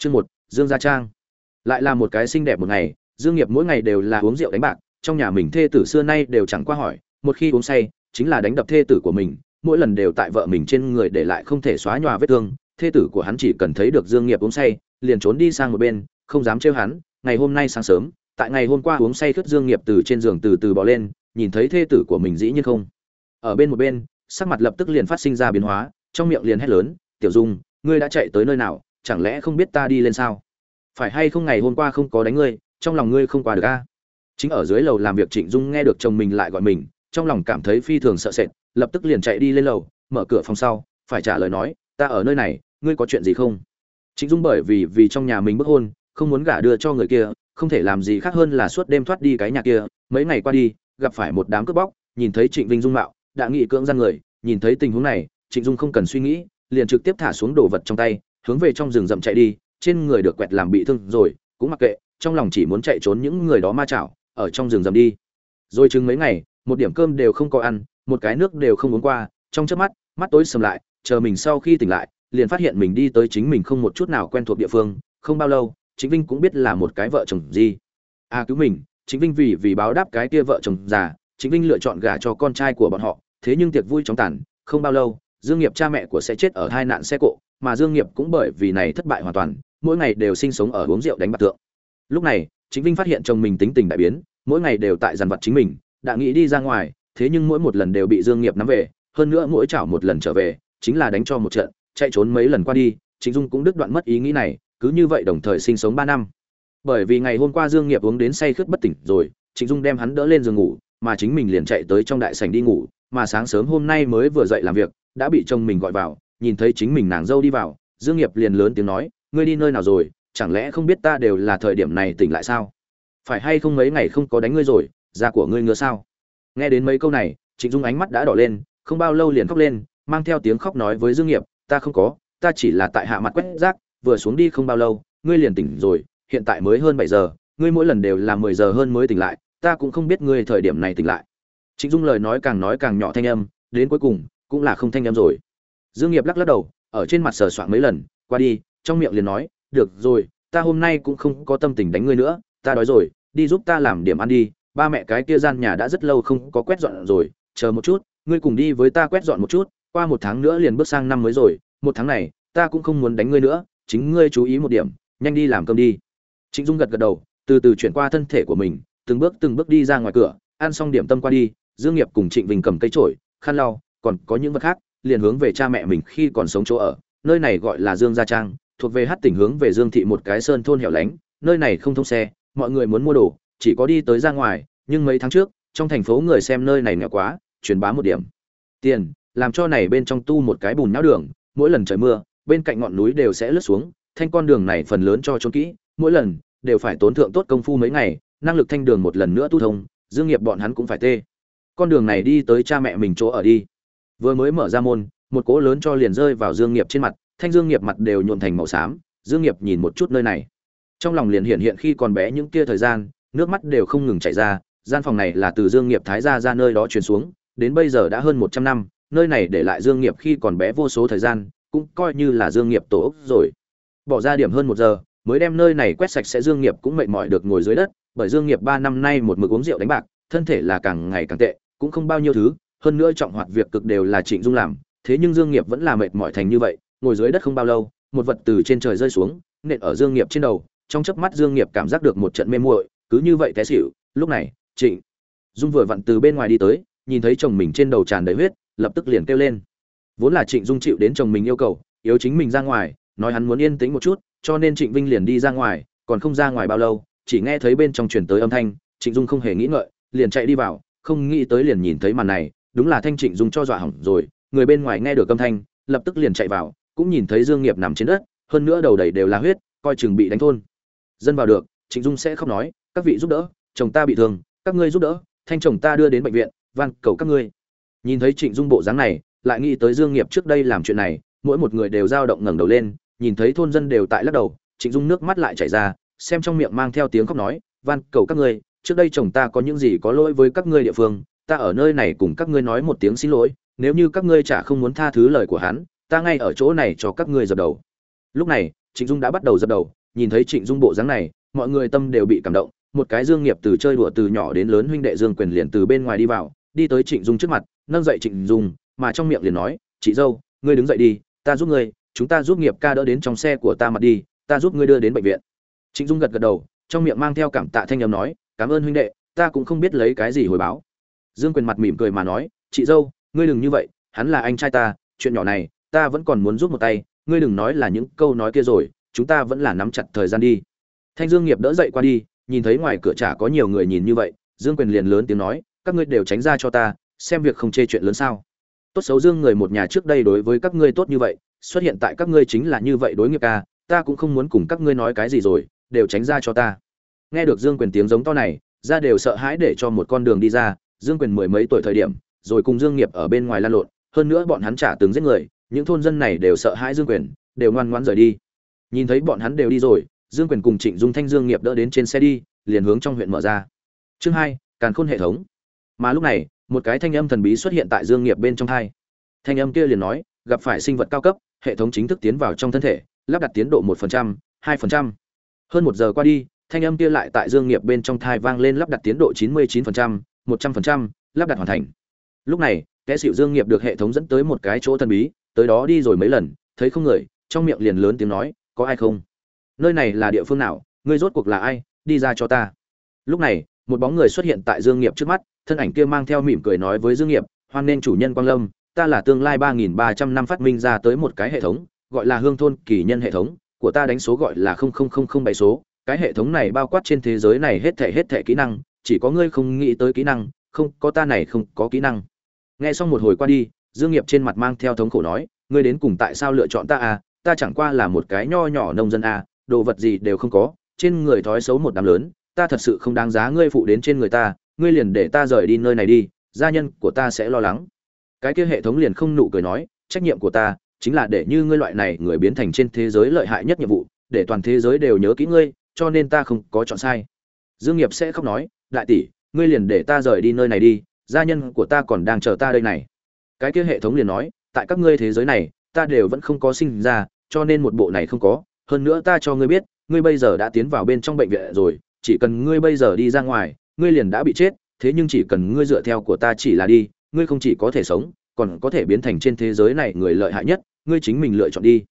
chương một, dương gia trang. Lại là một cái xinh đẹp một ngày, dương nghiệp mỗi ngày đều là uống rượu đánh bạc, trong nhà mình thê tử xưa nay đều chẳng qua hỏi, một khi uống say, chính là đánh đập thê tử của mình, mỗi lần đều tại vợ mình trên người để lại không thể xóa nhòa vết thương, thê tử của hắn chỉ cần thấy được dương nghiệp uống say, liền trốn đi sang một bên, không dám trêu hắn, ngày hôm nay sáng sớm, tại ngày hôm qua uống say khướt dương nghiệp từ trên giường từ từ bò lên, nhìn thấy thê tử của mình dĩ nhiên không. Ở bên một bên, sắc mặt lập tức liền phát sinh ra biến hóa, trong miệng liền hét lớn, tiểu dung, ngươi đã chạy tới nơi nào chẳng lẽ không biết ta đi lên sao? Phải hay không ngày hôm qua không có đánh ngươi, trong lòng ngươi không qua được a? Chính ở dưới lầu làm việc trịnh dung nghe được chồng mình lại gọi mình, trong lòng cảm thấy phi thường sợ sệt, lập tức liền chạy đi lên lầu, mở cửa phòng sau, phải trả lời nói, ta ở nơi này, ngươi có chuyện gì không? Trịnh dung bởi vì vì trong nhà mình bức hôn, không muốn gả đưa cho người kia, không thể làm gì khác hơn là suốt đêm thoát đi cái nhà kia. Mấy ngày qua đi, gặp phải một đám cướp bóc, nhìn thấy trịnh vinh dung mạo, đã nghị cưỡng gian người, nhìn thấy tình huống này, trịnh dung không cần suy nghĩ, liền trực tiếp thả xuống đồ vật trong tay hướng về trong rừng rậm chạy đi, trên người được quẹt làm bị thương rồi, cũng mặc kệ, trong lòng chỉ muốn chạy trốn những người đó ma chảo, ở trong rừng rậm đi. Rồi chừng mấy ngày, một điểm cơm đều không có ăn, một cái nước đều không uống qua, trong chớp mắt mắt tối sầm lại, chờ mình sau khi tỉnh lại, liền phát hiện mình đi tới chính mình không một chút nào quen thuộc địa phương, không bao lâu chính vinh cũng biết là một cái vợ chồng gì. À cứu mình chính vinh vì vì báo đáp cái kia vợ chồng già chính vinh lựa chọn gả cho con trai của bọn họ, thế nhưng tiệc vui chóng tàn, không bao lâu, dương nghiệp cha mẹ của sẽ chết ở hai nạn xe cộ mà dương nghiệp cũng bởi vì này thất bại hoàn toàn, mỗi ngày đều sinh sống ở uống rượu đánh bạc tượng lúc này, chính vinh phát hiện chồng mình tính tình đại biến, mỗi ngày đều tại dàn vật chính mình, đã nghĩ đi ra ngoài, thế nhưng mỗi một lần đều bị dương nghiệp nắm về, hơn nữa mỗi chảo một lần trở về, chính là đánh cho một trận, chạy trốn mấy lần qua đi, chính dung cũng đứt đoạn mất ý nghĩ này, cứ như vậy đồng thời sinh sống ba năm. Bởi vì ngày hôm qua dương nghiệp uống đến say khướt bất tỉnh rồi, chính dung đem hắn đỡ lên giường ngủ, mà chính mình liền chạy tới trong đại sảnh đi ngủ, mà sáng sớm hôm nay mới vừa dậy làm việc, đã bị chồng mình gọi vào nhìn thấy chính mình nàng dâu đi vào, dương nghiệp liền lớn tiếng nói, ngươi đi nơi nào rồi? Chẳng lẽ không biết ta đều là thời điểm này tỉnh lại sao? Phải hay không mấy ngày không có đánh ngươi rồi, da của ngươi ngứa sao? Nghe đến mấy câu này, trịnh dung ánh mắt đã đỏ lên, không bao lâu liền khóc lên, mang theo tiếng khóc nói với dương nghiệp, ta không có, ta chỉ là tại hạ mặt quét rác, vừa xuống đi không bao lâu, ngươi liền tỉnh rồi, hiện tại mới hơn bảy giờ, ngươi mỗi lần đều là mười giờ hơn mới tỉnh lại, ta cũng không biết ngươi thời điểm này tỉnh lại. Trịnh dung lời nói càng nói càng nhỏ thanh âm, đến cuối cùng cũng là không thanh âm rồi dương nghiệp lắc lắc đầu, ở trên mặt sờ soạn mấy lần, qua đi, trong miệng liền nói, được rồi, ta hôm nay cũng không có tâm tình đánh ngươi nữa, ta đói rồi, đi giúp ta làm điểm ăn đi, ba mẹ cái kia gian nhà đã rất lâu không có quét dọn rồi, chờ một chút, ngươi cùng đi với ta quét dọn một chút, qua một tháng nữa liền bước sang năm mới rồi, một tháng này, ta cũng không muốn đánh ngươi nữa, chính ngươi chú ý một điểm, nhanh đi làm cơm đi. Trịnh dung gật gật đầu, từ từ chuyển qua thân thể của mình, từng bước từng bước đi ra ngoài cửa, ăn xong điểm tâm qua đi, dương nghiệp cùng trịnh vinh cầm cây trổi khăn lau, còn có những vật khác liền hướng về cha mẹ mình khi còn sống chỗ ở. Nơi này gọi là dương gia trang, thuộc về hát tỉnh hướng về dương thị một cái sơn thôn hẻo lánh. Nơi này không thông xe, mọi người muốn mua đồ, chỉ có đi tới ra ngoài, nhưng mấy tháng trước, trong thành phố người xem nơi này nghèo quá, truyền bá một điểm. Tiền, làm cho này bên trong tu một cái bùn não đường, mỗi lần trời mưa, bên cạnh ngọn núi đều sẽ lướt xuống, thanh con đường này phần lớn cho trốn kỹ, mỗi lần đều phải tốn thượng tốt công phu mấy ngày, năng lực thanh đường một lần nữa tu thông, dương nghiệp bọn hắn cũng phải tê. Con đường này đi tới cha mẹ mình chỗ ở đi vừa mới mở ra môn, một cỗ lớn cho liền rơi vào dương nghiệp trên mặt, thanh dương nghiệp mặt đều nhuộn thành màu xám, dương nghiệp nhìn một chút nơi này. Trong lòng liền hiện hiện khi còn bé những kia thời gian, nước mắt đều không ngừng chảy ra, gian phòng này là từ dương nghiệp thái gia ra nơi đó truyền xuống, đến bây giờ đã hơn một trăm năm, nơi này để lại dương nghiệp khi còn bé vô số thời gian, cũng coi như là dương nghiệp tổ ốc rồi. Bỏ ra điểm hơn một giờ, mới đem nơi này quét sạch sẽ dương nghiệp cũng mệt mỏi được ngồi dưới đất, bởi dương nghiệp ba năm nay một mực uống rượu đánh bạc, thân thể là càng ngày càng tệ, cũng không bao nhiêu thứ hơn nữa trọng hoạt việc cực đều là trịnh dung làm, thế nhưng dương nghiệp vẫn là mệt mỏi thành như vậy, ngồi dưới đất không bao lâu, một vật từ trên trời rơi xuống, nện ở dương nghiệp trên đầu, trong chớp mắt dương nghiệp cảm giác được một trận mê muội, cứ như vậy té xỉu, lúc này, trịnh dung vừa vặn từ bên ngoài đi tới, nhìn thấy chồng mình trên đầu tràn đầy huyết, lập tức liền kêu lên. Vốn là trịnh dung chịu đến chồng mình yêu cầu, yếu chính mình ra ngoài, nói hắn muốn yên tĩnh một chút, cho nên trịnh vinh liền đi ra ngoài, còn không ra ngoài bao lâu, chỉ nghe thấy bên trong truyền tới âm thanh, trịnh dung không hề nghĩ ngợi, liền chạy đi vào, không nghĩ tới liền nhìn thấy màn này đúng là thanh trịnh dùng cho dọa hỏng rồi, người bên ngoài nghe được âm thanh, lập tức liền chạy vào, cũng nhìn thấy dương nghiệp nằm trên đất, hơn nữa đầu đầy đều là huyết, coi chừng bị đánh thôn. Dân vào được, trịnh dung sẽ không nói, các vị giúp đỡ, chồng ta bị thương, các ngươi giúp đỡ, thanh chồng ta đưa đến bệnh viện, van cầu các ngươi. Nhìn thấy trịnh dung bộ dáng này, lại nghĩ tới dương nghiệp trước đây làm chuyện này, mỗi một người đều dao động ngẩng đầu lên, nhìn thấy thôn dân đều tại lắc đầu, trịnh dung nước mắt lại chảy ra, xem trong miệng mang theo tiếng khóc nói, van cầu các ngươi, trước đây chồng ta có những gì có lỗi với các ngươi địa phương ta ở nơi này cùng các ngươi nói một tiếng xin lỗi, nếu như các ngươi chả không muốn tha thứ lời của hắn, ta ngay ở chỗ này cho các ngươi dập đầu. Lúc này, trịnh dung đã bắt đầu dập đầu, nhìn thấy trịnh dung bộ dáng này, mọi người tâm đều bị cảm động, một cái dương nghiệp từ chơi đùa từ nhỏ đến lớn huynh đệ dương quyền liền từ bên ngoài đi vào, đi tới trịnh dung trước mặt, nâng dậy trịnh dung, mà trong miệng liền nói, chị dâu, ngươi đứng dậy đi, ta giúp ngươi, chúng ta giúp nghiệp ca đỡ đến trong xe của ta mặt đi, ta giúp ngươi đưa đến bệnh viện. Trịnh dung gật gật đầu, trong miệng mang theo cảm tạ thanh âm nói, cảm ơn huynh đệ, ta cũng không biết lấy cái gì hồi báo dương quyền mặt mỉm cười mà nói, chị dâu, ngươi đừng như vậy, hắn là anh trai ta, chuyện nhỏ này, ta vẫn còn muốn giúp một tay, ngươi đừng nói là những câu nói kia rồi, chúng ta vẫn là nắm chặt thời gian đi. Thanh dương nghiệp đỡ dậy qua đi, nhìn thấy ngoài cửa chả có nhiều người nhìn như vậy, dương quyền liền lớn tiếng nói, các ngươi đều tránh ra cho ta, xem việc không chê chuyện lớn sao. Tốt xấu dương, người một nhà trước đây đối với các ngươi tốt như vậy, xuất hiện tại các ngươi chính là như vậy đối nghiệp ca, ta cũng không muốn cùng các ngươi nói cái gì rồi, đều tránh ra cho ta. Nghe được dương quyền tiếng giống to này, ra đều sợ hãi để cho một con đường đi ra Dương Quyền mười mấy tuổi thời điểm, rồi cùng Dương Nghiệp ở bên ngoài lan lộn, hơn nữa bọn hắn trả từng giết người, những thôn dân này đều sợ hãi Dương Quyền, đều ngoan ngoãn rời đi. Nhìn thấy bọn hắn đều đi rồi, Dương Quyền cùng Trịnh Dung Thanh Dương Nghiệp đỡ đến trên xe đi, liền hướng trong huyện mở ra. Chương hai, Càn Khôn hệ thống. Mà lúc này, một cái thanh âm thần bí xuất hiện tại Dương Nghiệp bên trong hai. Thanh âm kia liền nói, gặp phải sinh vật cao cấp, hệ thống chính thức tiến vào trong thân thể, lắp đặt tiến độ 1%, 2%. Hơn một giờ qua đi, thanh âm kia lại tại Dương Nghiệp bên trong thai vang lên lắp đặt tiến độ 99%, một trăm phần trăm, lắp đặt hoàn thành. Lúc này, kẻ xịu dương nghiệp được hệ thống dẫn tới một cái chỗ thần bí, tới đó đi rồi mấy lần, thấy không người, trong miệng liền lớn tiếng nói, có ai không? Nơi này là địa phương nào? Ngươi rốt cuộc là ai? Đi ra cho ta. Lúc này, một bóng người xuất hiện tại dương nghiệp trước mắt, thân ảnh kia mang theo mỉm cười nói với dương nghiệp, hoan nên chủ nhân quang lâm, ta là tương lai ba nghìn ba trăm năm phát minh ra tới một cái hệ thống, gọi là hương thôn kỳ nhân hệ thống, của ta đánh số gọi là không không không không bảy số, cái hệ thống này bao quát trên thế giới này hết thể hết thể kỹ năng chỉ có ngươi không nghĩ tới kỹ năng, không, có ta này không có kỹ năng. Nghe xong một hồi qua đi, dương nghiệp trên mặt mang theo thống khổ nói, ngươi đến cùng tại sao lựa chọn ta à? Ta chẳng qua là một cái nho nhỏ nông dân à đồ vật gì đều không có, trên người thói xấu một đám lớn, ta thật sự không đáng giá ngươi phụ đến trên người ta, ngươi liền để ta rời đi nơi này đi, gia nhân của ta sẽ lo lắng. Cái kia hệ thống liền không nụ cười nói, trách nhiệm của ta chính là để như ngươi loại này người biến thành trên thế giới lợi hại nhất nhiệm vụ, để toàn thế giới đều nhớ kỹ ngươi, cho nên ta không có chọn sai. Dương nghiệp sẽ không nói đại tỷ, ngươi liền để ta rời đi nơi này đi, gia nhân của ta còn đang chờ ta đây này. Cái kia hệ thống liền nói, tại các ngươi thế giới này, ta đều vẫn không có sinh ra, cho nên một bộ này không có. Hơn nữa ta cho ngươi biết, ngươi bây giờ đã tiến vào bên trong bệnh viện rồi, chỉ cần ngươi bây giờ đi ra ngoài, ngươi liền đã bị chết, thế nhưng chỉ cần ngươi dựa theo của ta chỉ là đi, ngươi không chỉ có thể sống, còn có thể biến thành trên thế giới này người lợi hại nhất, ngươi chính mình lựa chọn đi.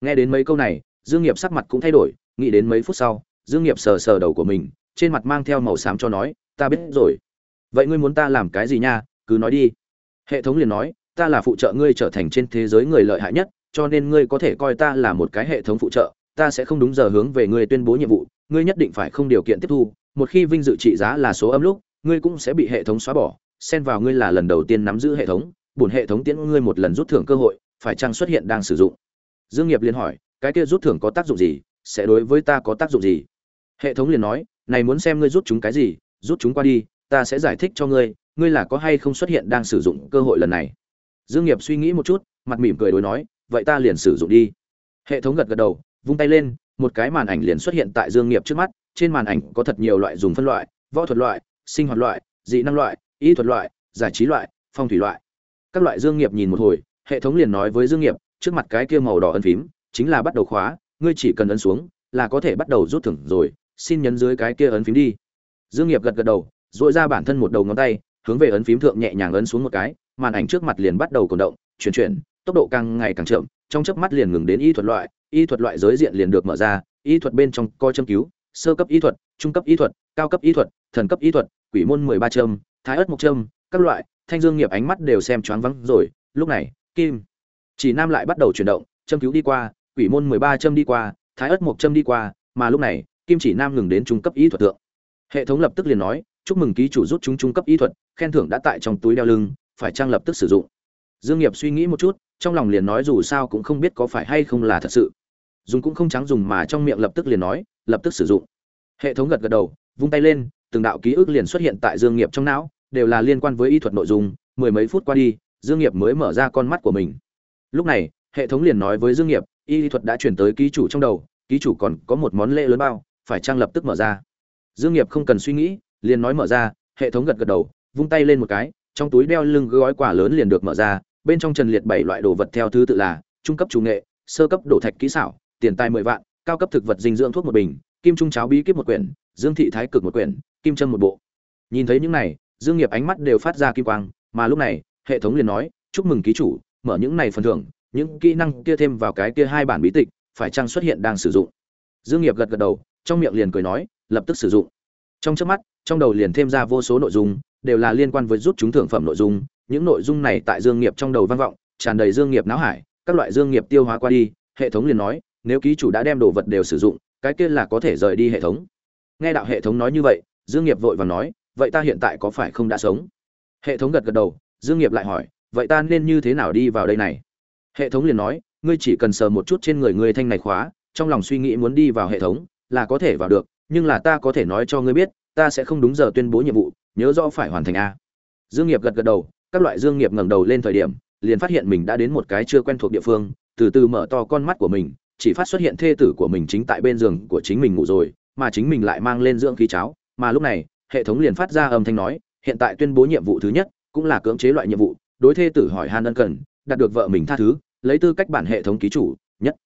Nghe đến mấy câu này, dương nghiệp sắc mặt cũng thay đổi, nghĩ đến mấy phút sau, dương nghiệp sờ sờ đầu của mình trên mặt mang theo màu xám cho nói, ta biết rồi. Vậy ngươi muốn ta làm cái gì nha? Cứ nói đi. Hệ thống liền nói, ta là phụ trợ ngươi trở thành trên thế giới người lợi hại nhất, cho nên ngươi có thể coi ta là một cái hệ thống phụ trợ. Ta sẽ không đúng giờ hướng về ngươi tuyên bố nhiệm vụ. Ngươi nhất định phải không điều kiện tiếp thu. Một khi vinh dự trị giá là số âm lúc, ngươi cũng sẽ bị hệ thống xóa bỏ. Xen vào ngươi là lần đầu tiên nắm giữ hệ thống, bổn hệ thống tiễn ngươi một lần rút thưởng cơ hội, phải chăng xuất hiện đang sử dụng? Dương nghiệp liền hỏi, cái kia rút thưởng có tác dụng gì? Sẽ đối với ta có tác dụng gì? Hệ thống liền nói này muốn xem ngươi rút chúng cái gì, rút chúng qua đi, ta sẽ giải thích cho ngươi ngươi là có hay không xuất hiện đang sử dụng cơ hội lần này. Dương nghiệp suy nghĩ một chút, mặt mỉm cười đối nói, vậy ta liền sử dụng đi. Hệ thống gật gật đầu, vung tay lên, một cái màn ảnh liền xuất hiện tại dương nghiệp trước mắt, trên màn ảnh có thật nhiều loại dùng phân loại, võ thuật loại, sinh hoạt loại, dị năng loại, y thuật loại, giải trí loại, phong thủy loại. Các loại dương nghiệp nhìn một hồi, hệ thống liền nói với dương nghiệp, trước mặt cái kia màu đỏ ấn phím, chính là bắt đầu khóa, ngươi chỉ cần ấn xuống, là có thể bắt đầu rút thưởng rồi xin nhấn dưới cái kia ấn phím đi. Dương nghiệp gật gật đầu dội ra bản thân một đầu ngón tay, hướng về ấn phím thượng nhẹ nhàng ấn xuống một cái, màn ảnh trước mặt liền bắt đầu cổ động, chuyển chuyển, tốc độ càng ngày càng chậm, trong chớp mắt liền ngừng đến y thuật loại, y thuật loại giới diện liền được mở ra, y thuật bên trong coi châm cứu, sơ cấp y thuật, trung cấp y thuật, cao cấp y thuật, thần cấp y thuật, quỷ môn mười ba châm, thái ớt mộc châm, các loại, thanh dương nghiệp ánh mắt đều xem choáng vắng rồi, lúc này, kim, chỉ nam lại bắt đầu chuyển động, châm cứu đi qua, quỷ môn mười ba châm đi qua, thái ớt mộc châm đi qua, mà lúc này kim chỉ nam ngừng đến trung cấp y thuật tượng hệ thống lập tức liền nói, chúc mừng ký chủ rút chúng trung cấp y thuật, khen thưởng đã tại trong túi đeo lưng, phải trang lập tức sử dụng? Dương nghiệp suy nghĩ một chút, trong lòng liền nói dù sao cũng không biết có phải hay không là thật sự. Dùng cũng không trắng dùng mà trong miệng lập tức liền nói, lập tức sử dụng. Hệ thống gật gật đầu, vung tay lên, từng đạo ký ức liền xuất hiện tại dương nghiệp trong não, đều là liên quan với y thuật nội dung, mười mấy phút qua đi, dương nghiệp mới mở ra con mắt của mình. Lúc này, hệ thống liền nói với dương nghiệp, y thuật đã chuyển tới ký chủ trong đầu, ký chủ còn có một món lễ lớn bao phải trang lập tức mở ra. Dương nghiệp không cần suy nghĩ, liền nói mở ra, hệ thống gật gật đầu, vung tay lên một cái, trong túi đeo lưng gói quà lớn liền được mở ra, bên trong trần liệt bảy loại đồ vật theo thứ tự là, trung cấp chủ nghệ, sơ cấp đổ thạch kỹ xảo, tiền tài mười vạn, cao cấp thực vật dinh dưỡng thuốc một bình, kim trung cháo bí kíp một quyển, dương thị thái cực một quyển, kim trâm một bộ. Nhìn thấy những này, dương nghiệp ánh mắt đều phát ra kim quang, mà lúc này, hệ thống liền nói, chúc mừng ký chủ, mở những này phần thưởng, những kỹ năng kia thêm vào cái kia hai bản bí tịch, phải chăng xuất hiện đang sử dụng? Dương nghiệp gật gật đầu trong miệng liền cười nói, lập tức sử dụng. Trong chớp mắt, trong đầu liền thêm ra vô số nội dung, đều là liên quan với rút chúng thưởng phẩm nội dung. Những nội dung này tại dương nghiệp trong đầu vang vọng, tràn đầy dương nghiệp não hải, các loại dương nghiệp tiêu hóa qua đi, hệ thống liền nói, nếu ký chủ đã đem đồ vật đều sử dụng, cái kia là có thể rời đi hệ thống. Nghe đạo hệ thống nói như vậy, dương nghiệp vội vàng nói, vậy ta hiện tại có phải không đã sống? Hệ thống gật gật đầu, dương nghiệp lại hỏi, vậy ta nên như thế nào đi vào đây này? Hệ thống liền nói, ngươi chỉ cần sờ một chút trên người ngươi thanh này khóa, trong lòng suy nghĩ muốn đi vào hệ thống là có thể vào được, nhưng là ta có thể nói cho ngươi biết, ta sẽ không đúng giờ tuyên bố nhiệm vụ, nhớ rõ phải hoàn thành a. Dương nghiệp gật gật đầu, các loại dương nghiệp ngẩng đầu lên thời điểm, liền phát hiện mình đã đến một cái chưa quen thuộc địa phương, từ từ mở to con mắt của mình, chỉ phát xuất hiện thê tử của mình chính tại bên giường của chính mình ngủ rồi, mà chính mình lại mang lên dưỡng khí cháo, mà lúc này, hệ thống liền phát ra âm thanh nói, hiện tại tuyên bố nhiệm vụ thứ nhất, cũng là cưỡng chế loại nhiệm vụ, đối thê tử hỏi han ân cần, đạt được vợ mình tha thứ, lấy tư cách bản hệ thống ký chủ, nhất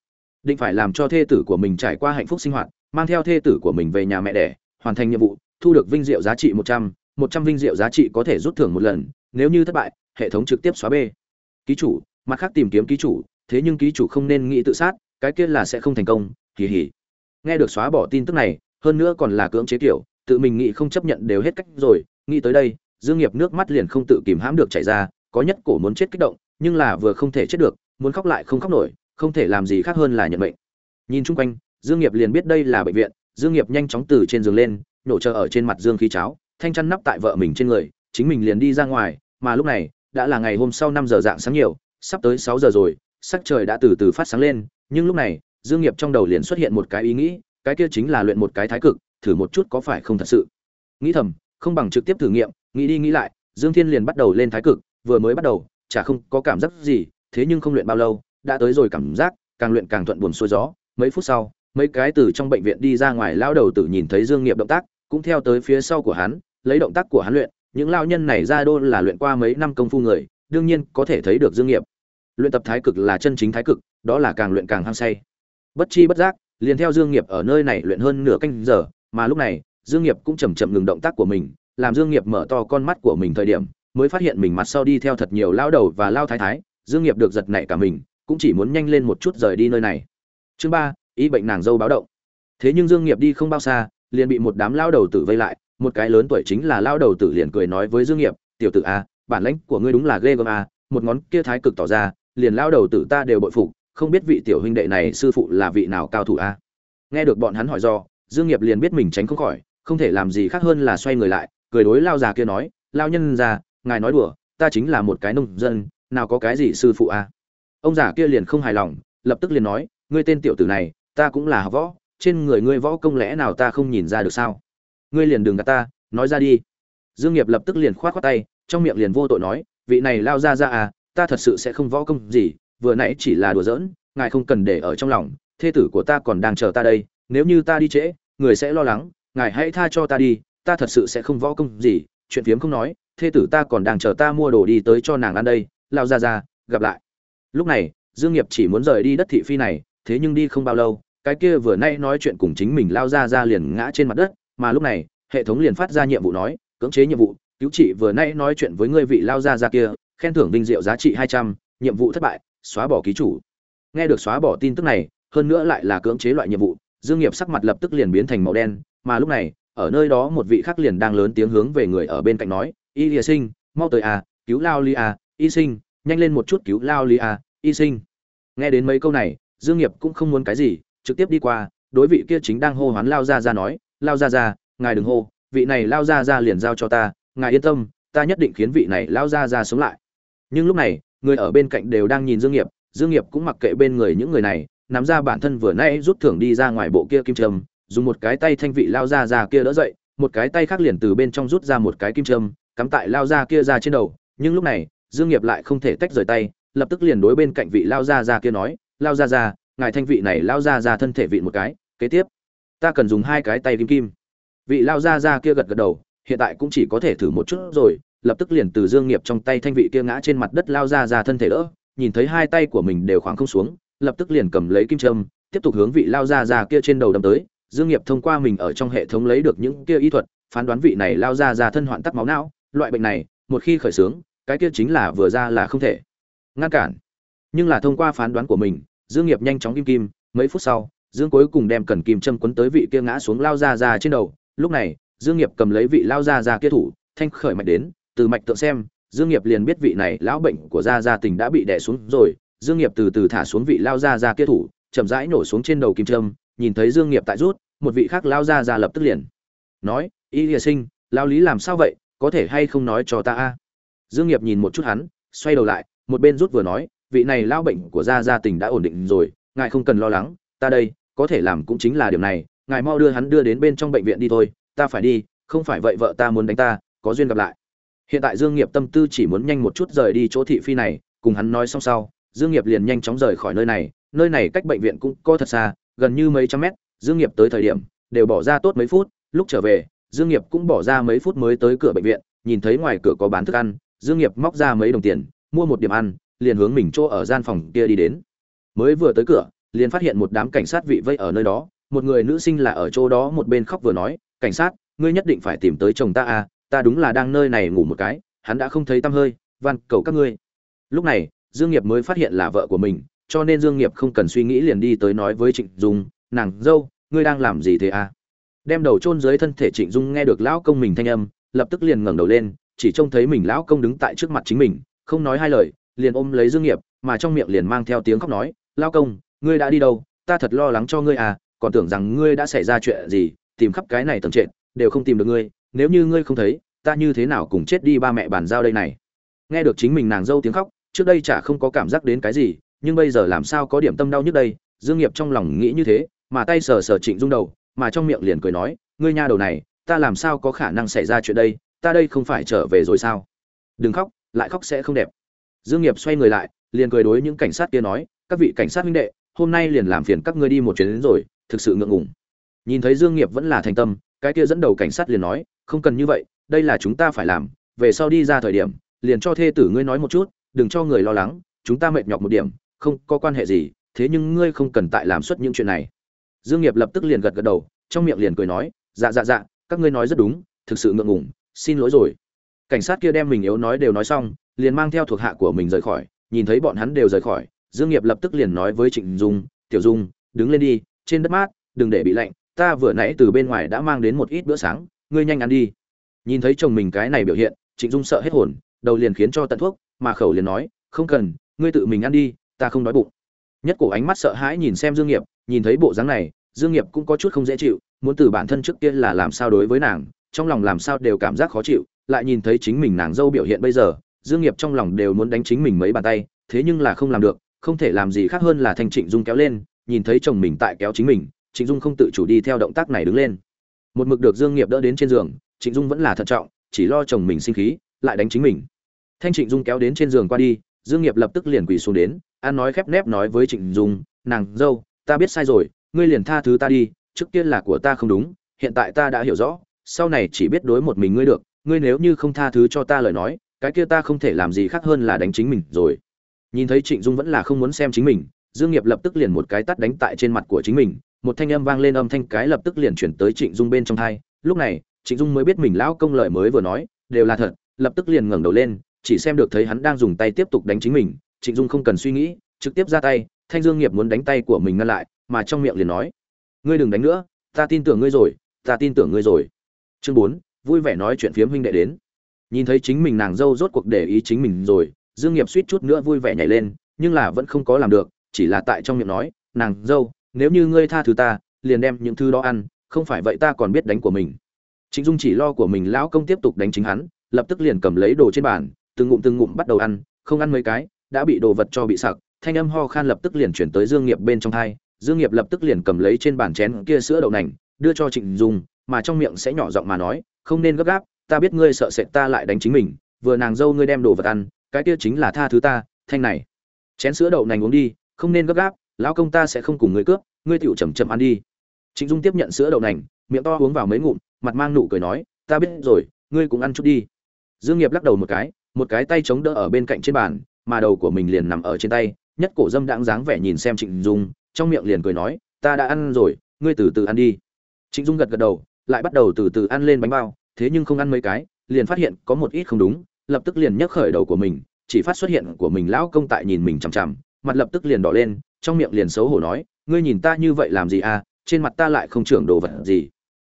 định phải làm cho thê tử của mình trải qua hạnh phúc sinh hoạt mang theo thê tử của mình về nhà mẹ đẻ, hoàn thành nhiệm vụ, thu được vinh diệu giá trị một trăm một trăm vinh diệu giá trị có thể rút thưởng một lần, nếu như thất bại, hệ thống trực tiếp xóa b. Ký chủ, mặt khác tìm kiếm ký chủ, thế nhưng ký chủ không nên nghĩ tự sát, cái kia là sẽ không thành công kỳ hỉ nghe được xóa bỏ tin tức này, hơn nữa còn là cưỡng chế kiểu, tự mình nghĩ không chấp nhận đều hết cách rồi, nghĩ tới đây, dương nghiệp nước mắt liền không tự kìm hãm được chảy ra, có nhất cổ muốn chết kích động, nhưng là vừa không thể chết được, muốn khóc lại không khóc nổi, không thể làm gì khác hơn là nhận mệnh. Nhìn chung quanh dương nghiệp liền biết đây là bệnh viện, dương nghiệp nhanh chóng từ trên giường lên nổ chờ ở trên mặt dương khí cháo, thanh chăn nắp tại vợ mình trên người, chính mình liền đi ra ngoài, mà lúc này, đã là ngày hôm sau 5 giờ dạng sáng nhiều, sắp tới 6 giờ rồi, sắc trời đã từ từ phát sáng lên, nhưng lúc này, dương nghiệp trong đầu liền xuất hiện một cái ý nghĩ, cái kia chính là luyện một cái thái cực, thử một chút có phải không thật sự. Nghĩ thầm, không bằng trực tiếp thử nghiệm, nghĩ đi nghĩ lại, dương thiên liền bắt đầu lên thái cực, vừa mới bắt đầu, chả không có cảm giác gì, thế nhưng không luyện bao lâu, đã tới rồi cảm giác, càng luyện càng thuận buồm xuôi gió, mấy phút sau mấy cái từ trong bệnh viện đi ra ngoài lao đầu tử nhìn thấy dương nghiệp động tác, cũng theo tới phía sau của hắn, lấy động tác của hắn luyện. Những lao nhân này ra đô là luyện qua mấy năm công phu người, đương nhiên có thể thấy được dương nghiệp. Luyện tập thái cực là chân chính thái cực, đó là càng luyện càng hăng say. Bất chi bất giác, liền theo dương nghiệp ở nơi này luyện hơn nửa canh giờ, mà lúc này, dương nghiệp cũng chậm chậm ngừng động tác của mình, làm dương nghiệp mở to con mắt của mình thời điểm, mới phát hiện mình mặt sau đi theo thật nhiều lao đầu và lao thái thái. Dương nghiệp được giật nảy cả mình, cũng chỉ muốn nhanh lên một chút rời đi nơi này. Chương ba y bệnh nàng dâu báo động. Thế nhưng dương nghiệp đi không bao xa, liền bị một đám lao đầu tử vây lại, một cái lớn tuổi chính là lao đầu tử liền cười nói với dương nghiệp, tiểu tử a, bản lãnh của ngươi đúng là ghê gớm a, một ngón kia thái cực tỏ ra, liền lao đầu tử ta đều bội phục, không biết vị tiểu huynh đệ này sư phụ là vị nào cao thủ a. Nghe được bọn hắn hỏi do, dương nghiệp liền biết mình tránh không khỏi, không thể làm gì khác hơn là xoay người lại, cười đối lao già kia nói, lao nhân già, ngài nói đùa, ta chính là một cái nông dân, nào có cái gì sư phụ a? Ông già kia liền không hài lòng, lập tức liền nói, ngươi tên tiểu tử này ta cũng là học võ, trên người ngươi võ công lẽ nào ta không nhìn ra được sao? Ngươi liền đừng gạt ta, nói ra đi. Dương nghiệp lập tức liền khoát khoát tay, trong miệng liền vô tội nói, vị này lao ra ra à ta thật sự sẽ không võ công gì, vừa nãy chỉ là đùa giỡn, ngài không cần để ở trong lòng, thê tử của ta còn đang chờ ta đây, nếu như ta đi trễ, người sẽ lo lắng, ngài hãy tha cho ta đi, ta thật sự sẽ không võ công gì. Chuyện phiếm không nói, thê tử ta còn đang chờ ta mua đồ đi tới cho nàng ăn đây, lao ra ra, gặp lại. Lúc này, dương nghiệp chỉ muốn rời đi đất thị phi này, thế nhưng đi không bao lâu cái kia vừa nay nói chuyện cùng chính mình lao ra ra liền ngã trên mặt đất, mà lúc này, hệ thống liền phát ra nhiệm vụ nói, cưỡng chế nhiệm vụ, cứu trị vừa nay nói chuyện với ngươi vị lao ra ra kia, khen thưởng vinh diệu giá trị hai trăm, nhiệm vụ thất bại, xóa bỏ ký chủ. Nghe được xóa bỏ tin tức này, hơn nữa lại là cưỡng chế loại nhiệm vụ, dương nghiệp sắc mặt lập tức liền biến thành màu đen, mà lúc này, ở nơi đó một vị khác liền đang lớn tiếng hướng về người ở bên cạnh nói, y lìa sinh, mau tới à cứu lao li à y sinh, nhanh lên một chút cứu lao li à y sinh. Nghe đến mấy câu này, dương nghiệp cũng không muốn cái gì trực tiếp đi qua, đối vị kia chính đang hô hoán lao ra ra nói, lao ra ra ngài đừng hô, vị này lao ra ra liền giao cho ta, ngài yên tâm, ta nhất định khiến vị này lao ra ra sống lại. Nhưng lúc này, người ở bên cạnh đều đang nhìn dương nghiệp dương nghiệp cũng mặc kệ bên người những người này, nắm ra bản thân vừa nãy rút thưởng đi ra ngoài bộ kia kim trâm dùng một cái tay thanh vị lao ra ra kia đỡ dậy, một cái tay khác liền từ bên trong rút ra một cái kim trâm cắm tại lao ra kia ra trên đầu. Nhưng lúc này, dương nghiệp lại không thể tách rời tay, lập tức liền đối bên cạnh vị lao ra ra kia nói, lao ra ra ngài thanh vị này lao ra ra thân thể vị một cái, kế tiếp, ta cần dùng hai cái tay kim kim. Vị lao ra ra kia gật gật đầu, hiện tại cũng chỉ có thể thử một chút rồi, lập tức liền từ dương nghiệp trong tay thanh vị kia ngã trên mặt đất lao ra ra thân thể đỡ, nhìn thấy hai tay của mình đều khoảng không xuống, lập tức liền cầm lấy kim châm, tiếp tục hướng vị lao ra ra kia trên đầu đâm tới. Dương nghiệp thông qua mình ở trong hệ thống lấy được những kia y thuật, phán đoán vị này lao ra ra thân hoạn tắc máu não, loại bệnh này, một khi khởi sướng cái kia chính là vừa ra là không thể ngăn cản. Nhưng là thông qua phán đoán của mình dương nghiệp nhanh chóng kim kim, mấy phút sau, dương cuối cùng đem cần kim châm quấn tới vị kia ngã xuống lao ra ra trên đầu. Lúc này, dương nghiệp cầm lấy vị lao ra ra kia thủ, thanh khởi mạch đến, từ mạch tượng xem, dương nghiệp liền biết vị này lão bệnh của gia gia tình đã bị đè xuống rồi. Dương nghiệp từ từ thả xuống vị lao ra ra kia thủ, chậm rãi nổ xuống trên đầu kim châm, nhìn thấy dương nghiệp tại rút, một vị khác lao ra ra lập tức liền nói, y lìa sinh lao lý làm sao vậy? Có thể hay không nói cho ta a? Dương nghiệp nhìn một chút hắn, xoay đầu lại, một bên rút vừa nói vị này lao bệnh của gia gia tình đã ổn định rồi, ngài không cần lo lắng, ta đây, có thể làm cũng chính là điểm này, ngài mau đưa hắn đưa đến bên trong bệnh viện đi thôi, ta phải đi, không phải vậy vợ ta muốn đánh ta, có duyên gặp lại. Hiện tại dương nghiệp tâm tư chỉ muốn nhanh một chút rời đi chỗ thị phi này, cùng hắn nói xong sau, dương nghiệp liền nhanh chóng rời khỏi nơi này nơi này cách bệnh viện cũng có thật xa, gần như mấy trăm mét, dương nghiệp tới thời điểm, đều bỏ ra tốt mấy phút, lúc trở về, dương nghiệp cũng bỏ ra mấy phút mới tới cửa bệnh viện, nhìn thấy ngoài cửa có bán thức ăn, dương nghiệp móc ra mấy đồng tiền, mua một điểm ăn liền hướng mình chỗ ở gian phòng kia đi đến. Mới vừa tới cửa, liền phát hiện một đám cảnh sát vị vây ở nơi đó. Một người nữ sinh là ở chỗ đó, một bên khóc vừa nói, cảnh sát, ngươi nhất định phải tìm tới chồng ta à ta đúng là đang nơi này ngủ một cái, hắn đã không thấy tăm hơi, van cầu các ngươi. Lúc này, dương nghiệp mới phát hiện là vợ của mình, cho nên dương nghiệp không cần suy nghĩ liền đi tới nói với trịnh dung, nàng, dâu, ngươi đang làm gì thế à? Đem đầu chôn dưới thân thể trịnh dung nghe được lão công mình thanh âm, lập tức liền ngẩng đầu lên, chỉ trông thấy mình lão công đứng tại trước mặt chính mình, không nói hai lời liền ôm lấy dương nghiệp, mà trong miệng liền mang theo tiếng khóc nói lão công, ngươi đã đi đâu? Ta thật lo lắng cho ngươi à còn tưởng rằng ngươi đã xảy ra chuyện gì, tìm khắp cái này tầm trệt, đều không tìm được ngươi. Nếu như ngươi không thấy, ta như thế nào cùng chết đi ba mẹ bàn giao đây này? Nghe được chính mình nàng dâu tiếng khóc, trước đây chả không có cảm giác đến cái gì, nhưng bây giờ làm sao có điểm tâm đau nhức đây? Dương nghiệp trong lòng nghĩ như thế, mà tay sờ sờ trịnh dung đầu, mà trong miệng liền cười nói, ngươi nha đầu này, ta làm sao có khả năng xảy ra chuyện đây? Ta đây không phải trở về rồi sao? Đừng khóc, lại khóc sẽ không đẹp dương nghiệp xoay người lại, liền cười đối những cảnh sát kia nói, các vị cảnh sát huynh đệ, hôm nay liền làm phiền các ngươi đi một chuyến đến rồi, thực sự ngượng ngùng. Nhìn thấy dương nghiệp vẫn là thành tâm, cái kia dẫn đầu cảnh sát liền nói, không cần như vậy, đây là chúng ta phải làm, về sau đi ra thời điểm, liền cho thê tử ngươi nói một chút, đừng cho người lo lắng, chúng ta mệt nhọc một điểm, không có quan hệ gì, thế nhưng ngươi không cần tại làm suất những chuyện này. Dương nghiệp lập tức liền gật gật đầu, trong miệng liền cười nói dạ dạ dạ các ngươi nói rất đúng, thực sự ngượng ngùng, xin lỗi rồi. Cảnh sát kia đem mình yếu nói đều nói xong liền mang theo thuộc hạ của mình rời khỏi, nhìn thấy bọn hắn đều rời khỏi, dương nghiệp lập tức liền nói với trịnh dung, tiểu dung, đứng lên đi, trên đất mát, đừng để bị lạnh, ta vừa nãy từ bên ngoài đã mang đến một ít bữa sáng, ngươi nhanh ăn đi. Nhìn thấy chồng mình cái này biểu hiện, trịnh dung sợ hết hồn, đầu liền khiến cho tận thuốc, mà khẩu liền nói, không cần, ngươi tự mình ăn đi, ta không đói bụng. Nhất cổ ánh mắt sợ hãi nhìn xem dương nghiệp, nhìn thấy bộ dáng này, dương nghiệp cũng có chút không dễ chịu, muốn từ bản thân trước kia là làm sao đối với nàng, trong lòng làm sao đều cảm giác khó chịu, lại nhìn thấy chính mình nàng dâu biểu hiện bây giờ dương nghiệp trong lòng đều muốn đánh chính mình mấy bàn tay, thế nhưng là không làm được, không thể làm gì khác hơn là thanh trịnh dung kéo lên, nhìn thấy chồng mình tại kéo chính mình, trịnh dung không tự chủ đi theo động tác này đứng lên. Một mực được dương nghiệp đỡ đến trên giường, trịnh dung vẫn là thận trọng, chỉ lo chồng mình sinh khí, lại đánh chính mình. Thanh trịnh dung kéo đến trên giường qua đi, dương nghiệp lập tức liền quỳ xuống đến, an nói khép nép nói với trịnh dung, nàng, dâu, ta biết sai rồi, ngươi liền tha thứ ta đi, trước kia là của ta không đúng, hiện tại ta đã hiểu rõ, sau này chỉ biết đối một mình ngươi được, ngươi nếu như không tha thứ cho ta lời nói cái kia ta không thể làm gì khác hơn là đánh chính mình rồi. Nhìn thấy trịnh dung vẫn là không muốn xem chính mình, dương nghiệp lập tức liền một cái tát đánh tại trên mặt của chính mình, một thanh âm vang lên âm thanh cái lập tức liền chuyển tới trịnh dung bên trong thai lúc này, trịnh dung mới biết mình lão công lợi mới vừa nói, đều là thật, lập tức liền ngẩng đầu lên, chỉ xem được thấy hắn đang dùng tay tiếp tục đánh chính mình. Trịnh dung không cần suy nghĩ, trực tiếp ra tay, thanh dương nghiệp muốn đánh tay của mình ngăn lại, mà trong miệng liền nói, ngươi đừng đánh nữa, ta tin tưởng ngươi rồi, ta tin tưởng ngươi rồi. Chương bốn, vui vẻ nói chuyện phiếm huynh đệ đến nhìn thấy chính mình nàng dâu rốt cuộc để ý chính mình rồi dương nghiệp suýt chút nữa vui vẻ nhảy lên nhưng là vẫn không có làm được chỉ là tại trong miệng nói nàng dâu nếu như ngươi tha thứ ta liền đem những thứ đó ăn không phải vậy ta còn biết đánh của mình. Chính Dung chỉ lo của mình lão công tiếp tục đánh chính hắn, lập tức liền cầm lấy đồ trên bàn, từng ngụm từng ngụm bắt đầu ăn, không ăn mấy cái, đã bị đồ vật cho bị sặc, thanh âm ho khan lập tức liền chuyển tới Dương Nghiệp bên trong thai, Dương Nghiệp lập tức liền cầm lấy trên bàn chén kia sữa đậu nành, đưa cho Trịnh Dung, mà trong miệng sẽ nhỏ giọng mà nói, không nên gấp gáp, ta biết ngươi sợ sệt ta lại đánh chính mình, vừa nàng dâu ngươi đem đồ vật ăn, cái kia chính là tha thứ ta, thanh này. Chén sữa đậu nành uống đi, không nên gấp gáp, lão công ta sẽ không cùng ngươi cướp, ngươi tựu chậm chậm ăn đi. Trịnh Dung tiếp nhận sữa đậu nành, miệng to uống vào mấy ngụm, mặt mang nụ cười nói, ta biết rồi, ngươi cũng ăn chút đi. Dương Nghiệp lắc đầu một cái, một cái tay chống đỡ ở bên cạnh trên bàn, mà đầu của mình liền nằm ở trên tay, nhất cổ dâm đãng dáng vẻ nhìn xem Trịnh Dung, trong miệng liền cười nói, ta đã ăn rồi ngươi từ từ ăn đi trịnh dung gật gật đầu lại bắt đầu từ từ ăn lên bánh bao thế nhưng không ăn mấy cái, liền phát hiện có một ít không đúng, lập tức liền nhấc khởi đầu của mình, chỉ phát xuất hiện của mình lão công tại nhìn mình chằm chằm, mặt lập tức liền đỏ lên, trong miệng liền xấu hổ nói, ngươi nhìn ta như vậy làm gì à trên mặt ta lại không trưởng đồ vật gì.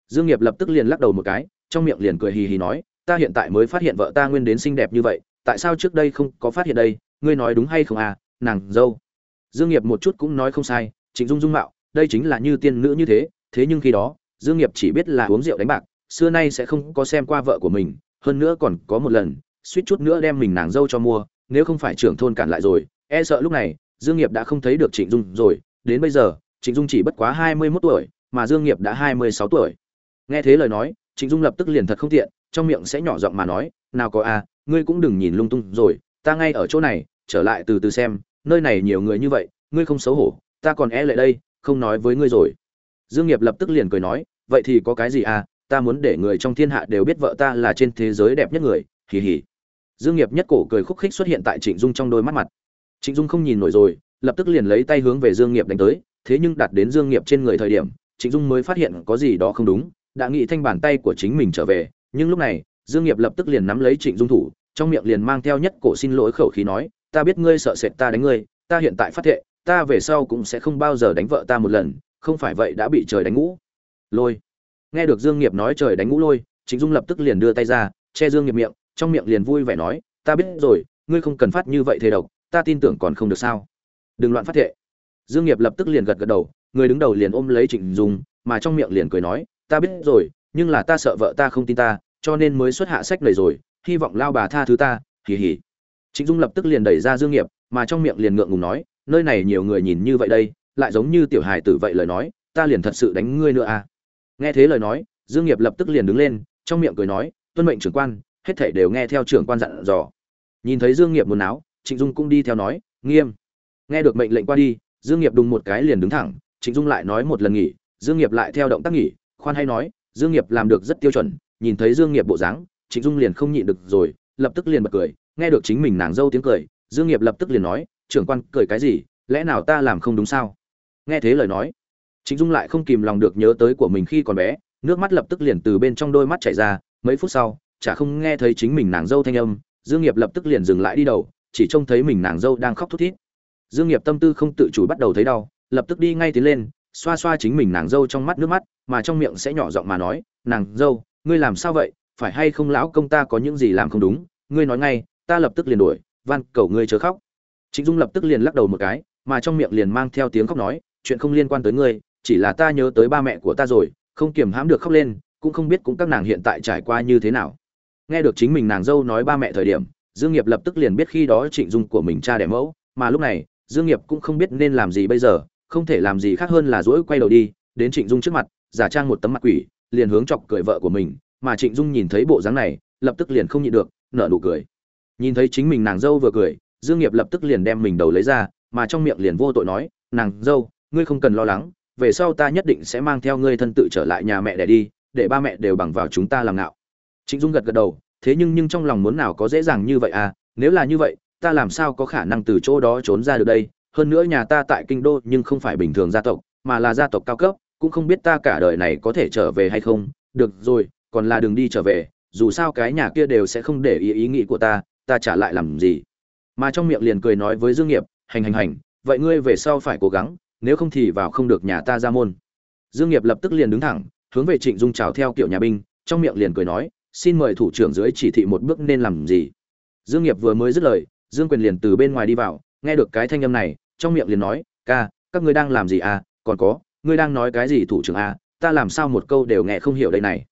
Dương nghiệp lập tức liền lắc đầu một cái, trong miệng liền cười hì hì nói, ta hiện tại mới phát hiện vợ ta nguyên đến xinh đẹp như vậy, tại sao trước đây không có phát hiện đây, ngươi nói đúng hay không à nàng dâu. Dương nghiệp một chút cũng nói không sai, trịnh dung dung mạo, đây chính là như tiên nữ như thế thế nhưng khi đó, dương nghiệp chỉ biết là uống rượu đánh bạc xưa nay sẽ không có xem qua vợ của mình, hơn nữa còn có một lần, suýt chút nữa đem mình nàng dâu cho mua, nếu không phải trưởng thôn cản lại rồi e sợ lúc này, dương nghiệp đã không thấy được trịnh dung rồi, đến bây giờ, trịnh dung chỉ bất quá hai mươi 21 tuổi, mà dương nghiệp đã hai mươi sáu tuổi. Nghe thế lời nói, trịnh dung lập tức liền thật không tiện, trong miệng sẽ nhỏ giọng mà nói, nào có a ngươi cũng đừng nhìn lung tung rồi, ta ngay ở chỗ này, trở lại từ từ xem, nơi này nhiều người như vậy, ngươi không xấu hổ, ta còn e lệ đây, không nói với ngươi rồi. Dương nghiệp lập tức liền cười nói, vậy thì có cái gì à ta muốn để người trong thiên hạ đều biết vợ ta là trên thế giới đẹp nhất người, hì hì. Dương nghiệp nhất cổ cười khúc khích xuất hiện tại trịnh dung trong đôi mắt mặt. Trịnh dung không nhìn nổi rồi, lập tức liền lấy tay hướng về dương nghiệp đánh tới, thế nhưng đạt đến dương nghiệp trên người thời điểm, trịnh dung mới phát hiện có gì đó không đúng, đã nghĩ thanh bàn tay của chính mình trở về, nhưng lúc này, dương nghiệp lập tức liền nắm lấy trịnh dung thủ, trong miệng liền mang theo nhất cổ xin lỗi khẩu khí nói, ta biết ngươi sợ sệt ta đánh ngươi, ta hiện tại phát thệ, ta về sau cũng sẽ không bao giờ đánh vợ ta một lần, không phải vậy đã bị trời đánh ngũ. Lôi nghe được dương nghiệp nói trời đánh ngũ lôi, trịnh dung lập tức liền đưa tay ra, che dương nghiệp miệng, trong miệng liền vui vẻ nói, ta biết rồi, ngươi không cần phát như vậy thế độc, ta tin tưởng còn không được sao? Đừng loạn phát thệ. Dương nghiệp lập tức liền gật gật đầu, người đứng đầu liền ôm lấy trịnh dung, mà trong miệng liền cười nói, ta biết rồi, nhưng là ta sợ vợ ta không tin ta, cho nên mới xuất hạ sách này rồi, hy vọng lao bà tha thứ ta, hì hì. Trịnh dung lập tức liền đẩy ra dương nghiệp, mà trong miệng liền ngượng ngùng nói, nơi này nhiều người nhìn như vậy đây, lại giống như tiểu hài tử vậy lời nói, ta liền thật sự đánh ngươi nữa à nghe thế lời nói, dương nghiệp lập tức liền đứng lên, trong miệng cười nói, tuân mệnh trưởng quan, hết thảy đều nghe theo trưởng quan dặn dò. Nhìn thấy dương nghiệp muốn áo trịnh dung cũng đi theo nói, nghiêm. Nghe được mệnh lệnh qua đi, dương nghiệp đùng một cái liền đứng thẳng, trịnh dung lại nói một lần nghỉ, dương nghiệp lại theo động tác nghỉ, khoan hay nói, dương nghiệp làm được rất tiêu chuẩn, nhìn thấy dương nghiệp bộ dáng, trịnh dung liền không nhịn được rồi, lập tức liền bật cười, nghe được chính mình nàng dâu tiếng cười, dương nghiệp lập tức liền nói, trưởng quan, cười cái gì, lẽ nào ta làm không đúng sao? Nghe thế lời nói trịnh dung lại không kìm lòng được nhớ tới của mình khi còn bé, nước mắt lập tức liền từ bên trong đôi mắt chảy ra, mấy phút sau, chả không nghe thấy chính mình nàng dâu thanh âm, dương nghiệp lập tức liền dừng lại đi đầu, chỉ trông thấy mình nàng dâu đang khóc thút thít. Dương nghiệp tâm tư không tự chủ bắt đầu thấy đau, lập tức đi ngay tiến lên, xoa xoa chính mình nàng dâu trong mắt nước mắt, mà trong miệng sẽ nhỏ giọng mà nói, nàng dâu, ngươi làm sao vậy? Phải hay không lão công ta có những gì làm không đúng? Ngươi nói ngay, ta lập tức liền đuổi, van cầu ngươi chớ khóc. Trịnh dung lập tức liền lắc đầu một cái, mà trong miệng liền mang theo tiếng khóc nói, chuyện không liên quan tới ngươi chỉ là ta nhớ tới ba mẹ của ta rồi, không kiềm hãm được khóc lên, cũng không biết cũng các nàng hiện tại trải qua như thế nào. Nghe được chính mình nàng dâu nói ba mẹ thời điểm, dương nghiệp lập tức liền biết khi đó trịnh dung của mình cha đẻ mẫu, mà lúc này, dương nghiệp cũng không biết nên làm gì bây giờ, không thể làm gì khác hơn là dỗi quay đầu đi, đến trịnh dung trước mặt, giả trang một tấm mặt quỷ, liền hướng chọc cười vợ của mình, mà trịnh dung nhìn thấy bộ dáng này, lập tức liền không nhịn được, nở nụ cười. Nhìn thấy chính mình nàng dâu vừa cười, dương nghiệp lập tức liền đem mình đầu lấy ra, mà trong miệng liền vô tội nói, nàng dâu, ngươi không cần lo lắng về sau ta nhất định sẽ mang theo ngươi thân tự trở lại nhà mẹ để đi, để ba mẹ đều bằng vào chúng ta làm ngạo. Trịnh dung gật gật đầu, thế nhưng nhưng trong lòng muốn nào có dễ dàng như vậy à? Nếu là như vậy, ta làm sao có khả năng từ chỗ đó trốn ra được đây? Hơn nữa nhà ta tại kinh đô nhưng không phải bình thường gia tộc, mà là gia tộc cao cấp, cũng không biết ta cả đời này có thể trở về hay không. Được rồi, còn là đường đi trở về, dù sao cái nhà kia đều sẽ không để ý ý nghĩ của ta ta trả lại làm gì? Mà trong miệng liền cười nói với dương nghiệp, hành hành hành, vậy ngươi về sau phải cố gắng nếu không thì vào không được nhà ta ra môn. Dương nghiệp lập tức liền đứng thẳng, hướng về trịnh dung chào theo kiểu nhà binh, trong miệng liền cười nói, xin mời thủ trưởng dưới chỉ thị một bước nên làm gì? Dương nghiệp vừa mới dứt lời, dương quyền liền từ bên ngoài đi vào, nghe được cái thanh âm này, trong miệng liền nói, ca, các ngươi đang làm gì à? Còn có, ngươi đang nói cái gì thủ trưởng à? Ta làm sao một câu đều nghe không hiểu đây này?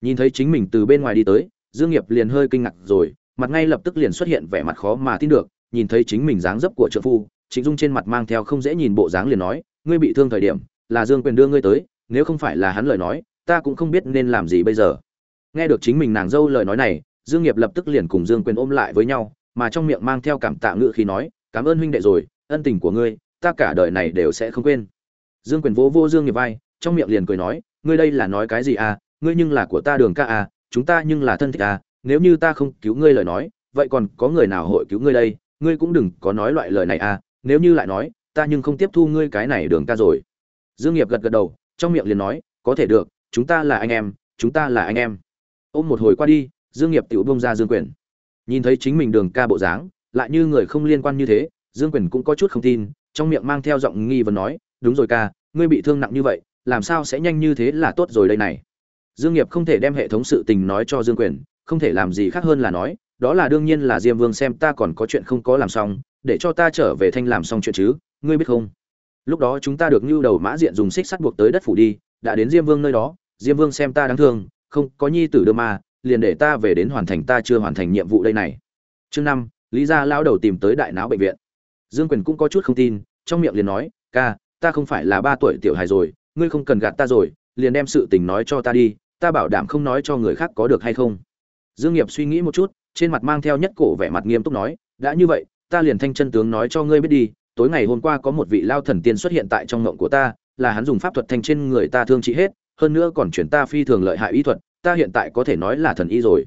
Nhìn thấy chính mình từ bên ngoài đi tới, dương nghiệp liền hơi kinh ngạc rồi, mặt ngay lập tức liền xuất hiện vẻ mặt khó mà tin được, nhìn thấy chính mình dáng dấp của trợ phu trịnh dung trên mặt mang theo không dễ nhìn bộ dáng liền nói, ngươi bị thương thời điểm, là dương quyền đưa ngươi tới, nếu không phải là hắn lời nói, ta cũng không biết nên làm gì bây giờ. Nghe được chính mình nàng dâu lời nói này, dương nghiệp lập tức liền cùng dương quyền ôm lại với nhau, mà trong miệng mang theo cảm tạ ngữ khi nói, cảm ơn huynh đệ rồi, ân tình của ngươi, ta cả đời này đều sẽ không quên. Dương quyền vỗ vô dương nghiệp vai, trong miệng liền cười nói, ngươi đây là nói cái gì à? Ngươi nhưng là của ta đường ca à? Chúng ta nhưng là thân thích à? Nếu như ta không cứu ngươi lời nói, vậy còn có người nào hội cứu ngươi đây? Ngươi cũng đừng có nói loại lời này à? Nếu như lại nói, ta nhưng không tiếp thu ngươi cái này đường ca rồi. Dương nghiệp gật gật đầu, trong miệng liền nói, có thể được, chúng ta là anh em, chúng ta là anh em. Ôm một hồi qua đi, dương nghiệp tiểu bông ra dương quyền. Nhìn thấy chính mình đường ca bộ dáng, lại như người không liên quan như thế, dương quyền cũng có chút không tin, trong miệng mang theo giọng nghi vấn nói, đúng rồi ca, ngươi bị thương nặng như vậy, làm sao sẽ nhanh như thế là tốt rồi đây này? Dương nghiệp không thể đem hệ thống sự tình nói cho dương quyền, không thể làm gì khác hơn là nói, đó là đương nhiên là diêm vương xem ta còn có chuyện không có làm xong để cho ta trở về thanh làm xong chuyện chứ, ngươi biết không? Lúc đó chúng ta được nhu đầu mã diện dùng xích sắt buộc tới đất phủ đi, đã đến diêm vương nơi đó, diêm vương xem ta đáng thương, không, có nhi tử đưa ma, liền để ta về đến hoàn thành ta chưa hoàn thành nhiệm vụ đây này. Chương năm, lý gia lao đầu tìm tới đại não bệnh viện. Dương quyền cũng có chút không tin, trong miệng liền nói, ca, ta không phải là ba tuổi tiểu hài rồi, ngươi không cần gạt ta rồi, liền đem sự tình nói cho ta đi, ta bảo đảm không nói cho người khác có được hay không? Dương nghiệp suy nghĩ một chút, trên mặt mang theo nhất cổ vẻ mặt nghiêm túc nói, đã như vậy ta liền thanh chân tướng nói cho ngươi biết đi, tối ngày hôm qua có một vị lao thần tiên xuất hiện tại trong ngộng của ta, là hắn dùng pháp thuật thanh trên người ta thương trị hết, hơn nữa còn chuyển ta phi thường lợi hại y thuật, ta hiện tại có thể nói là thần y rồi.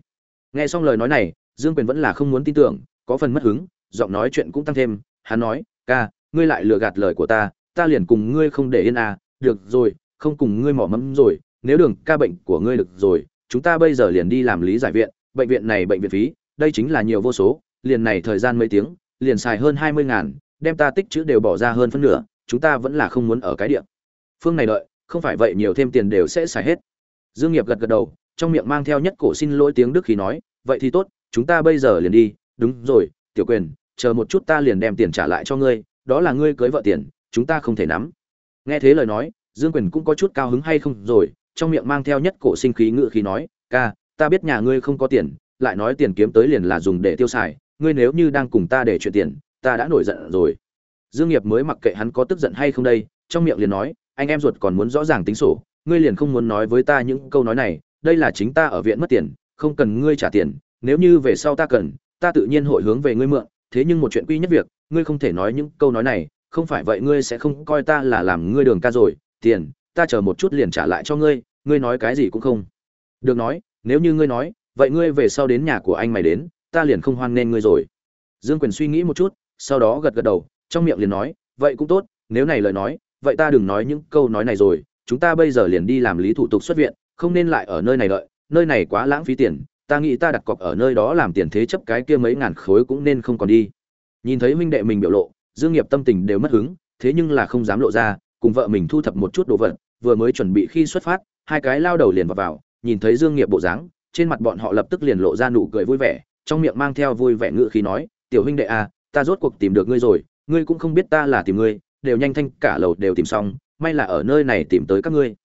Nghe xong lời nói này, dương quyền vẫn là không muốn tin tưởng, có phần mất hứng, giọng nói chuyện cũng tăng thêm, hắn nói, ca, ngươi lại lừa gạt lời của ta ta liền cùng ngươi không để yên à được rồi, không cùng ngươi mỏ mẫm rồi, nếu đường ca bệnh của ngươi được rồi, chúng ta bây giờ liền đi làm lý giải viện, bệnh viện này bệnh viện phí, đây chính là nhiều vô số, liền này thời gian mấy tiếng liền xài hơn hai mươi ngàn, đem ta tích chữ đều bỏ ra hơn phân nửa, chúng ta vẫn là không muốn ở cái địa. Phương này đợi, không phải vậy nhiều thêm tiền đều sẽ xài hết. Dương nghiệp gật gật đầu, trong miệng mang theo nhất cổ xin lỗi tiếng đức khi nói, vậy thì tốt, chúng ta bây giờ liền đi, đúng rồi, tiểu quyền, chờ một chút ta liền đem tiền trả lại cho ngươi, đó là ngươi cưới vợ tiền, chúng ta không thể nắm. Nghe thế lời nói, dương quyền cũng có chút cao hứng hay không rồi, trong miệng mang theo nhất cổ sinh khí ngự khí nói, ca, ta biết nhà ngươi không có tiền, lại nói tiền kiếm tới liền là dùng để tiêu xài ngươi nếu như đang cùng ta để chuyện tiền, ta đã nổi giận rồi. Dương nghiệp mới mặc kệ hắn có tức giận hay không đây, trong miệng liền nói, anh em ruột còn muốn rõ ràng tính sổ, ngươi liền không muốn nói với ta những câu nói này, đây là chính ta ở viện mất tiền, không cần ngươi trả tiền, nếu như về sau ta cần, ta tự nhiên hội hướng về ngươi mượn, thế nhưng một chuyện quy nhất việc, ngươi không thể nói những câu nói này, không phải vậy ngươi sẽ không coi ta là làm ngươi đường ca rồi, tiền, ta chờ một chút liền trả lại cho ngươi ngươi nói cái gì cũng không. Được nói, nếu như ngươi nói, vậy ngươi về sau đến nhà của anh mày đến ta liền không hoan nên ngươi rồi. Dương quyền suy nghĩ một chút sau đó gật gật đầu trong miệng liền nói vậy cũng tốt nếu này lời nói vậy ta đừng nói những câu nói này rồi chúng ta bây giờ liền đi làm lý thủ tục xuất viện không nên lại ở nơi này đợi nơi này quá lãng phí tiền ta nghĩ ta đặt cọc ở nơi đó làm tiền thế chấp cái kia mấy ngàn khối cũng nên không còn đi. Nhìn thấy huynh đệ mình biểu lộ dương nghiệp tâm tình đều mất hứng thế nhưng là không dám lộ ra cùng vợ mình thu thập một chút đồ vật vừa mới chuẩn bị khi xuất phát hai cái lao đầu liền vào, vào nhìn thấy dương nghiệp bộ dáng trên mặt bọn họ lập tức liền lộ ra nụ cười vui vẻ trong miệng mang theo vui vẻ ngự khí nói, tiểu huynh đệ à ta rốt cuộc tìm được ngươi rồi, ngươi cũng không biết ta là tìm ngươi, đều nhanh thanh, cả lầu đều tìm xong, may là ở nơi này tìm tới các ngươi.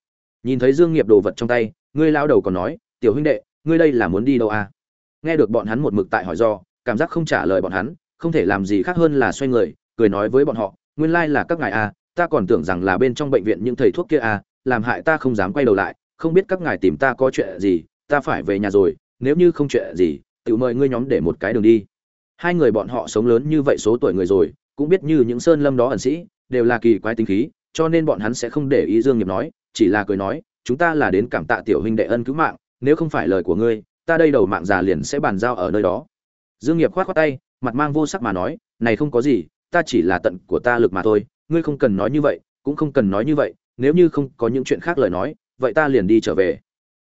Nhìn thấy dương nghiệp đồ vật trong tay, ngươi lao đầu còn nói, tiểu huynh đệ, ngươi đây là muốn đi đâu à? Nghe được bọn hắn một mực tại hỏi do, cảm giác không trả lời bọn hắn, không thể làm gì khác hơn là xoay người, cười nói với bọn họ, nguyên lai là các ngài à ta còn tưởng rằng là bên trong bệnh viện những thầy thuốc kia à làm hại ta không dám quay đầu lại, không biết các ngài tìm ta có chuyện gì, ta phải về nhà rồi, nếu như không chuyện gì tự mời ngươi nhóm để một cái đường đi. Hai người bọn họ sống lớn như vậy số tuổi người rồi, cũng biết như những sơn lâm đó ẩn sĩ, đều là kỳ quái tính khí, cho nên bọn hắn sẽ không để ý dương nghiệp nói, chỉ là cười nói, chúng ta là đến cảm tạ tiểu huynh đệ ân cứu mạng, nếu không phải lời của ngươi, ta đây đầu mạng già liền sẽ bàn giao ở nơi đó. Dương nghiệp khoát khoát tay, mặt mang vô sắc mà nói, này không có gì, ta chỉ là tận của ta lực mà thôi, ngươi không cần nói như vậy, cũng không cần nói như vậy, nếu như không có những chuyện khác lời nói, vậy ta liền đi trở về.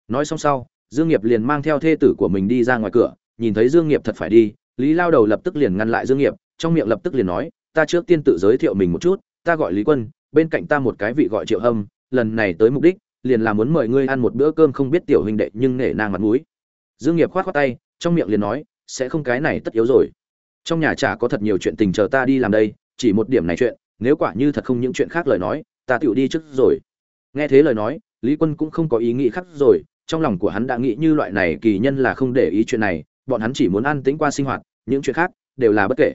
Nói xong sau, dương nghiệp liền mang theo thê tử của mình đi ra ngoài cửa nhìn thấy dương nghiệp thật phải đi, lý lao đầu lập tức liền ngăn lại dương nghiệp, trong miệng lập tức liền nói, ta trước tiên tự giới thiệu mình một chút, ta gọi lý quân, bên cạnh ta một cái vị gọi triệu hâm, lần này tới mục đích, liền là muốn mời ngươi ăn một bữa cơm không biết tiểu huynh đệ nhưng nể nang mặt mũi. Dương nghiệp khoát khoát tay, trong miệng liền nói, sẽ không cái này tất yếu rồi. Trong nhà chả có thật nhiều chuyện tình chờ ta đi làm đây, chỉ một điểm này chuyện, nếu quả như thật không những chuyện khác lời nói, ta tiểu đi trước rồi. Nghe thế lời nói, lý quân cũng không có ý nghĩ khác rồi, trong lòng của hắn đã nghĩ như loại này kỳ nhân là không để ý chuyện này bọn hắn chỉ muốn an tĩnh qua sinh hoạt, những chuyện khác đều là bất kể.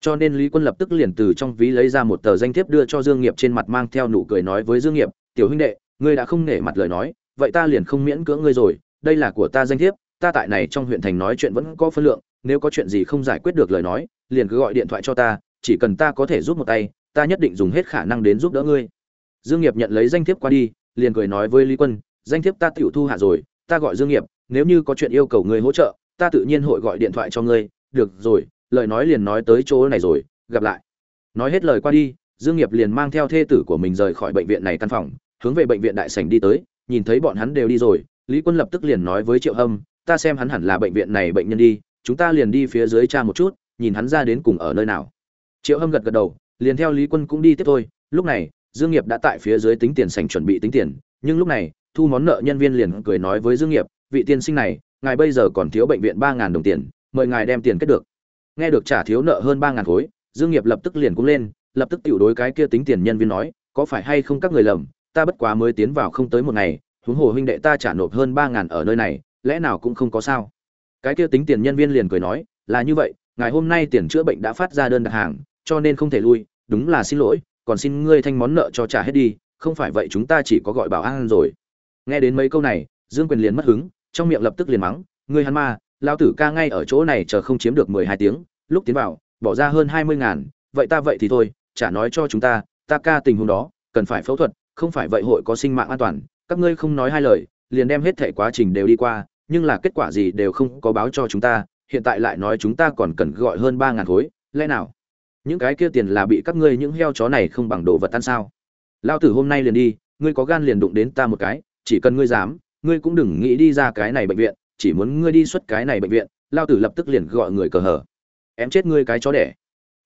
Cho nên lý quân lập tức liền từ trong ví lấy ra một tờ danh thiếp đưa cho dương nghiệp trên mặt mang theo nụ cười nói với dương nghiệp, tiểu huynh đệ, ngươi đã không nể mặt lời nói, vậy ta liền không miễn cưỡng ngươi rồi, đây là của ta danh thiếp, ta tại này trong huyện thành nói chuyện vẫn có phân lượng, nếu có chuyện gì không giải quyết được lời nói, liền cứ gọi điện thoại cho ta, chỉ cần ta có thể giúp một tay, ta nhất định dùng hết khả năng đến giúp đỡ ngươi. Dương nghiệp nhận lấy danh thiếp qua đi, liền cười nói với lý quân, danh thiếp ta tiểu thu hạ rồi, ta gọi dương nghiệp, nếu như có chuyện yêu cầu ngươi hỗ trợ ta tự nhiên hội gọi điện thoại cho ngươi, được rồi, lời nói liền nói tới chỗ này rồi, gặp lại. Nói hết lời qua đi, dương nghiệp liền mang theo thê tử của mình rời khỏi bệnh viện này căn phòng, hướng về bệnh viện đại sảnh đi tới, nhìn thấy bọn hắn đều đi rồi, lý quân lập tức liền nói với triệu hâm, ta xem hắn hẳn là bệnh viện này bệnh nhân đi, chúng ta liền đi phía dưới tra một chút, nhìn hắn ra đến cùng ở nơi nào. Triệu hâm gật gật đầu, liền theo lý quân cũng đi tiếp thôi. Lúc này, dương nghiệp đã tại phía dưới tính tiền sảnh chuẩn bị tính tiền, nhưng lúc này, thu món nợ nhân viên liền cười nói với dương nghiệp, vị tiên sinh này ngài bây giờ còn thiếu bệnh viện ba ngàn đồng tiền, mời ngài đem tiền kết được. Nghe được trả thiếu nợ hơn ba ngàn khối, dương nghiệp lập tức liền cũng lên, lập tức tiểu đối cái kia tính tiền nhân viên nói, có phải hay không các người lầm, ta bất quá mới tiến vào không tới một ngày, huống hồ huynh đệ ta trả nộp hơn ba ngàn ở nơi này, lẽ nào cũng không có sao? Cái kia tính tiền nhân viên liền cười nói, là như vậy, ngài hôm nay tiền chữa bệnh đã phát ra đơn đặt hàng, cho nên không thể lui, đúng là xin lỗi, còn xin ngươi thanh món nợ cho trả hết đi, không phải vậy chúng ta chỉ có gọi bảo an rồi. Nghe đến mấy câu này, dương quyền liền mất hứng trong miệng lập tức liền mắng, ngươi hắn ma, lao tử ca ngay ở chỗ này chờ không chiếm được mười hai tiếng, lúc tiến vào, bỏ ra hơn hai mươi ngàn, vậy ta vậy thì thôi, chả nói cho chúng ta ta ca tình huống đó, cần phải phẫu thuật, không phải vậy hội có sinh mạng an toàn, các ngươi không nói hai lời, liền đem hết thể quá trình đều đi qua, nhưng là kết quả gì đều không có báo cho chúng ta, hiện tại lại nói chúng ta còn cần gọi hơn ba ngàn khối, lẽ nào? Những cái kia tiền là bị các ngươi những heo chó này không bằng đồ vật tan sao? Lao tử hôm nay liền đi, ngươi có gan liền đụng đến ta một cái, chỉ cần ngươi dám ngươi cũng đừng nghĩ đi ra cái này bệnh viện, chỉ muốn ngươi đi xuất cái này bệnh viện, lao tử lập tức liền gọi người cờ hở em chết ngươi cái chó đẻ.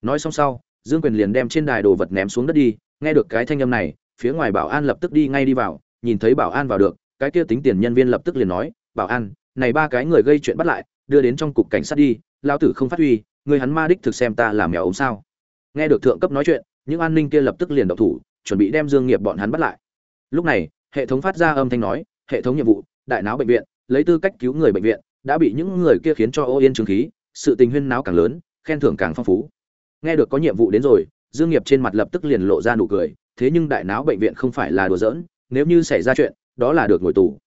Nói xong sau, dương quyền liền đem trên đài đồ vật ném xuống đất đi, nghe được cái thanh âm này, phía ngoài bảo an lập tức đi ngay đi vào, nhìn thấy bảo an vào được, cái kia tính tiền nhân viên lập tức liền nói, bảo an, này ba cái người gây chuyện bắt lại, đưa đến trong cục cảnh sát đi, lao tử không phát huy, người hắn ma đích thực xem ta làm mèo ống sao. Nghe được thượng cấp nói chuyện, những an ninh kia lập tức liền động thủ, chuẩn bị đem dương nghiệp bọn hắn bắt lại. Lúc này, hệ thống phát ra âm thanh nói hệ thống nhiệm vụ, đại não bệnh viện, lấy tư cách cứu người bệnh viện, đã bị những người kia khiến cho ô yên trường khí, sự tình huyên náo càng lớn, khen thưởng càng phong phú. Nghe được có nhiệm vụ đến rồi, dương nghiệp trên mặt lập tức liền lộ ra nụ cười, thế nhưng đại não bệnh viện không phải là đùa giỡn, nếu như xảy ra chuyện, đó là được ngồi tù.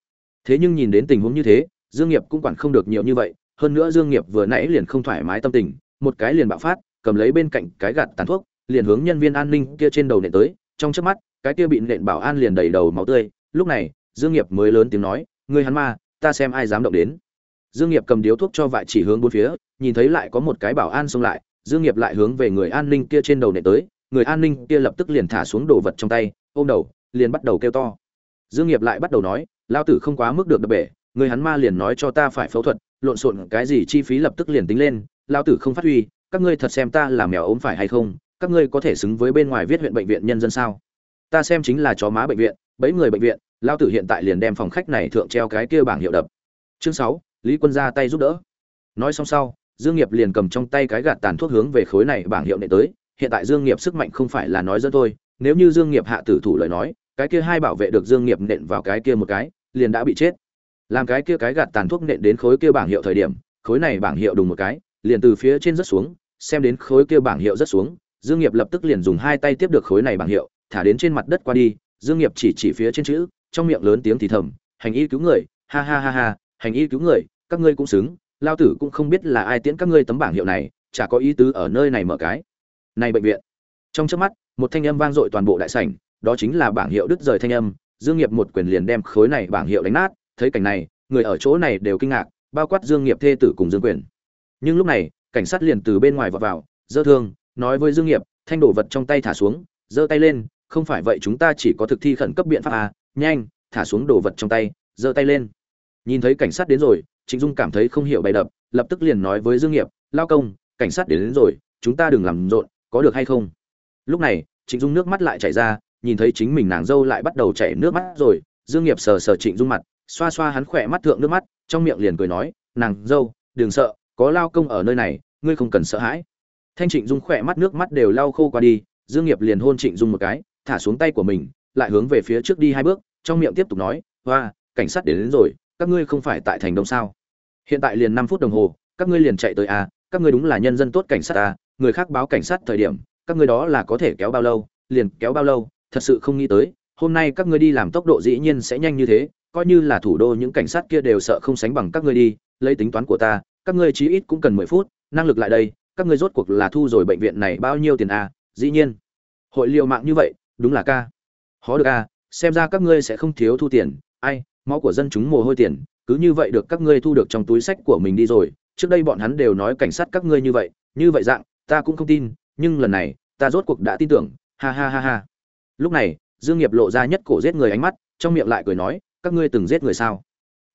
Thế nhưng nhìn đến tình huống như thế, dương nghiệp cũng quản không được nhiều như vậy, hơn nữa dương nghiệp vừa nãy liền không thoải mái tâm tình, một cái liền bạo phát, cầm lấy bên cạnh cái gạt tàn thuốc, liền hướng nhân viên an ninh kia trên đầu nện tới, trong chớp mắt, cái kia bị nện bảo an liền đầy đầu máu tươi, lúc này dương nghiệp mới lớn tiếng nói, ngươi hắn ma, ta xem ai dám động đến. Dương nghiệp cầm điếu thuốc cho vại chỉ hướng bốn phía, nhìn thấy lại có một cái bảo an xông lại, dương nghiệp lại hướng về người an ninh kia trên đầu nện tới, người an ninh kia lập tức liền thả xuống đồ vật trong tay, ôm đầu, liền bắt đầu kêu to. Dương nghiệp lại bắt đầu nói, lao tử không quá mức được đập bể, người hắn ma liền nói cho ta phải phẫu thuật, lộn xộn cái gì chi phí lập tức liền tính lên, lao tử không phát huy, các ngươi thật xem ta là mèo ốm phải hay không, các ngươi có thể xứng với bên ngoài viết huyện bệnh viện nhân dân sao? Ta xem chính là chó má bệnh viện bấy người bệnh viện lao tử hiện tại liền đem phòng khách này thượng treo cái kia bảng hiệu đập. Chương sáu, lý quân ra tay giúp đỡ. Nói xong sau, dương nghiệp liền cầm trong tay cái gạt tàn thuốc hướng về khối này bảng hiệu này tới, hiện tại dương nghiệp sức mạnh không phải là nói dẫn thôi, nếu như dương nghiệp hạ tử thủ lời nói, cái kia hai bảo vệ được dương nghiệp nện vào cái kia một cái, liền đã bị chết. Làm cái kia cái gạt tàn thuốc nện đến khối kia bảng hiệu thời điểm, khối này bảng hiệu đùng một cái, liền từ phía trên rất xuống, xem đến khối kia bảng hiệu rất xuống, dương nghiệp lập tức liền dùng hai tay tiếp được khối này bảng hiệu thả đến trên mặt đất qua đi, dương nghiệp chỉ chỉ phía trên chữ, trong miệng lớn tiếng thì thầm, hành y cứu người, ha ha ha ha, hành y cứu người, các ngươi cũng xứng, lao tử cũng không biết là ai tiễn các ngươi tấm bảng hiệu này, chả có ý tứ ở nơi này mở cái. Này bệnh viện. Trong chớp mắt, một thanh âm vang dội toàn bộ đại sảnh, đó chính là bảng hiệu đứt rời thanh âm, dương nghiệp một quyền liền đem khối này bảng hiệu đánh nát, thấy cảnh này, người ở chỗ này đều kinh ngạc, bao quát dương nghiệp thê tử cùng dương quyền. Nhưng lúc này, cảnh sát liền từ bên ngoài vọt vào, dơ thương, nói với dương nghiệp, thanh đổ vật trong tay thả xuống giơ tay lên không phải vậy chúng ta chỉ có thực thi khẩn cấp biện pháp à nhanh thả xuống đồ vật trong tay giơ tay lên. Nhìn thấy cảnh sát đến rồi trịnh dung cảm thấy không hiểu bày đập lập tức liền nói với dương nghiệp lao công cảnh sát đến, đến rồi chúng ta đừng làm rộn có được hay không? Lúc này trịnh dung nước mắt lại chảy ra nhìn thấy chính mình nàng dâu lại bắt đầu chảy nước mắt rồi dương nghiệp sờ sờ trịnh dung mặt xoa xoa hắn khỏe mắt thượng nước mắt trong miệng liền cười nói nàng dâu đừng sợ có lao công ở nơi này ngươi không cần sợ hãi. Thanh trịnh dung khỏe mắt nước mắt đều lau khô qua đi dương nghiệp liền hôn trịnh dung một cái thả xuống tay của mình lại hướng về phía trước đi hai bước trong miệng tiếp tục nói hoa cảnh sát đến, đến rồi các ngươi không phải tại thành đông sao? Hiện tại liền năm phút đồng hồ các ngươi liền chạy tới à các ngươi đúng là nhân dân tốt cảnh sát à người khác báo cảnh sát thời điểm các ngươi đó là có thể kéo bao lâu liền kéo bao lâu thật sự không nghĩ tới hôm nay các ngươi đi làm tốc độ dĩ nhiên sẽ nhanh như thế coi như là thủ đô những cảnh sát kia đều sợ không sánh bằng các ngươi đi lấy tính toán của ta các ngươi chí ít cũng cần mười phút năng lực lại đây các ngươi rốt cuộc là thu rồi bệnh viện này bao nhiêu tiền à dĩ nhiên. Hội liều mạng như vậy đúng là ca. Hó được ca, xem ra các ngươi sẽ không thiếu thu tiền. Ai máu của dân chúng mồ hôi tiền cứ như vậy được các ngươi thu được trong túi sách của mình đi rồi. Trước đây bọn hắn đều nói cảnh sát các ngươi như vậy như vậy dạng ta cũng không tin nhưng lần này ta rốt cuộc đã tin tưởng. Ha ha ha ha. Lúc này dương nghiệp lộ ra nhất cổ giết người ánh mắt trong miệng lại cười nói các ngươi từng giết người sao?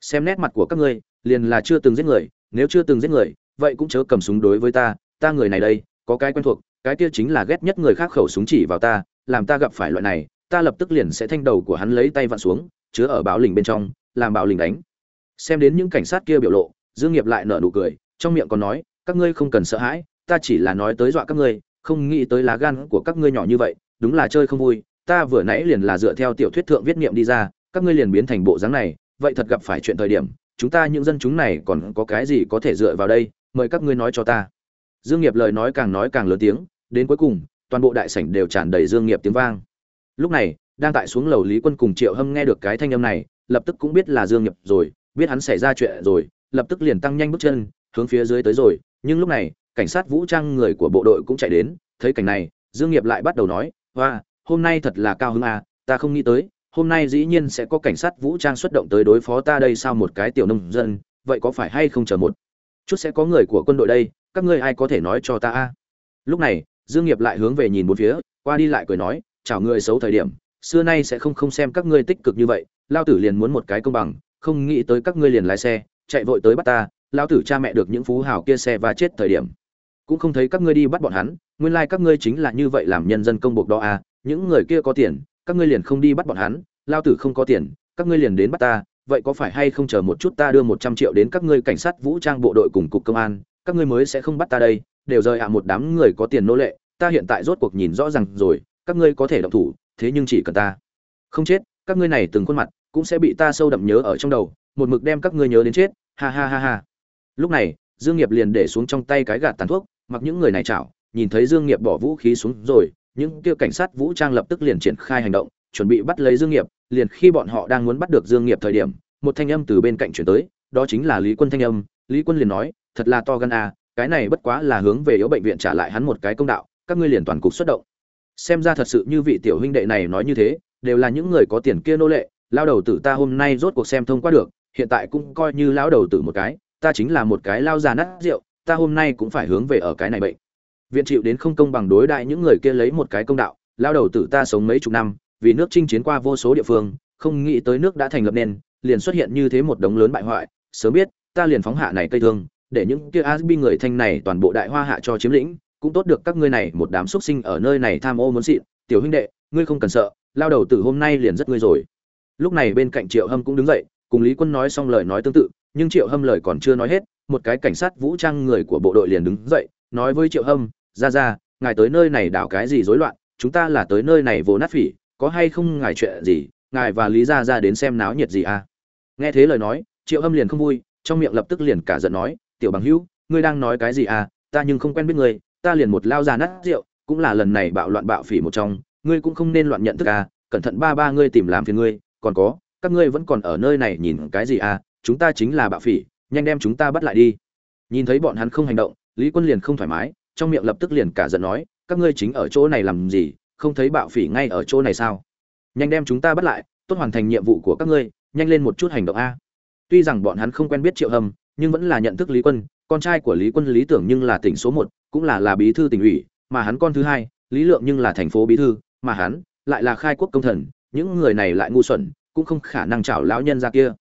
Xem nét mặt của các ngươi liền là chưa từng giết người nếu chưa từng giết người vậy cũng chớ cầm súng đối với ta ta người này đây có cái quen thuộc cái kia chính là ghét nhất người khác khẩu súng chỉ vào ta, làm ta gặp phải loại này, ta lập tức liền sẽ thanh đầu của hắn lấy tay vặn xuống, chứa ở báo lình bên trong, làm báo lình đánh. Xem đến những cảnh sát kia biểu lộ, dương nghiệp lại nở nụ cười, trong miệng còn nói, các ngươi không cần sợ hãi, ta chỉ là nói tới dọa các ngươi, không nghĩ tới lá gan của các ngươi nhỏ như vậy, đúng là chơi không vui, ta vừa nãy liền là dựa theo tiểu thuyết thượng viết niệm đi ra, các ngươi liền biến thành bộ dáng này, vậy thật gặp phải chuyện thời điểm, chúng ta những dân chúng này còn có cái gì có thể dựa vào đây, mời các ngươi nói cho ta. Dương nghiệp lời nói càng nói càng lớn tiếng đến cuối cùng, toàn bộ đại sảnh đều tràn đầy dương nghiệp tiếng vang. Lúc này, đang tại xuống lầu lý quân cùng triệu hâm nghe được cái thanh âm này, lập tức cũng biết là dương nghiệp rồi, biết hắn xảy ra chuyện rồi, lập tức liền tăng nhanh bước chân, hướng phía dưới tới rồi. Nhưng lúc này, cảnh sát vũ trang người của bộ đội cũng chạy đến, thấy cảnh này, dương nghiệp lại bắt đầu nói, hoa, hôm nay thật là cao hứng à ta không nghĩ tới, hôm nay dĩ nhiên sẽ có cảnh sát vũ trang xuất động tới đối phó ta đây sao một cái tiểu nông dân, vậy có phải hay không chờ một? Chút sẽ có người của quân đội đây, các ngươi ai có thể nói cho ta a lúc này dương nghiệp lại hướng về nhìn bốn phía, qua đi lại cười nói chào người xấu thời điểm, xưa nay sẽ không không xem các ngươi tích cực như vậy, lao tử liền muốn một cái công bằng, không nghĩ tới các ngươi liền lái xe, chạy vội tới bắt ta, lao tử cha mẹ được những phú hào kia xe và chết thời điểm. Cũng không thấy các ngươi đi bắt bọn hắn, nguyên lai like các ngươi chính là như vậy làm nhân dân công buộc đó à những người kia có tiền, các ngươi liền không đi bắt bọn hắn, lao tử không có tiền, các ngươi liền đến bắt ta, vậy có phải hay không chờ một chút ta đưa một trăm triệu đến các ngươi cảnh sát vũ trang bộ đội cùng cục công an, các ngươi mới sẽ không bắt ta đây đều rời ạ một đám người có tiền nô lệ, ta hiện tại rốt cuộc nhìn rõ ràng rồi, các ngươi có thể động thủ, thế nhưng chỉ cần ta. Không chết, các ngươi này từng khuôn mặt, cũng sẽ bị ta sâu đậm nhớ ở trong đầu, một mực đem các ngươi nhớ đến chết, ha ha ha ha. Lúc này, dương nghiệp liền để xuống trong tay cái gạt tàn thuốc, mặc những người này chảo, nhìn thấy dương nghiệp bỏ vũ khí xuống rồi, những kia cảnh sát vũ trang lập tức liền triển khai hành động, chuẩn bị bắt lấy dương nghiệp, liền khi bọn họ đang muốn bắt được dương nghiệp thời điểm, một thanh âm từ bên cạnh chuyển tới, đó chính là lý quân thanh âm, lý quân liền nói, thật là to gan à cái này bất quá là hướng về yếu bệnh viện trả lại hắn một cái công đạo, các ngươi liền toàn cục xuất động. Xem ra thật sự như vị tiểu huynh đệ này nói như thế, đều là những người có tiền kia nô lệ, lao đầu tử ta hôm nay rốt cuộc xem thông qua được, hiện tại cũng coi như lão đầu tử một cái, ta chính là một cái lao già nát rượu, ta hôm nay cũng phải hướng về ở cái này bệnh. Viện chịu đến không công bằng đối đại những người kia lấy một cái công đạo, lao đầu tử ta sống mấy chục năm, vì nước chinh chiến qua vô số địa phương, không nghĩ tới nước đã thành lập nên liền xuất hiện như thế một đống lớn bại hoại, sớm biết, ta liền phóng hạ này cây thương để những kia asbi người thanh này toàn bộ đại hoa hạ cho chiếm lĩnh, cũng tốt được các ngươi này một đám xuất sinh ở nơi này tham ô muốn xịn. Tiểu huynh đệ, ngươi không cần sợ, lao đầu tử hôm nay liền rất ngươi rồi. Lúc này bên cạnh triệu hâm cũng đứng dậy, cùng lý quân nói xong lời nói tương tự, nhưng triệu hâm lời còn chưa nói hết, một cái cảnh sát vũ trang người của bộ đội liền đứng dậy, nói với triệu hâm, ra ra, ngài tới nơi này đảo cái gì rối loạn, chúng ta là tới nơi này vồ nát phỉ, có hay không ngài chuyện gì, ngài và lý ra ra đến xem náo nhiệt gì à? Nghe thế lời nói, triệu hâm liền không vui, trong miệng lập tức liền cả giận nói tiểu bằng hữu, ngươi đang nói cái gì à? Ta nhưng không quen biết ngươi, ta liền một lao ra nát rượu, cũng là lần này bạo loạn bạo phỉ một trong, ngươi cũng không nên loạn nhận thức à? Cẩn thận ba ba ngươi tìm làm phiền ngươi, còn có, các ngươi vẫn còn ở nơi này nhìn cái gì à? Chúng ta chính là bạo phỉ, nhanh đem chúng ta bắt lại đi. Nhìn thấy bọn hắn không hành động, lý quân liền không thoải mái, trong miệng lập tức liền cả giận nói, các ngươi chính ở chỗ này làm gì? Không thấy bạo phỉ ngay ở chỗ này sao? Nhanh đem chúng ta bắt lại, tốt hoàn thành nhiệm vụ của các ngươi, nhanh lên một chút hành động a. Tuy rằng bọn hắn không quen biết triệu hâm nhưng vẫn là nhận thức lý quân, con trai của lý quân lý tưởng nhưng là tỉnh số một, cũng là là bí thư tỉnh ủy, mà hắn con thứ hai, lý lượng nhưng là thành phố bí thư, mà hắn lại là khai quốc công thần, những người này lại ngu xuẩn, cũng không khả năng chảo lão nhân ra kia.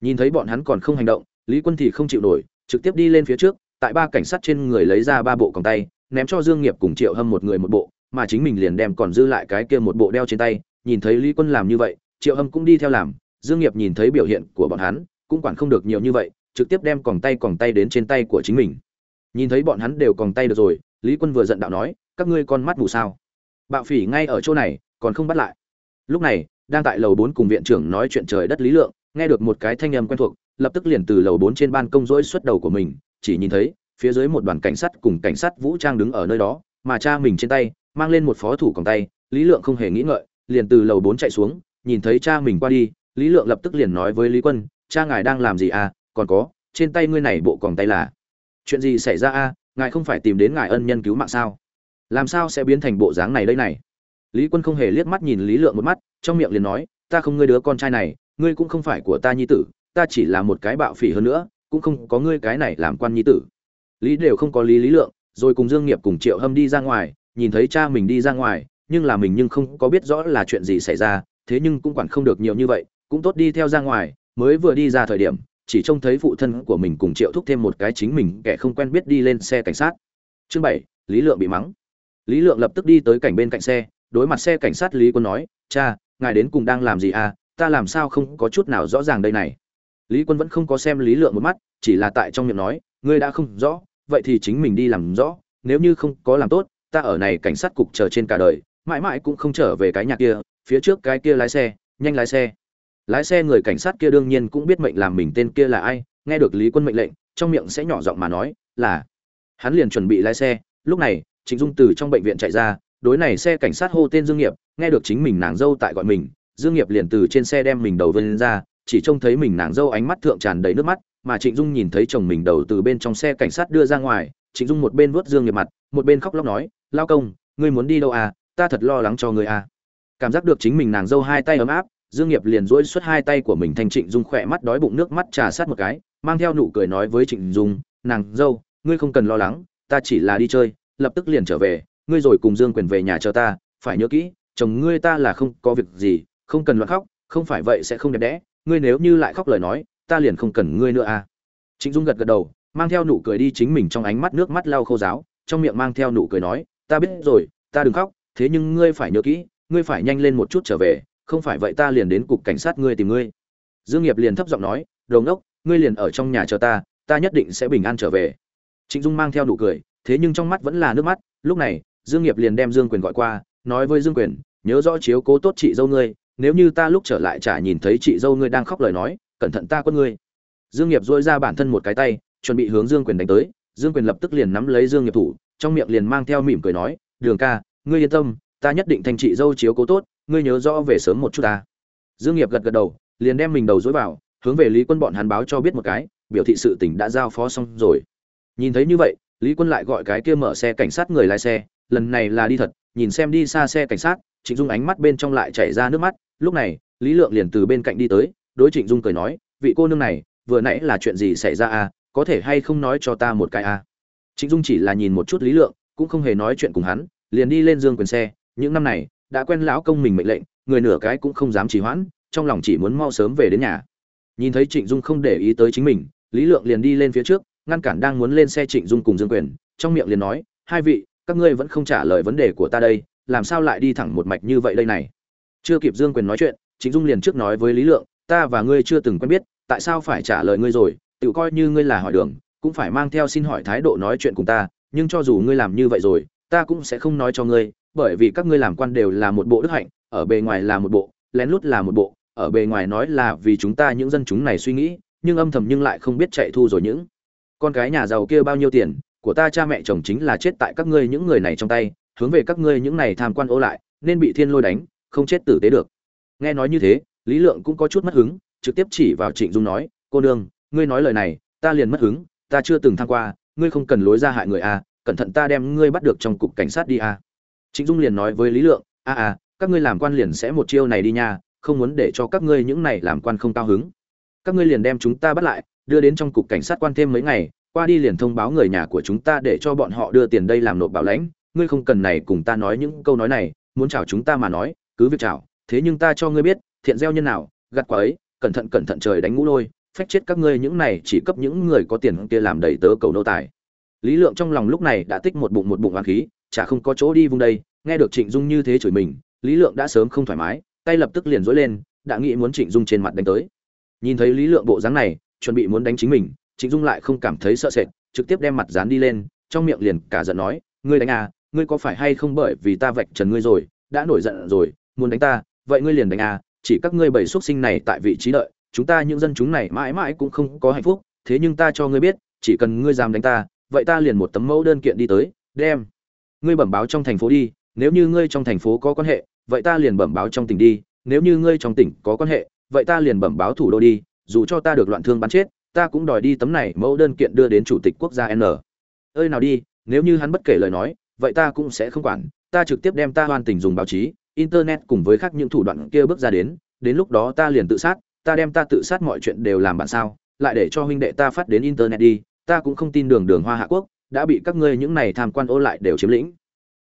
Nhìn thấy bọn hắn còn không hành động, lý quân thì không chịu nổi, trực tiếp đi lên phía trước, tại ba cảnh sát trên người lấy ra ba bộ còng tay, ném cho dương nghiệp cùng triệu hâm một người một bộ, mà chính mình liền đem còn dư lại cái kia một bộ đeo trên tay, nhìn thấy lý quân làm như vậy, triệu hâm cũng đi theo làm, dương nghiệp nhìn thấy biểu hiện của bọn hắn, cũng quản không được nhiều như vậy trực tiếp đem còng tay còng tay đến trên tay của chính mình. Nhìn thấy bọn hắn đều còng tay được rồi, lý quân vừa giận đạo nói, các ngươi con mắt mù sao? Bạo phỉ ngay ở chỗ này, còn không bắt lại. Lúc này, đang tại lầu bốn cùng viện trưởng nói chuyện trời đất lý lượng, nghe được một cái thanh âm quen thuộc, lập tức liền từ lầu bốn trên ban công rỗi xuất đầu của mình, chỉ nhìn thấy, phía dưới một đoàn cảnh sát cùng cảnh sát vũ trang đứng ở nơi đó, mà cha mình trên tay, mang lên một phó thủ còng tay, lý lượng không hề nghĩ ngợi, liền từ lầu bốn chạy xuống, nhìn thấy cha mình qua đi, lý lượng lập tức liền nói với lý quân, cha ngài đang làm gì à? Còn có, trên tay ngươi này bộ còn tay là. Chuyện gì xảy ra a? À? ngài không phải tìm đến ngài ân nhân cứu mạng sao? Làm sao sẽ biến thành bộ dáng này đây này? Lý quân không hề liếc mắt nhìn lý lượng một mắt, trong miệng liền nói, ta không ngươi đứa con trai này, ngươi cũng không phải của ta nhi tử, ta chỉ là một cái bạo phỉ hơn nữa, cũng không có ngươi cái này làm quan nhi tử. Lý đều không có lý lý lượng, rồi cùng dương nghiệp cùng triệu hâm đi ra ngoài, nhìn thấy cha mình đi ra ngoài, nhưng là mình nhưng không có biết rõ là chuyện gì xảy ra, thế nhưng cũng quản không được nhiều như vậy, cũng tốt đi theo ra ngoài, mới vừa đi ra thời điểm chỉ trông thấy phụ thân của mình cùng triệu thúc thêm một cái chính mình, kẻ không quen biết đi lên xe cảnh sát. Chương bảy, lý lượng bị mắng. Lý lượng lập tức đi tới cảnh bên cạnh xe, đối mặt xe cảnh sát lý quân nói, cha, ngài đến cùng đang làm gì à? Ta làm sao không có chút nào rõ ràng đây này? Lý quân vẫn không có xem lý lượng một mắt, chỉ là tại trong miệng nói, ngươi đã không rõ, vậy thì chính mình đi làm rõ. Nếu như không có làm tốt, ta ở này cảnh sát cục chờ trên cả đời, mãi mãi cũng không trở về cái nhà kia, phía trước cái kia lái xe, nhanh lái xe lái xe người cảnh sát kia đương nhiên cũng biết mệnh làm mình tên kia là ai, nghe được lý quân mệnh lệnh, trong miệng sẽ nhỏ giọng mà nói, là, hắn liền chuẩn bị lái xe, lúc này, trịnh dung từ trong bệnh viện chạy ra, đối này xe cảnh sát hô tên dương nghiệp, nghe được chính mình nàng dâu tại gọi mình, dương nghiệp liền từ trên xe đem mình đầu vươn ra, chỉ trông thấy mình nàng dâu ánh mắt thượng tràn đầy nước mắt, mà trịnh dung nhìn thấy chồng mình đầu từ bên trong xe cảnh sát đưa ra ngoài, trịnh dung một bên vuốt dương nghiệp mặt, một bên khóc lóc nói, lao công, ngươi muốn đi đâu à? Ta thật lo lắng cho ngươi à. Cảm giác được chính mình nàng dâu hai tay ấm áp dương nghiệp liền duỗi xuất hai tay của mình thành trịnh dung khỏe mắt đói bụng, nước mắt trà sát một cái, mang theo nụ cười nói với trịnh dung, nàng, dâu, ngươi không cần lo lắng, ta chỉ là đi chơi, lập tức liền trở về, ngươi rồi cùng dương quyền về nhà chờ ta, phải nhớ kỹ, chồng ngươi ta là không có việc gì, không cần loạn khóc, không phải vậy sẽ không đẹp đẽ, ngươi nếu như lại khóc lời nói, ta liền không cần ngươi nữa à. Trịnh dung gật gật đầu, mang theo nụ cười đi chính mình trong ánh mắt nước mắt lau khô giáo trong miệng mang theo nụ cười nói, ta biết rồi, ta đừng khóc, thế nhưng ngươi phải nhớ kỹ, ngươi phải nhanh lên một chút trở về không phải vậy ta liền đến cục cảnh sát ngươi tìm ngươi. Dương nghiệp liền thấp giọng nói đồng đốc ngươi liền ở trong nhà chờ ta ta nhất định sẽ bình an trở về. Trịnh dung mang theo nụ cười, thế nhưng trong mắt vẫn là nước mắt. Lúc này, dương nghiệp liền đem dương quyền gọi qua, nói với dương quyền, nhớ rõ chiếu cố tốt chị dâu ngươi, nếu như ta lúc trở lại chả nhìn thấy chị dâu ngươi đang khóc lời nói, cẩn thận ta quất ngươi. Dương nghiệp duỗi ra bản thân một cái tay, chuẩn bị hướng dương quyền đánh tới. Dương quyền lập tức liền nắm lấy dương nghiệp thủ, trong miệng liền mang theo mỉm cười nói, đường ca, ngươi yên tâm, ta nhất định thành chị dâu chiếu cố tốt ngươi nhớ rõ về sớm một chút ta. Dương nghiệp gật gật đầu, liền đem mình đầu dối vào, hướng về lý quân bọn hắn báo cho biết một cái, biểu thị sự tình đã giao phó xong rồi. Nhìn thấy như vậy, lý quân lại gọi cái kia mở xe cảnh sát người lái xe, lần này là đi thật, nhìn xem đi xa xe cảnh sát, trịnh dung ánh mắt bên trong lại chảy ra nước mắt, lúc này, lý lượng liền từ bên cạnh đi tới, đối trịnh dung cười nói, vị cô nương này, vừa nãy là chuyện gì xảy ra à có thể hay không nói cho ta một cái à? Trịnh dung chỉ là nhìn một chút lý lượng, cũng không hề nói chuyện cùng hắn, liền đi lên dương quyền xe, những năm này đã quen lão công mình mệnh lệnh, người nửa cái cũng không dám trì hoãn, trong lòng chỉ muốn mau sớm về đến nhà. Nhìn thấy trịnh dung không để ý tới chính mình, lý lượng liền đi lên phía trước, ngăn cản đang muốn lên xe trịnh dung cùng dương quyền, trong miệng liền nói, hai vị, các ngươi vẫn không trả lời vấn đề của ta đây, làm sao lại đi thẳng một mạch như vậy đây này? Chưa kịp dương quyền nói chuyện, trịnh dung liền trước nói với lý lượng, ta và ngươi chưa từng quen biết, tại sao phải trả lời ngươi rồi? Tự coi như ngươi là hỏi đường, cũng phải mang theo xin hỏi thái độ nói chuyện cùng ta, nhưng cho dù ngươi làm như vậy rồi, ta cũng sẽ không nói cho ngươi bởi vì các ngươi làm quan đều là một bộ đức hạnh ở bề ngoài là một bộ lén lút là một bộ ở bề ngoài nói là vì chúng ta những dân chúng này suy nghĩ nhưng âm thầm nhưng lại không biết chạy thu rồi những con cái nhà giàu kia bao nhiêu tiền của ta cha mẹ chồng chính là chết tại các ngươi những người này trong tay hướng về các ngươi những này tham quan ô lại nên bị thiên lôi đánh không chết tử tế được nghe nói như thế lý lượng cũng có chút mất hứng trực tiếp chỉ vào trịnh dung nói cô nương ngươi nói lời này ta liền mất hứng ta chưa từng tham qua ngươi không cần lối ra hại người a à, cẩn thận ta đem ngươi bắt được trong cục cảnh sát đi a à trịnh dung liền nói với lý lượng, a a các ngươi làm quan liền sẽ một chiêu này đi nha, không muốn để cho các ngươi những này làm quan không cao hứng. Các ngươi liền đem chúng ta bắt lại, đưa đến trong cục cảnh sát quan thêm mấy ngày, qua đi liền thông báo người nhà của chúng ta để cho bọn họ đưa tiền đây làm nộp bảo lãnh. Ngươi không cần này cùng ta nói những câu nói này, muốn chào chúng ta mà nói, cứ việc chào thế nhưng ta cho ngươi biết, thiện gieo nhân nào, gặt quả ấy, cẩn thận cẩn thận trời đánh ngũ lôi, phách chết các ngươi những này chỉ cấp những người có tiền kia làm đầy tớ cầu nô tài. Lý lượng trong lòng lúc này đã tích một bụng một bụng oán khí chả không có chỗ đi vùng đây, nghe được trịnh dung như thế chửi mình, lý lượng đã sớm không thoải mái, tay lập tức liền dối lên, đã nghĩ muốn trịnh dung trên mặt đánh tới. Nhìn thấy lý lượng bộ dáng này, chuẩn bị muốn đánh chính mình, trịnh dung lại không cảm thấy sợ sệt, trực tiếp đem mặt dán đi lên, trong miệng liền cả giận nói, ngươi đánh à ngươi có phải hay không bởi vì ta vạch trần ngươi rồi, đã nổi giận rồi, muốn đánh ta, vậy ngươi liền đánh à chỉ các ngươi bảy xuất sinh này tại vị trí đợi, chúng ta những dân chúng này mãi mãi cũng không có hạnh phúc, thế nhưng ta cho ngươi biết, chỉ cần ngươi dám đánh ta, vậy ta liền một tấm mẫu đơn kiện đi tới, đem ngươi bẩm báo trong thành phố đi, nếu như ngươi trong thành phố có quan hệ, vậy ta liền bẩm báo trong tỉnh đi, nếu như ngươi trong tỉnh có quan hệ, vậy ta liền bẩm báo thủ đô đi, dù cho ta được loạn thương bắn chết, ta cũng đòi đi tấm này mẫu đơn kiện đưa đến chủ tịch quốc gia n. Ơi nào đi, nếu như hắn bất kể lời nói, vậy ta cũng sẽ không quản, ta trực tiếp đem ta hoàn tình dùng báo chí, internet cùng với khác những thủ đoạn kia bước ra đến đến lúc đó ta liền tự sát, ta đem ta tự sát mọi chuyện đều làm bạn sao, lại để cho huynh đệ ta phát đến internet đi, ta cũng không tin đường đường hoa hạ quốc đã bị các ngươi những này tham quan ô lại đều chiếm lĩnh.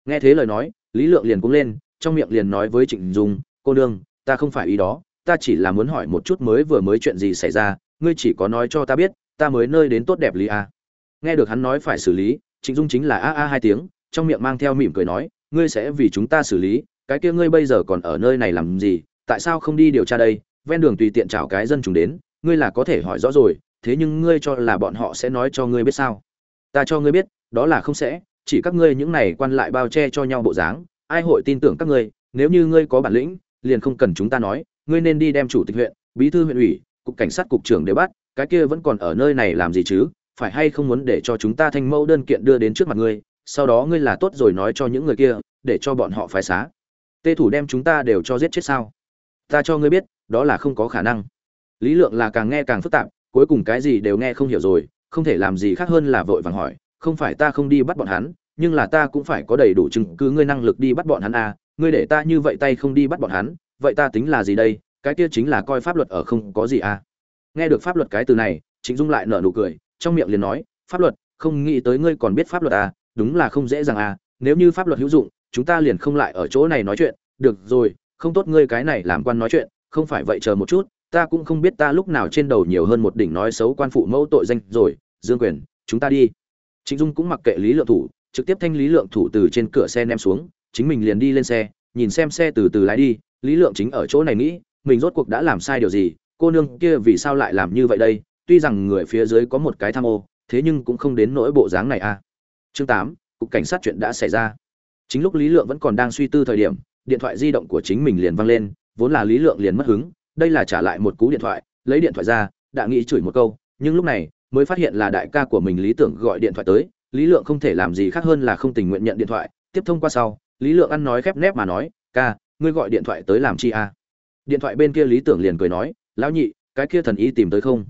Nghe thế lời nói, lý lượng liền cũng lên, trong miệng liền nói với trịnh dung, cô nương, ta không phải ý đó, ta chỉ là muốn hỏi một chút mới vừa mới chuyện gì xảy ra, ngươi chỉ có nói cho ta biết, ta mới nơi đến tốt đẹp lý a. Nghe được hắn nói phải xử lý, trịnh dung chính là a a hai tiếng, trong miệng mang theo mỉm cười nói, ngươi sẽ vì chúng ta xử lý, cái kia ngươi bây giờ còn ở nơi này làm gì, tại sao không đi điều tra đây, ven đường tùy tiện chào cái dân chúng đến, ngươi là có thể hỏi rõ rồi, thế nhưng ngươi cho là bọn họ sẽ nói cho ngươi biết sao? Ta cho ngươi biết, đó là không sẽ, chỉ các ngươi những này quan lại bao che cho nhau bộ dáng, ai hội tin tưởng các ngươi, nếu như ngươi có bản lĩnh, liền không cần chúng ta nói, ngươi nên đi đem chủ tịch huyện, bí thư huyện ủy, cục cảnh sát cục trưởng để bắt, cái kia vẫn còn ở nơi này làm gì chứ, phải hay không muốn để cho chúng ta thanh mẫu đơn kiện đưa đến trước mặt ngươi, sau đó ngươi là tốt rồi nói cho những người kia, để cho bọn họ phái xá. Tê thủ đem chúng ta đều cho giết chết sao? Ta cho ngươi biết, đó là không có khả năng. Lý lượng là càng nghe càng phức tạp, cuối cùng cái gì đều nghe không hiểu rồi không thể làm gì khác hơn là vội vàng hỏi, không phải ta không đi bắt bọn hắn, nhưng là ta cũng phải có đầy đủ chứng cứ, ngươi năng lực đi bắt bọn hắn à ngươi để ta như vậy tay không đi bắt bọn hắn, vậy ta tính là gì đây, cái kia chính là coi pháp luật ở không có gì à. Nghe được pháp luật cái từ này, trịnh dung lại nở nụ cười, trong miệng liền nói, pháp luật, không nghĩ tới ngươi còn biết pháp luật à đúng là không dễ dàng à nếu như pháp luật hữu dụng, chúng ta liền không lại ở chỗ này nói chuyện, được rồi, không tốt ngươi cái này làm quan nói chuyện, không phải vậy chờ một chút ta cũng không biết ta lúc nào trên đầu nhiều hơn một đỉnh nói xấu quan phụ mẫu tội danh rồi, dương quyền, chúng ta đi. Trịnh dung cũng mặc kệ lý lượng thủ, trực tiếp thanh lý lượng thủ từ trên cửa xe ném xuống, chính mình liền đi lên xe, nhìn xem xe từ từ lái đi, lý lượng chính ở chỗ này nghĩ, mình rốt cuộc đã làm sai điều gì, cô nương kia vì sao lại làm như vậy đây, tuy rằng người phía dưới có một cái tham ô, thế nhưng cũng không đến nỗi bộ dáng này à. Chương tám, cục cảnh sát chuyện đã xảy ra. Chính lúc lý lượng vẫn còn đang suy tư thời điểm, điện thoại di động của chính mình liền vang lên, vốn là lý lượng liền mất hứng đây là trả lại một cú điện thoại, lấy điện thoại ra, đã nghĩ chửi một câu, nhưng lúc này, mới phát hiện là đại ca của mình lý tưởng gọi điện thoại tới, lý lượng không thể làm gì khác hơn là không tình nguyện nhận điện thoại, tiếp thông qua sau, lý lượng ăn nói khép nép mà nói, ca, ngươi gọi điện thoại tới làm chi a à? điện thoại bên kia lý tưởng liền cười nói, lão nhị, cái kia thần y tìm tới không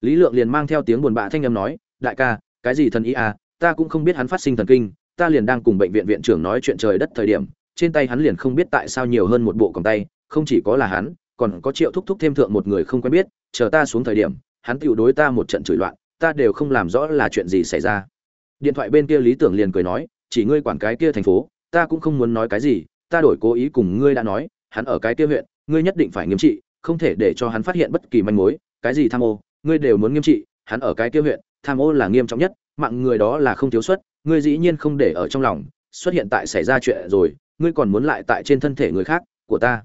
lý lượng liền mang theo tiếng buồn bã thanh âm nói, đại ca, cái gì thần y à ta cũng không biết hắn phát sinh thần kinh, ta liền đang cùng bệnh viện viện trưởng nói chuyện trời đất thời điểm, trên tay hắn liền không biết tại sao nhiều hơn một bộ còng tay, không chỉ có là hắn còn có triệu thúc thúc thêm thượng một người không quen biết, chờ ta xuống thời điểm, hắn tiểu đối ta một trận chửi loạn, ta đều không làm rõ là chuyện gì xảy ra. Điện thoại bên kia lý tưởng liền cười nói, chỉ ngươi quản cái kia thành phố, ta cũng không muốn nói cái gì, ta đổi cố ý cùng ngươi đã nói, hắn ở cái kia huyện, ngươi nhất định phải nghiêm trị, không thể để cho hắn phát hiện bất kỳ manh mối, cái gì tham ô, ngươi đều muốn nghiêm trị, hắn ở cái kia huyện, tham ô là nghiêm trọng nhất, mạng người đó là không thiếu suất, ngươi dĩ nhiên không để ở trong lòng, xuất hiện tại xảy ra chuyện rồi, ngươi còn muốn lại tại trên thân thể người khác, của ta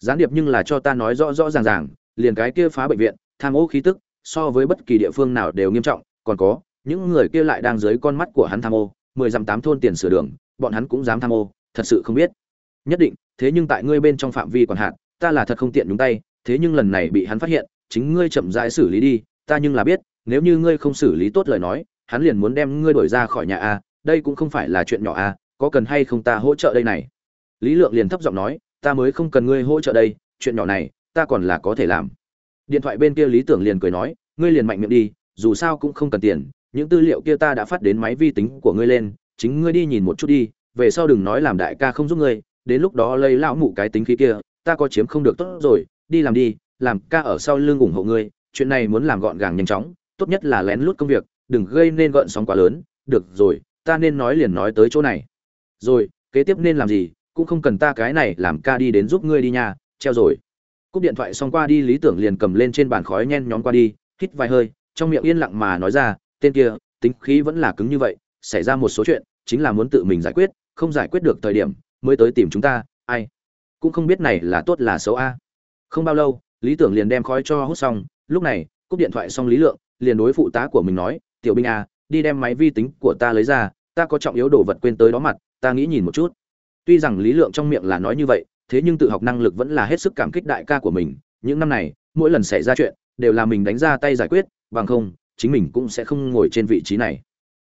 gián điệp nhưng là cho ta nói rõ rõ ràng ràng, liền cái kia phá bệnh viện, tham ô khí tức, so với bất kỳ địa phương nào đều nghiêm trọng, còn có, những người kia lại đang dưới con mắt của hắn tham ô, mười dặm tám thôn tiền sửa đường, bọn hắn cũng dám tham ô, thật sự không biết. Nhất định, thế nhưng tại ngươi bên trong phạm vi còn hạn, ta là thật không tiện nhúng tay, thế nhưng lần này bị hắn phát hiện, chính ngươi chậm rãi xử lý đi, ta nhưng là biết, nếu như ngươi không xử lý tốt lời nói, hắn liền muốn đem ngươi đổi ra khỏi nhà a, đây cũng không phải là chuyện nhỏ a, có cần hay không ta hỗ trợ đây này? Lý lượng liền thấp giọng nói ta mới không cần ngươi hỗ trợ đây, chuyện nhỏ này, ta còn là có thể làm. Điện thoại bên kia lý tưởng liền cười nói, ngươi liền mạnh miệng đi, dù sao cũng không cần tiền, những tư liệu kia ta đã phát đến máy vi tính của ngươi lên, chính ngươi đi nhìn một chút đi, về sau đừng nói làm đại ca không giúp ngươi, đến lúc đó lấy lão mụ cái tính khí kia, ta có chiếm không được tốt rồi, đi làm đi, làm ca ở sau lưng ủng hộ ngươi, chuyện này muốn làm gọn gàng nhanh chóng, tốt nhất là lén lút công việc, đừng gây nên gợn sóng quá lớn, được rồi, ta nên nói liền nói tới chỗ này. Rồi, kế tiếp nên làm gì? Cũng không cần ta cái này làm ca đi đến giúp ngươi đi nha, treo rồi. Cúp điện thoại xong qua đi, lý tưởng liền cầm lên trên bàn khói nhen nhóm qua đi, hít vài hơi, trong miệng yên lặng mà nói ra, tên kia, tính khí vẫn là cứng như vậy, xảy ra một số chuyện, chính là muốn tự mình giải quyết, không giải quyết được thời điểm, mới tới tìm chúng ta, ai? Cũng không biết này là tốt là xấu a. Không bao lâu, lý tưởng liền đem khói cho hút xong, lúc này, cúp điện thoại xong lý lượng, liền đối phụ tá của mình nói, tiểu binh a à, đi đem máy vi tính của ta lấy ra, ta có trọng yếu đồ vật quên tới đó mặt, ta nghĩ nhìn một chút tuy rằng lý lượng trong miệng là nói như vậy, thế nhưng tự học năng lực vẫn là hết sức cảm kích đại ca của mình. Những năm này, mỗi lần xảy ra chuyện, đều là mình đánh ra tay giải quyết, bằng không, chính mình cũng sẽ không ngồi trên vị trí này.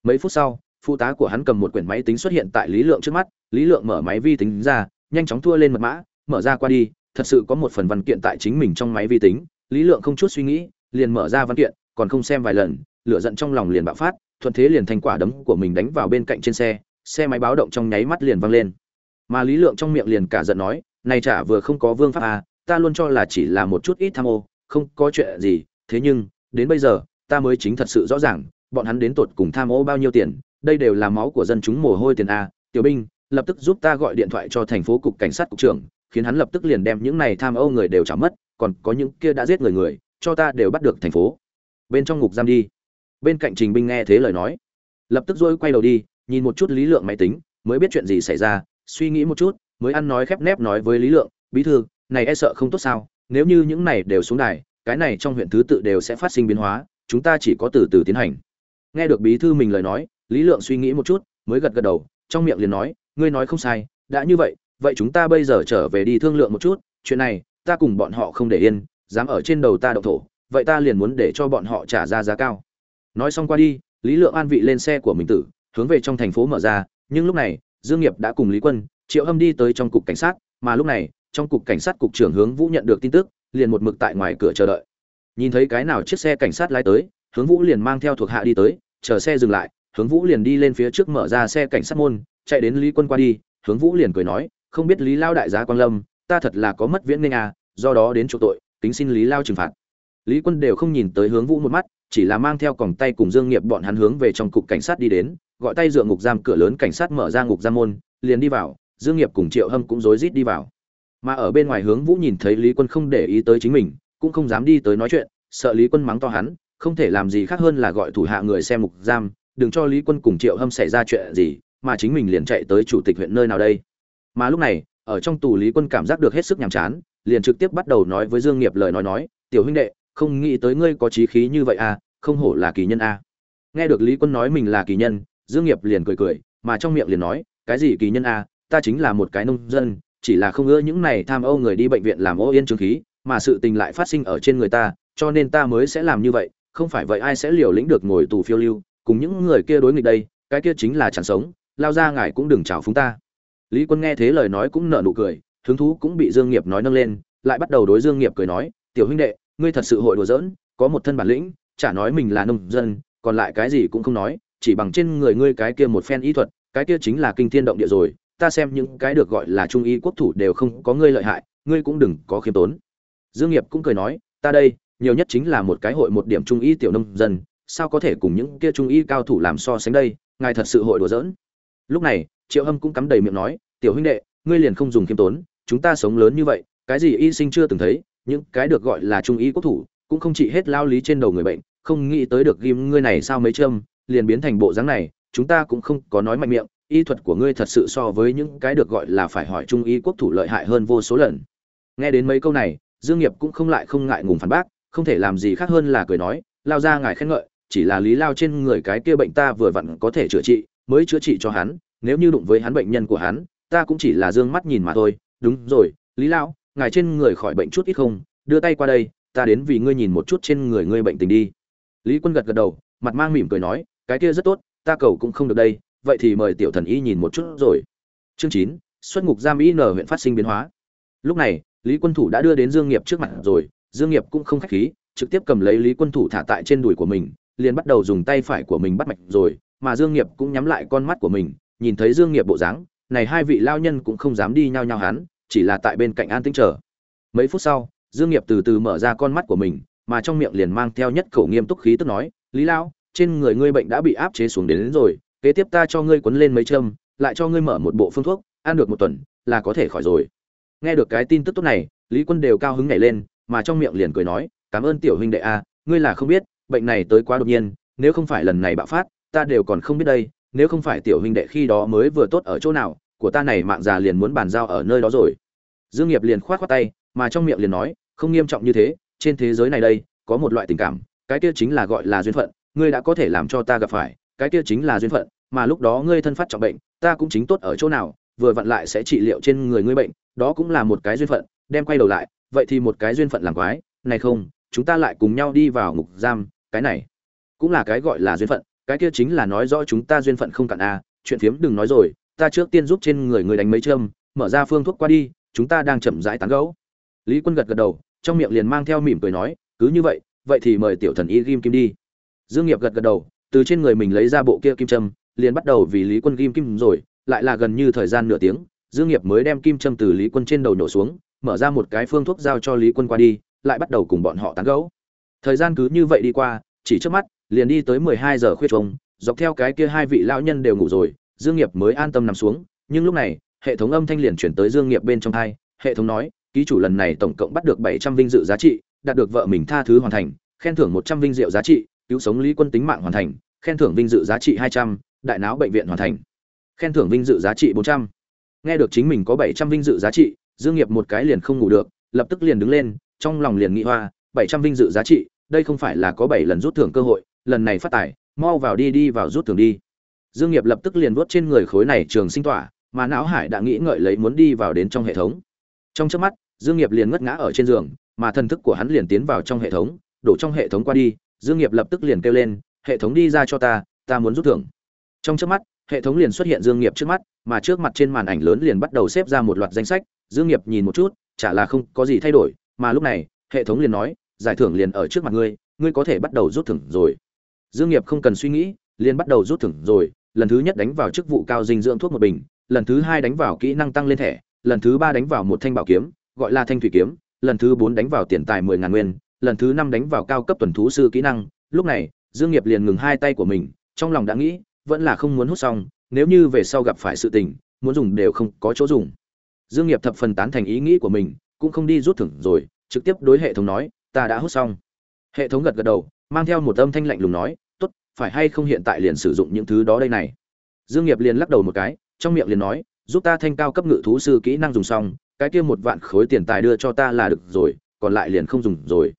Mấy phút sau, phụ tá của hắn cầm một quyển máy tính xuất hiện tại lý lượng trước mắt. Lý lượng mở máy vi tính ra, nhanh chóng thua lên mật mã, mở ra qua đi, thật sự có một phần văn kiện tại chính mình trong máy vi tính. Lý lượng không chút suy nghĩ, liền mở ra văn kiện, còn không xem vài lần, lửa giận trong lòng liền bạo phát, thuận thế liền thành quả đấm của mình đánh vào bên cạnh trên xe xe máy báo động trong nháy mắt liền văng lên mà lý lượng trong miệng liền cả giận nói này chả vừa không có vương pháp à, ta luôn cho là chỉ là một chút ít tham ô không có chuyện gì. Thế nhưng đến bây giờ ta mới chính thật sự rõ ràng bọn hắn đến tột cùng tham ô bao nhiêu tiền đây đều là máu của dân chúng mồ hôi tiền a. Tiểu binh lập tức giúp ta gọi điện thoại cho thành phố cục cảnh sát cục trưởng khiến hắn lập tức liền đem những này tham ô người đều trả mất còn có những kia đã giết người người cho ta đều bắt được thành phố. Bên trong ngục giam đi. Bên cạnh trình binh nghe thế lời nói lập tức dôi quay đầu đi nhìn một chút lý lượng máy tính mới biết chuyện gì xảy ra suy nghĩ một chút, mới ăn nói khép nép nói với lý lượng, bí thư, này e sợ không tốt sao? Nếu như những này đều xuống đài, cái này trong huyện thứ tự đều sẽ phát sinh biến hóa, chúng ta chỉ có từ từ tiến hành. Nghe được bí thư mình lời nói, lý lượng suy nghĩ một chút, mới gật gật đầu, trong miệng liền nói, ngươi nói không sai, đã như vậy vậy chúng ta bây giờ trở về đi thương lượng một chút, chuyện này, ta cùng bọn họ không để yên, dám ở trên đầu ta động thổ, vậy ta liền muốn để cho bọn họ trả ra giá cao. Nói xong qua đi, lý lượng an vị lên xe của mình tử, hướng về trong thành phố mở ra, nhưng lúc này dương nghiệp đã cùng lý quân, triệu hâm đi tới trong cục cảnh sát, mà lúc này, trong cục cảnh sát cục trưởng hướng vũ nhận được tin tức, liền một mực tại ngoài cửa chờ đợi. Nhìn thấy cái nào chiếc xe cảnh sát lái tới, hướng vũ liền mang theo thuộc hạ đi tới, chờ xe dừng lại, hướng vũ liền đi lên phía trước mở ra xe cảnh sát môn, chạy đến lý quân qua đi, hướng vũ liền cười nói, không biết lý lao đại giá quang lâm, ta thật là có mất viễn nên à do đó đến chỗ tội tính xin lý lao trừng phạt. Lý quân đều không nhìn tới hướng vũ một mắt chỉ là mang theo còng tay cùng dương nghiệp bọn hắn hướng về trong cục cảnh sát đi đến, gọi tay dựa ngục giam cửa lớn cảnh sát mở ra ngục giam môn, liền đi vào, dương nghiệp cùng triệu hâm cũng rối rít đi vào. Mà ở bên ngoài hướng vũ nhìn thấy lý quân không để ý tới chính mình, cũng không dám đi tới nói chuyện, sợ lý quân mắng to hắn, không thể làm gì khác hơn là gọi thủ hạ người xem ngục giam, đừng cho lý quân cùng triệu hâm xảy ra chuyện gì, mà chính mình liền chạy tới chủ tịch huyện nơi nào đây. Mà lúc này, ở trong tù lý quân cảm giác được hết sức nhàm chán, liền trực tiếp bắt đầu nói với dương nghiệp lời nói nói, tiểu huynh đệ không nghĩ tới ngươi có trí khí như vậy à không hổ là kỳ nhân à. nghe được lý quân nói mình là kỳ nhân dương nghiệp liền cười cười mà trong miệng liền nói cái gì kỳ nhân à, ta chính là một cái nông dân chỉ là không ưa những này tham ô người đi bệnh viện làm ô yên trường khí mà sự tình lại phát sinh ở trên người ta cho nên ta mới sẽ làm như vậy không phải vậy ai sẽ liều lĩnh được ngồi tù phiêu lưu cùng những người kia đối nghịch đây cái kia chính là chẳng sống lao ra ngài cũng đừng chào phúng ta lý quân nghe thế lời nói cũng nở nụ cười hứng thú cũng bị dương nghiệp nói nâng lên lại bắt đầu đối dương nghiệp cười nói tiểu huynh đệ ngươi thật sự hội đùa giỡn, có một thân bản lĩnh, chả nói mình là nông dân, còn lại cái gì cũng không nói, chỉ bằng trên người ngươi cái kia một phen y thuật, cái kia chính là kinh thiên động địa rồi, ta xem những cái được gọi là trung y quốc thủ đều không có ngươi lợi hại, ngươi cũng đừng có khiêm tốn. Dương nghiệp cũng cười nói, ta đây, nhiều nhất chính là một cái hội một điểm trung y tiểu nông dân, sao có thể cùng những kia trung y cao thủ làm so sánh đây, ngài thật sự hội đùa giỡn. Lúc này, triệu hâm cũng cắm đầy miệng nói, tiểu huynh đệ, ngươi liền không dùng khiêm tốn, chúng ta sống lớn như vậy, cái gì y sinh chưa từng thấy những cái được gọi là trung y quốc thủ, cũng không chỉ hết lao lý trên đầu người bệnh, không nghĩ tới được ghim ngươi này sao mấy châm, liền biến thành bộ dáng này, chúng ta cũng không có nói mạnh miệng, y thuật của ngươi thật sự so với những cái được gọi là phải hỏi trung y quốc thủ lợi hại hơn vô số lần. Nghe đến mấy câu này, dương nghiệp cũng không lại không ngại ngùng phản bác, không thể làm gì khác hơn là cười nói, lao ra ngài khen ngợi, chỉ là lý lao trên người cái kia bệnh ta vừa vặn có thể chữa trị, mới chữa trị cho hắn, nếu như đụng với hắn bệnh nhân của hắn, ta cũng chỉ là dương mắt nhìn mà thôi. Đúng rồi, lý lao ngài trên người khỏi bệnh chút ít không? Đưa tay qua đây, ta đến vì ngươi nhìn một chút trên người ngươi bệnh tình đi. Lý quân gật gật đầu, mặt mang mỉm cười nói, cái kia rất tốt, ta cầu cũng không được đây, vậy thì mời tiểu thần y nhìn một chút rồi. Chương chín, xuất ngục giam y nở huyện phát sinh biến hóa. Lúc này, lý quân thủ đã đưa đến dương nghiệp trước mặt rồi, dương nghiệp cũng không khách khí, trực tiếp cầm lấy lý quân thủ thả tại trên đùi của mình, liền bắt đầu dùng tay phải của mình bắt mạch rồi, mà dương nghiệp cũng nhắm lại con mắt của mình, nhìn thấy dương nghiệp bộ dáng, này hai vị lao nhân cũng không dám đi nhau nhau hắn chỉ là tại bên cạnh an tĩnh chờ. Mấy phút sau dương nghiệp từ từ mở ra con mắt của mình mà trong miệng liền mang theo nhất khẩu nghiêm túc khí tức nói lý lao trên người ngươi bệnh đã bị áp chế xuống đến, đến rồi kế tiếp ta cho ngươi quấn lên mấy châm lại cho ngươi mở một bộ phương thuốc ăn được một tuần là có thể khỏi rồi. Nghe được cái tin tức tốt này lý quân đều cao hứng nhảy lên mà trong miệng liền cười nói cảm ơn tiểu huynh đệ a ngươi là không biết bệnh này tới quá đột nhiên nếu không phải lần này bạo phát ta đều còn không biết đây nếu không phải tiểu huynh đệ khi đó mới vừa tốt ở chỗ nào của ta này mạng già liền muốn bàn giao ở nơi đó rồi dương nghiệp liền khoát khoát tay, mà trong miệng liền nói, không nghiêm trọng như thế, trên thế giới này đây, có một loại tình cảm, cái kia chính là gọi là duyên phận, ngươi đã có thể làm cho ta gặp phải, cái kia chính là duyên phận, mà lúc đó ngươi thân phát trọng bệnh, ta cũng chính tốt ở chỗ nào, vừa vặn lại sẽ trị liệu trên người ngươi bệnh, đó cũng là một cái duyên phận, đem quay đầu lại, vậy thì một cái duyên phận làm quái, này không, chúng ta lại cùng nhau đi vào ngục giam, cái này cũng là cái gọi là duyên phận, cái kia chính là nói rõ chúng ta duyên phận không cạn a à. chuyện phiếm đừng nói rồi ta trước tiên giúp trên người người đánh mấy châm mở ra phương thuốc qua đi chúng ta đang chậm rãi tán gẫu. Lý quân gật gật đầu trong miệng liền mang theo mỉm cười nói cứ như vậy vậy thì mời tiểu thần y ghim kim đi. Dương nghiệp gật gật đầu từ trên người mình lấy ra bộ kia kim châm liền bắt đầu vì lý quân ghim kim rồi lại là gần như thời gian nửa tiếng dương nghiệp mới đem kim châm từ lý quân trên đầu nổ xuống mở ra một cái phương thuốc giao cho lý quân qua đi lại bắt đầu cùng bọn họ tán gẫu. Thời gian cứ như vậy đi qua chỉ trước mắt liền đi tới mười hai giờ khuya trống, dọc theo cái kia hai vị lão nhân đều ngủ rồi dương nghiệp mới an tâm nằm xuống nhưng lúc này hệ thống âm thanh liền chuyển tới dương nghiệp bên trong tai, hệ thống nói ký chủ lần này tổng cộng bắt được bảy trăm vinh dự giá trị đạt được vợ mình tha thứ hoàn thành khen thưởng một trăm vinh diệu giá trị cứu sống lý quân tính mạng hoàn thành khen thưởng vinh dự giá trị hai trăm đại não bệnh viện hoàn thành. Khen thưởng vinh dự giá trị bốn trăm. Nghe được chính mình có bảy trăm vinh dự giá trị dương nghiệp một cái liền không ngủ được lập tức liền đứng lên trong lòng liền nghĩ hoa bảy trăm vinh dự giá trị đây không phải là có bảy lần rút thưởng cơ hội lần này phát tài mau vào đi đi vào rút thưởng đi dương nghiệp lập tức liền vuốt trên người khối này trường sinh tỏa, mà não hải đã nghĩ ngợi lấy muốn đi vào đến trong hệ thống. Trong chớp mắt, dương nghiệp liền ngất ngã ở trên giường, mà thần thức của hắn liền tiến vào trong hệ thống, đổ trong hệ thống qua đi, dương nghiệp lập tức liền kêu lên, hệ thống đi ra cho ta ta muốn rút thưởng. Trong chớp mắt, hệ thống liền xuất hiện dương nghiệp trước mắt, mà trước mặt trên màn ảnh lớn liền bắt đầu xếp ra một loạt danh sách, dương nghiệp nhìn một chút, chả là không có gì thay đổi, mà lúc này, hệ thống liền nói, giải thưởng liền ở trước mặt ngươi ngươi có thể bắt đầu rút thưởng rồi. Dương nghiệp không cần suy nghĩ liền bắt đầu rút thưởng rồi. Lần thứ nhất đánh vào chức vụ cao dinh dưỡng thuốc một bình, lần thứ hai đánh vào kỹ năng tăng lên thẻ, lần thứ ba đánh vào một thanh bảo kiếm, gọi là thanh thủy kiếm, lần thứ bốn đánh vào tiền tài mười ngàn nguyên, lần thứ năm đánh vào cao cấp tuần thú sư kỹ năng. Lúc này, dương nghiệp liền ngừng hai tay của mình, trong lòng đã nghĩ, vẫn là không muốn hút xong, nếu như về sau gặp phải sự tình, muốn dùng đều không có chỗ dùng. Dương nghiệp thập phần tán thành ý nghĩ của mình, cũng không đi rút thưởng rồi, trực tiếp đối hệ thống nói, ta đã hút xong. Hệ thống gật gật đầu, mang theo một âm thanh lạnh lùng nói phải hay không hiện tại liền sử dụng những thứ đó đây này? Dương nghiệp liền lắc đầu một cái, trong miệng liền nói, giúp ta thanh cao cấp ngự thú sư kỹ năng dùng xong, cái kia một vạn khối tiền tài đưa cho ta là được rồi, còn lại liền không dùng rồi.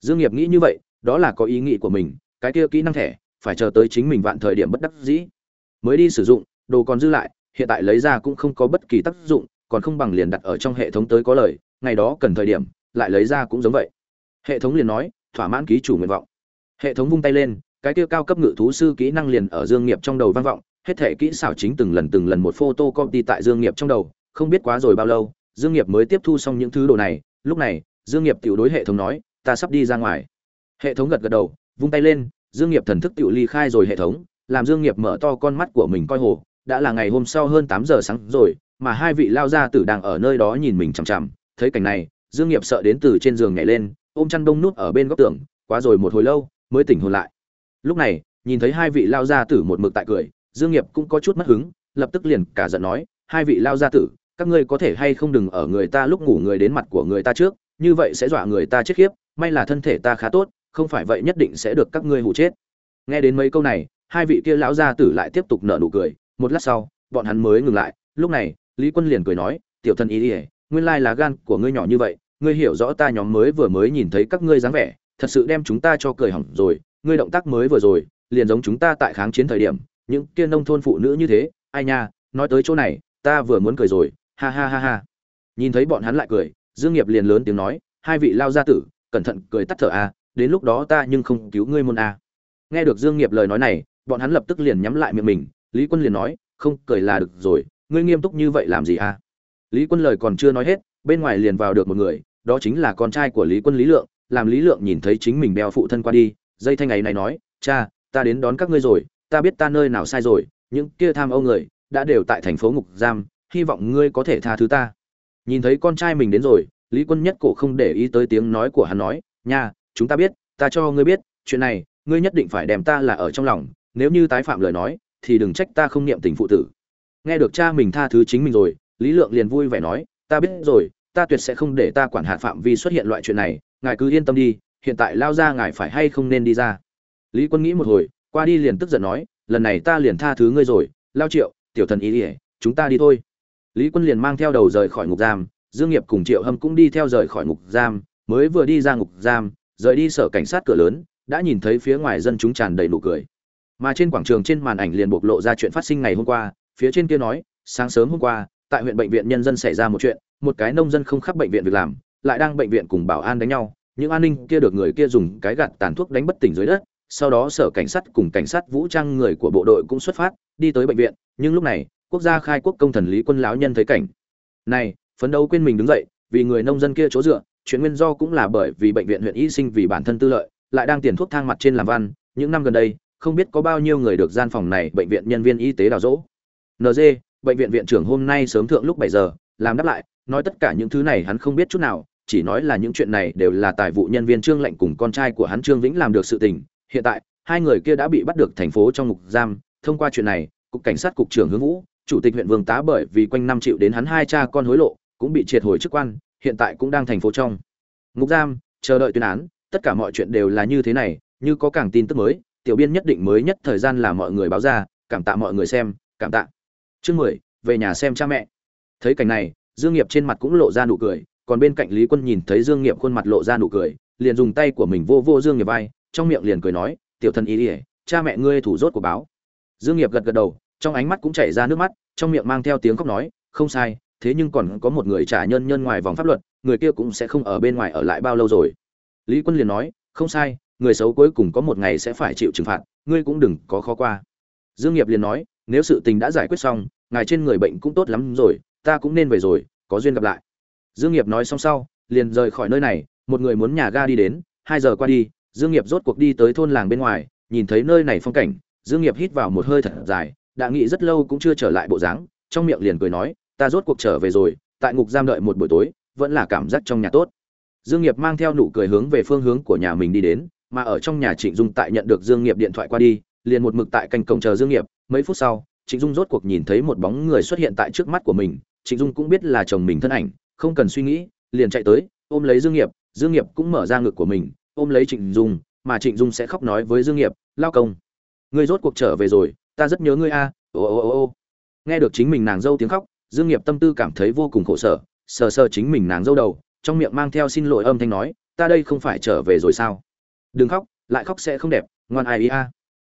Dương nghiệp nghĩ như vậy, đó là có ý nghĩ của mình, cái kia kỹ năng thẻ, phải chờ tới chính mình vạn thời điểm bất đắc dĩ. Mới đi sử dụng, đồ còn dư lại, hiện tại lấy ra cũng không có bất kỳ tác dụng, còn không bằng liền đặt ở trong hệ thống tới có lời, ngày đó cần thời điểm, lại lấy ra cũng giống vậy. Hệ thống liền nói, thỏa mãn ký chủ nguyện vọng. Hệ thống vung tay lên cái kia cao cấp ngự thú sư kỹ năng liền ở dương nghiệp trong đầu vang vọng, hết thể kỹ xảo chính từng lần từng lần một photo copy tại dương nghiệp trong đầu, không biết quá rồi bao lâu, dương nghiệp mới tiếp thu xong những thứ đồ này, lúc này, dương nghiệp tiểu đối hệ thống nói, ta sắp đi ra ngoài. Hệ thống gật gật đầu, vung tay lên, dương nghiệp thần thức tiểu ly khai rồi hệ thống, làm dương nghiệp mở to con mắt của mình coi hồ, đã là ngày hôm sau hơn 8 giờ sáng rồi, mà hai vị lao gia tử đang ở nơi đó nhìn mình chằm chằm, thấy cảnh này, dương nghiệp sợ đến từ trên giường nhảy lên, ôm chăn đông nút ở bên góc tường, quá rồi một hồi lâu, mới tỉnh hồn lại lúc này, nhìn thấy hai vị lao gia tử một mực tại cười, dương nghiệp cũng có chút mất hứng, lập tức liền cả giận nói, hai vị lao gia tử, các ngươi có thể hay không đừng ở người ta lúc ngủ người đến mặt của người ta trước, như vậy sẽ dọa người ta chết khiếp, may là thân thể ta khá tốt, không phải vậy nhất định sẽ được các ngươi hụ chết. Nghe đến mấy câu này, hai vị kia lão gia tử lại tiếp tục nở nụ cười, một lát sau, bọn hắn mới ngừng lại, lúc này, lý quân liền cười nói, tiểu thân ý ỉa nguyên lai là gan của ngươi nhỏ như vậy, ngươi hiểu rõ ta nhóm mới vừa mới nhìn thấy các ngươi dáng vẻ, thật sự đem chúng ta cho cười hỏng rồi ngươi động tác mới vừa rồi, liền giống chúng ta tại kháng chiến thời điểm, những kia nông thôn phụ nữ như thế, ai nha, nói tới chỗ này, ta vừa muốn cười rồi, ha ha ha ha. Nhìn thấy bọn hắn lại cười, dương nghiệp liền lớn tiếng nói, hai vị lao gia tử, cẩn thận cười tắt thở a, đến lúc đó ta nhưng không cứu ngươi môn a. Nghe được dương nghiệp lời nói này, bọn hắn lập tức liền nhắm lại miệng mình, lý quân liền nói, không cười là được rồi, ngươi nghiêm túc như vậy làm gì a? Lý quân lời còn chưa nói hết, bên ngoài liền vào được một người, đó chính là con trai của lý quân lý lượng, làm lý lượng nhìn thấy chính mình đeo phụ thân qua đi dây thanh ấy này nói, cha, ta đến đón các ngươi rồi, ta biết ta nơi nào sai rồi, những kia tham âu người đã đều tại thành phố ngục giam, hy vọng ngươi có thể tha thứ ta. Nhìn thấy con trai mình đến rồi, lý quân nhất cổ không để ý tới tiếng nói của hắn nói, nha, chúng ta biết, ta cho ngươi biết, chuyện này, ngươi nhất định phải đem ta là ở trong lòng, nếu như tái phạm lời nói, thì đừng trách ta không niệm tình phụ tử. Nghe được cha mình tha thứ chính mình rồi, lý lượng liền vui vẻ nói, ta biết rồi, ta tuyệt sẽ không để ta quản hạt phạm vi xuất hiện loại chuyện này, ngài cứ yên tâm đi hiện tại lao ra ngài phải hay không nên đi ra. Lý quân nghĩ một hồi, qua đi liền tức giận nói, lần này ta liền tha thứ ngươi rồi, lao triệu, tiểu thần ý ỉa chúng ta đi thôi. Lý quân liền mang theo đầu rời khỏi ngục giam, dương nghiệp cùng triệu hâm cũng đi theo rời khỏi ngục giam, mới vừa đi ra ngục giam, rời đi sở cảnh sát cửa lớn, đã nhìn thấy phía ngoài dân chúng tràn đầy nụ cười. Mà trên quảng trường trên màn ảnh liền bộc lộ ra chuyện phát sinh ngày hôm qua, phía trên kia nói, sáng sớm hôm qua, tại huyện bệnh viện nhân dân xảy ra một chuyện, một cái nông dân không khắp bệnh viện việc làm, lại đang bệnh viện cùng bảo an đánh nhau những an ninh kia được người kia dùng cái gạt tàn thuốc đánh bất tỉnh dưới đất, sau đó sở cảnh sát cùng cảnh sát vũ trang người của bộ đội cũng xuất phát, đi tới bệnh viện. Nhưng lúc này, quốc gia khai quốc công thần lý quân lão nhân thấy cảnh. Này, phấn đấu quên mình đứng dậy, vì người nông dân kia chỗ dựa, chuyện nguyên do cũng là bởi vì bệnh viện huyện y sinh vì bản thân tư lợi, lại đang tiền thuốc thang mặt trên làm văn. Những năm gần đây, không biết có bao nhiêu người được gian phòng này bệnh viện nhân viên y tế đào rỗ. nd bệnh viện viện trưởng hôm nay sớm thượng lúc bảy giờ, làm đáp lại, nói tất cả những thứ này hắn không biết chút nào chỉ nói là những chuyện này đều là tài vụ nhân viên trương lệnh cùng con trai của hắn trương vĩnh làm được sự tình. Hiện tại, hai người kia đã bị bắt được thành phố trong ngục giam. Thông qua chuyện này, cục cảnh sát cục trưởng hướng vũ, chủ tịch huyện vương tá bởi vì quanh năm triệu đến hắn hai cha con hối lộ, cũng bị triệt hồi chức quan, hiện tại cũng đang thành phố trong ngục giam, chờ đợi tuyên án. Tất cả mọi chuyện đều là như thế này, như có càng tin tức mới, tiểu biên nhất định mới nhất thời gian là mọi người báo ra, cảm tạ mọi người xem, cảm tạ. Chương mười, về nhà xem cha mẹ. Thấy cảnh này, dương nghiệp trên mặt cũng lộ ra nụ cười còn bên cạnh lý quân nhìn thấy dương nghiệp khuôn mặt lộ ra nụ cười, liền dùng tay của mình vô vô dương nghiệp vai, trong miệng liền cười nói, tiểu thần ý cha mẹ ngươi thủ rốt của báo. Dương nghiệp gật gật đầu, trong ánh mắt cũng chảy ra nước mắt, trong miệng mang theo tiếng khóc nói, không sai, thế nhưng còn có một người trả nhân nhân ngoài vòng pháp luật, người kia cũng sẽ không ở bên ngoài ở lại bao lâu rồi. Lý quân liền nói, không sai, người xấu cuối cùng có một ngày sẽ phải chịu trừng phạt, ngươi cũng đừng có khó qua. Dương nghiệp liền nói, nếu sự tình đã giải quyết xong, ngài trên người bệnh cũng tốt lắm rồi, ta cũng nên về rồi, có duyên gặp lại dương nghiệp nói xong sau, liền rời khỏi nơi này, một người muốn nhà ga đi đến, hai giờ qua đi, dương nghiệp rốt cuộc đi tới thôn làng bên ngoài, nhìn thấy nơi này phong cảnh, dương nghiệp hít vào một hơi thật dài, đã nghĩ rất lâu cũng chưa trở lại bộ dáng, trong miệng liền cười nói, ta rốt cuộc trở về rồi, tại ngục giam đợi một buổi tối, vẫn là cảm giác trong nhà tốt. Dương nghiệp mang theo nụ cười hướng về phương hướng của nhà mình đi đến, mà ở trong nhà trịnh dung tại nhận được dương nghiệp điện thoại qua đi, liền một mực tại canh cổng chờ dương nghiệp, mấy phút sau, trịnh dung rốt cuộc nhìn thấy một bóng người xuất hiện tại trước mắt của mình, trịnh dung cũng biết là chồng mình thân ảnh không cần suy nghĩ, liền chạy tới, ôm lấy dương nghiệp dương nghiệp cũng mở ra ngực của mình, ôm lấy trịnh dung, mà trịnh dung sẽ khóc nói với dương nghiệp, lao công, ngươi rốt cuộc trở về rồi, ta rất nhớ ngươi a, ô ô ô ô. Nghe được chính mình nàng dâu tiếng khóc, dương nghiệp tâm tư cảm thấy vô cùng khổ sở, sờ sờ chính mình nàng dâu đầu, trong miệng mang theo xin lỗi âm thanh nói, ta đây không phải trở về rồi sao? Đừng khóc, lại khóc sẽ không đẹp, ngoan ai ý a.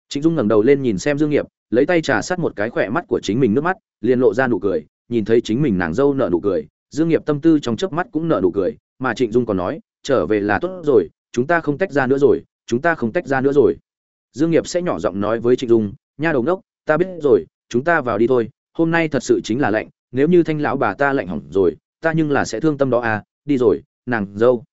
Trịnh dung ngẩng đầu lên nhìn xem dương nghiệp, lấy tay trà sát một cái khỏe mắt của chính mình nước mắt, liền lộ ra nụ cười, nhìn thấy chính mình nàng dâu nở nụ cười dương nghiệp tâm tư trong chớp mắt cũng nở nụ cười, mà trịnh dung còn nói, trở về là tốt rồi, chúng ta không tách ra nữa rồi, chúng ta không tách ra nữa rồi. Dương nghiệp sẽ nhỏ giọng nói với trịnh dung, nha đầu ngốc, ta biết rồi, chúng ta vào đi thôi, hôm nay thật sự chính là lạnh, nếu như thanh lão bà ta lạnh hỏng rồi, ta nhưng là sẽ thương tâm đó à đi rồi, nàng dâu.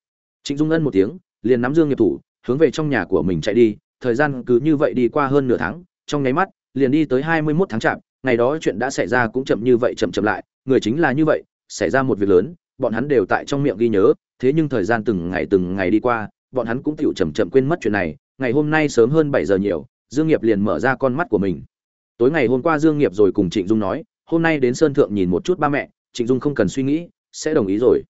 Trịnh dung ân một tiếng, liền nắm dương nghiệp thủ, hướng về trong nhà của mình chạy đi, thời gian cứ như vậy đi qua hơn nửa tháng, trong nháy mắt, liền đi tới hai mươi 21 tháng chạp, ngày đó chuyện đã xảy ra cũng chậm như vậy, chậm chậm lại, người chính là như vậy xảy ra một việc lớn, bọn hắn đều tại trong miệng ghi nhớ, thế nhưng thời gian từng ngày từng ngày đi qua, bọn hắn cũng tựu chậm chậm quên mất chuyện này, ngày hôm nay sớm hơn bảy giờ nhiều, dương nghiệp liền mở ra con mắt của mình. Tối ngày hôm qua dương nghiệp rồi cùng trịnh dung nói, hôm nay đến sơn thượng nhìn một chút ba mẹ, trịnh dung không cần suy nghĩ, sẽ đồng ý rồi.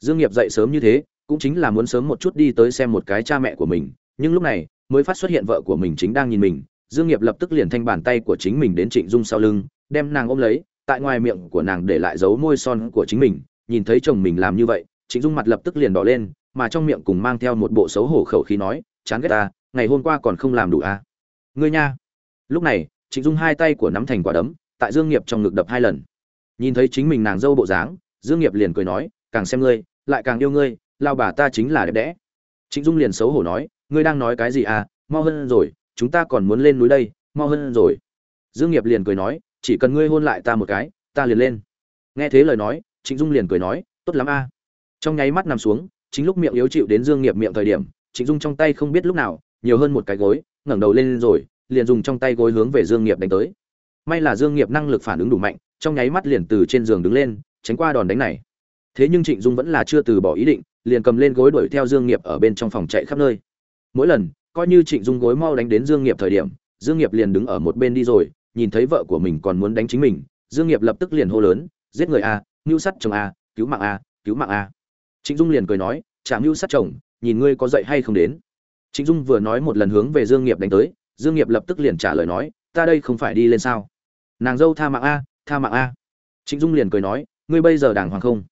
Dương nghiệp dậy sớm như thế, cũng chính là muốn sớm một chút đi tới xem một cái cha mẹ của mình, nhưng lúc này, mới phát xuất hiện vợ của mình chính đang nhìn mình, dương nghiệp lập tức liền thanh bàn tay của chính mình đến trịnh dung sau lưng, đem nàng ôm lấy tại ngoài miệng của nàng để lại dấu môi son của chính mình, nhìn thấy chồng mình làm như vậy, trịnh dung mặt lập tức liền đỏ lên, mà trong miệng cùng mang theo một bộ xấu hổ khẩu khí nói, chán ghét ta, ngày hôm qua còn không làm đủ à? Ngươi nha. Lúc này, trịnh dung hai tay của nắm thành quả đấm, tại dương nghiệp trong ngực đập hai lần. Nhìn thấy chính mình nàng dâu bộ dáng, dương nghiệp liền cười nói, càng xem ngươi, lại càng yêu ngươi, lao bà ta chính là đẹp đẽ. Trịnh dung liền xấu hổ nói, ngươi đang nói cái gì à? Mau hơn rồi, chúng ta còn muốn lên núi đây, mau hơn rồi. Dương nghiệp liền cười nói chỉ cần ngươi hôn lại ta một cái, ta liền lên. Nghe thế lời nói, trịnh dung liền cười nói, tốt lắm a. Trong nháy mắt nằm xuống, chính lúc miệng yếu chịu đến dương nghiệp miệng thời điểm, trịnh dung trong tay không biết lúc nào, nhiều hơn một cái gối, ngẩng đầu lên rồi, liền dùng trong tay gối hướng về dương nghiệp đánh tới. May là dương nghiệp năng lực phản ứng đủ mạnh, trong nháy mắt liền từ trên giường đứng lên, tránh qua đòn đánh này. Thế nhưng trịnh dung vẫn là chưa từ bỏ ý định, liền cầm lên gối đuổi theo dương nghiệp ở bên trong phòng chạy khắp nơi. Mỗi lần, coi như trịnh dung gối mau đánh đến dương nghiệp thời điểm, dương nghiệp liền đứng ở một bên đi rồi nhìn thấy vợ của mình còn muốn đánh chính mình, dương nghiệp lập tức liền hô lớn, giết người a, ngưu sắt chồng a, cứu mạng a, cứu mạng a. Trịnh dung liền cười nói, chả ngưu sắt chồng, nhìn ngươi có dậy hay không đến. Trịnh dung vừa nói một lần hướng về dương nghiệp đánh tới, dương nghiệp lập tức liền trả lời nói, ta đây không phải đi lên sao? Nàng dâu tha mạng a, tha mạng a. Trịnh dung liền cười nói, ngươi bây giờ đàng hoàng không?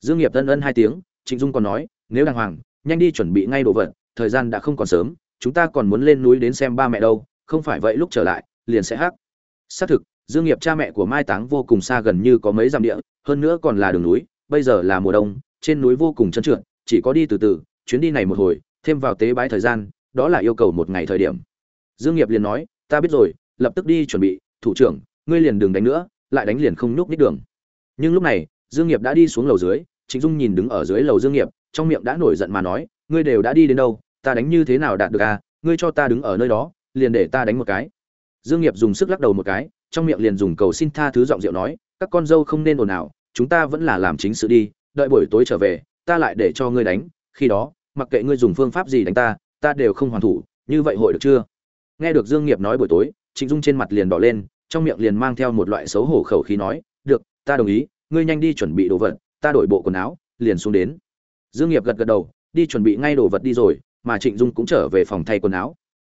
Dương nghiệp ân ân hai tiếng, trịnh dung còn nói, nếu đàng hoàng, nhanh đi chuẩn bị ngay đồ vật, thời gian đã không còn sớm, chúng ta còn muốn lên núi đến xem ba mẹ đâu, không phải vậy lúc trở lại, liền sẽ hắc xác thực, dương nghiệp cha mẹ của mai táng vô cùng xa gần như có mấy dặm địa, hơn nữa còn là đường núi, bây giờ là mùa đông, trên núi vô cùng trơn trượt, chỉ có đi từ từ, chuyến đi này một hồi, thêm vào tế bái thời gian, đó là yêu cầu một ngày thời điểm. Dương nghiệp liền nói, ta biết rồi, lập tức đi chuẩn bị, thủ trưởng, ngươi liền đừng đánh nữa, lại đánh liền không nhúc nhích đường. Nhưng lúc này, dương nghiệp đã đi xuống lầu dưới, trịnh dung nhìn đứng ở dưới lầu dương nghiệp, trong miệng đã nổi giận mà nói, ngươi đều đã đi đến đâu, ta đánh như thế nào đạt được à ngươi cho ta đứng ở nơi đó, liền để ta đánh một cái dương nghiệp dùng sức lắc đầu một cái, trong miệng liền dùng cầu xin tha thứ giọng rượu nói, các con dâu không nên ồn ào, chúng ta vẫn là làm chính sự đi, đợi buổi tối trở về, ta lại để cho ngươi đánh, khi đó, mặc kệ ngươi dùng phương pháp gì đánh ta ta đều không hoàn thủ, như vậy hội được chưa? Nghe được dương nghiệp nói buổi tối, trịnh dung trên mặt liền đỏ lên, trong miệng liền mang theo một loại xấu hổ khẩu khí nói, được, ta đồng ý, ngươi nhanh đi chuẩn bị đồ vật, ta đổi bộ quần áo, liền xuống đến. Dương nghiệp gật gật đầu, đi chuẩn bị ngay đồ vật đi rồi, mà trịnh dung cũng trở về phòng thay quần áo.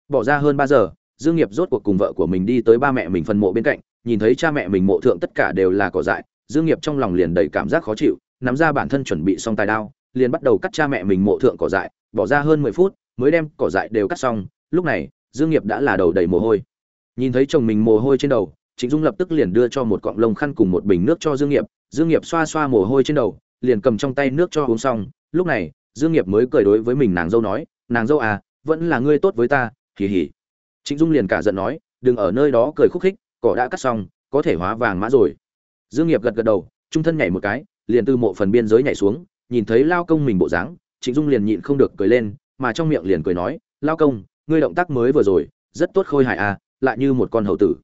Bỏ ra hơn ba giờ dương nghiệp rốt cuộc cùng vợ của mình đi tới ba mẹ mình phần mộ bên cạnh, nhìn thấy cha mẹ mình mộ thượng tất cả đều là cỏ dại, dương nghiệp trong lòng liền đầy cảm giác khó chịu, nắm ra bản thân chuẩn bị xong tài đao, liền bắt đầu cắt cha mẹ mình mộ thượng cỏ dại, bỏ ra hơn mười phút, mới đem cỏ dại đều cắt xong, lúc này, dương nghiệp đã là đầu đầy mồ hôi. Nhìn thấy chồng mình mồ hôi trên đầu, trịnh dung lập tức liền đưa cho một cọng lông khăn cùng một bình nước cho dương nghiệp dương nghiệp xoa xoa mồ hôi trên đầu, liền cầm trong tay nước cho uống xong, lúc này, dương nghiệp mới cười đối với mình nàng dâu nói, nàng dâu à vẫn là ngươi tốt với ta, hì hì trịnh dung liền cả giận nói, đừng ở nơi đó cười khúc khích, cỏ đã cắt xong, có thể hóa vàng mã rồi. Dương nghiệp gật gật đầu, trung thân nhảy một cái, liền từ mộ phần biên giới nhảy xuống, nhìn thấy lao công mình bộ dáng, trịnh dung liền nhịn không được cười lên, mà trong miệng liền cười nói, lao công, ngươi động tác mới vừa rồi, rất tốt khôi hài à lại như một con hầu tử.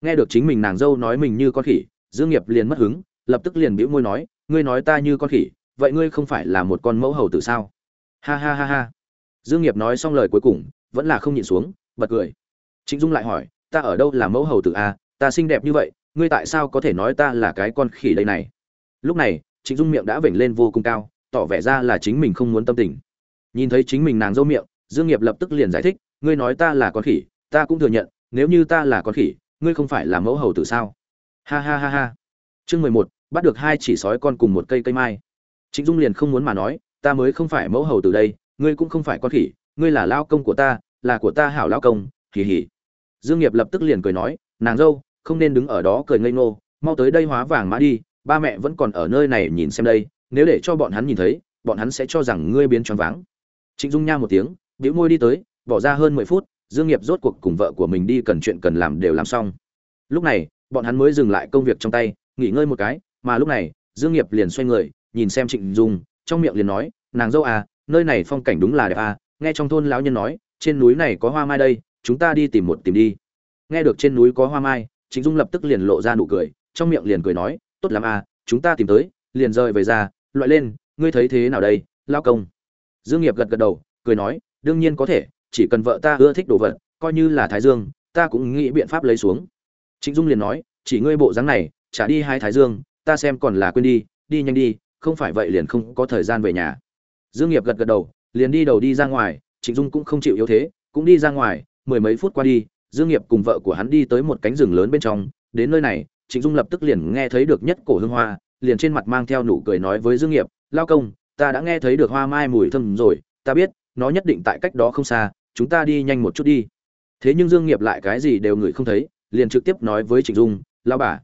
Nghe được chính mình nàng dâu nói mình như con khỉ, dương nghiệp liền mất hứng, lập tức liền bĩu môi nói, ngươi nói ta như con khỉ, vậy ngươi không phải là một con mẫu hầu tử sao? Ha ha ha ha. Dương nghiệp nói xong lời cuối cùng, vẫn là không nhịn xuống, bật cười trịnh dung lại hỏi, ta ở đâu là mẫu hầu tử a? Ta xinh đẹp như vậy, ngươi tại sao có thể nói ta là cái con khỉ đây này? Lúc này, trịnh dung miệng đã vểnh lên vô cùng cao, tỏ vẻ ra là chính mình không muốn tâm tình. Nhìn thấy chính mình nàng dâu miệng, dương nghiệp lập tức liền giải thích, ngươi nói ta là con khỉ, ta cũng thừa nhận, nếu như ta là con khỉ, ngươi không phải là mẫu hầu tử sao? Ha ha ha ha. Chương mười một, bắt được hai chỉ sói con cùng một cây cây mai. Trịnh dung liền không muốn mà nói, ta mới không phải mẫu hầu tử đây, ngươi cũng không phải con khỉ, ngươi là lao công của ta, là của ta hảo lao công hỉ hỉ dương nghiệp lập tức liền cười nói, nàng dâu, không nên đứng ở đó cười ngây ngô, mau tới đây hóa vàng mã đi, ba mẹ vẫn còn ở nơi này nhìn xem đây, nếu để cho bọn hắn nhìn thấy, bọn hắn sẽ cho rằng ngươi biến choáng váng. Trịnh dung nha một tiếng, bĩu môi đi tới, bỏ ra hơn mười phút, dương nghiệp rốt cuộc cùng vợ của mình đi cần chuyện cần làm đều làm xong. Lúc này, bọn hắn mới dừng lại công việc trong tay, nghỉ ngơi một cái, mà lúc này, dương nghiệp liền xoay người, nhìn xem trịnh dung, trong miệng liền nói, nàng dâu à nơi này phong cảnh đúng là đẹp à nghe trong thôn lão nhân nói, trên núi này có hoa mai đây chúng ta đi tìm một tìm đi. Nghe được trên núi có hoa mai, trịnh dung lập tức liền lộ ra nụ cười, trong miệng liền cười nói, tốt lắm à chúng ta tìm tới, liền rời về ra, loại lên, ngươi thấy thế nào đây lao công? Dương nghiệp gật gật đầu, cười nói, đương nhiên có thể, chỉ cần vợ ta ưa thích đồ vật, coi như là thái dương, ta cũng nghĩ biện pháp lấy xuống. Trịnh dung liền nói, chỉ ngươi bộ dáng này trả đi hai thái dương, ta xem còn là quên đi đi nhanh đi, không phải vậy liền không có thời gian về nhà. Dương nghiệp gật gật đầu, liền đi đầu đi ra ngoài, trịnh dung cũng không chịu yếu thế, cũng đi ra ngoài mười mấy phút qua đi, dương nghiệp cùng vợ của hắn đi tới một cánh rừng lớn bên trong. Đến nơi này, trịnh dung lập tức liền nghe thấy được nhất cổ hương hoa, liền trên mặt mang theo nụ cười nói với dương nghiệp, lao công, ta đã nghe thấy được hoa mai mùi thơm rồi, ta biết, nó nhất định tại cách đó không xa, chúng ta đi nhanh một chút đi. Thế nhưng dương nghiệp lại cái gì đều ngửi không thấy, liền trực tiếp nói với trịnh dung, lao bà,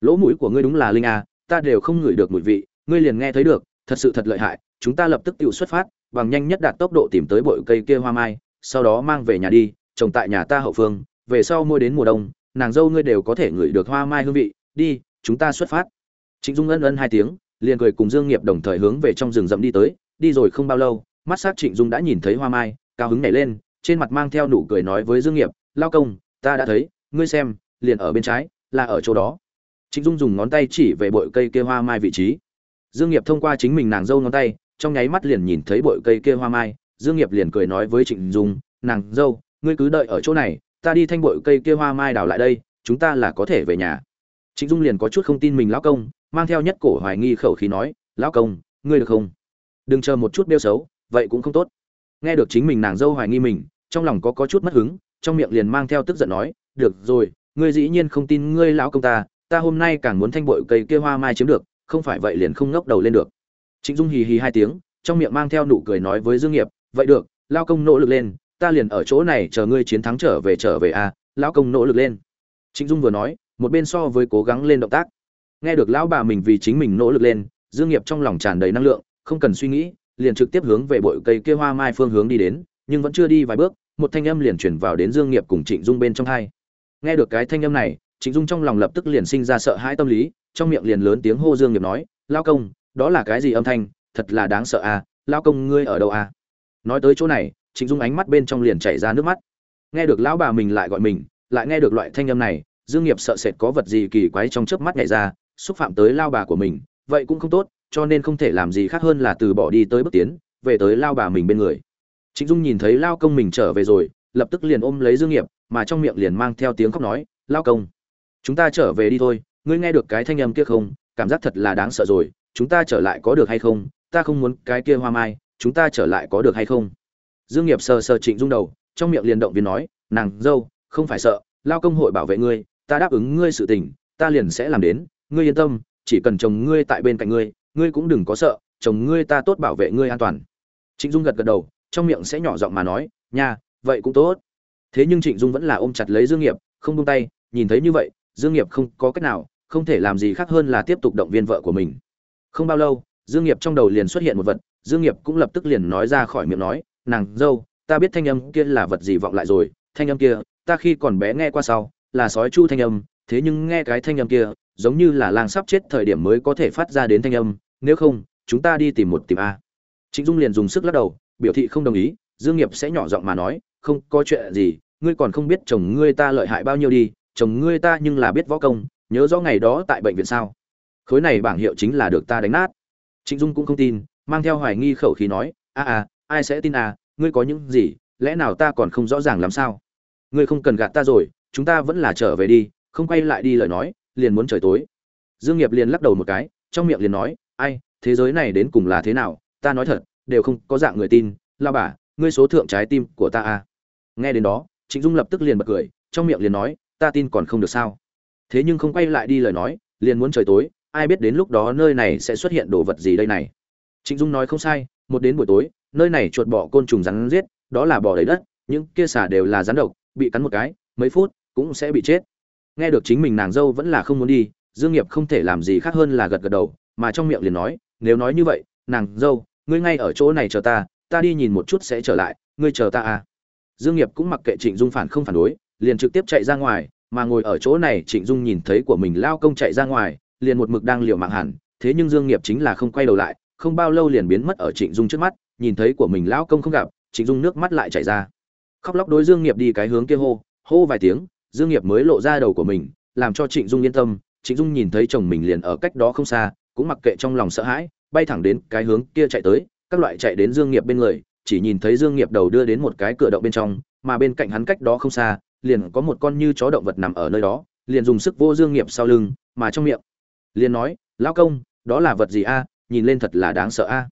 lỗ mũi của ngươi đúng là linh a, ta đều không ngửi được mùi vị, ngươi liền nghe thấy được, thật sự thật lợi hại, chúng ta lập tức tự xuất phát, bằng nhanh nhất đạt tốc độ tìm tới bụi cây kia hoa mai, sau đó mang về nhà đi trồng tại nhà ta hậu phương, về sau mua đến mùa đông, nàng dâu ngươi đều có thể ngửi được hoa mai hương vị, đi, chúng ta xuất phát. Trịnh dung ân ân hai tiếng, liền cười cùng dương nghiệp đồng thời hướng về trong rừng rậm đi tới, đi rồi không bao lâu, mắt sắc trịnh dung đã nhìn thấy hoa mai, cao hứng nhảy lên, trên mặt mang theo nụ cười nói với dương nghiệp, lao công, ta đã thấy, ngươi xem, liền ở bên trái, là ở chỗ đó. Trịnh dung dùng ngón tay chỉ về bụi cây kia hoa mai vị trí. Dương nghiệp thông qua chính mình nàng dâu ngón tay, trong nháy mắt liền nhìn thấy bụi cây kia hoa mai, dương nghiệp liền cười nói với trịnh dung, nàng dâu ngươi cứ đợi ở chỗ này, ta đi thanh bụi cây kia hoa mai đào lại đây, chúng ta là có thể về nhà. Trịnh dung liền có chút không tin mình lão công, mang theo nhất cổ hoài nghi khẩu khí nói, lão công, ngươi được không? Đừng chờ một chút đeo xấu, vậy cũng không tốt. Nghe được chính mình nàng dâu hoài nghi mình, trong lòng có có chút mất hứng, trong miệng liền mang theo tức giận nói, được rồi, ngươi dĩ nhiên không tin ngươi lão công ta ta hôm nay càng muốn thanh bội cây kia hoa mai chiếm được, không phải vậy liền không ngóc đầu lên được. Trịnh dung hì hì hai tiếng, trong miệng mang theo nụ cười nói với dương nghiệp, vậy được lao công nỗ lực lên ta liền ở chỗ này chờ ngươi chiến thắng trở về trở về a à, lão công nỗ lực lên. Trịnh dung vừa nói một bên so với cố gắng lên động tác. Nghe được lão bà mình vì chính mình nỗ lực lên dương nghiệp trong lòng tràn đầy năng lượng không cần suy nghĩ liền trực tiếp hướng về bụi cây kia hoa mai phương hướng đi đến nhưng vẫn chưa đi vài bước một thanh âm liền truyền vào đến dương nghiệp cùng trịnh dung bên trong hai. Nghe được cái thanh âm này trịnh dung trong lòng lập tức liền sinh ra sợ hãi tâm lý trong miệng liền lớn tiếng hô dương nghiệp nói lao công đó là cái gì âm thanh? Thật là đáng sợ à lao công ngươi ở đâu à? Nói tới chỗ này trịnh dung ánh mắt bên trong liền chảy ra nước mắt. Nghe được lão bà mình lại gọi mình, lại nghe được loại thanh âm này, dương nghiệp sợ sệt có vật gì kỳ quái trong chớp mắt nhảy ra, xúc phạm tới lao bà của mình, vậy cũng không tốt, cho nên không thể làm gì khác hơn là từ bỏ đi tới bước tiến, về tới lao bà mình bên người. Trịnh dung nhìn thấy lao công mình trở về rồi, lập tức liền ôm lấy dương nghiệp, mà trong miệng liền mang theo tiếng khóc nói lao công, chúng ta trở về đi thôi, ngươi nghe được cái thanh âm kia không? Cảm giác thật là đáng sợ rồi, chúng ta trở lại có được hay không? Ta không muốn cái kia hoa mai, chúng ta trở lại có được hay không? Dương nghiệp sờ sờ trịnh dung đầu, trong miệng liền động viên nói, nàng dâu, không phải sợ, lao công hội bảo vệ ngươi, ta đáp ứng ngươi sự tình, ta liền sẽ làm đến, ngươi yên tâm, chỉ cần chồng ngươi tại bên cạnh ngươi ngươi cũng đừng có sợ, chồng ngươi ta tốt bảo vệ ngươi an toàn. Trịnh dung gật gật đầu, trong miệng sẽ nhỏ giọng mà nói, nha, vậy cũng tốt. Thế nhưng trịnh dung vẫn là ôm chặt lấy dương nghiệp, không buông tay, nhìn thấy như vậy, dương nghiệp không có cách nào, không thể làm gì khác hơn là tiếp tục động viên vợ của mình. Không bao lâu, dương nghiệp trong đầu liền xuất hiện một vật, dương nghiệp cũng lập tức liền nói ra khỏi miệng nói nàng, dâu, ta biết thanh âm kia là vật gì vọng lại rồi, thanh âm kia, ta khi còn bé nghe qua sau, là sói chu thanh âm, thế nhưng nghe cái thanh âm kia, giống như là lang sắp chết thời điểm mới có thể phát ra đến thanh âm, nếu không, chúng ta đi tìm một tìm a. Trịnh dung liền dùng sức lắc đầu, biểu thị không đồng ý, dương nghiệp sẽ nhỏ giọng mà nói, không có chuyện gì, ngươi còn không biết chồng ngươi ta lợi hại bao nhiêu đi, chồng ngươi ta nhưng là biết võ công, nhớ rõ ngày đó tại bệnh viện sao. Khối này bảng hiệu chính là được ta đánh nát. Trịnh dung cũng không tin, mang theo hoài nghi khẩu khí nói, a a ai sẽ tin à ngươi có những gì, lẽ nào ta còn không rõ ràng làm sao? Ngươi không cần gạt ta rồi, chúng ta vẫn là trở về đi, không quay lại đi lời nói, liền muốn trời tối. Dương nghiệp liền lắc đầu một cái, trong miệng liền nói, ai, thế giới này đến cùng là thế nào? Ta nói thật, đều không có dạng người tin lao bà, ngươi số thượng trái tim của ta à. Nghe đến đó, trịnh dung lập tức liền bật cười, trong miệng liền nói, ta tin còn không được sao? Thế nhưng không quay lại đi lời nói, liền muốn trời tối, ai biết đến lúc đó nơi này sẽ xuất hiện đồ vật gì đây này. Trịnh dung nói không sai, một đến buổi tối nơi này chuột bọ côn trùng rắn giết, đó là bò đầy đất, những kia xả đều là rắn độc, bị cắn một cái, mấy phút cũng sẽ bị chết. Nghe được chính mình nàng dâu vẫn là không muốn đi, dương nghiệp không thể làm gì khác hơn là gật gật đầu, mà trong miệng liền nói, nếu nói như vậy, nàng dâu, ngươi ngay ở chỗ này chờ ta ta đi nhìn một chút sẽ trở lại, ngươi chờ ta à. Dương nghiệp cũng mặc kệ trịnh dung phản không phản đối, liền trực tiếp chạy ra ngoài, mà ngồi ở chỗ này trịnh dung nhìn thấy của mình lao công chạy ra ngoài, liền một mực đang liều mạng hẳn, thế nhưng dương nghiệp chính là không quay đầu lại, không bao lâu liền biến mất ở trịnh dung trước mắt nhìn thấy của mình lão công không gặp, trịnh dung nước mắt lại chảy ra. Khóc lóc đối dương nghiệp đi cái hướng kia hô hô vài tiếng, dương nghiệp mới lộ ra đầu của mình, làm cho trịnh dung yên tâm. Trịnh dung nhìn thấy chồng mình liền ở cách đó không xa, cũng mặc kệ trong lòng sợ hãi, bay thẳng đến cái hướng kia chạy tới, các loại chạy đến dương nghiệp bên người, chỉ nhìn thấy dương nghiệp đầu đưa đến một cái cửa động bên trong, mà bên cạnh hắn cách đó không xa, liền có một con như chó động vật nằm ở nơi đó, liền dùng sức vô dương nghiệp sau lưng, mà trong miệng, liền nói, lão công, đó là vật gì a? Nhìn lên thật là đáng sợ a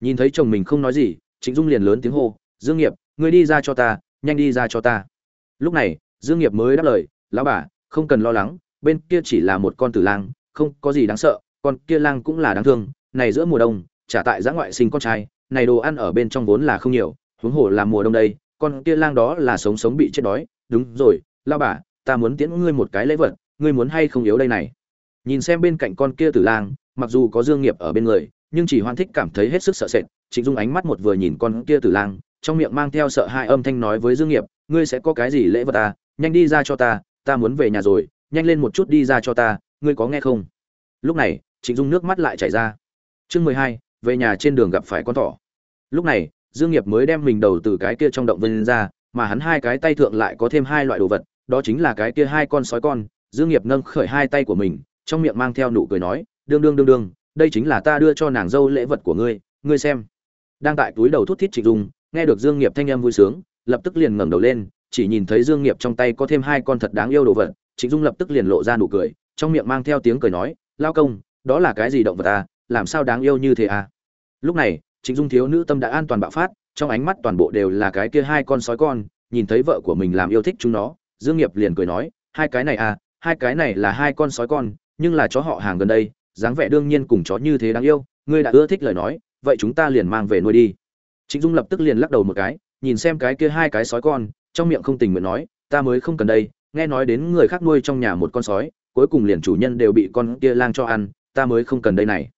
nhìn thấy chồng mình không nói gì, trịnh dung liền lớn tiếng hô, dương nghiệp, ngươi đi ra cho ta, nhanh đi ra cho ta. Lúc này, dương nghiệp mới đáp lời, lão bà, không cần lo lắng, bên kia chỉ là một con tử lang, không có gì đáng sợ, con kia lang cũng là đáng thương, này giữa mùa đông trả tại giã ngoại sinh con trai, này đồ ăn ở bên trong vốn là không nhiều, huống hồ là mùa đông đây, con kia lang đó là sống sống bị chết đói. Đúng rồi, lão bà, ta muốn tiễn ngươi một cái lễ vật, ngươi muốn hay không yếu đây này? Nhìn xem bên cạnh con kia tử lang, mặc dù có dương nghiệp ở bên người nhưng chỉ hoan thích cảm thấy hết sức sợ sệt, trịnh dung ánh mắt một vừa nhìn con kia tử lang, trong miệng mang theo sợ hai âm thanh nói với dương nghiệp, ngươi sẽ có cái gì lễ vật ta nhanh đi ra cho ta ta muốn về nhà rồi, nhanh lên một chút đi ra cho ta, ngươi có nghe không? Lúc này, trịnh dung nước mắt lại chảy ra. Chương mười hai, về nhà trên đường gặp phải con thỏ. Lúc này, dương nghiệp mới đem mình đầu từ cái kia trong động vươn ra, mà hắn hai cái tay thượng lại có thêm hai loại đồ vật, đó chính là cái kia hai con sói con. Dương nghiệp nâng khởi hai tay của mình, trong miệng mang theo nụ cười nói, đương đương đương đương đây chính là ta đưa cho nàng dâu lễ vật của ngươi ngươi xem. Đang tại túi đầu thút thít trịnh dung, nghe được dương nghiệp thanh âm vui sướng, lập tức liền ngẩng đầu lên, chỉ nhìn thấy dương nghiệp trong tay có thêm hai con thật đáng yêu đồ vật, trịnh dung lập tức liền lộ ra nụ cười, trong miệng mang theo tiếng cười nói, lao công, đó là cái gì động vật à? Làm sao đáng yêu như thế à? Lúc này, trịnh dung thiếu nữ tâm đã an toàn bạo phát, trong ánh mắt toàn bộ đều là cái kia hai con sói con, nhìn thấy vợ của mình làm yêu thích chúng nó, dương nghiệp liền cười nói, hai cái này à hai cái này là hai con sói con, nhưng là chó họ hàng gần đây dáng vẻ đương nhiên cùng chó như thế đáng yêu, ngươi đã ưa thích lời nói, vậy chúng ta liền mang về nuôi đi. Trịnh dung lập tức liền lắc đầu một cái, nhìn xem cái kia hai cái sói con, trong miệng không tình nguyện nói, ta mới không cần đây, nghe nói đến người khác nuôi trong nhà một con sói, cuối cùng liền chủ nhân đều bị con kia lang cho ăn, ta mới không cần đây này.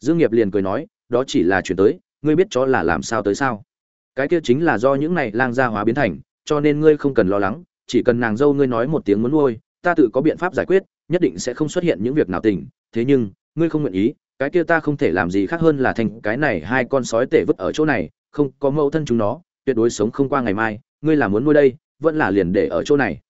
Dương nghiệp liền cười nói, đó chỉ là chuyện tới, ngươi biết chó là làm sao tới sao? Cái kia chính là do những này lang gia hóa biến thành, cho nên ngươi không cần lo lắng, chỉ cần nàng dâu ngươi nói một tiếng muốn nuôi, ta tự có biện pháp giải quyết, nhất định sẽ không xuất hiện những việc nào tình thế nhưng, ngươi không nguyện ý, cái kia ta không thể làm gì khác hơn là thành cái này hai con sói tể vứt ở chỗ này, không có mẫu thân chúng nó, tuyệt đối sống không qua ngày mai, ngươi là muốn nuôi đây, vẫn là liền để ở chỗ này.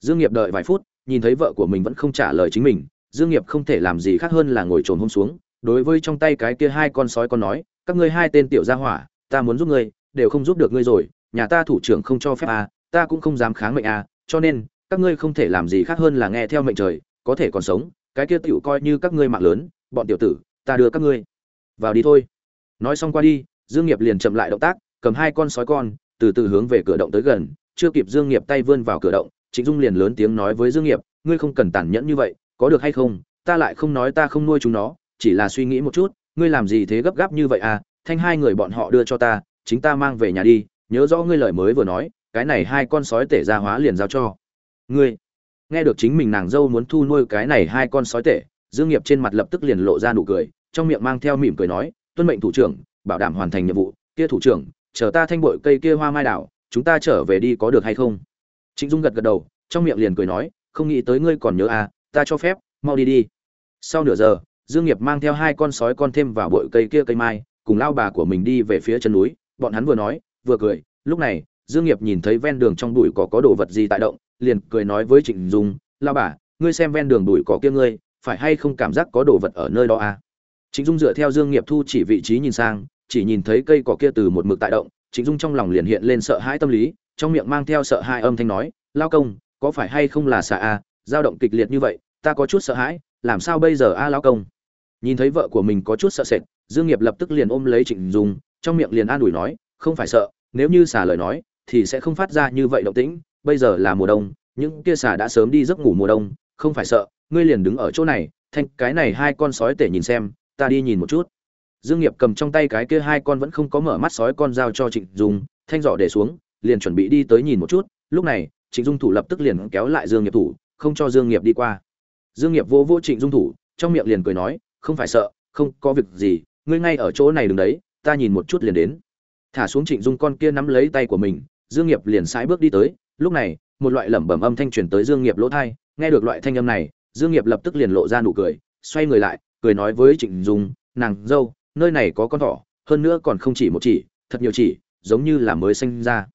Dương nghiệp đợi vài phút, nhìn thấy vợ của mình vẫn không trả lời chính mình, dương nghiệp không thể làm gì khác hơn là ngồi trồn hôm xuống, đối với trong tay cái kia hai con sói con nói, các ngươi hai tên tiểu gia hỏa, ta muốn giúp ngươi, đều không giúp được ngươi rồi, nhà ta thủ trưởng không cho phép à ta cũng không dám kháng mệnh à cho nên, các ngươi không thể làm gì khác hơn là nghe theo mệnh trời, có thể còn sống cái kia tiểu coi như các ngươi mạng lớn, bọn tiểu tử, ta đưa các ngươi. Vào đi thôi. Nói xong qua đi, dương nghiệp liền chậm lại động tác, cầm hai con sói con, từ từ hướng về cửa động tới gần, chưa kịp dương nghiệp tay vươn vào cửa động, trịnh dung liền lớn tiếng nói với dương nghiệp, ngươi không cần tàn nhẫn như vậy, có được hay không? Ta lại không nói ta không nuôi chúng nó, chỉ là suy nghĩ một chút, ngươi làm gì thế gấp gáp như vậy à? Thanh hai người bọn họ đưa cho ta, chính ta mang về nhà đi, nhớ rõ ngươi lời mới vừa nói, cái này hai con sói tể ra hóa liền giao cho ngươi nghe được chính mình nàng dâu muốn thu nuôi cái này hai con sói tể, dương nghiệp trên mặt lập tức liền lộ ra nụ cười, trong miệng mang theo mỉm cười nói, tuân mệnh thủ trưởng, bảo đảm hoàn thành nhiệm vụ. Kia thủ trưởng, chờ ta thanh bội cây kia hoa mai đảo, chúng ta trở về đi có được hay không? Trịnh dung gật gật đầu, trong miệng liền cười nói, không nghĩ tới ngươi còn nhớ à ta cho phép, mau đi đi. Sau nửa giờ, dương nghiệp mang theo hai con sói con thêm vào bội cây kia cây mai, cùng lao bà của mình đi về phía chân núi. Bọn hắn vừa nói, vừa cười, lúc này, dương nghiệp nhìn thấy ven đường trong bụi cỏ có đồ vật gì tại động liền cười nói với trịnh dung la bà, ngươi xem ven đường đuổi cỏ kia ngươi, phải hay không cảm giác có đồ vật ở nơi đó à? Trịnh dung dựa theo dương nghiệp thu chỉ vị trí nhìn sang, chỉ nhìn thấy cây cỏ kia từ một mực tại động, trịnh dung trong lòng liền hiện lên sợ hãi tâm lý, trong miệng mang theo sợ hãi âm thanh nói lao công, có phải hay không là xà a dao động kịch liệt như vậy, ta có chút sợ hãi, làm sao bây giờ à, a lao công? Nhìn thấy vợ của mình có chút sợ sệt, dương nghiệp lập tức liền ôm lấy trịnh dung, trong miệng liền an ủi nói, không phải sợ, nếu như xà lời nói, thì sẽ không phát ra như vậy động tĩnh bây giờ là mùa đông, những kia xà đã sớm đi giấc ngủ mùa đông, không phải sợ, ngươi liền đứng ở chỗ này, thanh, cái này hai con sói tể nhìn xem, ta đi nhìn một chút. Dương nghiệp cầm trong tay cái kia hai con vẫn không có mở mắt sói con giao cho trịnh dung, thanh giỏ để xuống, liền chuẩn bị đi tới nhìn một chút, lúc này, trịnh dung thủ lập tức liền kéo lại dương nghiệp thủ, không cho dương nghiệp đi qua. Dương nghiệp vô vô trịnh dung thủ, trong miệng liền cười nói, không phải sợ, không có việc gì, ngươi ngay ở chỗ này đứng đấy, ta nhìn một chút liền đến. Thả xuống trịnh dung con kia nắm lấy tay của mình, dương nghiệp liền sải bước đi tới lúc này, một loại lẩm bẩm âm thanh truyền tới dương nghiệp lỗ thay nghe được loại thanh âm này, dương nghiệp lập tức liền lộ ra nụ cười, xoay người lại, cười nói với trịnh dung, nàng dâu, nơi này có con thỏ, hơn nữa còn không chỉ một chỉ, thật nhiều chỉ, giống như là mới sinh ra.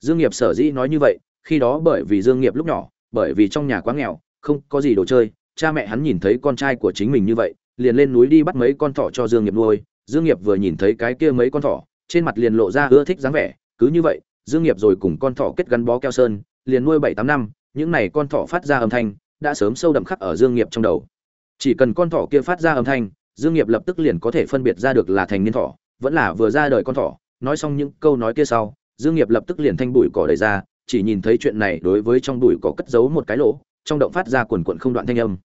Dương nghiệp sở dĩ nói như vậy, khi đó bởi vì dương nghiệp lúc nhỏ, bởi vì trong nhà quá nghèo, không có gì đồ chơi, cha mẹ hắn nhìn thấy con trai của chính mình như vậy, liền lên núi đi bắt mấy con thỏ cho dương nghiệp nuôi. Dương nghiệp vừa nhìn thấy cái kia mấy con thỏ, trên mặt liền lộ ra ưa thích dáng vẻ, cứ như vậy dương nghiệp rồi cùng con thỏ kết gắn bó keo sơn, liền nuôi bảy tám năm, những này con thỏ phát ra âm thanh, đã sớm sâu đậm khắc ở dương nghiệp trong đầu. Chỉ cần con thỏ kia phát ra âm thanh, dương nghiệp lập tức liền có thể phân biệt ra được là thành niên thỏ, vẫn là vừa ra đời con thỏ. Nói xong những câu nói kia sau, dương nghiệp lập tức liền thanh bụi cỏ đẩy ra, chỉ nhìn thấy chuyện này đối với trong bụi cỏ cất giấu một cái lỗ, trong động phát ra quần quần không đoạn thanh âm.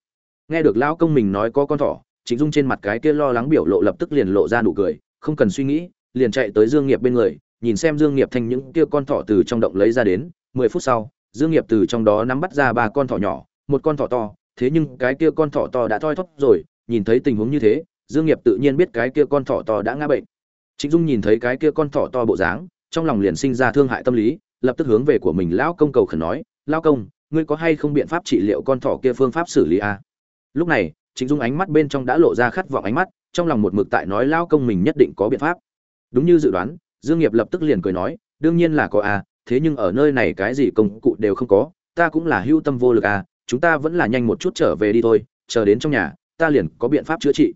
Nghe được lão công mình nói có con thỏ, trịnh dung trên mặt cái kia lo lắng biểu lộ lập tức liền lộ ra nụ cười, không cần suy nghĩ, liền chạy tới dương nghiệp bên người nhìn xem dương nghiệp thanh những kia con thỏ từ trong động lấy ra đến, mười phút sau, dương nghiệp từ trong đó nắm bắt ra ba con thỏ nhỏ, một con thỏ to, thế nhưng cái kia con thỏ to đã thoi thóp rồi, nhìn thấy tình huống như thế, dương nghiệp tự nhiên biết cái kia con thỏ to đã ngã bệnh trịnh dung nhìn thấy cái kia con thỏ to bộ dáng, trong lòng liền sinh ra thương hại tâm lý, lập tức hướng về của mình lão công cầu khẩn nói, lão công, ngươi có hay không biện pháp trị liệu con thỏ kia phương pháp xử lý a à? lúc này, trịnh dung ánh mắt bên trong đã lộ ra khát vọng ánh mắt, trong lòng một mực tại nói, lão công mình nhất định có biện pháp đúng như dự đoán dương nghiệp lập tức liền cười nói đương nhiên là có a à, thế nhưng ở nơi này cái gì công cụ đều không có ta cũng là hưu tâm vô lực à chúng ta vẫn là nhanh một chút trở về đi thôi chờ đến trong nhà ta liền có biện pháp chữa trị.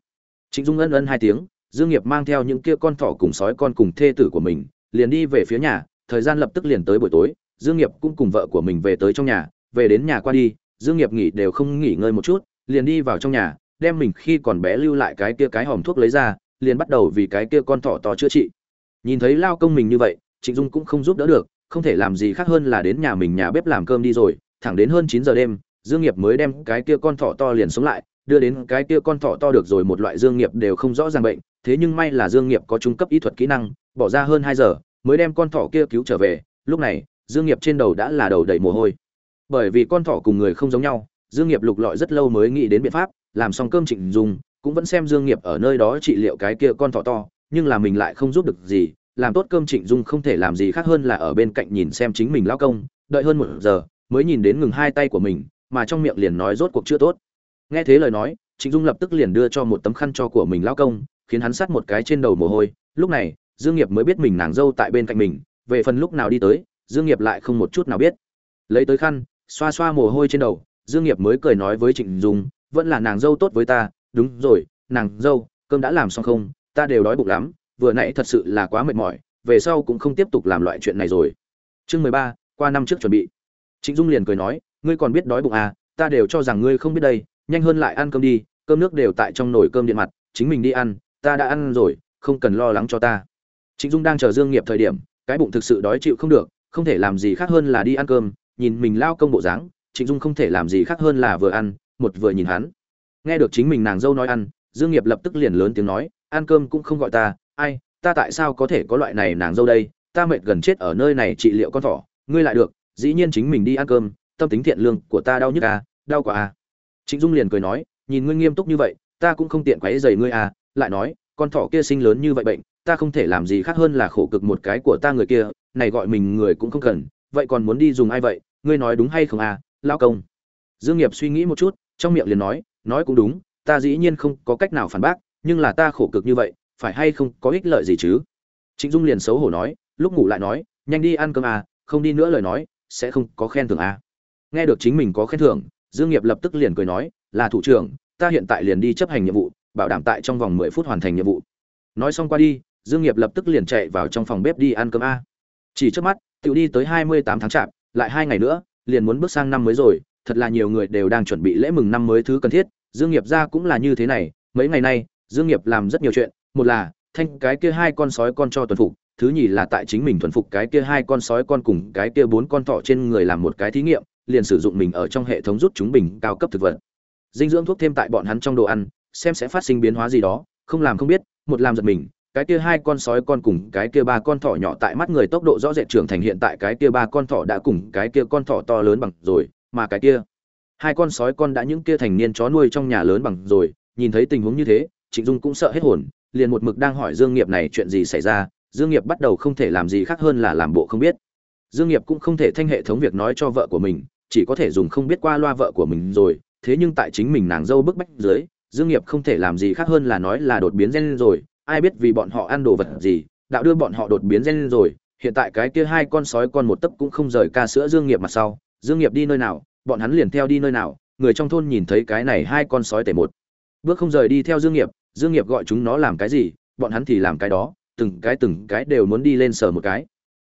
Trịnh dung ân ân hai tiếng dương nghiệp mang theo những kia con thỏ cùng sói con cùng thê tử của mình liền đi về phía nhà thời gian lập tức liền tới buổi tối dương nghiệp cũng cùng vợ của mình về tới trong nhà về đến nhà qua đi dương nghiệp nghỉ đều không nghỉ ngơi một chút liền đi vào trong nhà đem mình khi còn bé lưu lại cái kia cái hòm thuốc lấy ra liền bắt đầu vì cái kia con thỏ to chữa trị nhìn thấy lao công mình như vậy, trịnh dung cũng không giúp đỡ được, không thể làm gì khác hơn là đến nhà mình nhà bếp làm cơm đi rồi, thẳng đến hơn chín giờ đêm, dương nghiệp mới đem cái kia con thỏ to liền sống lại, đưa đến cái kia con thỏ to được rồi một loại dương nghiệp đều không rõ ràng bệnh, thế nhưng may là dương nghiệp có trung cấp y thuật kỹ năng, bỏ ra hơn hai giờ, mới đem con thỏ kia cứu trở về, lúc này, dương nghiệp trên đầu đã là đầu đầy mồ hôi. Bởi vì con thỏ cùng người không giống nhau, dương nghiệp lục lọi rất lâu mới nghĩ đến biện pháp, làm xong cơm trịnh dùng cũng vẫn xem dương nghiệp ở nơi đó trị liệu cái kia con thỏ to nhưng là mình lại không giúp được gì, làm tốt cơm trịnh dung không thể làm gì khác hơn là ở bên cạnh nhìn xem chính mình lao công, đợi hơn một giờ, mới nhìn đến ngừng hai tay của mình, mà trong miệng liền nói rốt cuộc chưa tốt. Nghe thế lời nói, trịnh dung lập tức liền đưa cho một tấm khăn cho của mình lao công, khiến hắn sát một cái trên đầu mồ hôi. Lúc này, dương nghiệp mới biết mình nàng dâu tại bên cạnh mình, về phần lúc nào đi tới, dương nghiệp lại không một chút nào biết. Lấy tới khăn, xoa xoa mồ hôi trên đầu, dương nghiệp mới cười nói với trịnh dung, vẫn là nàng dâu tốt với ta, đúng rồi, nàng dâu, cơm đã làm xong không? Ta đều đói bụng lắm, vừa nãy thật sự là quá mệt mỏi, về sau cũng không tiếp tục làm loại chuyện này rồi. Chương mười ba, qua năm trước chuẩn bị. Trịnh dung liền cười nói, ngươi còn biết đói bụng à ta đều cho rằng ngươi không biết đây, nhanh hơn lại ăn cơm đi, cơm nước đều tại trong nồi cơm điện mặt, chính mình đi ăn, ta đã ăn rồi, không cần lo lắng cho ta. Trịnh dung đang chờ dương nghiệp thời điểm, cái bụng thực sự đói chịu không được, không thể làm gì khác hơn là đi ăn cơm, nhìn mình lao công bộ dáng, trịnh dung không thể làm gì khác hơn là vừa ăn, một vừa nhìn hắn. Nghe được chính mình nàng dâu nói ăn, dương nghiệp lập tức liền lớn tiếng nói ăn cơm cũng không gọi ta, ai, ta tại sao có thể có loại này nàng dâu đây? Ta mệt gần chết ở nơi này trị liệu con thỏ, ngươi lại được, dĩ nhiên chính mình đi ăn cơm, tâm tính thiện lương của ta đau nhức à đau quá à. Trịnh dung liền cười nói, nhìn ngươi nghiêm túc như vậy, ta cũng không tiện quấy rầy ngươi à lại nói, con thỏ kia sinh lớn như vậy bệnh, ta không thể làm gì khác hơn là khổ cực một cái của ta người kia, này gọi mình người cũng không cần, vậy còn muốn đi dùng ai vậy, ngươi nói đúng hay không à lao công. Dương nghiệp suy nghĩ một chút, trong miệng liền nói nói cũng đúng, ta dĩ nhiên không có cách nào phản bác nhưng là ta khổ cực như vậy, phải hay không có ích lợi gì chứ? Trịnh dung liền xấu hổ nói, lúc ngủ lại nói, nhanh đi ăn cơm à không đi nữa lời nói, sẽ không có khen thưởng à. Nghe được chính mình có khen thưởng, dương nghiệp lập tức liền cười nói, là thủ trưởng, ta hiện tại liền đi chấp hành nhiệm vụ, bảo đảm tại trong vòng mười phút hoàn thành nhiệm vụ. Nói xong qua đi, dương nghiệp lập tức liền chạy vào trong phòng bếp đi ăn cơm a chỉ trước mắt, tiểu đi tới hai mươi tám tháng chạp lại hai ngày nữa, liền muốn bước sang năm mới rồi, thật là nhiều người đều đang chuẩn bị lễ mừng năm mới thứ cần thiết, dương nghiệp ra cũng là như thế này, mấy ngày nay dương nghiệp làm rất nhiều chuyện, một là, thanh cái kia hai con sói con cho tuần phục, thứ nhì là tại chính mình thuần phục cái kia hai con sói con cùng cái kia bốn con thỏ trên người làm một cái thí nghiệm, liền sử dụng mình ở trong hệ thống rút chúng bình cao cấp thực vật. Dinh dưỡng thuốc thêm tại bọn hắn trong đồ ăn, xem sẽ phát sinh biến hóa gì đó, không làm không biết, một làm giật mình, cái kia hai con sói con cùng cái kia ba con thỏ nhỏ tại mắt người tốc độ rõ rệt trưởng thành hiện tại cái kia ba con thỏ đã cùng cái kia con thỏ to lớn bằng rồi, mà cái kia hai con sói con đã những kia thành niên chó nuôi trong nhà lớn bằng rồi, nhìn thấy tình huống như thế trịnh dung cũng sợ hết hồn, liền một mực đang hỏi dương nghiệp này chuyện gì xảy ra, dương nghiệp bắt đầu không thể làm gì khác hơn là làm bộ không biết. Dương nghiệp cũng không thể thanh hệ thống việc nói cho vợ của mình, chỉ có thể dùng không biết qua loa vợ của mình rồi, thế nhưng tại chính mình nàng dâu bức bách dưới, dương nghiệp không thể làm gì khác hơn là nói là đột biến gen rồi, ai biết vì bọn họ ăn đồ vật gì, đạo đưa bọn họ đột biến gen rồi, hiện tại cái kia hai con sói con một tấc cũng không rời ca sữa dương nghiệp mặt sau, dương nghiệp đi nơi nào, bọn hắn liền theo đi nơi nào, người trong thôn nhìn thấy cái này hai con sói tể một. Bước không rời đi theo dương nghiệp dương nghiệp gọi chúng nó làm cái gì, bọn hắn thì làm cái đó, từng cái từng cái đều muốn đi lên sờ một cái.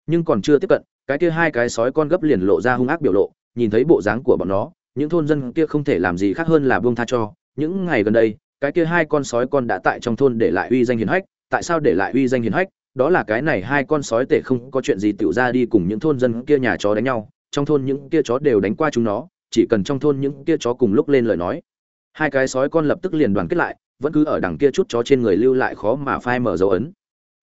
Nhưng còn chưa tiếp cận, cái kia hai cái sói con gấp liền lộ ra hung ác biểu lộ, nhìn thấy bộ dáng của bọn nó, những thôn dân kia không thể làm gì khác hơn là buông tha cho. Những ngày gần đây, cái kia hai con sói con đã tại trong thôn để lại uy danh hiển hách, tại sao để lại uy danh hiển hách? Đó là cái này hai con sói tệ không có chuyện gì tiểu ra đi cùng những thôn dân kia nhà chó đánh nhau, trong thôn những kia chó đều đánh qua chúng nó, chỉ cần trong thôn những kia chó cùng lúc lên lời nói. Hai cái sói con lập tức liền đoàn kết lại vẫn cứ ở đằng kia chút chó trên người lưu lại khó mà phai mở dấu ấn.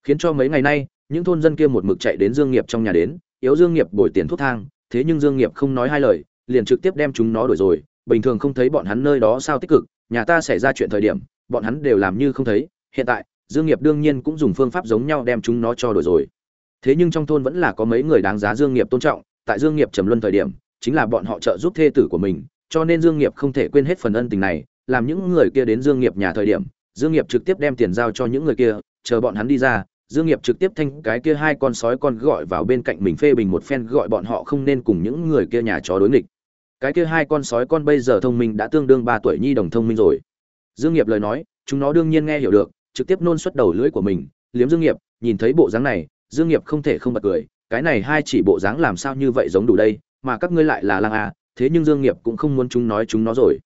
Khiến cho mấy ngày nay, những thôn dân kia một mực chạy đến dương nghiệp trong nhà đến, yếu dương nghiệp bồi tiền thuốc thang, thế nhưng dương nghiệp không nói hai lời, liền trực tiếp đem chúng nó đuổi rồi. Bình thường không thấy bọn hắn nơi đó sao tích cực, nhà ta xảy ra chuyện thời điểm, bọn hắn đều làm như không thấy. Hiện tại, dương nghiệp đương nhiên cũng dùng phương pháp giống nhau đem chúng nó cho đuổi rồi. Thế nhưng trong thôn vẫn là có mấy người đáng giá dương nghiệp tôn trọng. Tại dương nghiệp trầm luân thời điểm, chính là bọn họ trợ giúp thê tử của mình, cho nên dương nghiệp không thể quên hết phần ân tình này làm những người kia đến dương nghiệp nhà thời điểm, dương nghiệp trực tiếp đem tiền giao cho những người kia, chờ bọn hắn đi ra, dương nghiệp trực tiếp thanh cái kia hai con sói con gọi vào bên cạnh mình phê bình một phen gọi bọn họ không nên cùng những người kia nhà chó đối nghịch. Cái kia hai con sói con bây giờ thông minh đã tương đương ba tuổi nhi đồng thông minh rồi. Dương nghiệp lời nói, chúng nó đương nhiên nghe hiểu được, trực tiếp nôn xuất đầu lưỡi của mình, liếm dương nghiệp, nhìn thấy bộ dáng này, dương nghiệp không thể không bật cười, cái này hai chỉ bộ dáng làm sao như vậy giống đủ đây, mà các ngươi lại là lang à thế nhưng dương nghiệp cũng không muốn chúng nói chúng nó rồi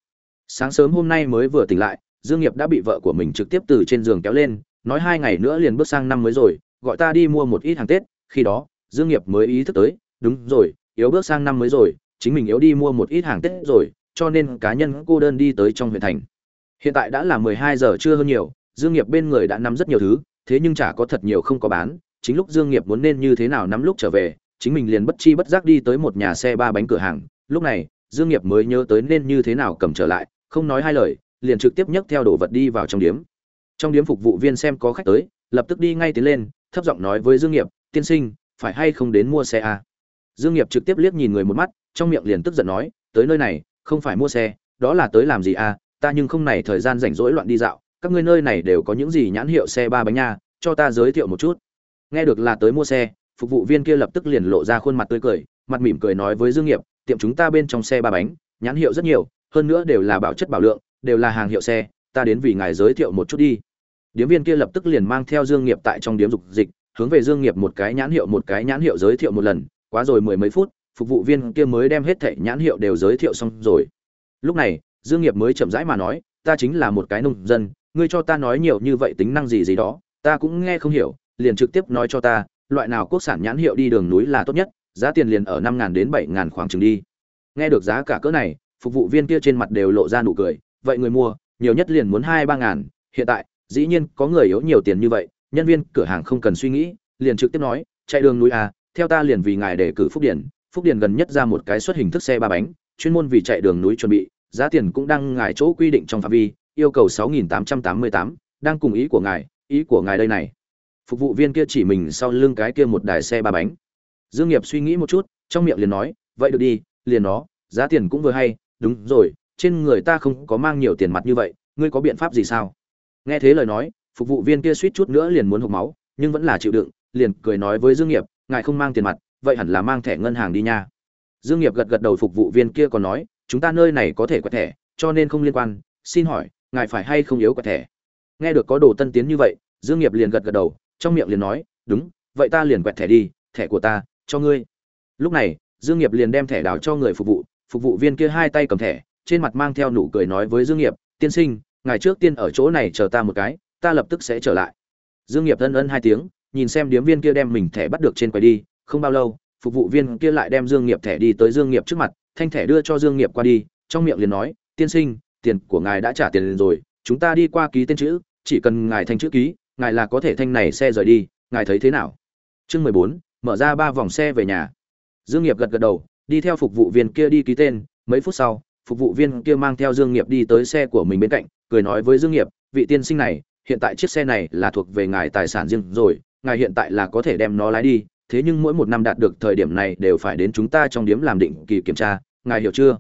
sáng sớm hôm nay mới vừa tỉnh lại, dương nghiệp đã bị vợ của mình trực tiếp từ trên giường kéo lên, nói hai ngày nữa liền bước sang năm mới rồi, gọi ta đi mua một ít hàng tết. Khi đó, dương nghiệp mới ý thức tới, đúng rồi, yếu bước sang năm mới rồi, chính mình yếu đi mua một ít hàng tết rồi, cho nên cá nhân cô đơn đi tới trong huyện thành. Hiện tại đã là 12 giờ trưa hơn nhiều, dương nghiệp bên người đã nắm rất nhiều thứ, thế nhưng chả có thật nhiều không có bán. Chính lúc dương nghiệp muốn nên như thế nào nắm lúc trở về, chính mình liền bất chi bất giác đi tới một nhà xe ba bánh cửa hàng. Lúc này, dương nghiệp mới nhớ tới nên như thế nào cầm trở lại không nói hai lời, liền trực tiếp nhấc theo đồ vật đi vào trong điếm. Trong điếm phục vụ viên xem có khách tới, lập tức đi ngay tiến lên, thấp giọng nói với dương nghiệp, tiên sinh, phải hay không đến mua xe à? dương nghiệp trực tiếp liếc nhìn người một mắt, trong miệng liền tức giận nói, tới nơi này, không phải mua xe, đó là tới làm gì à? Ta nhưng không này thời gian rảnh rỗi loạn đi dạo, các ngươi nơi này đều có những gì nhãn hiệu xe ba bánh nha, cho ta giới thiệu một chút. Nghe được là tới mua xe, phục vụ viên kia lập tức liền lộ ra khuôn mặt tươi cười, mặt mỉm cười nói với dương nghiệp, tiệm chúng ta bên trong xe ba bánh, nhãn hiệu rất nhiều hơn nữa đều là bảo chất bảo lượng, đều là hàng hiệu xe, ta đến vì ngài giới thiệu một chút đi. Điếm viên kia lập tức liền mang theo dương nghiệp tại trong điếm dục dịch, hướng về dương nghiệp một cái nhãn hiệu một cái nhãn hiệu giới thiệu một lần, quá rồi mười mấy phút, phục vụ viên kia mới đem hết thảy nhãn hiệu đều giới thiệu xong rồi. Lúc này, dương nghiệp mới chậm rãi mà nói, ta chính là một cái nông dân, ngươi cho ta nói nhiều như vậy tính năng gì gì đó, ta cũng nghe không hiểu, liền trực tiếp nói cho ta, loại nào quốc sản nhãn hiệu đi đường núi là tốt nhất, giá tiền liền ở năm ngàn đến bảy ngàn khoảng chừng đi. Nghe được giá cả cỡ này phục vụ viên kia trên mặt đều lộ ra nụ cười, vậy người mua, nhiều nhất liền muốn hai ba ngàn, hiện tại, dĩ nhiên có người yếu nhiều tiền như vậy, nhân viên cửa hàng không cần suy nghĩ. Liền trực tiếp nói, chạy đường núi à theo ta liền vì ngài để cử phúc điển phúc điển gần nhất ra một cái xuất hình thức xe ba bánh, chuyên môn vì chạy đường núi chuẩn bị, giá tiền cũng đang ngài chỗ quy định trong phạm vi, yêu cầu sáu nghìn tám trăm tám mươi tám, đang cùng ý của ngài, ý của ngài đây này. Phục vụ viên kia chỉ mình sau lưng cái kia một đài xe ba bánh. Dương nghiệp suy nghĩ một chút, trong miệng liền nói, vậy được đi, liền nó, giá tiền cũng vừa hay đúng rồi, trên người ta không có mang nhiều tiền mặt như vậy, ngươi có biện pháp gì sao? Nghe thế lời nói, phục vụ viên kia suýt chút nữa liền muốn hộp máu, nhưng vẫn là chịu đựng, liền cười nói với dương nghiệp, ngài không mang tiền mặt, vậy hẳn là mang thẻ ngân hàng đi nha. Dương nghiệp gật gật đầu phục vụ viên kia còn nói, chúng ta nơi này có thể quẹt thẻ, cho nên không liên quan, xin hỏi, ngài phải hay không yếu quẹt thẻ? Nghe được có đồ tân tiến như vậy, dương nghiệp liền gật gật đầu, trong miệng liền nói, đúng, vậy ta liền quẹt thẻ đi, thẻ của ta, cho ngươi. Lúc này, dương nghiệp liền đem thẻ đào cho người phục vụ phục vụ viên kia hai tay cầm thẻ, trên mặt mang theo nụ cười nói với dương nghiệp, tiên sinh, ngài trước tiên ở chỗ này chờ ta một cái, ta lập tức sẽ trở lại. Dương nghiệp ân ân hai tiếng, nhìn xem điếm viên kia đem mình thẻ bắt được trên quầy đi, không bao lâu, phục vụ viên kia lại đem dương nghiệp thẻ đi tới dương nghiệp trước mặt, thanh thẻ đưa cho dương nghiệp qua đi, trong miệng liền nói, tiên sinh, tiền của ngài đã trả tiền liền rồi, chúng ta đi qua ký tên chữ, chỉ cần ngài thanh chữ ký, ngài là có thể thanh này xe rời đi, ngài thấy thế nào? Chương mười bốn, mở ra ba vòng xe về nhà. Dương nghiệp gật gật đầu đi theo phục vụ viên kia đi ký tên. Mấy phút sau, phục vụ viên kia mang theo dương nghiệp đi tới xe của mình bên cạnh, cười nói với dương nghiệp, vị tiên sinh này, hiện tại chiếc xe này là thuộc về ngài tài sản riêng rồi, ngài hiện tại là có thể đem nó lái đi. Thế nhưng mỗi một năm đạt được thời điểm này đều phải đến chúng ta trong điểm làm định kỳ kiểm tra. Ngài hiểu chưa?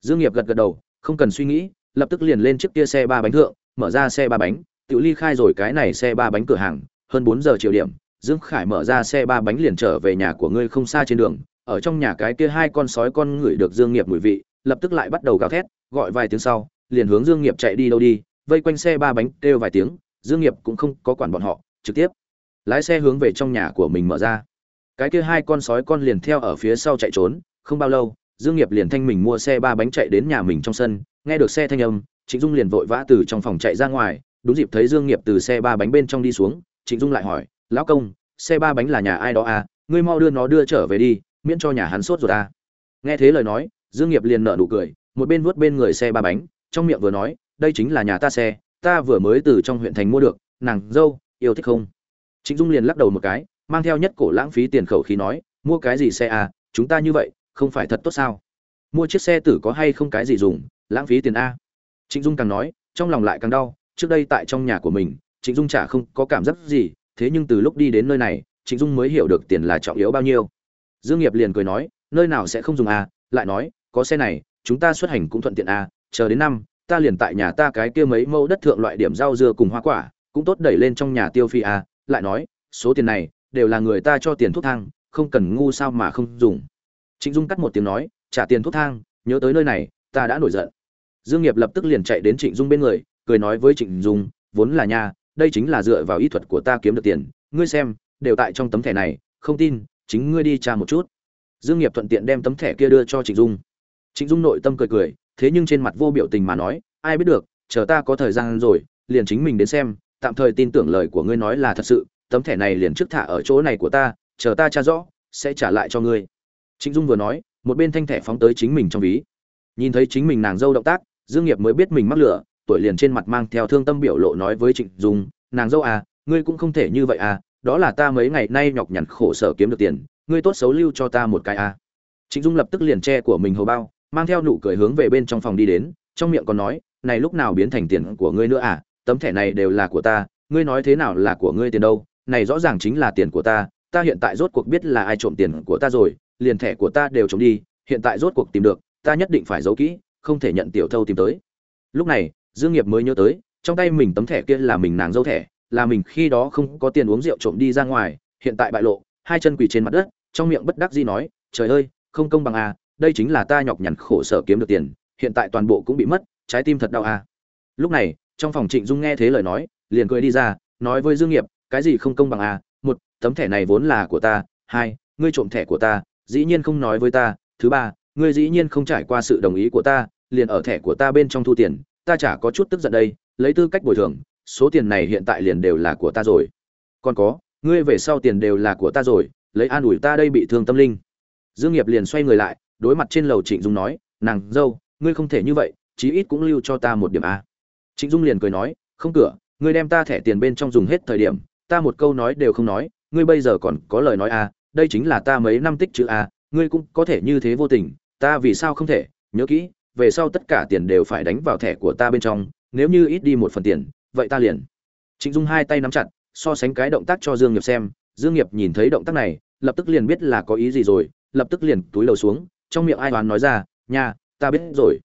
Dương nghiệp gật gật đầu, không cần suy nghĩ, lập tức liền lên chiếc kia xe ba bánh thượng, mở ra xe ba bánh. Tự ly khai rồi cái này xe ba bánh cửa hàng, hơn bốn giờ chiều điểm, dương khải mở ra xe ba bánh liền trở về nhà của ngươi không xa trên đường ở trong nhà cái kia hai con sói con ngửi được dương nghiệp mùi vị, lập tức lại bắt đầu gào thét, gọi vài tiếng sau, liền hướng dương nghiệp chạy đi đâu đi, vây quanh xe ba bánh kêu vài tiếng, dương nghiệp cũng không có quản bọn họ, trực tiếp lái xe hướng về trong nhà của mình mở ra. Cái kia hai con sói con liền theo ở phía sau chạy trốn, không bao lâu, dương nghiệp liền thanh mình mua xe ba bánh chạy đến nhà mình trong sân, nghe được xe thanh âm, trịnh dung liền vội vã từ trong phòng chạy ra ngoài, đúng dịp thấy dương nghiệp từ xe ba bánh bên trong đi xuống, trịnh dung lại hỏi, lão công, xe ba bánh là nhà ai đó à? Ngươi mau đưa nó đưa trở về đi miễn cho nhà hắn sốt rồi à nghe thế lời nói, dương nghiệp liền nở nụ cười, một bên vuốt bên người xe ba bánh, trong miệng vừa nói, đây chính là nhà ta xe, ta vừa mới từ trong huyện thành mua được, nàng dâu, yêu thích không? Trịnh dung liền lắc đầu một cái, mang theo nhất cổ lãng phí tiền khẩu khí nói, mua cái gì xe à chúng ta như vậy, không phải thật tốt sao? Mua chiếc xe tử có hay không cái gì dùng, lãng phí tiền a? Trịnh dung càng nói, trong lòng lại càng đau, trước đây tại trong nhà của mình, trịnh dung chả không có cảm giác gì, thế nhưng từ lúc đi đến nơi này, trịnh dung mới hiểu được tiền là trọng yếu bao nhiêu dương nghiệp liền cười nói, nơi nào sẽ không dùng à? lại nói, có xe này, chúng ta xuất hành cũng thuận tiện à? chờ đến năm, ta liền tại nhà ta cái kia mấy mẫu đất thượng loại điểm rau dưa cùng hoa quả, cũng tốt đẩy lên trong nhà tiêu phi à? lại nói, số tiền này, đều là người ta cho tiền thuốc thang, không cần ngu sao mà không dùng trịnh dung cắt một tiếng nói, trả tiền thuốc thang, nhớ tới nơi này, ta đã nổi giận dương nghiệp lập tức liền chạy đến trịnh dung bên người, cười nói với trịnh dung, vốn là nha đây chính là dựa vào y thuật của ta kiếm được tiền, ngươi xem, đều tại trong tấm thẻ này, không tin chính ngươi đi tra một chút. Dương nghiệp thuận tiện đem tấm thẻ kia đưa cho trịnh dung. Trịnh dung nội tâm cười cười, thế nhưng trên mặt vô biểu tình mà nói, ai biết được, chờ ta có thời gian rồi, liền chính mình đến xem, tạm thời tin tưởng lời của ngươi nói là thật sự, tấm thẻ này liền trước thả ở chỗ này của ta, chờ ta tra rõ, sẽ trả lại cho ngươi. Trịnh dung vừa nói, một bên thanh thẻ phóng tới chính mình trong ví. Nhìn thấy chính mình nàng dâu động tác, dương nghiệp mới biết mình mắc lửa, tuổi liền trên mặt mang theo thương tâm biểu lộ nói với trịnh dung, nàng dâu à ngươi cũng không thể như vậy à đó là ta mấy ngày nay nhọc nhằn khổ sở kiếm được tiền, ngươi tốt xấu lưu cho ta một cái à trịnh dung lập tức liền che của mình hầu bao, mang theo nụ cười hướng về bên trong phòng đi đến, trong miệng còn nói, này lúc nào biến thành tiền của ngươi nữa à? Tấm thẻ này đều là của ta, ngươi nói thế nào là của ngươi tiền đâu? Này rõ ràng chính là tiền của ta ta hiện tại rốt cuộc biết là ai trộm tiền của ta rồi, liền thẻ của ta đều trộm đi, hiện tại rốt cuộc tìm được, ta nhất định phải giấu kỹ, không thể nhận tiểu thâu tìm tới. Lúc này, dương nghiệp mới nhớ tới, trong tay mình tấm thẻ kia là mình nàng dâu thẻ là mình khi đó không có tiền uống rượu trộm đi ra ngoài, hiện tại bại lộ, hai chân quỳ trên mặt đất, trong miệng bất đắc dĩ nói, trời ơi, không công bằng à đây chính là ta nhọc nhằn khổ sở kiếm được tiền, hiện tại toàn bộ cũng bị mất, trái tim thật đau à. Lúc này, trong phòng trịnh dung nghe thế lời nói, liền cười đi ra, nói với dương nghiệp, cái gì không công bằng à một, tấm thẻ này vốn là của ta, hai, ngươi trộm thẻ của ta, dĩ nhiên không nói với ta, thứ ba, ngươi dĩ nhiên không trải qua sự đồng ý của ta, liền ở thẻ của ta bên trong thu tiền, ta chả có chút tức giận đây, lấy tư cách bồi thường số tiền này hiện tại liền đều là của ta rồi. Còn có, ngươi về sau tiền đều là của ta rồi, lấy an ủi ta đây bị thương tâm linh. Dương nghiệp liền xoay người lại, đối mặt trên lầu trịnh dung nói, nàng, dâu, ngươi không thể như vậy, chí ít cũng lưu cho ta một điểm a. Trịnh dung liền cười nói, không cửa, ngươi đem ta thẻ tiền bên trong dùng hết thời điểm, ta một câu nói đều không nói, ngươi bây giờ còn có lời nói a, đây chính là ta mấy năm tích chữ a, ngươi cũng có thể như thế vô tình, ta vì sao không thể? Nhớ kỹ, về sau tất cả tiền đều phải đánh vào thẻ của ta bên trong, nếu như ít đi một phần tiền vậy ta liền. Trịnh dung hai tay nắm chặt, so sánh cái động tác cho dương nghiệp xem, dương nghiệp nhìn thấy động tác này, lập tức liền biết là có ý gì rồi, lập tức liền túi lầu xuống, trong miệng ai đoán nói ra, nha, ta biết rồi.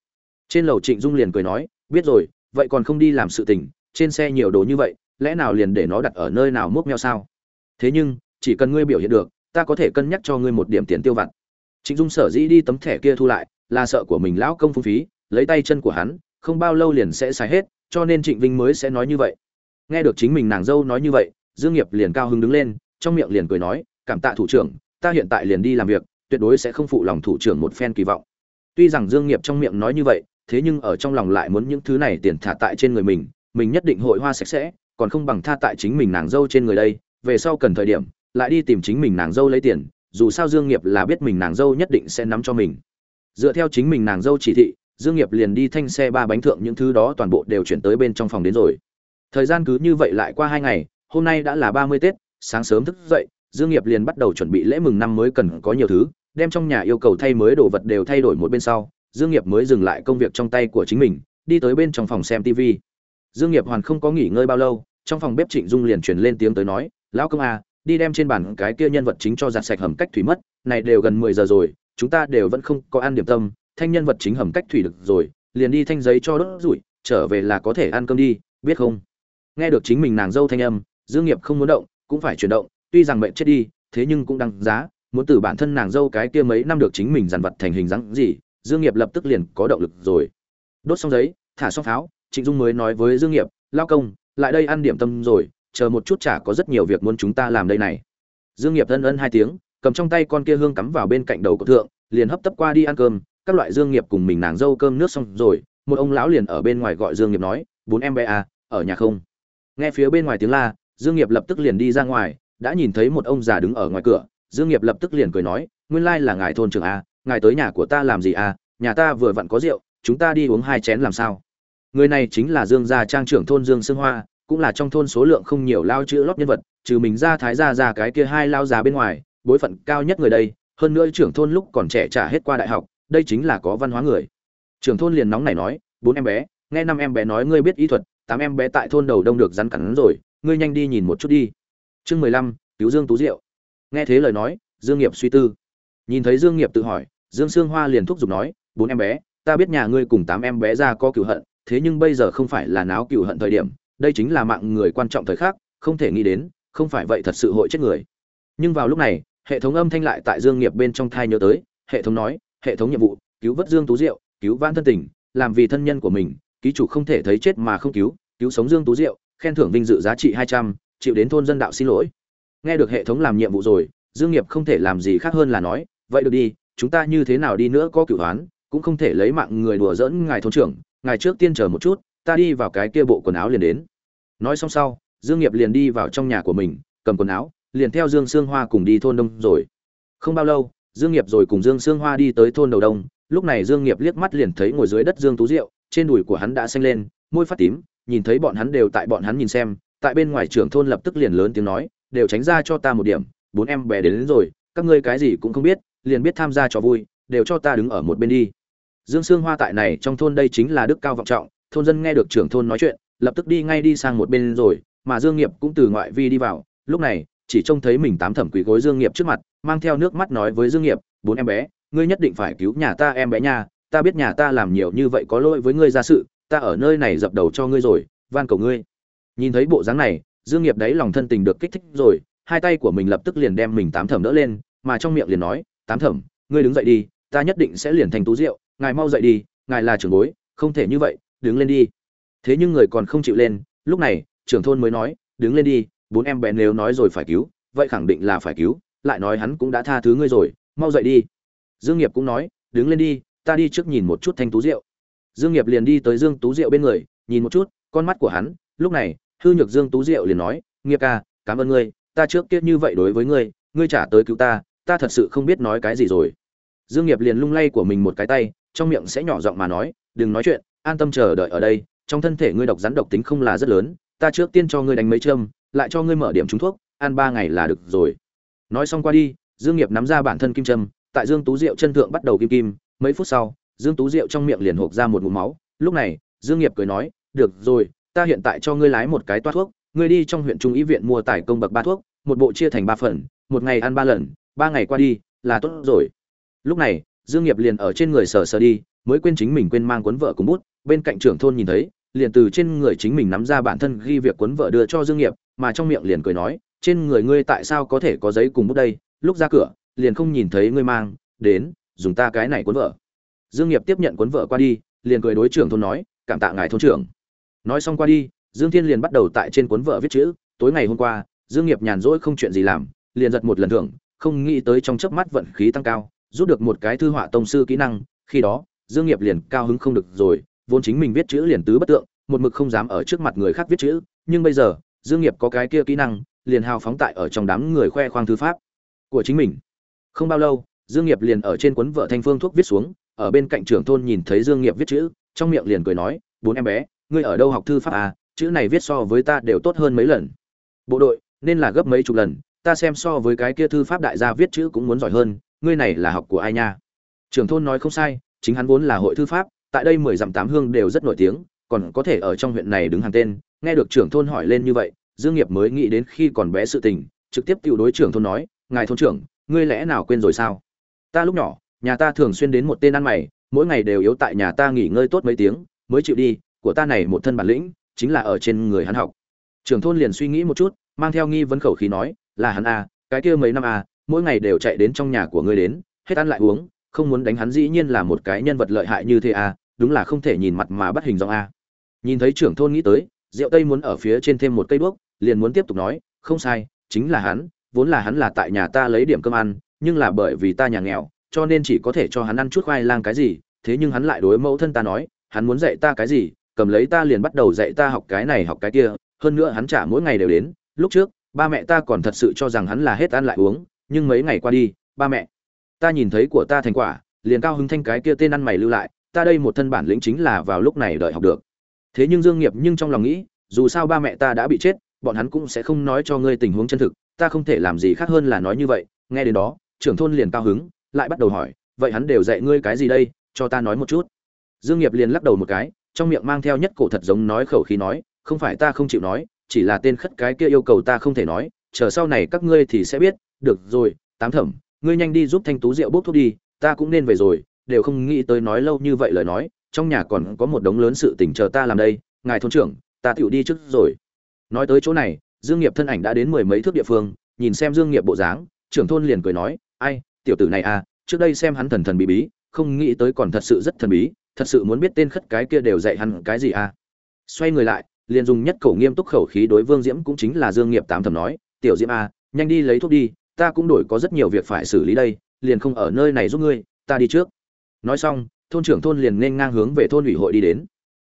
Trên lầu trịnh dung liền cười nói, biết rồi, vậy còn không đi làm sự tình, trên xe nhiều đồ như vậy, lẽ nào liền để nó đặt ở nơi nào múc meo sao? Thế nhưng, chỉ cần ngươi biểu hiện được, ta có thể cân nhắc cho ngươi một điểm tiền tiêu vặt. Trịnh dung sở dĩ đi tấm thẻ kia thu lại, là sợ của mình lão công phung phí, lấy tay chân của hắn, không bao lâu liền sẽ xài hết cho nên trịnh vinh mới sẽ nói như vậy. Nghe được chính mình nàng dâu nói như vậy, dương nghiệp liền cao hứng đứng lên, trong miệng liền cười nói, cảm tạ thủ trưởng, ta hiện tại liền đi làm việc, tuyệt đối sẽ không phụ lòng thủ trưởng một phen kỳ vọng. Tuy rằng dương nghiệp trong miệng nói như vậy, thế nhưng ở trong lòng lại muốn những thứ này tiền thả tại trên người mình mình nhất định hội hoa sạch sẽ, còn không bằng tha tại chính mình nàng dâu trên người đây, về sau cần thời điểm, lại đi tìm chính mình nàng dâu lấy tiền, dù sao dương nghiệp là biết mình nàng dâu nhất định sẽ nắm cho mình. Dựa theo chính mình nàng dâu chỉ thị dương nghiệp liền đi thanh xe ba bánh thượng những thứ đó toàn bộ đều chuyển tới bên trong phòng đến rồi. Thời gian cứ như vậy lại qua hai ngày, hôm nay đã là ba mươi tết, sáng sớm thức dậy, dương nghiệp liền bắt đầu chuẩn bị lễ mừng năm mới cần có nhiều thứ, đem trong nhà yêu cầu thay mới đồ vật đều thay đổi một bên sau, dương nghiệp mới dừng lại công việc trong tay của chính mình, đi tới bên trong phòng xem tv dương nghiệp hoàn không có nghỉ ngơi bao lâu, trong phòng bếp trịnh dung liền truyền lên tiếng tới nói, lão công à đi đem trên bàn cái kia nhân vật chính cho giặt sạch hầm cách thủy mất, này đều gần mười giờ rồi, chúng ta đều vẫn không có ăn điểm tâm thanh nhân vật chính hầm cách thủy được rồi, liền đi thanh giấy cho đốt rủi, trở về là có thể ăn cơm đi, biết không? Nghe được chính mình nàng dâu thanh âm, dương nghiệp không muốn động, cũng phải chuyển động, tuy rằng mệnh chết đi, thế nhưng cũng đăng giá, muốn từ bản thân nàng dâu cái kia mấy năm được chính mình dàn vật thành hình dáng gì, dương nghiệp lập tức liền có động lực rồi. Đốt xong giấy, thả xong pháo, trịnh dung mới nói với dương nghiệp, lao công, lại đây ăn điểm tâm rồi, chờ một chút chả có rất nhiều việc muốn chúng ta làm đây này. Dương nghiệp ân ân hai tiếng, cầm trong tay con kia hương cắm vào bên cạnh đầu của thượng, liền hấp tấp qua đi ăn cơm các loại dương nghiệp cùng mình nàng dâu cơm nước xong rồi, một ông lão liền ở bên ngoài gọi dương nghiệp nói, bốn em bé à ở nhà không? Nghe phía bên ngoài tiếng la, dương nghiệp lập tức liền đi ra ngoài, đã nhìn thấy một ông già đứng ở ngoài cửa, dương nghiệp lập tức liền cười nói, nguyên lai là ngài thôn trưởng a ngài tới nhà của ta làm gì a nhà ta vừa vặn có rượu, chúng ta đi uống hai chén làm sao? Người này chính là dương gia trang trưởng thôn dương sương hoa, cũng là trong thôn số lượng không nhiều lao chữ lót nhân vật, trừ mình ra thái gia ra cái kia hai lao già bên ngoài, bối phận cao nhất người đây, hơn nữa trưởng thôn lúc còn trẻ trả hết qua đại học đây chính là có văn hóa người. Trưởng thôn liền nóng này nói, bốn em bé, nghe năm em bé nói ngươi biết y thuật, tám em bé tại thôn đầu đông được rắn cắn rồi, ngươi nhanh đi nhìn một chút đi. Chương mười lăm, cứu dương tú diệu. Nghe thế lời nói, dương nghiệp suy tư. Nhìn thấy dương nghiệp tự hỏi, dương sương hoa liền thúc giục nói, bốn em bé, ta biết nhà ngươi cùng tám em bé ra có cửu hận, thế nhưng bây giờ không phải là náo cửu hận thời điểm, đây chính là mạng người quan trọng thời khắc, không thể nghĩ đến, không phải vậy thật sự hội chết người. Nhưng vào lúc này, hệ thống âm thanh lại tại dương nghiệp bên trong thai nhớ tới, hệ thống nói hệ thống nhiệm vụ cứu vớt dương tú diệu cứu vãn thân tình làm vì thân nhân của mình ký chủ không thể thấy chết mà không cứu cứu sống dương tú diệu khen thưởng vinh dự giá trị hai trăm chịu đến thôn dân đạo xin lỗi. Nghe được hệ thống làm nhiệm vụ rồi dương nghiệp không thể làm gì khác hơn là nói vậy được đi chúng ta như thế nào đi nữa có cửu đoán, cũng không thể lấy mạng người đùa giỡn ngài thôn trưởng ngài trước tiên chờ một chút ta đi vào cái kia bộ quần áo liền đến. Nói xong sau dương nghiệp liền đi vào trong nhà của mình cầm quần áo liền theo dương sương hoa cùng đi thôn đông rồi. Không bao lâu dương nghiệp rồi cùng dương sương hoa đi tới thôn đầu đông lúc này dương nghiệp liếc mắt liền thấy ngồi dưới đất dương tú diệu trên đùi của hắn đã xanh lên môi phát tím nhìn thấy bọn hắn đều tại bọn hắn nhìn xem tại bên ngoài trưởng thôn lập tức liền lớn tiếng nói đều tránh ra cho ta một điểm bốn em bé đến, đến rồi các ngươi cái gì cũng không biết liền biết tham gia trò vui đều cho ta đứng ở một bên đi. Dương sương hoa tại này trong thôn đây chính là đức cao vọng trọng thôn dân nghe được trưởng thôn nói chuyện lập tức đi ngay đi sang một bên rồi mà dương nghiệp cũng từ ngoại vi đi vào lúc này chỉ trông thấy mình tám thẩm quỷ gối dương nghiệp trước mặt, mang theo nước mắt nói với dương nghiệp, bốn em bé, ngươi nhất định phải cứu nhà ta em bé nha, ta biết nhà ta làm nhiều như vậy có lỗi với ngươi ra sự, ta ở nơi này dập đầu cho ngươi rồi, van cầu ngươi. Nhìn thấy bộ dáng này, dương nghiệp đấy lòng thân tình được kích thích rồi, hai tay của mình lập tức liền đem mình tám thẩm đỡ lên, mà trong miệng liền nói, tám thẩm, ngươi đứng dậy đi, ta nhất định sẽ liền thành tú rượu, ngài mau dậy đi, ngài là trưởng bối, không thể như vậy, đứng lên đi. Thế nhưng người còn không chịu lên, lúc này, trưởng thôn mới nói, đứng lên đi bốn em bé nếu nói rồi phải cứu, vậy khẳng định là phải cứu, lại nói hắn cũng đã tha thứ ngươi rồi, mau dậy đi. Dương nghiệp cũng nói, đứng lên đi, ta đi trước nhìn một chút thanh tú rượu dương nghiệp liền đi tới dương tú rượu bên người, nhìn một chút, con mắt của hắn, lúc này, hư nhược dương tú rượu liền nói, nghiệp ca cảm ơn ngươi, ta trước kia như vậy đối với ngươi ngươi trả tới cứu ta ta thật sự không biết nói cái gì rồi. Dương nghiệp liền lung lay của mình một cái tay, trong miệng sẽ nhỏ giọng mà nói, đừng nói chuyện, an tâm chờ đợi ở đây, trong thân thể ngươi độc rắn độc tính không là rất lớn ta trước tiên cho ngươi đánh mấy châm, lại cho ngươi mở điểm trúng thuốc, ăn ba ngày là được rồi. Nói xong qua đi, dương nghiệp nắm ra bản thân kim châm, tại dương tú diệu chân thượng bắt đầu kim kim, mấy phút sau, dương tú diệu trong miệng liền hộc ra một ngụm máu. Lúc này, dương nghiệp cười nói, được rồi, ta hiện tại cho ngươi lái một cái toát thuốc, ngươi đi trong huyện trung y viện mua tải công bậc ba thuốc, một bộ chia thành ba phần, một ngày ăn ba lần, ba ngày qua đi, là tốt rồi. Lúc này, dương nghiệp liền ở trên người sờ sờ đi, mới quên chính mình quên mang cuốn vợ cùng bút, bên cạnh trưởng thôn nhìn thấy liền từ trên người chính mình nắm ra bản thân ghi việc cuốn vợ đưa cho dương nghiệp, mà trong miệng liền cười nói, trên người ngươi tại sao có thể có giấy cùng bút đây? Lúc ra cửa, liền không nhìn thấy ngươi mang, đến, dùng ta cái này cuốn vợ. Dương nghiệp tiếp nhận cuốn vợ qua đi, liền cười đối trưởng thôn nói, cảm tạ ngài thôn trưởng. Nói xong qua đi, dương thiên liền bắt đầu tại trên cuốn vợ viết chữ, tối ngày hôm qua, dương nghiệp nhàn rỗi không chuyện gì làm, liền giật một lần thưởng, không nghĩ tới trong chớp mắt vận khí tăng cao, rút được một cái thư họa tông sư kỹ năng, khi đó, dương nghiệp liền cao hứng không được rồi vốn chính mình viết chữ liền tứ bất tượng, một mực không dám ở trước mặt người khác viết chữ, nhưng bây giờ, dương nghiệp có cái kia kỹ năng, liền hào phóng tại ở trong đám người khoe khoang thư pháp của chính mình. Không bao lâu, dương nghiệp liền ở trên cuốn vợ thanh phương thuốc viết xuống, ở bên cạnh trưởng thôn nhìn thấy dương nghiệp viết chữ, trong miệng liền cười nói, bốn em bé, ngươi ở đâu học thư pháp à? Chữ này viết so với ta đều tốt hơn mấy lần. Bộ đội, nên là gấp mấy chục lần, ta xem so với cái kia thư pháp đại gia viết chữ cũng muốn giỏi hơn, ngươi này là học của ai nha? Trưởng thôn nói không sai, chính hắn vốn là hội thư pháp tại đây mười dặm tám hương đều rất nổi tiếng, còn có thể ở trong huyện này đứng hàng tên. Nghe được trưởng thôn hỏi lên như vậy, dương nghiệp mới nghĩ đến khi còn bé sự tình, trực tiếp tiêu đối trưởng thôn nói, ngài thôn trưởng, ngươi lẽ nào quên rồi sao? Ta lúc nhỏ, nhà ta thường xuyên đến một tên ăn mày, mỗi ngày đều yếu tại nhà ta nghỉ ngơi tốt mấy tiếng, mới chịu đi, của ta này một thân bản lĩnh, chính là ở trên người hắn học. Trưởng thôn liền suy nghĩ một chút, mang theo nghi vấn khẩu khí nói, là hắn à cái kia mấy năm à mỗi ngày đều chạy đến trong nhà của ngươi đến, hết ăn lại uống, không muốn đánh hắn dĩ nhiên là một cái nhân vật lợi hại như thế à đúng là không thể nhìn mặt mà bắt hình dong a. nhìn thấy trưởng thôn nghĩ tới rượu tây muốn ở phía trên thêm một cây đuốc, liền muốn tiếp tục nói, không sai, chính là hắn, vốn là hắn là tại nhà ta lấy điểm cơm ăn, nhưng là bởi vì ta nhà nghèo, cho nên chỉ có thể cho hắn ăn chút khoai lang cái gì, thế nhưng hắn lại đối mẫu thân ta nói, hắn muốn dạy ta cái gì, cầm lấy ta liền bắt đầu dạy ta học cái này học cái kia, hơn nữa hắn trả mỗi ngày đều đến, lúc trước, ba mẹ ta còn thật sự cho rằng hắn là hết ăn lại uống, nhưng mấy ngày qua đi, ba mẹ, ta nhìn thấy của ta thành quả, liền cao hứng thanh cái kia tên ăn mày lưu lại ta đây một thân bản lĩnh chính là vào lúc này đợi học được. Thế nhưng dương nghiệp nhưng trong lòng nghĩ, dù sao ba mẹ ta đã bị chết, bọn hắn cũng sẽ không nói cho ngươi tình huống chân thực, ta không thể làm gì khác hơn là nói như vậy. Nghe đến đó, trưởng thôn liền cao hứng, lại bắt đầu hỏi, vậy hắn đều dạy ngươi cái gì đây? Cho ta nói một chút. Dương nghiệp liền lắc đầu một cái, trong miệng mang theo nhất cổ thật giống nói khẩu khí nói, không phải ta không chịu nói, chỉ là tên khất cái kia yêu cầu ta không thể nói, chờ sau này các ngươi thì sẽ biết. Được rồi, tám thẩm, ngươi nhanh đi giúp thanh tú rượu bốc thuốc đi, ta cũng nên về rồi đều không nghĩ tới nói lâu như vậy lời nói, trong nhà còn có một đống lớn sự tình chờ ta làm đây, ngài thôn trưởng, ta tựu đi trước rồi. Nói tới chỗ này, dương nghiệp thân ảnh đã đến mười mấy thước địa phương, nhìn xem dương nghiệp bộ dáng, trưởng thôn liền cười nói, ai, tiểu tử này à trước đây xem hắn thần thần bí bí, không nghĩ tới còn thật sự rất thần bí, thật sự muốn biết tên khất cái kia đều dạy hắn cái gì à. Xoay người lại, liền dùng nhất khẩu nghiêm túc khẩu khí đối vương diễm cũng chính là dương nghiệp tám thầm nói, tiểu diễm à nhanh đi lấy thuốc đi, ta cũng đổi có rất nhiều việc phải xử lý đây, liền không ở nơi này giúp ngươi, ta đi trước nói xong, thôn trưởng thôn liền nên ngang hướng về thôn ủy hội đi đến.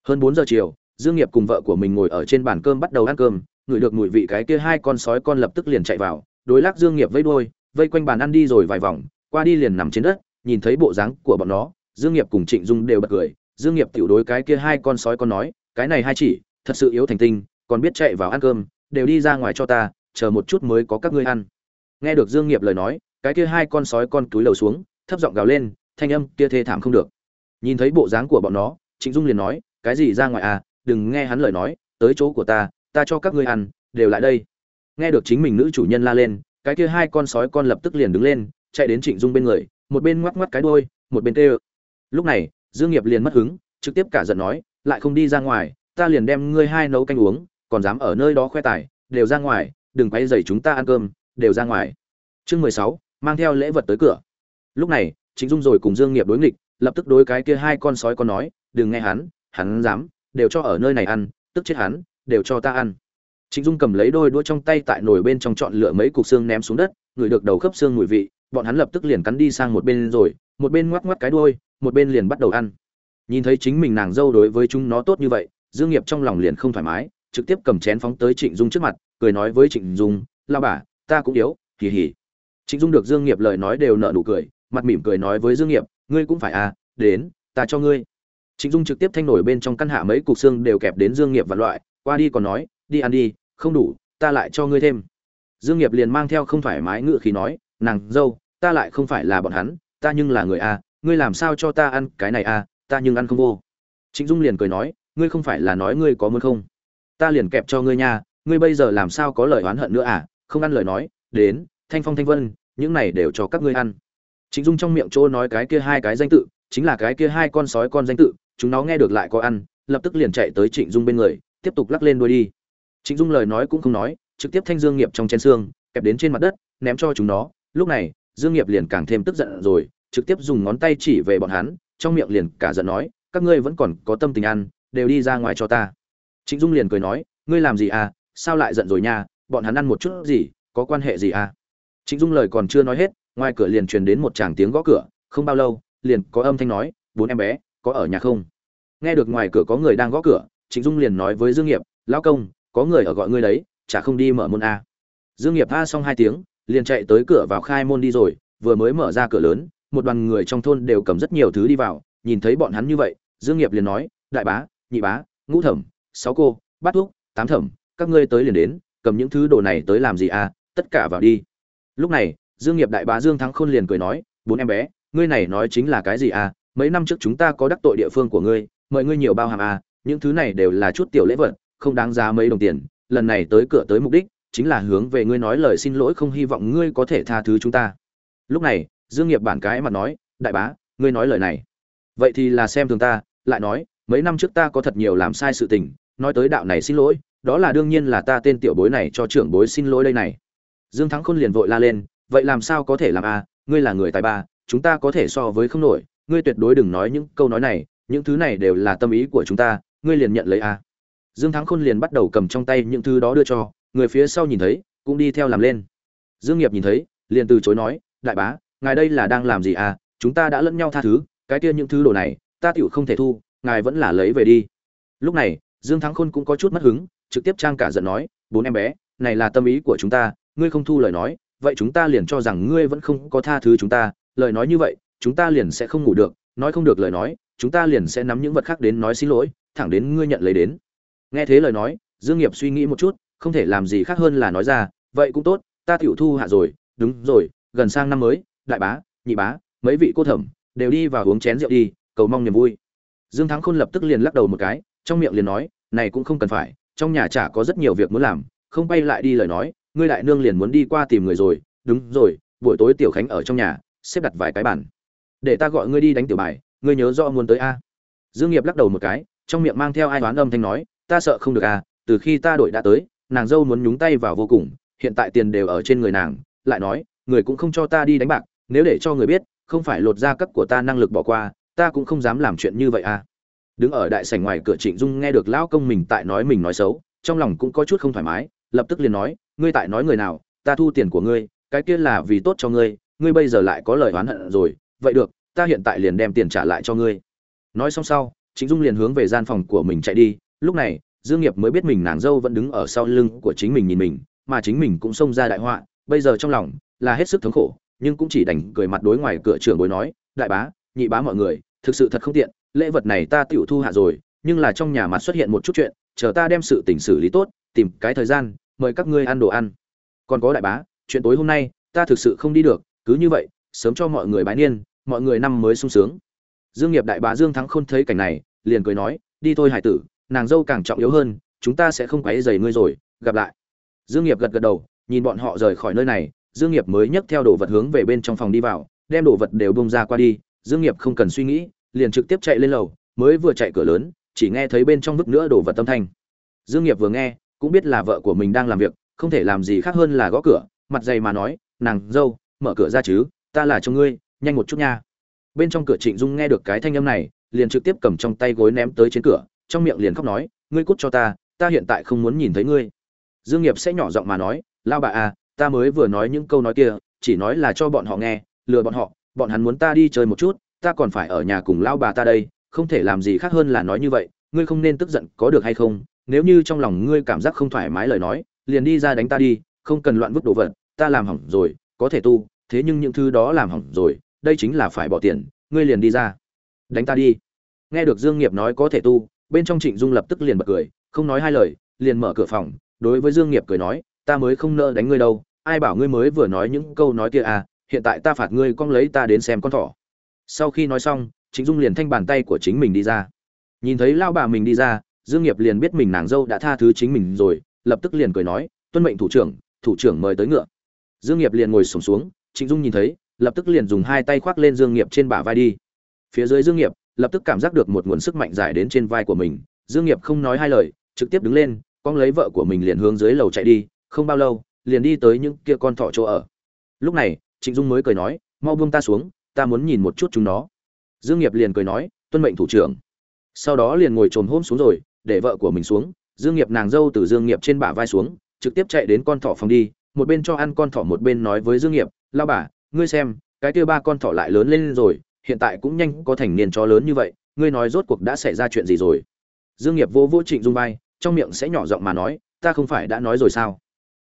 Hơn bốn giờ chiều, dương nghiệp cùng vợ của mình ngồi ở trên bàn cơm bắt đầu ăn cơm ngửi được mùi vị cái kia hai con sói con lập tức liền chạy vào, đối lắc dương nghiệp vây đuôi, vây quanh bàn ăn đi rồi vài vòng, qua đi liền nằm trên đất, nhìn thấy bộ dáng của bọn nó, dương nghiệp cùng trịnh dung đều bật cười. Dương nghiệp tiểu đối cái kia hai con sói con nói, cái này hai chỉ, thật sự yếu thành tinh, còn biết chạy vào ăn cơm, đều đi ra ngoài cho ta, chờ một chút mới có các ngươi ăn. Nghe được dương nghiệp lời nói, cái kia hai con sói con túi lầu xuống, thấp giọng gào lên thanh âm kia thê thảm không được. Nhìn thấy bộ dáng của bọn nó, trịnh dung liền nói, cái gì ra ngoài à đừng nghe hắn lời nói, tới chỗ của ta ta cho các ngươi ăn, đều lại đây. Nghe được chính mình nữ chủ nhân la lên, cái kia hai con sói con lập tức liền đứng lên, chạy đến trịnh dung bên người, một bên ngoắc ngoắc cái đuôi, một bên tê lúc này, dương nghiệp liền mất hứng, trực tiếp cả giận nói, lại không đi ra ngoài, ta liền đem ngươi hai nấu canh uống, còn dám ở nơi đó khoe tài, đều ra ngoài, đừng quay dày chúng ta ăn cơm, đều ra ngoài. Chương mười sáu, mang theo lễ vật tới cửa. Lúc này trịnh dung rồi cùng dương nghiệp đối nghịch, lập tức đối cái kia hai con sói con nói, đừng nghe hắn hắn dám, đều cho ở nơi này ăn, tức chết hắn, đều cho ta ăn. Trịnh dung cầm lấy đôi đũa trong tay tại nồi bên trong chọn lựa mấy cục xương ném xuống đất, người được đầu khớp xương mùi vị, bọn hắn lập tức liền cắn đi sang một bên rồi, một bên ngoắc ngoắc cái đuôi, một bên liền bắt đầu ăn. Nhìn thấy chính mình nàng dâu đối với chúng nó tốt như vậy, dương nghiệp trong lòng liền không thoải mái, trực tiếp cầm chén phóng tới trịnh dung trước mặt, cười nói với trịnh dung la bà, ta cũng yếu, hì hì. Trịnh dung được dương nghiệp lời nói đều nở nụ cười mặt mỉm cười nói với dương nghiệp, ngươi cũng phải à đến, ta cho ngươi. Trịnh dung trực tiếp thanh nổi bên trong căn hạ mấy cục xương đều kẹp đến dương nghiệp và loại, qua đi còn nói, đi ăn đi, không đủ, ta lại cho ngươi thêm. Dương nghiệp liền mang theo không thoải mái ngựa khí nói, nàng dâu, ta lại không phải là bọn hắn, ta nhưng là người a ngươi làm sao cho ta ăn cái này a ta nhưng ăn không vô. Trịnh dung liền cười nói, ngươi không phải là nói ngươi có muốn không? Ta liền kẹp cho ngươi nha, ngươi bây giờ làm sao có lời oán hận nữa à không ăn lời nói, đến, thanh phong thanh vân, những này đều cho các ngươi ăn trịnh dung trong miệng chỗ nói cái kia hai cái danh tự, chính là cái kia hai con sói con danh tự, chúng nó nghe được lại có ăn, lập tức liền chạy tới trịnh dung bên người, tiếp tục lắc lên đuôi đi. Trịnh dung lời nói cũng không nói, trực tiếp thanh dương nghiệp trong chén xương, kẹp đến trên mặt đất, ném cho chúng nó. Lúc này, dương nghiệp liền càng thêm tức giận rồi, trực tiếp dùng ngón tay chỉ về bọn hắn, trong miệng liền cả giận nói, các ngươi vẫn còn có tâm tình ăn, đều đi ra ngoài cho ta. Trịnh dung liền cười nói, ngươi làm gì à? Sao lại giận rồi nha? Bọn hắn ăn một chút gì, có quan hệ gì à? Trịnh dung lời còn chưa nói hết ngoài cửa liền truyền đến một tràng tiếng gõ cửa, không bao lâu, liền có âm thanh nói, bốn em bé, có ở nhà không? Nghe được ngoài cửa có người đang gõ cửa, trịnh dung liền nói với dương nghiệp, lão công, có người ở gọi ngươi đấy, chả không đi mở môn a? Dương nghiệp a xong hai tiếng, liền chạy tới cửa vào khai môn đi rồi, vừa mới mở ra cửa lớn, một đoàn người trong thôn đều cầm rất nhiều thứ đi vào, nhìn thấy bọn hắn như vậy, dương nghiệp liền nói, đại bá, nhị bá, ngũ thẩm, sáu cô, bát thuốc tám thẩm, các ngươi tới liền đến, cầm những thứ đồ này tới làm gì à tất cả vào đi. Lúc này dương nghiệp đại bá dương thắng khôn liền cười nói, bốn em bé, ngươi này nói chính là cái gì à? Mấy năm trước chúng ta có đắc tội địa phương của ngươi, mời ngươi nhiều bao hàm à? Những thứ này đều là chút tiểu lễ vật, không đáng giá mấy đồng tiền. Lần này tới cửa tới mục đích chính là hướng về ngươi nói lời xin lỗi không hy vọng ngươi có thể tha thứ chúng ta. Lúc này, dương nghiệp bản cái mặt nói, đại bá, ngươi nói lời này. Vậy thì là xem thường ta. Lại nói, mấy năm trước ta có thật nhiều làm sai sự tình, nói tới đạo này xin lỗi, đó là đương nhiên là ta tên tiểu bối này cho trưởng bối xin lỗi đây này. Dương thắng khôn liền vội la lên vậy làm sao có thể làm a? Ngươi là người tài ba, chúng ta có thể so với không nổi. Ngươi tuyệt đối đừng nói những câu nói này, những thứ này đều là tâm ý của chúng ta, ngươi liền nhận lấy a. Dương thắng khôn liền bắt đầu cầm trong tay những thứ đó đưa cho, người phía sau nhìn thấy, cũng đi theo làm lên. Dương nghiệp nhìn thấy, liền từ chối nói, đại bá, ngài đây là đang làm gì à? Chúng ta đã lẫn nhau tha thứ, cái kia những thứ đồ này, ta tiểu không thể thu, ngài vẫn là lấy về đi. Lúc này, dương thắng khôn cũng có chút mất hứng, trực tiếp trang cả giận nói, bốn em bé, này là tâm ý của chúng ta, ngươi không thu lời nói vậy chúng ta liền cho rằng ngươi vẫn không có tha thứ chúng ta, lời nói như vậy, chúng ta liền sẽ không ngủ được, nói không được lời nói, chúng ta liền sẽ nắm những vật khác đến nói xin lỗi, thẳng đến ngươi nhận lấy đến. Nghe thế lời nói, dương nghiệp suy nghĩ một chút, không thể làm gì khác hơn là nói ra, vậy cũng tốt, ta tiểu thu hạ rồi, đúng rồi, gần sang năm mới, đại bá, nhị bá, mấy vị cô thẩm, đều đi vào uống chén rượu đi, cầu mong niềm vui. Dương thắng khôn lập tức liền lắc đầu một cái, trong miệng liền nói, này cũng không cần phải, trong nhà chả có rất nhiều việc muốn làm, không bay lại đi lời nói ngươi đại nương liền muốn đi qua tìm người rồi, đúng rồi, buổi tối tiểu khánh ở trong nhà, xếp đặt vài cái bản để ta gọi ngươi đi đánh tiểu bài, ngươi nhớ rõ muốn tới a. Dương nghiệp lắc đầu một cái, trong miệng mang theo ai đoán âm thanh nói, ta sợ không được a, từ khi ta đổi đã tới, nàng dâu muốn nhúng tay vào vô cùng, hiện tại tiền đều ở trên người nàng, lại nói, người cũng không cho ta đi đánh bạc, nếu để cho người biết, không phải lột ra cấp của ta năng lực bỏ qua, ta cũng không dám làm chuyện như vậy à đứng ở đại sảnh ngoài cửa trịnh dung nghe được lão công mình tại nói mình nói xấu, trong lòng cũng có chút không thoải mái, lập tức liền nói ngươi tại nói người nào, ta thu tiền của ngươi, cái kia là vì tốt cho ngươi ngươi bây giờ lại có lời oán hận rồi, vậy được, ta hiện tại liền đem tiền trả lại cho ngươi. Nói xong sau chính dung liền hướng về gian phòng của mình chạy đi, lúc này, dương nghiệp mới biết mình nàng dâu vẫn đứng ở sau lưng của chính mình nhìn mình, mà chính mình cũng xông ra đại họa, bây giờ trong lòng là hết sức thống khổ, nhưng cũng chỉ đành cười mặt đối ngoài cửa trưởng bối nói, đại bá, nhị bá mọi người, thực sự thật không tiện, lễ vật này ta tiểu thu hạ rồi, nhưng là trong nhà mặt xuất hiện một chút chuyện, chờ ta đem sự tình xử lý tốt, tìm cái thời gian mời các ngươi ăn đồ ăn. Còn có đại bá, chuyện tối hôm nay, ta thực sự không đi được, cứ như vậy, sớm cho mọi người bái niên, mọi người năm mới sung sướng. Dương nghiệp đại bá dương thắng khôn thấy cảnh này, liền cười nói, đi thôi hải tử, nàng dâu càng trọng yếu hơn, chúng ta sẽ không quấy rầy ngươi rồi, gặp lại. Dương nghiệp gật gật đầu, nhìn bọn họ rời khỏi nơi này, dương nghiệp mới nhấc theo đồ vật hướng về bên trong phòng đi vào, đem đồ vật đều bung ra qua đi, dương nghiệp không cần suy nghĩ, liền trực tiếp chạy lên lầu, mới vừa chạy cửa lớn, chỉ nghe thấy bên trong vứt nữa đồ vật âm thanh. Dương nghiệp vừa nghe cũng biết là vợ của mình đang làm việc, không thể làm gì khác hơn là gõ cửa, mặt dày mà nói, nàng, dâu, mở cửa ra chứ, ta là cho ngươi, nhanh một chút nha. Bên trong cửa trịnh dung nghe được cái thanh âm này, liền trực tiếp cầm trong tay gối ném tới trên cửa, trong miệng liền khóc nói, ngươi cút cho ta ta hiện tại không muốn nhìn thấy ngươi. Dương nghiệp sẽ nhỏ giọng mà nói lao bà à ta mới vừa nói những câu nói kia, chỉ nói là cho bọn họ nghe, lừa bọn họ, bọn hắn muốn ta đi chơi một chút, ta còn phải ở nhà cùng lao bà ta đây, không thể làm gì khác hơn là nói như vậy, ngươi không nên tức giận có được hay không nếu như trong lòng ngươi cảm giác không thoải mái lời nói, liền đi ra đánh ta đi, không cần loạn vứt đồ vật, ta làm hỏng rồi, có thể tu, thế nhưng những thứ đó làm hỏng rồi, đây chính là phải bỏ tiền, ngươi liền đi ra. Đánh ta đi. Nghe được dương nghiệp nói có thể tu, bên trong trịnh dung lập tức liền bật cười, không nói hai lời, liền mở cửa phòng, đối với dương nghiệp cười nói, ta mới không nỡ đánh ngươi đâu, ai bảo ngươi mới vừa nói những câu nói kia à hiện tại ta phạt ngươi con lấy ta đến xem con thỏ. Sau khi nói xong, trịnh dung liền thanh bàn tay của chính mình đi ra. Nhìn thấy lao bà mình đi ra dương nghiệp liền biết mình nàng dâu đã tha thứ chính mình rồi, lập tức liền cười nói, tuân mệnh thủ trưởng thủ trưởng mời tới ngựa. Dương nghiệp liền ngồi sổng xuống, trịnh dung nhìn thấy, lập tức liền dùng hai tay khoác lên dương nghiệp trên bả vai đi. Phía dưới dương nghiệp, lập tức cảm giác được một nguồn sức mạnh giải đến trên vai của mình. Dương nghiệp không nói hai lời, trực tiếp đứng lên quăng lấy vợ của mình liền hướng dưới lầu chạy đi, không bao lâu, liền đi tới những kia con thỏ chỗ ở. Lúc này, trịnh dung mới cười nói, mau buông ta xuống, ta muốn nhìn một chút chúng nó. Dương nghiệp liền cười nói, tuân mệnh thủ trưởng. Sau đó liền ngồi trồm hôm xuống rồi để vợ của mình xuống, dương nghiệp nàng dâu từ dương nghiệp trên bả vai xuống, trực tiếp chạy đến con thỏ phòng đi, một bên cho ăn con thỏ một bên nói với dương nghiệp lao bà, ngươi xem, cái kia ba con thỏ lại lớn lên rồi, hiện tại cũng nhanh có thành niên chó lớn như vậy, ngươi nói rốt cuộc đã xảy ra chuyện gì rồi? Dương nghiệp vô vô trịnh dung vai, trong miệng sẽ nhỏ giọng mà nói, ta không phải đã nói rồi sao?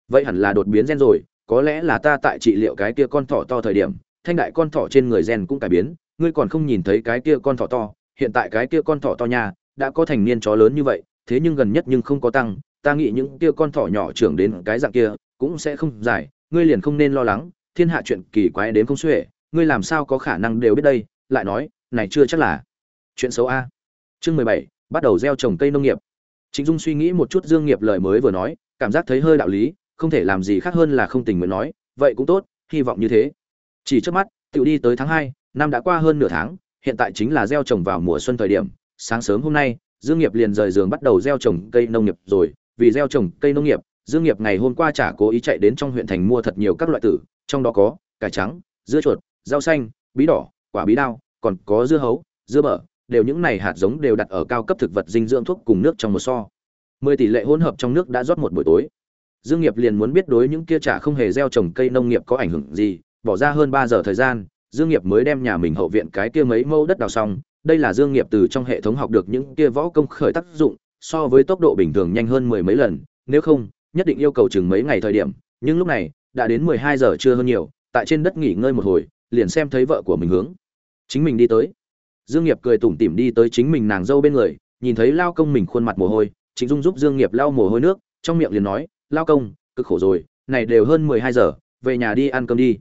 Vậy hẳn là đột biến gen rồi, có lẽ là ta tại trị liệu cái kia con thỏ to thời điểm, thanh đại con thỏ trên người gen cũng cải biến, ngươi còn không nhìn thấy cái kia con thỏ to, hiện tại cái kia con thỏ to nha đã có thành niên chó lớn như vậy thế nhưng gần nhất nhưng không có tăng ta nghĩ những kia con thỏ nhỏ trưởng đến cái dạng kia cũng sẽ không giải, ngươi liền không nên lo lắng thiên hạ chuyện kỳ quái đến không xuể ngươi làm sao có khả năng đều biết đây lại nói này chưa chắc là chuyện xấu a. Chương mười bảy bắt đầu gieo trồng cây nông nghiệp. Trịnh dung suy nghĩ một chút dương nghiệp lời mới vừa nói cảm giác thấy hơi đạo lý không thể làm gì khác hơn là không tình nguyện nói vậy cũng tốt hy vọng như thế. Chỉ trước mắt tự đi tới tháng hai năm đã qua hơn nửa tháng hiện tại chính là gieo trồng vào mùa xuân thời điểm sáng sớm hôm nay, dương nghiệp liền rời giường bắt đầu gieo trồng cây nông nghiệp rồi. Vì gieo trồng cây nông nghiệp, dương nghiệp ngày hôm qua chả cố ý chạy đến trong huyện thành mua thật nhiều các loại tử, trong đó có cải trắng, dưa chuột, rau xanh, bí đỏ, quả bí đao, còn có dưa hấu, dưa bở, đều những này hạt giống đều đặt ở cao cấp thực vật dinh dưỡng thuốc cùng nước trong một so. Mười tỷ lệ hỗn hợp trong nước đã rót một buổi tối. Dương nghiệp liền muốn biết đối những kia chả không hề gieo trồng cây nông nghiệp có ảnh hưởng gì, bỏ ra hơn ba giờ thời gian, dương nghiệp mới đem nhà mình hậu viện cái kia mấy mẫu đất đào xong đây là dương nghiệp từ trong hệ thống học được những kia võ công khởi tác dụng, so với tốc độ bình thường nhanh hơn mười mấy lần, nếu không, nhất định yêu cầu chừng mấy ngày thời điểm, nhưng lúc này, đã đến mười hai giờ chưa hơn nhiều, tại trên đất nghỉ ngơi một hồi, liền xem thấy vợ của mình hướng. Chính mình đi tới. Dương nghiệp cười tủm tỉm đi tới chính mình nàng dâu bên người, nhìn thấy lao công mình khuôn mặt mồ hôi trịnh dung giúp dương nghiệp lau mồ hôi nước, trong miệng liền nói, lao công, cực khổ rồi, này đều hơn mười hai giờ, về nhà đi ăn cơm đi.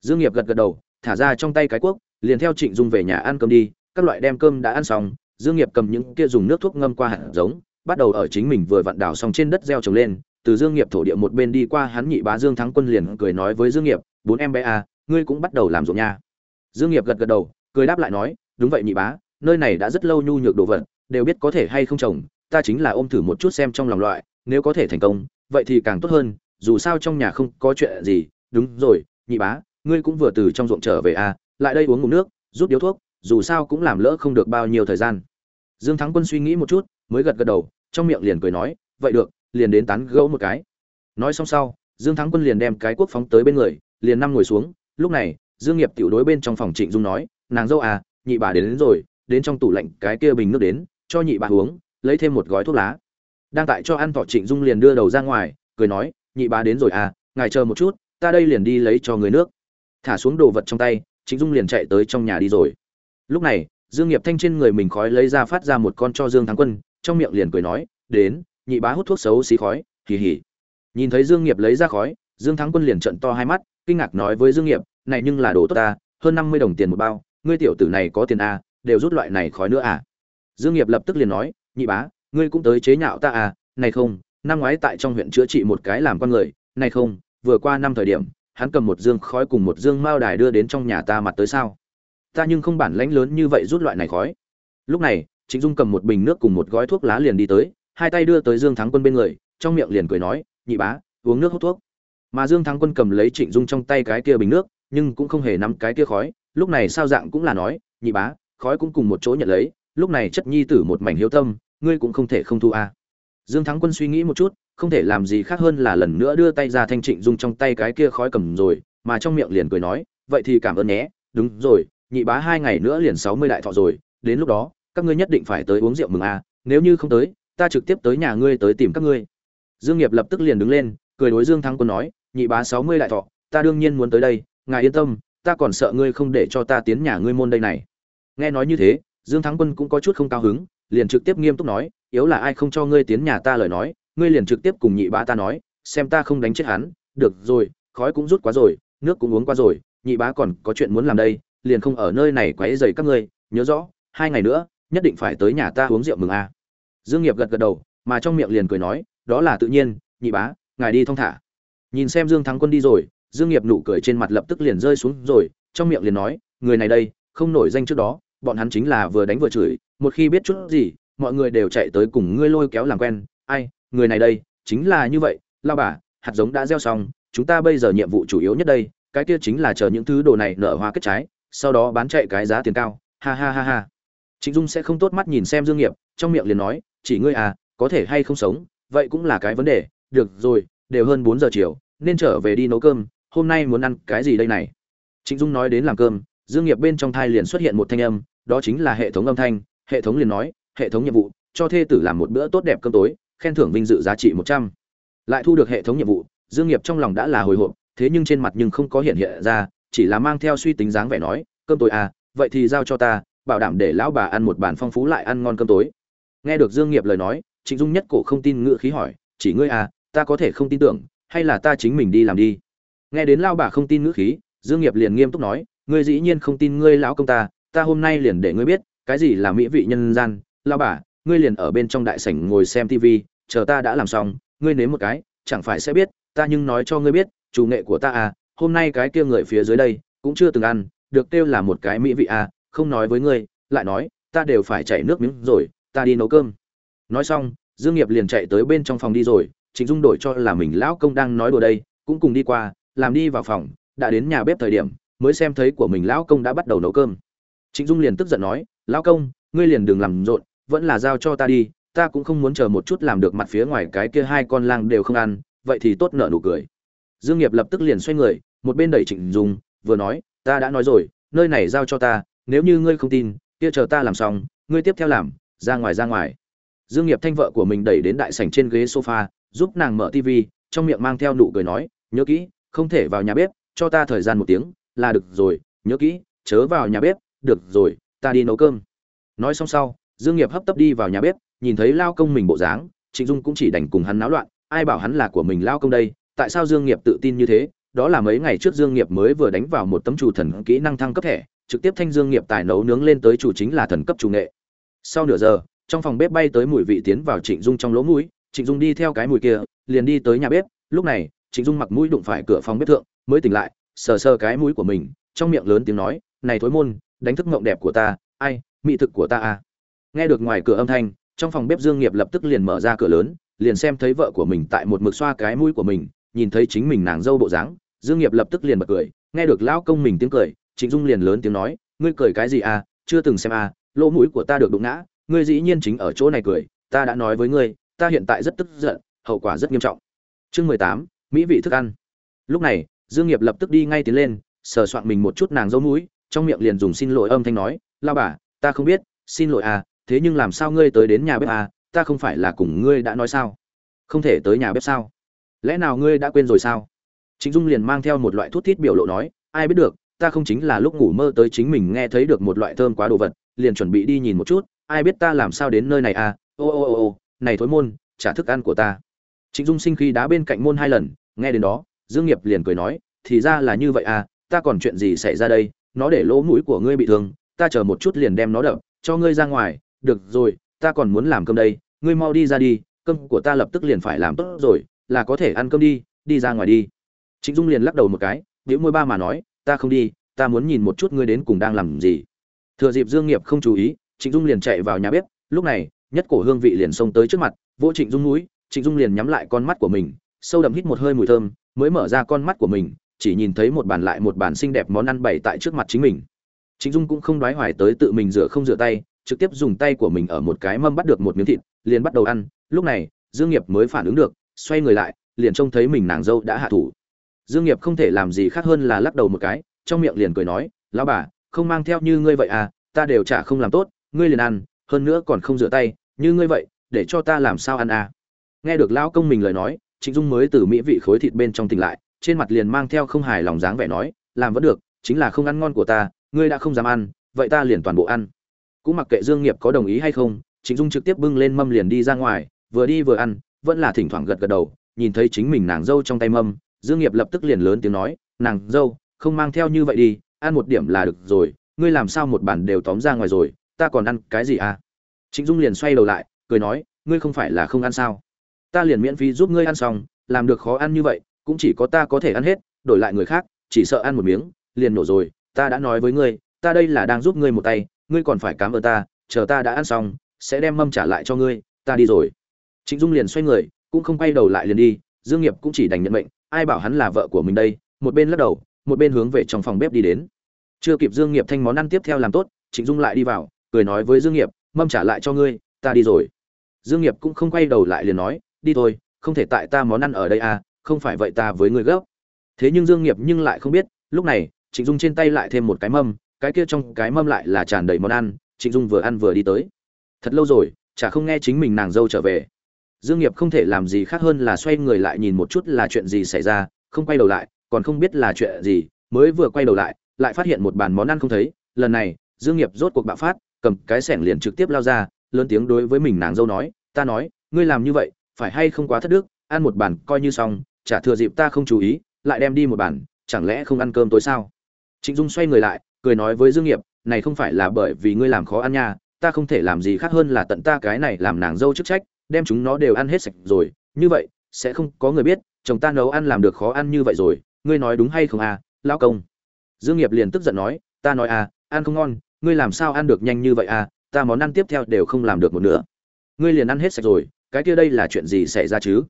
Dương nghiệp gật gật đầu, thả ra trong tay cái cuốc, liền theo trịnh dung về nhà ăn cơm đi các loại đem cơm đã ăn xong, dương nghiệp cầm những kia dùng nước thuốc ngâm qua hạt giống, bắt đầu ở chính mình vừa vặn đào xong trên đất gieo trồng lên, từ dương nghiệp thổ địa một bên đi qua hắn nhị bá dương thắng quân liền cười nói với dương nghiệp, bốn em bé à ngươi cũng bắt đầu làm ruộng nha. Dương nghiệp gật gật đầu, cười đáp lại nói, đúng vậy nhị bá, nơi này đã rất lâu nhu nhược đồ vật, đều biết có thể hay không trồng, ta chính là ôm thử một chút xem trong lòng loại, nếu có thể thành công, vậy thì càng tốt hơn, dù sao trong nhà không có chuyện gì. Đúng rồi, nhị bá, ngươi cũng vừa từ trong ruộng trở về à lại đây uống ngụm nước, rút điếu thuốc dù sao cũng làm lỡ không được bao nhiêu thời gian. Dương thắng quân suy nghĩ một chút mới gật gật đầu trong miệng liền cười nói vậy được liền đến tán gẫu một cái. Nói xong sau dương thắng quân liền đem cái cuốc phóng tới bên người liền nằm ngồi xuống. Lúc này dương nghiệp tiểu đối bên trong phòng trịnh dung nói nàng dâu à nhị bà đến, đến rồi đến trong tủ lạnh cái kia bình nước đến cho nhị bà uống lấy thêm một gói thuốc lá. Đang tại cho ăn thọ trịnh dung liền đưa đầu ra ngoài cười nói nhị bà đến rồi à ngài chờ một chút ta đây liền đi lấy cho người nước. Thả xuống đồ vật trong tay trịnh dung liền chạy tới trong nhà đi rồi lúc này, dương nghiệp thanh trên người mình khói lấy ra phát ra một con cho dương thắng quân, trong miệng liền cười nói, đến, nhị bá hút thuốc xấu xí khói kỳ hì. Nhìn thấy dương nghiệp lấy ra khói, dương thắng quân liền trợn to hai mắt, kinh ngạc nói với dương nghiệp, này nhưng là đồ tốt ta, hơn năm mươi đồng tiền một bao, ngươi tiểu tử này có tiền à đều rút loại này khói nữa à? Dương nghiệp lập tức liền nói, nhị bá, ngươi cũng tới chế nhạo ta à này không, năm ngoái tại trong huyện chữa trị một cái làm con người, này không, vừa qua năm thời điểm, hắn cầm một dương khói cùng một dương mao đài đưa đến trong nhà ta mặt tới sao? Ta nhưng không bản lãnh lớn như vậy rút loại này khói lúc này, trịnh dung cầm một bình nước cùng một gói thuốc lá liền đi tới, hai tay đưa tới dương thắng quân bên người, trong miệng liền cười nói, nhị bá, uống nước hút thuốc mà dương thắng quân cầm lấy trịnh dung trong tay cái kia bình nước, nhưng cũng không hề nắm cái kia khói, lúc này sao dạng cũng là nói, nhị bá, khói cũng cùng một chỗ nhận lấy, lúc này chất nhi tử một mảnh hiếu tâm, ngươi cũng không thể không thu a à. dương thắng quân suy nghĩ một chút, không thể làm gì khác hơn là lần nữa đưa tay ra thanh trịnh dung trong tay cái kia khói cầm rồi, mà trong miệng liền cười nói, vậy thì cảm ơn nhé, đúng rồi nhị bá hai ngày nữa liền sáu mươi đại thọ rồi, đến lúc đó, các ngươi nhất định phải tới uống rượu mừng a, nếu như không tới, ta trực tiếp tới nhà ngươi tới tìm các ngươi. Dương nghiệp lập tức liền đứng lên, cười đối dương thắng quân nói, nhị bá sáu mươi đại thọ, ta đương nhiên muốn tới đây, ngài yên tâm, ta còn sợ ngươi không để cho ta tiến nhà ngươi môn đây này. Nghe nói như thế, dương thắng quân cũng có chút không cao hứng, liền trực tiếp nghiêm túc nói, yếu là ai không cho ngươi tiến nhà ta lời nói, ngươi liền trực tiếp cùng nhị bá ta nói, xem ta không đánh chết hắn, được rồi, khói cũng rút quá rồi, nước cũng uống qua rồi, nhị bá còn có chuyện muốn làm đây liền không ở nơi này quấy rầy các ngươi, nhớ rõ, hai ngày nữa, nhất định phải tới nhà ta uống rượu mừng a. Dương nghiệp gật gật đầu, mà trong miệng liền cười nói, đó là tự nhiên, nhị bá, ngài đi thong thả. Nhìn xem dương thắng quân đi rồi, dương nghiệp nụ cười trên mặt lập tức liền rơi xuống rồi, trong miệng liền nói, người này đây, không nổi danh trước đó, bọn hắn chính là vừa đánh vừa chửi, một khi biết chút gì, mọi người đều chạy tới cùng ngươi lôi kéo làm quen. Ai, người này đây, chính là như vậy, lao bà, hạt giống đã gieo xong, chúng ta bây giờ nhiệm vụ chủ yếu nhất đây, cái kia chính là chờ những thứ đồ này nở hoa kết trái sau đó bán chạy cái giá tiền cao, ha ha ha ha. Trịnh dung sẽ không tốt mắt nhìn xem dương nghiệp, trong miệng liền nói, chỉ ngươi à có thể hay không sống, vậy cũng là cái vấn đề, được rồi, đều hơn bốn giờ chiều, nên trở về đi nấu cơm, hôm nay muốn ăn cái gì đây này? Trịnh dung nói đến làm cơm, dương nghiệp bên trong thai liền xuất hiện một thanh âm, đó chính là hệ thống âm thanh, hệ thống liền nói, hệ thống nhiệm vụ, cho thê tử làm một bữa tốt đẹp cơm tối, khen thưởng vinh dự giá trị một trăm. Lại thu được hệ thống nhiệm vụ, dương nghiệp trong lòng đã là hồi hộp, thế nhưng trên mặt nhưng không có hiện hiện ra chỉ là mang theo suy tính dáng vẻ nói, cơm tối à vậy thì giao cho ta, bảo đảm để lão bà ăn một bàn phong phú lại ăn ngon cơm tối. Nghe được dương nghiệp lời nói, trịnh dung nhất cổ không tin ngựa khí hỏi, chỉ ngươi à ta có thể không tin tưởng, hay là ta chính mình đi làm đi? Nghe đến lão bà không tin ngữ khí, dương nghiệp liền nghiêm túc nói, ngươi dĩ nhiên không tin ngươi lão công ta ta hôm nay liền để ngươi biết, cái gì là mỹ vị nhân gian. Lão bà, ngươi liền ở bên trong đại sảnh ngồi xem tivi chờ ta đã làm xong, ngươi nếm một cái, chẳng phải sẽ biết, ta nhưng nói cho ngươi biết, chủ nghệ của ta à hôm nay cái kia người phía dưới đây, cũng chưa từng ăn, được kêu là một cái mỹ vị à không nói với ngươi, lại nói, ta đều phải chảy nước miếng rồi, ta đi nấu cơm. Nói xong, dương nghiệp liền chạy tới bên trong phòng đi rồi, trịnh dung đổi cho là mình lão công đang nói đùa đây, cũng cùng đi qua, làm đi vào phòng, đã đến nhà bếp thời điểm, mới xem thấy của mình lão công đã bắt đầu nấu cơm. Trịnh dung liền tức giận nói, lão công, ngươi liền đừng làm rộn, vẫn là giao cho ta đi, ta cũng không muốn chờ một chút làm được mặt phía ngoài cái kia hai con lang đều không ăn, vậy thì tốt nợ nụ cười. Dương nghiệp lập tức liền xoay người một bên đẩy trịnh dung, vừa nói, ta đã nói rồi, nơi này giao cho ta, nếu như ngươi không tin, kia chờ ta làm xong, ngươi tiếp theo làm, ra ngoài ra ngoài. Dương nghiệp thanh vợ của mình đẩy đến đại sảnh trên ghế sofa, giúp nàng mở tivi, trong miệng mang theo nụ cười nói, nhớ kỹ, không thể vào nhà bếp, cho ta thời gian một tiếng, là được rồi, nhớ kỹ, chớ vào nhà bếp, được rồi, ta đi nấu cơm. Nói xong sau, dương nghiệp hấp tấp đi vào nhà bếp, nhìn thấy lao công mình bộ dáng, trịnh dung cũng chỉ đành cùng hắn náo loạn, ai bảo hắn là của mình lao công đây, tại sao dương nghiệp tự tin như thế? Đó là mấy ngày trước dương nghiệp mới vừa đánh vào một tấm chủ thần kỹ năng thăng cấp thẻ, trực tiếp thanh dương nghiệp tài nấu nướng lên tới chủ chính là thần cấp chủ nghệ. Sau nửa giờ, trong phòng bếp bay tới mùi vị tiến vào trịnh dung trong lỗ mũi, trịnh dung đi theo cái mùi kia, liền đi tới nhà bếp. Lúc này, trịnh dung mặc mũi đụng phải cửa phòng bếp thượng, mới tỉnh lại, sờ sờ cái mũi của mình, trong miệng lớn tiếng nói, này thối môn, đánh thức mộng đẹp của ta, ai, mỹ thực của ta à? Nghe được ngoài cửa âm thanh, trong phòng bếp dương nghiệp lập tức liền mở ra cửa lớn, liền xem thấy vợ của mình tại một mực xoa cái mũi của mình nhìn thấy chính mình nàng dâu bộ dáng, dương nghiệp lập tức liền bật cười, nghe được lão công mình tiếng cười, trịnh dung liền lớn tiếng nói, ngươi cười cái gì à? Chưa từng xem à lỗ mũi của ta được đụng ngã, ngươi dĩ nhiên chính ở chỗ này cười, ta đã nói với ngươi, ta hiện tại rất tức giận, hậu quả rất nghiêm trọng. Chương mười tám, mỹ vị thức ăn. Lúc này, dương nghiệp lập tức đi ngay tiến lên, sờ soạn mình một chút nàng dâu mũi, trong miệng liền dùng xin lỗi âm thanh nói, lao bà, ta không biết, xin lỗi à thế nhưng làm sao ngươi tới đến nhà bếp à ta không phải là cùng ngươi đã nói sao? Không thể tới nhà bếp sao? Lẽ nào ngươi đã quên rồi sao? Trịnh dung liền mang theo một loại thuốc thít biểu lộ nói, ai biết được, ta không chính là lúc ngủ mơ tới chính mình nghe thấy được một loại thơm quá đồ vật, liền chuẩn bị đi nhìn một chút, ai biết ta làm sao đến nơi này à? Ô ô ô ô, này thối môn trả thức ăn của ta. Trịnh dung sinh khi đá bên cạnh môn hai lần, nghe đến đó, dương nghiệp liền cười nói, thì ra là như vậy à ta còn chuyện gì xảy ra đây? Nó để lỗ mũi của ngươi bị thương, ta chờ một chút liền đem nó đập, cho ngươi ra ngoài. Được rồi, ta còn muốn làm cơm đây, ngươi mau đi ra đi, cơm của ta lập tức liền phải làm tốt rồi là có thể ăn cơm đi đi ra ngoài đi. Trịnh dung liền lắc đầu một cái nếu môi ba mà nói, ta không đi, ta muốn nhìn một chút ngươi đến cùng đang làm gì. Thừa dịp dương nghiệp không chú ý, trịnh dung liền chạy vào nhà bếp, lúc này, nhất cổ hương vị liền xông tới trước mặt, vỗ trịnh dung núi, trịnh dung liền nhắm lại con mắt của mình, sâu đậm hít một hơi mùi thơm, mới mở ra con mắt của mình, chỉ nhìn thấy một bàn lại một bàn xinh đẹp món ăn bày tại trước mặt chính mình. Trịnh dung cũng không đoái hoài tới tự mình rửa không rửa tay, trực tiếp dùng tay của mình ở một cái mâm bắt được một miếng thịt, liền bắt đầu ăn. Lúc này, dương nghiệp mới phản ứng được xoay người lại, liền trông thấy mình nàng dâu đã hạ thủ. Dương nghiệp không thể làm gì khác hơn là lắc đầu một cái, trong miệng liền cười nói, lão bà, không mang theo như ngươi vậy à ta đều chả không làm tốt, ngươi liền ăn, hơn nữa còn không rửa tay, như ngươi vậy, để cho ta làm sao ăn à? Nghe được lão công mình lời nói, trịnh dung mới từ mỹ vị khối thịt bên trong tỉnh lại, trên mặt liền mang theo không hài lòng dáng vẻ nói, làm vẫn được, chính là không ăn ngon của ta, ngươi đã không dám ăn, vậy ta liền toàn bộ ăn. Cũng mặc kệ dương nghiệp có đồng ý hay không, trịnh dung trực tiếp bưng lên mâm liền đi ra ngoài, vừa đi vừa ăn vẫn là thỉnh thoảng gật gật đầu, nhìn thấy chính mình nàng dâu trong tay mâm, dương nghiệp lập tức liền lớn tiếng nói, nàng dâu, không mang theo như vậy đi, ăn một điểm là được rồi, ngươi làm sao một bản đều tóm ra ngoài rồi, ta còn ăn cái gì à? Trịnh dung liền xoay đầu lại, cười nói, ngươi không phải là không ăn sao? Ta liền miễn phí giúp ngươi ăn xong, làm được khó ăn như vậy, cũng chỉ có ta có thể ăn hết, đổi lại người khác, chỉ sợ ăn một miếng, liền nổ rồi, ta đã nói với ngươi, ta đây là đang giúp ngươi một tay, ngươi còn phải cảm ơn ta, chờ ta đã ăn xong, sẽ đem mâm trả lại cho ngươi, ta đi rồi trịnh dung liền xoay người, cũng không quay đầu lại liền đi, dương nghiệp cũng chỉ đành nhận mệnh, ai bảo hắn là vợ của mình đây, một bên lắc đầu, một bên hướng về trong phòng bếp đi đến. Chưa kịp dương nghiệp thanh món ăn tiếp theo làm tốt, trịnh dung lại đi vào, cười nói với dương nghiệp, mâm trả lại cho ngươi, ta đi rồi. Dương nghiệp cũng không quay đầu lại liền nói, đi thôi, không thể tại ta món ăn ở đây à không phải vậy ta với ngươi gấp. Thế nhưng dương nghiệp nhưng lại không biết, lúc này, trịnh dung trên tay lại thêm một cái mâm, cái kia trong cái mâm lại là tràn đầy món ăn, trịnh dung vừa ăn vừa đi tới. Thật lâu rồi, chả không nghe chính mình nàng dâu trở về dương nghiệp không thể làm gì khác hơn là xoay người lại nhìn một chút là chuyện gì xảy ra, không quay đầu lại, còn không biết là chuyện gì, mới vừa quay đầu lại lại phát hiện một bàn món ăn không thấy. Lần này, dương nghiệp rốt cuộc bạo phát, cầm cái sẻng liền trực tiếp lao ra, lớn tiếng đối với mình nàng dâu nói, ta nói, ngươi làm như vậy, phải hay không quá thất đức, ăn một bàn coi như xong, chả thừa dịp ta không chú ý, lại đem đi một bàn, chẳng lẽ không ăn cơm tối sao? Trịnh dung xoay người lại, cười nói với dương nghiệp, này không phải là bởi vì ngươi làm khó ăn nha, ta không thể làm gì khác hơn là tận ta cái này làm nàng dâu chức trách đem chúng nó đều ăn hết sạch rồi, như vậy, sẽ không có người biết, chồng ta nấu ăn làm được khó ăn như vậy rồi, ngươi nói đúng hay không à lão công? Dương nghiệp liền tức giận nói, ta nói à ăn không ngon, ngươi làm sao ăn được nhanh như vậy à ta món ăn tiếp theo đều không làm được một nửa. Ngươi liền ăn hết sạch rồi, cái kia đây là chuyện gì xảy ra chứ?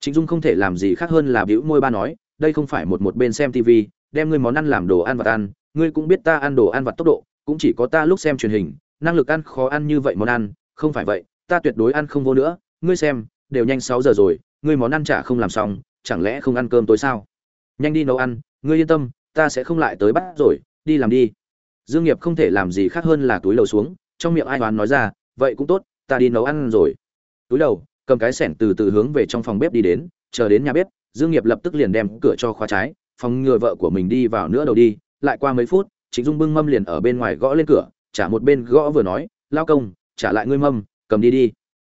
Trịnh dung không thể làm gì khác hơn là bĩu môi ba nói, đây không phải một một bên xem tv đem ngươi món ăn làm đồ ăn vặt ăn, ngươi cũng biết ta ăn đồ ăn vặt tốc độ, cũng chỉ có ta lúc xem truyền hình, năng lực ăn khó ăn như vậy món ăn, không phải vậy ta tuyệt đối ăn không vô nữa, ngươi xem, đều nhanh sáu giờ rồi, ngươi món ăn chả không làm xong, chẳng lẽ không ăn cơm tối sao? Nhanh đi nấu ăn, ngươi yên tâm, ta sẽ không lại tới bắt rồi, đi làm đi. Dương nghiệp không thể làm gì khác hơn là túi lầu xuống, trong miệng ai oán nói ra, vậy cũng tốt, ta đi nấu ăn rồi. Túi đầu, cầm cái sẻn từ từ hướng về trong phòng bếp đi đến, chờ đến nhà bếp, dương nghiệp lập tức liền đem cửa cho khóa trái, phòng ngừa vợ của mình đi vào nữa đầu đi, lại qua mấy phút, trịnh dung bưng mâm liền ở bên ngoài gõ lên cửa trả một bên gõ vừa nói, lao công, trả lại ngươi mâm cầm đi đi.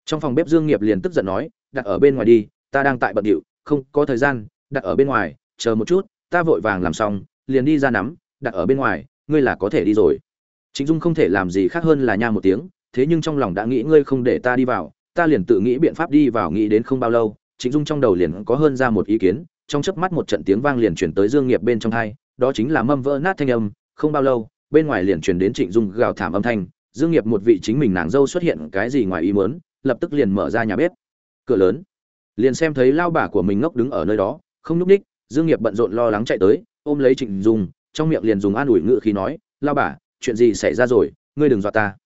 Trong phòng bếp dương nghiệp liền tức giận nói, đặt ở bên ngoài đi, ta đang tại bận điệu, không có thời gian, đặt ở bên ngoài, chờ một chút, ta vội vàng làm xong, liền đi ra nắm, đặt ở bên ngoài, ngươi là có thể đi rồi. Trịnh dung không thể làm gì khác hơn là nha một tiếng, thế nhưng trong lòng đã nghĩ ngươi không để ta đi vào, ta liền tự nghĩ biện pháp đi vào nghĩ đến không bao lâu, trịnh dung trong đầu liền có hơn ra một ý kiến, trong chớp mắt một trận tiếng vang liền chuyển tới dương nghiệp bên trong hai, đó chính là mâm vỡ nát thanh âm, không bao lâu, bên ngoài liền truyền đến trịnh dung gào thảm âm thanh dương nghiệp một vị chính mình nàng dâu xuất hiện cái gì ngoài ý muốn, lập tức liền mở ra nhà bếp. Cửa lớn. Liền xem thấy lao bà của mình ngốc đứng ở nơi đó, không nhúc ních dương nghiệp bận rộn lo lắng chạy tới, ôm lấy trịnh dung, trong miệng liền dùng an ủi ngữ khí nói, lao bà, chuyện gì xảy ra rồi, ngươi đừng dọa ta.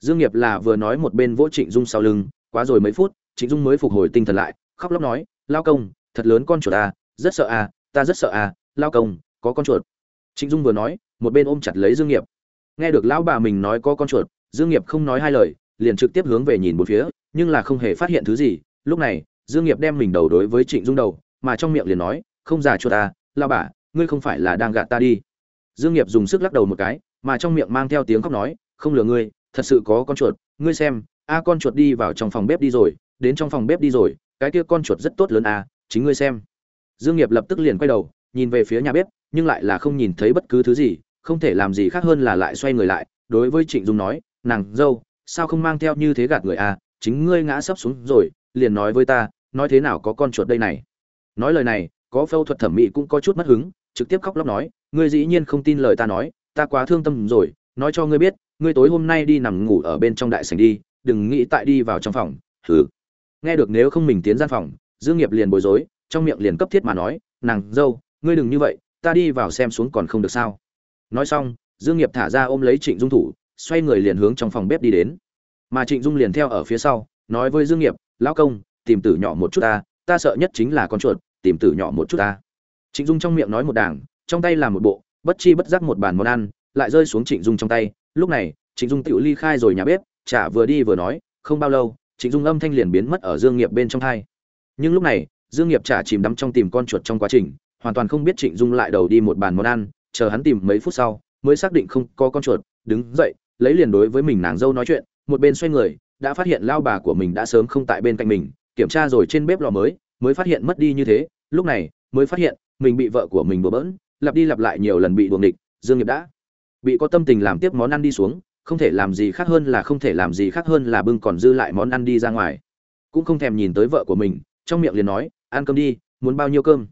Dương nghiệp là vừa nói một bên vỗ trịnh dung sau lưng, quá rồi mấy phút, trịnh dung mới phục hồi tinh thần lại, khóc lóc nói, lao công, thật lớn con chuột à rất sợ à ta rất sợ à lao công, có con chuột. Trịnh dung vừa nói, một bên ôm chặt lấy dương nghiệp nghe được lão bà mình nói có con chuột, dương nghiệp không nói hai lời, liền trực tiếp hướng về nhìn một phía, nhưng là không hề phát hiện thứ gì. Lúc này, dương nghiệp đem mình đầu đối với trịnh dung đầu, mà trong miệng liền nói, không giả chuột à lão bà, ngươi không phải là đang gạt ta đi. Dương nghiệp dùng sức lắc đầu một cái, mà trong miệng mang theo tiếng khóc nói, không lừa ngươi, thật sự có con chuột, ngươi xem, a con chuột đi vào trong phòng bếp đi rồi, đến trong phòng bếp đi rồi, cái kia con chuột rất tốt lớn à chính ngươi xem. Dương nghiệp lập tức liền quay đầu, nhìn về phía nhà bếp, nhưng lại là không nhìn thấy bất cứ thứ gì không thể làm gì khác hơn là lại xoay người lại, đối với trịnh dung nói, nàng dâu, sao không mang theo như thế gạt người à chính ngươi ngã sấp xuống rồi, liền nói với ta, nói thế nào có con chuột đây này? Nói lời này, có phẫu thuật thẩm mỹ cũng có chút mất hứng, trực tiếp khóc lóc nói, ngươi dĩ nhiên không tin lời ta nói, ta quá thương tâm rồi, nói cho ngươi biết, ngươi tối hôm nay đi nằm ngủ ở bên trong đại sảnh đi, đừng nghĩ tại đi vào trong phòng. Hừ. Nghe được nếu không mình tiến gian phòng, dương nghiệp liền bối rối, trong miệng liền cấp thiết mà nói, nàng dâu, ngươi đừng như vậy, ta đi vào xem xuống còn không được sao? Nói xong, dương nghiệp thả ra ôm lấy trịnh dung thủ, xoay người liền hướng trong phòng bếp đi đến. Mà trịnh dung liền theo ở phía sau, nói với dương nghiệp, lão công, tìm tử nhỏ một chút ta ta sợ nhất chính là con chuột, tìm tử nhỏ một chút ta. Trịnh dung trong miệng nói một đảng, trong tay làm một bộ, bất chi bất giác một bàn món ăn, lại rơi xuống trịnh dung trong tay. Lúc này, trịnh dung tự ly khai rồi nhà bếp, chả vừa đi vừa nói, không bao lâu, trịnh dung âm thanh liền biến mất ở dương nghiệp bên trong thai nhưng lúc này, dương nghiệp chả chìm đắm trong tìm con chuột trong quá trình, hoàn toàn không biết trịnh dung lại đầu đi một bàn món ăn chờ hắn tìm mấy phút sau, mới xác định không có con chuột, đứng dậy, lấy liền đối với mình nàng dâu nói chuyện, một bên xoay người, đã phát hiện lao bà của mình đã sớm không tại bên cạnh mình, kiểm tra rồi trên bếp lò mới mới phát hiện mất đi như thế, lúc này, mới phát hiện, mình bị vợ của mình bừa bỡn, lặp đi lặp lại nhiều lần bị buồng địch, dương nghiệp đã bị có tâm tình làm tiếp món ăn đi xuống, không thể làm gì khác hơn là không thể làm gì khác hơn là bưng còn dư lại món ăn đi ra ngoài. Cũng không thèm nhìn tới vợ của mình, trong miệng liền nói, ăn cơm đi, muốn bao nhiêu cơm?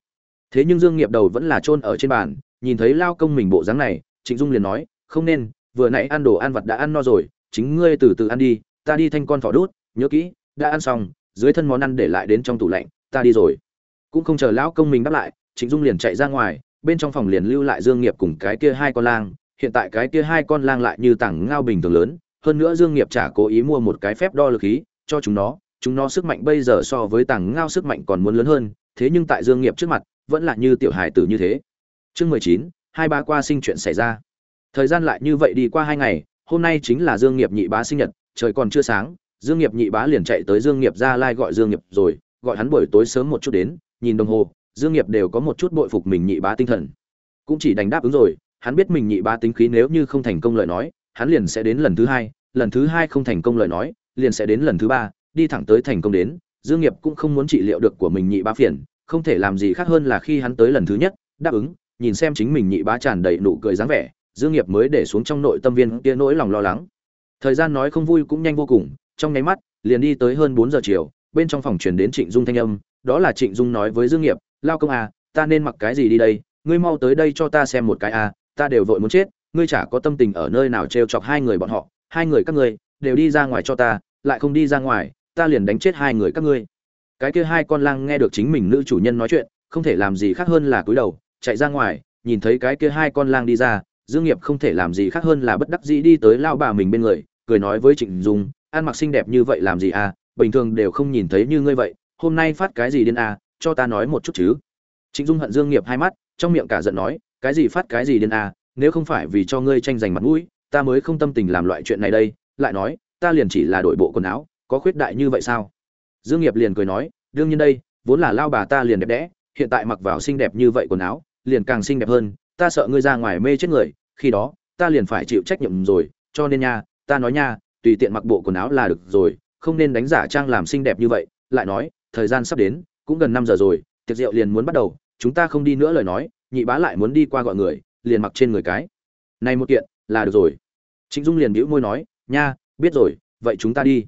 Thế nhưng dương nghiệp đầu vẫn là chôn ở trên bàn nhìn thấy lao công mình bộ dáng này, trịnh dung liền nói, không nên, vừa nãy ăn đồ ăn vặt đã ăn no rồi, chính ngươi từ từ ăn đi, ta đi thanh con thỏ đốt. nhớ kỹ, đã ăn xong, dưới thân món ăn để lại đến trong tủ lạnh, ta đi rồi cũng không chờ lão công mình đáp lại, trịnh dung liền chạy ra ngoài, bên trong phòng liền lưu lại dương nghiệp cùng cái kia hai con lang, hiện tại cái kia hai con lang lại như tảng ngao bình thường lớn, hơn nữa dương nghiệp chả cố ý mua một cái phép đo lực khí, cho chúng nó chúng nó sức mạnh bây giờ so với tảng ngao sức mạnh còn muốn lớn hơn, thế nhưng tại dương nghiệp trước mặt, vẫn là như tiểu hải tử như thế chương mười chín, hai ba qua sinh chuyện xảy ra. Thời gian lại như vậy đi qua hai ngày, hôm nay chính là dương nghiệp nhị bá sinh nhật, trời còn chưa sáng, dương nghiệp nhị bá liền chạy tới dương nghiệp gia lai gọi dương nghiệp rồi, gọi hắn buổi tối sớm một chút đến, nhìn đồng hồ, dương nghiệp đều có một chút bội phục mình nhị bá tinh thần. Cũng chỉ đành đáp ứng rồi, hắn biết mình nhị bá tính khí nếu như không thành công lời nói, hắn liền sẽ đến lần thứ hai, lần thứ hai không thành công lời nói, liền sẽ đến lần thứ ba, đi thẳng tới thành công đến, dương nghiệp cũng không muốn trị liệu được của mình nhị bá phiền, không thể làm gì khác hơn là khi hắn tới lần thứ nhất, đáp ứng nhìn xem chính mình nhị bá tràn đầy nụ cười dáng vẻ, dương nghiệp mới để xuống trong nội tâm viên kia nỗi lòng lo lắng. Thời gian nói không vui cũng nhanh vô cùng, trong nháy mắt, liền đi tới hơn bốn giờ chiều, bên trong phòng truyền đến trịnh dung thanh âm, đó là trịnh dung nói với dương nghiệp, lao công à ta nên mặc cái gì đi đây? Ngươi mau tới đây cho ta xem một cái à ta đều vội muốn chết, ngươi chả có tâm tình ở nơi nào trêu chọc hai người bọn họ, hai người các ngươi, đều đi ra ngoài cho ta, lại không đi ra ngoài, ta liền đánh chết hai người các ngươi. Cái kia hai con lang nghe được chính mình nữ chủ nhân nói chuyện, không thể làm gì khác hơn là cúi đầu chạy ra ngoài, nhìn thấy cái kia hai con lang đi ra, dương nghiệp không thể làm gì khác hơn là bất đắc dĩ đi tới lao bà mình bên người, cười nói với trịnh dung ăn mặc xinh đẹp như vậy làm gì à? Bình thường đều không nhìn thấy như ngươi vậy, hôm nay phát cái gì điên à? Cho ta nói một chút chứ. Trịnh dung hận dương nghiệp hai mắt, trong miệng cả giận nói, cái gì phát cái gì điên à? Nếu không phải vì cho ngươi tranh giành mặt mũi, ta mới không tâm tình làm loại chuyện này đây. Lại nói, ta liền chỉ là đổi bộ quần áo, có khuyết đại như vậy sao? Dương nghiệp liền cười nói, đương nhiên đây, vốn là lao bà ta liền đẹp đẽ, hiện tại mặc vào xinh đẹp như vậy quần áo liền càng xinh đẹp hơn, ta sợ ngươi ra ngoài mê chết người, khi đó, ta liền phải chịu trách nhiệm rồi, cho nên nha, ta nói nha, tùy tiện mặc bộ quần áo là được rồi, không nên đánh giả trang làm xinh đẹp như vậy, lại nói, thời gian sắp đến, cũng gần năm giờ rồi, tiệc rượu liền muốn bắt đầu, chúng ta không đi nữa lời nói, nhị bá lại muốn đi qua gọi người, liền mặc trên người cái. Này một kiện, là được rồi. Trịnh dung liền bĩu môi nói, nha, biết rồi, vậy chúng ta đi.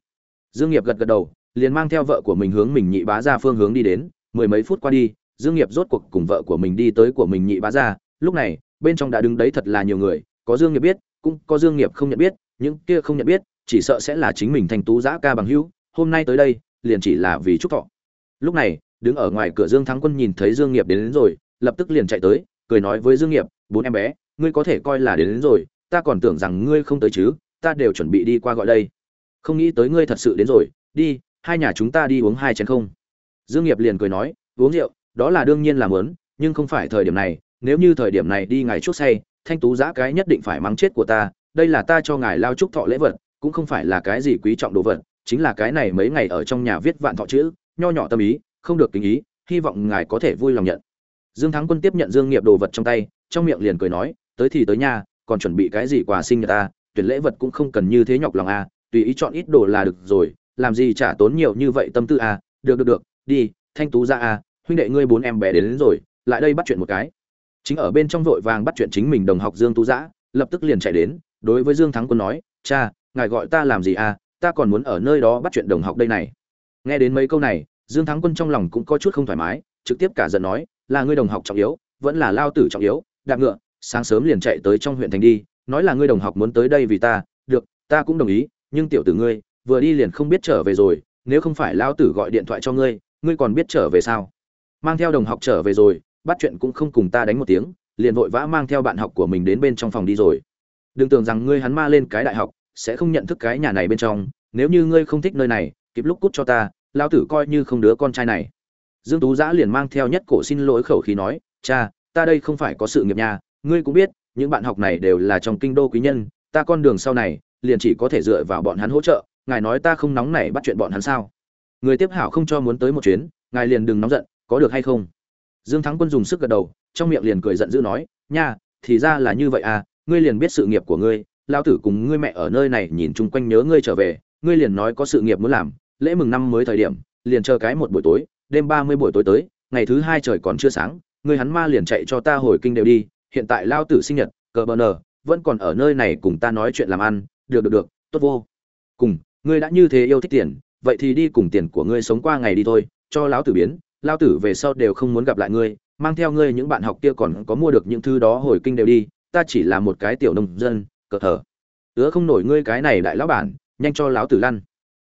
Dương nghiệp gật gật đầu, liền mang theo vợ của mình hướng mình nhị bá ra phương hướng đi đến, mười mấy phút qua đi dương nghiệp rốt cuộc cùng vợ của mình đi tới của mình nhị bá Gia. lúc này bên trong đã đứng đấy thật là nhiều người. Có dương nghiệp biết cũng có dương nghiệp không nhận biết những kia không nhận biết chỉ sợ sẽ là chính mình thành tú giã ca bằng hữu. Hôm nay tới đây liền chỉ là vì chúc thọ. Lúc này đứng ở ngoài cửa dương thắng quân nhìn thấy dương nghiệp đến, đến rồi lập tức liền chạy tới cười nói với dương nghiệp bốn em bé ngươi có thể coi là đến, đến rồi. Ta còn tưởng rằng ngươi không tới chứ ta đều chuẩn bị đi qua gọi đây. Không nghĩ tới ngươi thật sự đến rồi. Đi hai nhà chúng ta đi uống hai chén không? Dương nghiệp liền cười nói uống rượu đó là đương nhiên là muốn, nhưng không phải thời điểm này, nếu như thời điểm này đi ngài chuốc say, thanh tú giá cái nhất định phải mắng chết của ta, đây là ta cho ngài lao chúc thọ lễ vật, cũng không phải là cái gì quý trọng đồ vật, chính là cái này mấy ngày ở trong nhà viết vạn thọ chữ, nho nhỏ tâm ý, không được kính ý, hy vọng ngài có thể vui lòng nhận. Dương thắng quân tiếp nhận dương nghiệp đồ vật trong tay, trong miệng liền cười nói, tới thì tới nhà còn chuẩn bị cái gì quà sinh nhật ta, tuyển lễ vật cũng không cần như thế nhọc lòng a tùy ý chọn ít đồ là được rồi, làm gì trả tốn nhiều như vậy tâm tư a được được được, đi, thanh tú ra a à, huynh đệ ngươi bốn em bé đến, đến rồi lại đây bắt chuyện một cái. Chính ở bên trong vội vàng bắt chuyện chính mình đồng học dương tú giã lập tức liền chạy đến đối với dương thắng quân nói cha ngài gọi ta làm gì à? Ta còn muốn ở nơi đó bắt chuyện đồng học đây này. Nghe đến mấy câu này dương thắng quân trong lòng cũng có chút không thoải mái trực tiếp cả giận nói là ngươi đồng học trọng yếu vẫn là lao tử trọng yếu. Đạp ngựa sáng sớm liền chạy tới trong huyện thành đi nói là ngươi đồng học muốn tới đây vì ta được ta cũng đồng ý nhưng tiểu tử ngươi vừa đi liền không biết trở về rồi nếu không phải lao tử gọi điện thoại cho ngươi ngươi còn biết trở về sao? Mang theo đồng học trở về rồi, bắt chuyện cũng không cùng ta đánh một tiếng, liền vội vã mang theo bạn học của mình đến bên trong phòng đi rồi. Đừng tưởng rằng ngươi hắn ma lên cái đại học, sẽ không nhận thức cái nhà này bên trong, nếu như ngươi không thích nơi này, kịp lúc cút cho ta lao tử coi như không đứa con trai này. Dương tú giã liền mang theo nhất cổ xin lỗi khẩu khí nói, cha, ta đây không phải có sự nghiệp nhà, ngươi cũng biết, những bạn học này đều là trong kinh đô quý nhân, ta con đường sau này, liền chỉ có thể dựa vào bọn hắn hỗ trợ, ngài nói ta không nóng này bắt chuyện bọn hắn sao? Người tiếp hảo không cho muốn tới một chuyến, ngài liền đừng nóng giận có được hay không? Dương thắng quân dùng sức gật đầu, trong miệng liền cười giận dữ nói, nha, thì ra là như vậy à ngươi liền biết sự nghiệp của ngươi lao tử cùng ngươi mẹ ở nơi này nhìn chung quanh nhớ ngươi trở về, ngươi liền nói có sự nghiệp muốn làm, lễ mừng năm mới thời điểm, liền chờ cái một buổi tối, đêm ba mươi buổi tối tới, ngày thứ hai trời còn chưa sáng, ngươi hắn ma liền chạy cho ta hồi kinh đều đi, hiện tại lao tử sinh nhật, cờ bờ nờ, vẫn còn ở nơi này cùng ta nói chuyện làm ăn, được được được, tốt vô. Cùng, ngươi đã như thế yêu thích tiền, vậy thì đi cùng tiền của ngươi sống qua ngày đi thôi, cho lão tử biến lao tử về sau đều không muốn gặp lại ngươi, mang theo ngươi những bạn học kia còn có mua được những thứ đó hồi kinh đều đi, ta chỉ là một cái tiểu nông dân cờ thở ứa không nổi ngươi cái này đại lão bản, nhanh cho lão tử lăn.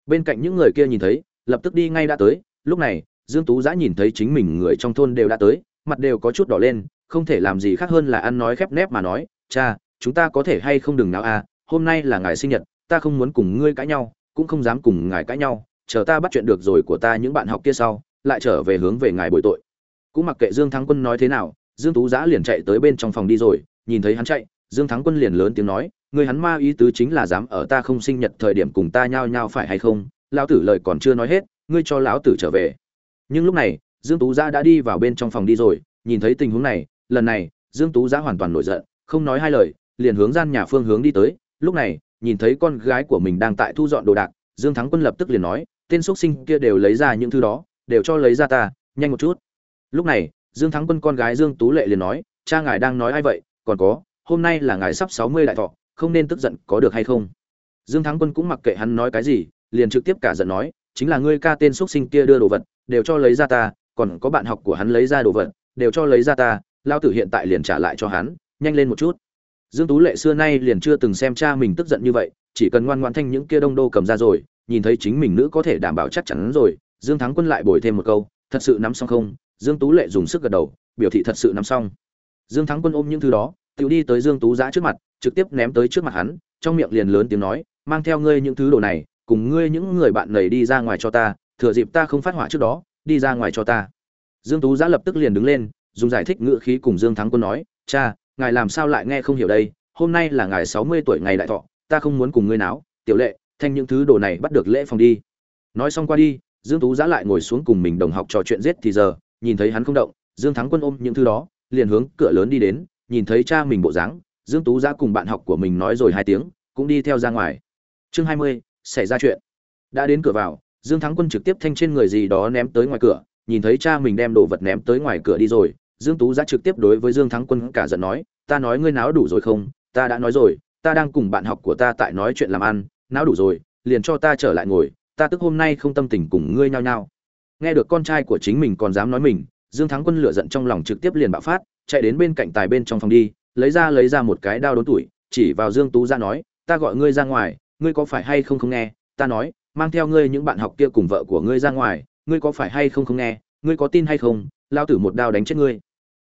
Bên cạnh những người kia nhìn thấy, lập tức đi ngay đã tới, lúc này, dương tú giã nhìn thấy chính mình người trong thôn đều đã tới, mặt đều có chút đỏ lên, không thể làm gì khác hơn là ăn nói khép nép mà nói, cha, chúng ta có thể hay không đừng nào à hôm nay là ngày sinh nhật, ta không muốn cùng ngươi cãi nhau, cũng không dám cùng ngài cãi nhau, chờ ta bắt chuyện được rồi của ta những bạn học kia sau lại trở về hướng về ngài bồi tội. Cũng mặc kệ dương thắng quân nói thế nào, dương tú giã liền chạy tới bên trong phòng đi rồi, nhìn thấy hắn chạy, dương thắng quân liền lớn tiếng nói, người hắn ma ý tứ chính là dám ở ta không sinh nhật thời điểm cùng ta nhao nhao phải hay không? Lão tử lời còn chưa nói hết, ngươi cho lão tử trở về. Nhưng lúc này, dương tú giã đã đi vào bên trong phòng đi rồi, nhìn thấy tình huống này, lần này, dương tú giã hoàn toàn nổi giận, không nói hai lời, liền hướng gian nhà phương hướng đi tới. Lúc này, nhìn thấy con gái của mình đang tại thu dọn đồ đạc, dương thắng quân lập tức liền nói, tên xuất sinh kia đều lấy ra những thứ đó đều cho lấy ra ta, nhanh một chút. Lúc này, dương thắng quân con gái dương tú lệ liền nói, cha ngài đang nói ai vậy? Còn có, hôm nay là ngài sắp sáu mươi đại thọ, không nên tức giận có được hay không? Dương thắng quân cũng mặc kệ hắn nói cái gì, liền trực tiếp cả giận nói, chính là ngươi ca tên xuất sinh kia đưa đồ vật, đều cho lấy ra ta, còn có bạn học của hắn lấy ra đồ vật, đều cho lấy ra ta, lao tử hiện tại liền trả lại cho hắn, nhanh lên một chút. Dương tú lệ xưa nay liền chưa từng xem cha mình tức giận như vậy, chỉ cần ngoan ngoãn thanh những kia đông đô cầm ra rồi, nhìn thấy chính mình nữ có thể đảm bảo chắc chắn rồi dương thắng quân lại bồi thêm một câu, thật sự nắm xong không? Dương tú lệ dùng sức gật đầu, biểu thị thật sự nắm xong. Dương thắng quân ôm những thứ đó, tiểu đi tới dương tú Giá trước mặt, trực tiếp ném tới trước mặt hắn, trong miệng liền lớn tiếng nói, mang theo ngươi những thứ đồ này, cùng ngươi những người bạn này đi ra ngoài cho ta, thừa dịp ta không phát hỏa trước đó, đi ra ngoài cho ta. Dương tú Giá lập tức liền đứng lên, dùng giải thích ngữ khí cùng dương thắng quân nói, cha, ngài làm sao lại nghe không hiểu đây? Hôm nay là ngài sáu mươi tuổi ngày đại thọ, ta không muốn cùng ngươi náo, tiểu lệ, thanh những thứ đồ này bắt được lễ phòng đi. Nói xong qua đi dương tú giã lại ngồi xuống cùng mình đồng học trò chuyện giết thì giờ, nhìn thấy hắn không động, dương thắng quân ôm những thứ đó, liền hướng cửa lớn đi đến, nhìn thấy cha mình bộ dáng, dương tú giã cùng bạn học của mình nói rồi hai tiếng, cũng đi theo ra ngoài. Chương hai mươi, xảy ra chuyện. Đã đến cửa vào, dương thắng quân trực tiếp thanh trên người gì đó ném tới ngoài cửa, nhìn thấy cha mình đem đồ vật ném tới ngoài cửa đi rồi, dương tú giã trực tiếp đối với dương thắng quân cả giận nói, ta nói ngươi náo đủ rồi không? Ta đã nói rồi, ta đang cùng bạn học của ta tại nói chuyện làm ăn, náo đủ rồi, liền cho ta trở lại ngồi ta tức hôm nay không tâm tình cùng ngươi nhao nhao. Nghe được con trai của chính mình còn dám nói mình, dương thắng quân lửa giận trong lòng trực tiếp liền bạo phát, chạy đến bên cạnh tài bên trong phòng đi, lấy ra lấy ra một cái đao đốn tuổi, chỉ vào dương tú ra nói, ta gọi ngươi ra ngoài, ngươi có phải hay không không nghe? Ta nói, mang theo ngươi những bạn học kia cùng vợ của ngươi ra ngoài, ngươi có phải hay không không nghe? Ngươi có tin hay không? Lao tử một đao đánh chết ngươi.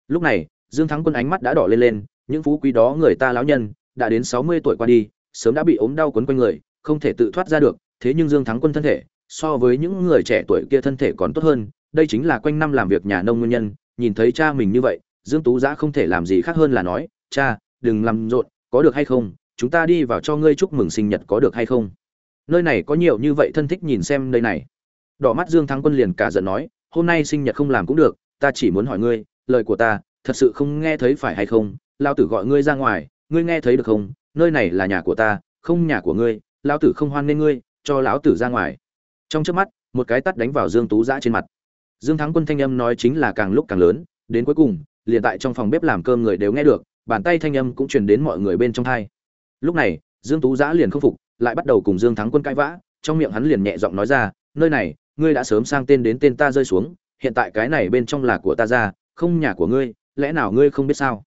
Lúc này, dương thắng quân ánh mắt đã đỏ lên lên, những phú quý đó người ta lão nhân, đã đến sáu mươi tuổi qua đi, sớm đã bị ốm đau quấn quanh người, không thể tự thoát ra được thế nhưng dương thắng quân thân thể, so với những người trẻ tuổi kia thân thể còn tốt hơn, đây chính là quanh năm làm việc nhà nông nguyên nhân, nhìn thấy cha mình như vậy, dương tú giã không thể làm gì khác hơn là nói, cha, đừng làm rộn, có được hay không, chúng ta đi vào cho ngươi chúc mừng sinh nhật có được hay không? Nơi này có nhiều như vậy thân thích nhìn xem đây này. Đỏ mắt dương thắng quân liền cả giận nói, hôm nay sinh nhật không làm cũng được, ta chỉ muốn hỏi ngươi, lời của ta, thật sự không nghe thấy phải hay không? Lao tử gọi ngươi ra ngoài, ngươi nghe thấy được không? Nơi này là nhà của ta, không nhà của ngươi, lão tử không hoan nên ngươi cho lão tử ra ngoài. Trong trước mắt, một cái tắt đánh vào dương tú giã trên mặt. Dương thắng quân thanh âm nói chính là càng lúc càng lớn, đến cuối cùng, liền tại trong phòng bếp làm cơm người đều nghe được, bàn tay thanh âm cũng truyền đến mọi người bên trong thai lúc này, dương tú giã liền không phục, lại bắt đầu cùng dương thắng quân cãi vã, trong miệng hắn liền nhẹ giọng nói ra, nơi này, ngươi đã sớm sang tên đến tên ta rơi xuống, hiện tại cái này bên trong là của ta ra, không nhà của ngươi, lẽ nào ngươi không biết sao?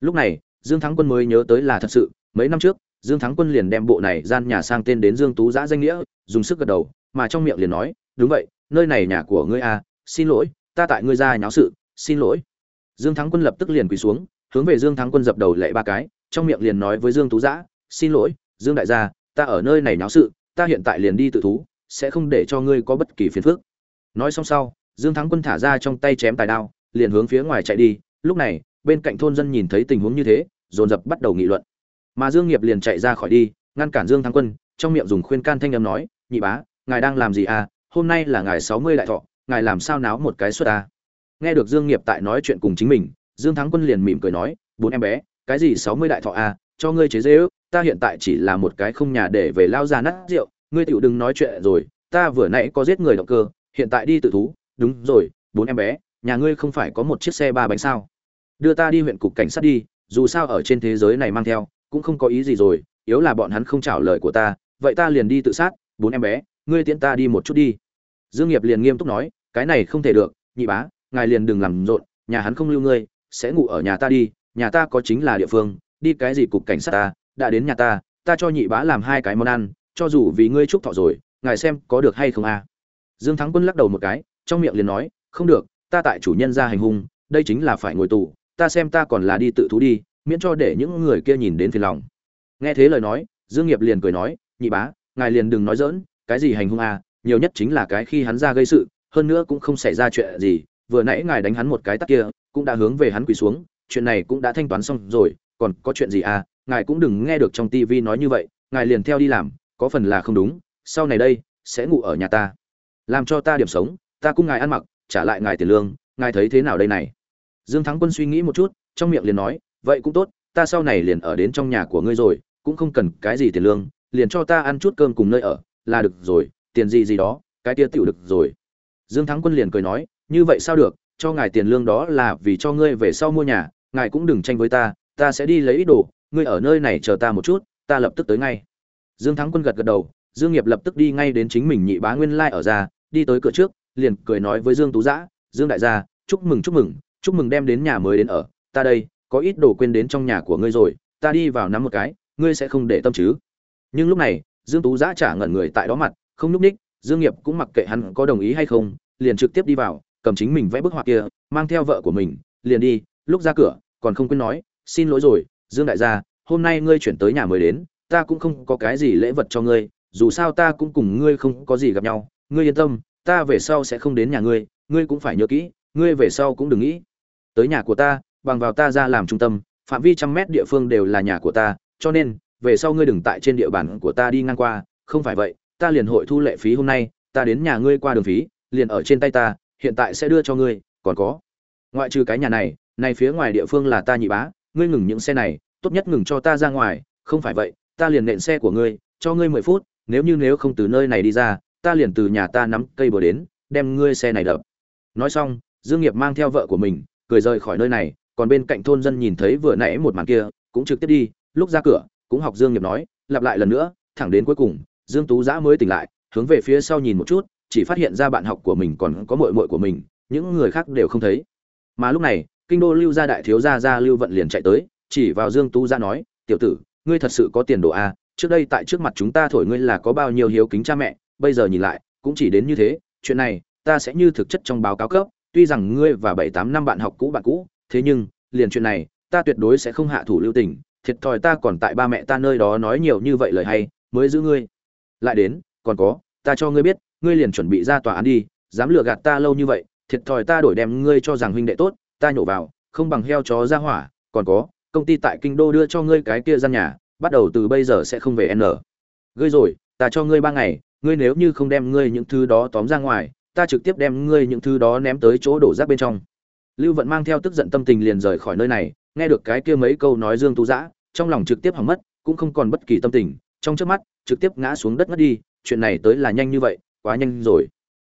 Lúc này, dương thắng quân mới nhớ tới là thật sự, mấy năm trước dương thắng quân liền đem bộ này gian nhà sang tên đến dương tú giã danh nghĩa, dùng sức gật đầu, mà trong miệng liền nói, đúng vậy, nơi này nhà của ngươi à xin lỗi, ta tại ngươi ra nháo sự, xin lỗi. Dương thắng quân lập tức liền quỳ xuống, hướng về dương thắng quân dập đầu lệ ba cái, trong miệng liền nói với dương tú giã, xin lỗi, dương đại gia, ta ở nơi này nháo sự, ta hiện tại liền đi tự thú, sẽ không để cho ngươi có bất kỳ phiền phức. Nói xong sau, dương thắng quân thả ra trong tay chém tài đao, liền hướng phía ngoài chạy đi, lúc này, bên cạnh thôn dân nhìn thấy tình huống như thế, dồn dập bắt đầu nghị luận mà dương nghiệp liền chạy ra khỏi đi, ngăn cản dương thắng quân, trong miệng dùng khuyên can thanh âm nói, nhị bá, ngài đang làm gì à? Hôm nay là ngài sáu mươi đại thọ, ngài làm sao náo một cái suất à? Nghe được dương nghiệp tại nói chuyện cùng chính mình, dương thắng quân liền mỉm cười nói, bốn em bé, cái gì sáu mươi đại thọ à? Cho ngươi chế dễ ước, ta hiện tại chỉ là một cái không nhà để về lao ra nát rượu, ngươi tiểu đừng nói chuyện rồi, ta vừa nãy có giết người động cơ, hiện tại đi tự thú, đúng rồi, bốn em bé, nhà ngươi không phải có một chiếc xe ba bánh sao? Đưa ta đi huyện cục cảnh sát đi, dù sao ở trên thế giới này mang theo cũng không có ý gì rồi, yếu là bọn hắn không trả lời của ta, vậy ta liền đi tự sát, bốn em bé, ngươi tiễn ta đi một chút đi dương nghiệp liền nghiêm túc nói, cái này không thể được, nhị bá, ngài liền đừng làm rộn, nhà hắn không lưu ngươi, sẽ ngủ ở nhà ta đi, nhà ta có chính là địa phương, đi cái gì cục cảnh sát ta, đã đến nhà ta ta cho nhị bá làm hai cái món ăn, cho dù vì ngươi chúc thọ rồi, ngài xem có được hay không a à? dương thắng quân lắc đầu một cái, trong miệng liền nói, không được, ta tại chủ nhân ra hành hung, đây chính là phải ngồi tù, ta xem ta còn là đi tự thú đi miễn cho để những người kia nhìn đến phiền lòng. Nghe thế lời nói, dương nghiệp liền cười nói, nhị bá, ngài liền đừng nói dỡn cái gì hành hung à nhiều nhất chính là cái khi hắn ra gây sự, hơn nữa cũng không xảy ra chuyện gì, vừa nãy ngài đánh hắn một cái tát kia, cũng đã hướng về hắn quỳ xuống, chuyện này cũng đã thanh toán xong rồi, còn có chuyện gì à ngài cũng đừng nghe được trong tivi nói như vậy, ngài liền theo đi làm, có phần là không đúng, sau này đây, sẽ ngủ ở nhà ta. Làm cho ta điểm sống, ta cũng ngài ăn mặc, trả lại ngài tiền lương, ngài thấy thế nào đây này? Dương thắng quân suy nghĩ một chút, trong miệng liền nói vậy cũng tốt, ta sau này liền ở đến trong nhà của ngươi rồi, cũng không cần cái gì tiền lương, liền cho ta ăn chút cơm cùng nơi ở, là được rồi, tiền gì gì đó, cái tia tiểu được rồi. Dương thắng quân liền cười nói, như vậy sao được, cho ngài tiền lương đó là vì cho ngươi về sau mua nhà, ngài cũng đừng tranh với ta ta sẽ đi lấy ít đồ, ngươi ở nơi này chờ ta một chút, ta lập tức tới ngay. Dương thắng quân gật gật đầu, dương nghiệp lập tức đi ngay đến chính mình nhị bá nguyên lai ở ra, đi tới cửa trước, liền cười nói với dương tú giã, dương đại gia, chúc mừng chúc mừng chúc mừng đem đến nhà mới đến ở, ta đây có ít đồ quên đến trong nhà của ngươi rồi, ta đi vào nắm một cái, ngươi sẽ không để tâm chứ. Nhưng lúc này, dương tú giã trả ngẩn người tại đó mặt, không nhúc ních dương nghiệp cũng mặc kệ hắn có đồng ý hay không, liền trực tiếp đi vào, cầm chính mình vẽ bức họa kia, mang theo vợ của mình, liền đi, lúc ra cửa, còn không quên nói, xin lỗi rồi, dương đại gia, hôm nay ngươi chuyển tới nhà mới đến, ta cũng không có cái gì lễ vật cho ngươi, dù sao ta cũng cùng ngươi không có gì gặp nhau, ngươi yên tâm, ta về sau sẽ không đến nhà ngươi ngươi cũng phải nhớ kỹ, ngươi về sau cũng đừng nghĩ. Tới nhà của ta bằng vào ta ra làm trung tâm, phạm vi trăm mét địa phương đều là nhà của ta, cho nên, về sau ngươi đừng tại trên địa bàn của ta đi ngang qua, không phải vậy, ta liền hội thu lệ phí hôm nay, ta đến nhà ngươi qua đường phí, liền ở trên tay ta, hiện tại sẽ đưa cho ngươi, còn có. Ngoại trừ cái nhà này này phía ngoài địa phương là ta nhị bá, ngươi ngừng những xe này, tốt nhất ngừng cho ta ra ngoài, không phải vậy, ta liền nện xe của ngươi, cho ngươi mười phút, nếu như nếu không từ nơi này đi ra, ta liền từ nhà ta nắm cây bừa đến, đem ngươi xe này đập. Nói xong, dương nghiệp mang theo vợ của mình, cười rời khỏi nơi này còn bên cạnh thôn dân nhìn thấy vừa nãy một màn kia, cũng trực tiếp đi, lúc ra cửa, cũng học dương nghiệp nói, lặp lại lần nữa, thẳng đến cuối cùng, dương tú giã mới tỉnh lại, hướng về phía sau nhìn một chút, chỉ phát hiện ra bạn học của mình còn có muội muội của mình, những người khác đều không thấy. Mà lúc này, kinh đô lưu gia đại thiếu gia gia lưu vận liền chạy tới, chỉ vào dương tú giã nói, tiểu tử, ngươi thật sự có tiền đồ a trước đây tại trước mặt chúng ta thổi ngươi là có bao nhiêu hiếu kính cha mẹ, bây giờ nhìn lại, cũng chỉ đến như thế, chuyện này, ta sẽ như thực chất trong báo cáo cấp, tuy rằng ngươi và bảy tám năm bạn học cũ bạn cũ thế nhưng, liền chuyện này, ta tuyệt đối sẽ không hạ thủ lưu tình, thiệt thòi ta còn tại ba mẹ ta nơi đó nói nhiều như vậy lời hay, mới giữ ngươi. Lại đến, còn có, ta cho ngươi biết, ngươi liền chuẩn bị ra tòa án đi, dám lừa gạt ta lâu như vậy, thiệt thòi ta đổi đem ngươi cho rằng huynh đệ tốt, ta nhổ vào, không bằng heo chó ra hỏa. Còn có, công ty tại kinh đô đưa cho ngươi cái kia gian nhà, bắt đầu từ bây giờ sẽ không về n. Ngươi rồi, ta cho ngươi ba ngày, ngươi nếu như không đem ngươi những thứ đó tóm ra ngoài, ta trực tiếp đem ngươi những thứ đó ném tới chỗ đổ rác bên trong lưu vận mang theo tức giận tâm tình liền rời khỏi nơi này, nghe được cái kia mấy câu nói dương tú dã trong lòng trực tiếp hỏng mất, cũng không còn bất kỳ tâm tình, trong trước mắt, trực tiếp ngã xuống đất ngất đi, chuyện này tới là nhanh như vậy, quá nhanh rồi.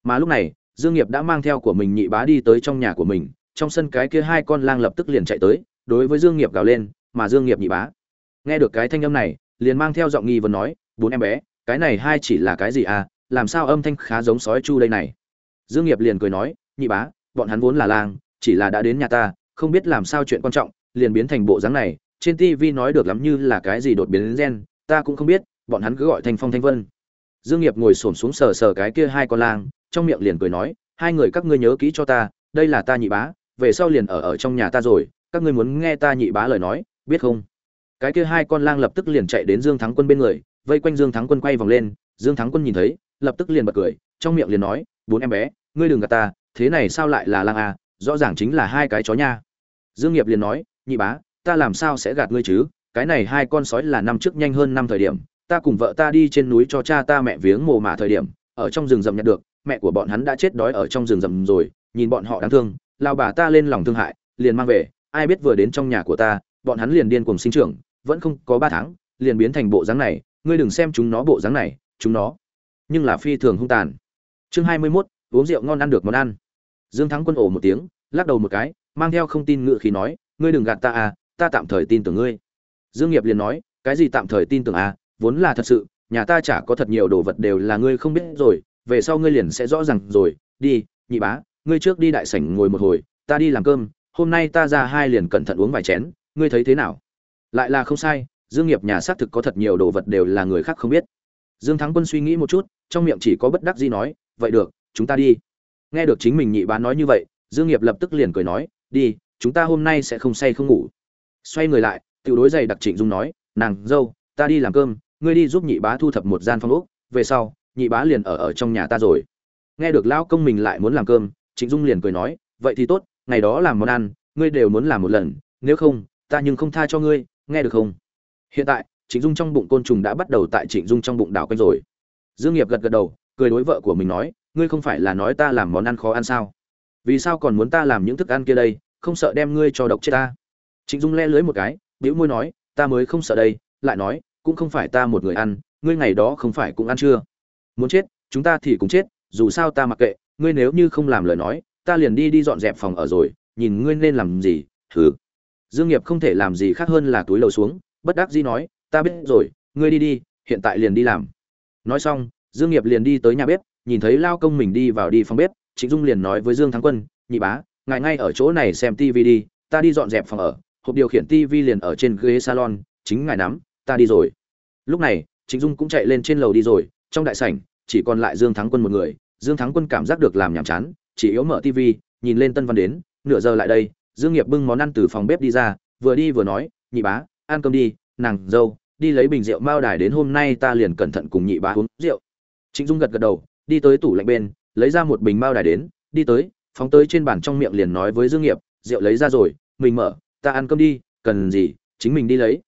Mà lúc này, dương nghiệp đã mang theo của mình nhị bá đi tới trong nhà của mình, trong sân cái kia hai con lang lập tức liền chạy tới, đối với dương nghiệp gào lên, mà dương nghiệp nhị bá. Nghe được cái thanh âm này, liền mang theo giọng nghi vấn nói, bốn em bé, cái này hai chỉ là cái gì à? Làm sao âm thanh khá giống sói chu đây này? Dương nghiệp liền cười nói, nhị bá, bọn hắn vốn là lang chỉ là đã đến nhà ta, không biết làm sao chuyện quan trọng, liền biến thành bộ dáng này, trên tv nói được lắm như là cái gì đột biến gen, ta cũng không biết, bọn hắn cứ gọi thanh phong thanh vân. Dương nghiệp ngồi xổm xuống sờ sờ cái kia hai con lang, trong miệng liền cười nói, hai người các ngươi nhớ kỹ cho ta, đây là ta nhị bá, về sau liền ở ở trong nhà ta rồi, các ngươi muốn nghe ta nhị bá lời nói, biết không? Cái kia hai con lang lập tức liền chạy đến dương thắng quân bên người, vây quanh dương thắng quân quay vòng lên, dương thắng quân nhìn thấy, lập tức liền bật cười, trong miệng liền nói, bốn em bé, ngươi đừng gạt ta, thế này sao lại là lang à rõ ràng chính là hai cái chó nha. Dương nghiệp liền nói nhị bá ta làm sao sẽ gạt ngươi chứ? Cái này hai con sói là năm trước nhanh hơn năm thời điểm. Ta cùng vợ ta đi trên núi cho cha ta mẹ viếng mồ mả thời điểm. Ở trong rừng rậm nhặt được mẹ của bọn hắn đã chết đói ở trong rừng rậm rồi. Nhìn bọn họ đáng thương lao bà ta lên lòng thương hại liền mang về. Ai biết vừa đến trong nhà của ta bọn hắn liền điên cuồng sinh trưởng vẫn không có ba tháng liền biến thành bộ dáng này. Ngươi đừng xem chúng nó bộ dáng này chúng nó nhưng là phi thường hung tàn. Chương hai mươi 21, uống rượu ngon ăn được món ăn dương thắng quân ổ một tiếng, lắc đầu một cái, mang theo không tin ngựa khí nói, ngươi đừng gạt ta à ta tạm thời tin tưởng ngươi. Dương nghiệp liền nói, cái gì tạm thời tin tưởng à vốn là thật sự, nhà ta chả có thật nhiều đồ vật đều là ngươi không biết rồi, về sau ngươi liền sẽ rõ ràng rồi, đi, nhị bá, ngươi trước đi đại sảnh ngồi một hồi, ta đi làm cơm, hôm nay ta ra hai liền cẩn thận uống vài chén, ngươi thấy thế nào? Lại là không sai, dương nghiệp nhà xác thực có thật nhiều đồ vật đều là người khác không biết. Dương thắng quân suy nghĩ một chút, trong miệng chỉ có bất đắc dĩ nói, vậy được, chúng ta đi nghe được chính mình nhị bá nói như vậy, dương nghiệp lập tức liền cười nói, đi, chúng ta hôm nay sẽ không say không ngủ. Xoay người lại, tiểu đối giày đặc trịnh dung nói, nàng, dâu, ta đi làm cơm, ngươi đi giúp nhị bá thu thập một gian phòng ốc, về sau, nhị bá liền ở ở trong nhà ta rồi. Nghe được lão công mình lại muốn làm cơm, trịnh dung liền cười nói, vậy thì tốt, ngày đó làm món ăn, ngươi đều muốn làm một lần, nếu không, ta nhưng không tha cho ngươi, nghe được không? Hiện tại, trịnh dung trong bụng côn trùng đã bắt đầu tại trịnh dung trong bụng đảo quanh rồi. Dương nghiệp gật gật đầu, cười đối vợ của mình nói ngươi không phải là nói ta làm món ăn khó ăn sao? Vì sao còn muốn ta làm những thức ăn kia đây, không sợ đem ngươi cho độc chết ta? Trịnh dung le lưới một cái, bĩu môi nói, ta mới không sợ đây, lại nói, cũng không phải ta một người ăn, ngươi ngày đó không phải cũng ăn chưa? Muốn chết, chúng ta thì cũng chết, dù sao ta mặc kệ, ngươi nếu như không làm lời nói, ta liền đi đi dọn dẹp phòng ở rồi, nhìn ngươi nên làm gì, thử. Dương nghiệp không thể làm gì khác hơn là túi lầu xuống, bất đắc dĩ nói, ta biết rồi, ngươi đi đi, hiện tại liền đi làm. Nói xong, dương nghiệp liền đi tới nhà bếp nhìn thấy lao công mình đi vào đi phòng bếp, trịnh dung liền nói với dương thắng quân, nhị bá, ngài ngay ở chỗ này xem tivi đi, ta đi dọn dẹp phòng ở, hộp điều khiển tivi liền ở trên ghế salon, chính ngài nắm, ta đi rồi. Lúc này, trịnh dung cũng chạy lên trên lầu đi rồi, trong đại sảnh, chỉ còn lại dương thắng quân một người, dương thắng quân cảm giác được làm nhàm chán, chỉ yếu mở tivi nhìn lên tân văn đến, nửa giờ lại đây. Dương nghiệp bưng món ăn từ phòng bếp đi ra, vừa đi vừa nói, nhị bá, ăn cơm đi, nàng dâu, đi lấy bình rượu mao đài đến hôm nay ta liền cẩn thận cùng nhị bá uống rượu. Trịnh dung gật gật đầu đi tới tủ lạnh bên, lấy ra một bình bao đài đến, đi tới, phóng tới trên bàn trong miệng liền nói với dương nghiệp, rượu lấy ra rồi, mình mở, ta ăn cơm đi, cần gì, chính mình đi lấy.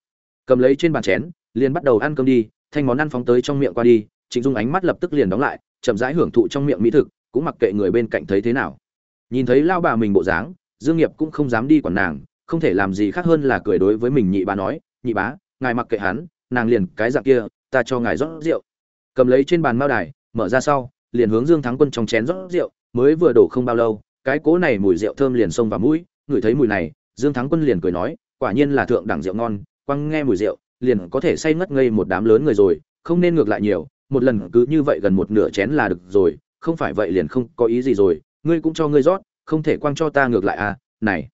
Cầm lấy trên bàn chén, liền bắt đầu ăn cơm đi, thanh món ăn phóng tới trong miệng qua đi, trịnh dung ánh mắt lập tức liền đóng lại, chậm rãi hưởng thụ trong miệng mỹ thực, cũng mặc kệ người bên cạnh thấy thế nào. Nhìn thấy lao bà mình bộ dáng, dương nghiệp cũng không dám đi quản nàng, không thể làm gì khác hơn là cười đối với mình nhị bá nói, nhị bá, ngài mặc kệ hắn, nàng liền cái dạng kia, ta cho ngài rót rượu. Cầm lấy trên bàn mao đài mở ra sau, liền hướng dương thắng quân trong chén rót rượu, mới vừa đổ không bao lâu, cái cỗ này mùi rượu thơm liền xông vào mũi, ngửi thấy mùi này, dương thắng quân liền cười nói, quả nhiên là thượng đẳng rượu ngon, quăng nghe mùi rượu, liền có thể say ngất ngây một đám lớn người rồi, không nên ngược lại nhiều, một lần cứ như vậy gần một nửa chén là được rồi, không phải vậy liền không có ý gì rồi, ngươi cũng cho ngươi rót, không thể quăng cho ta ngược lại à này,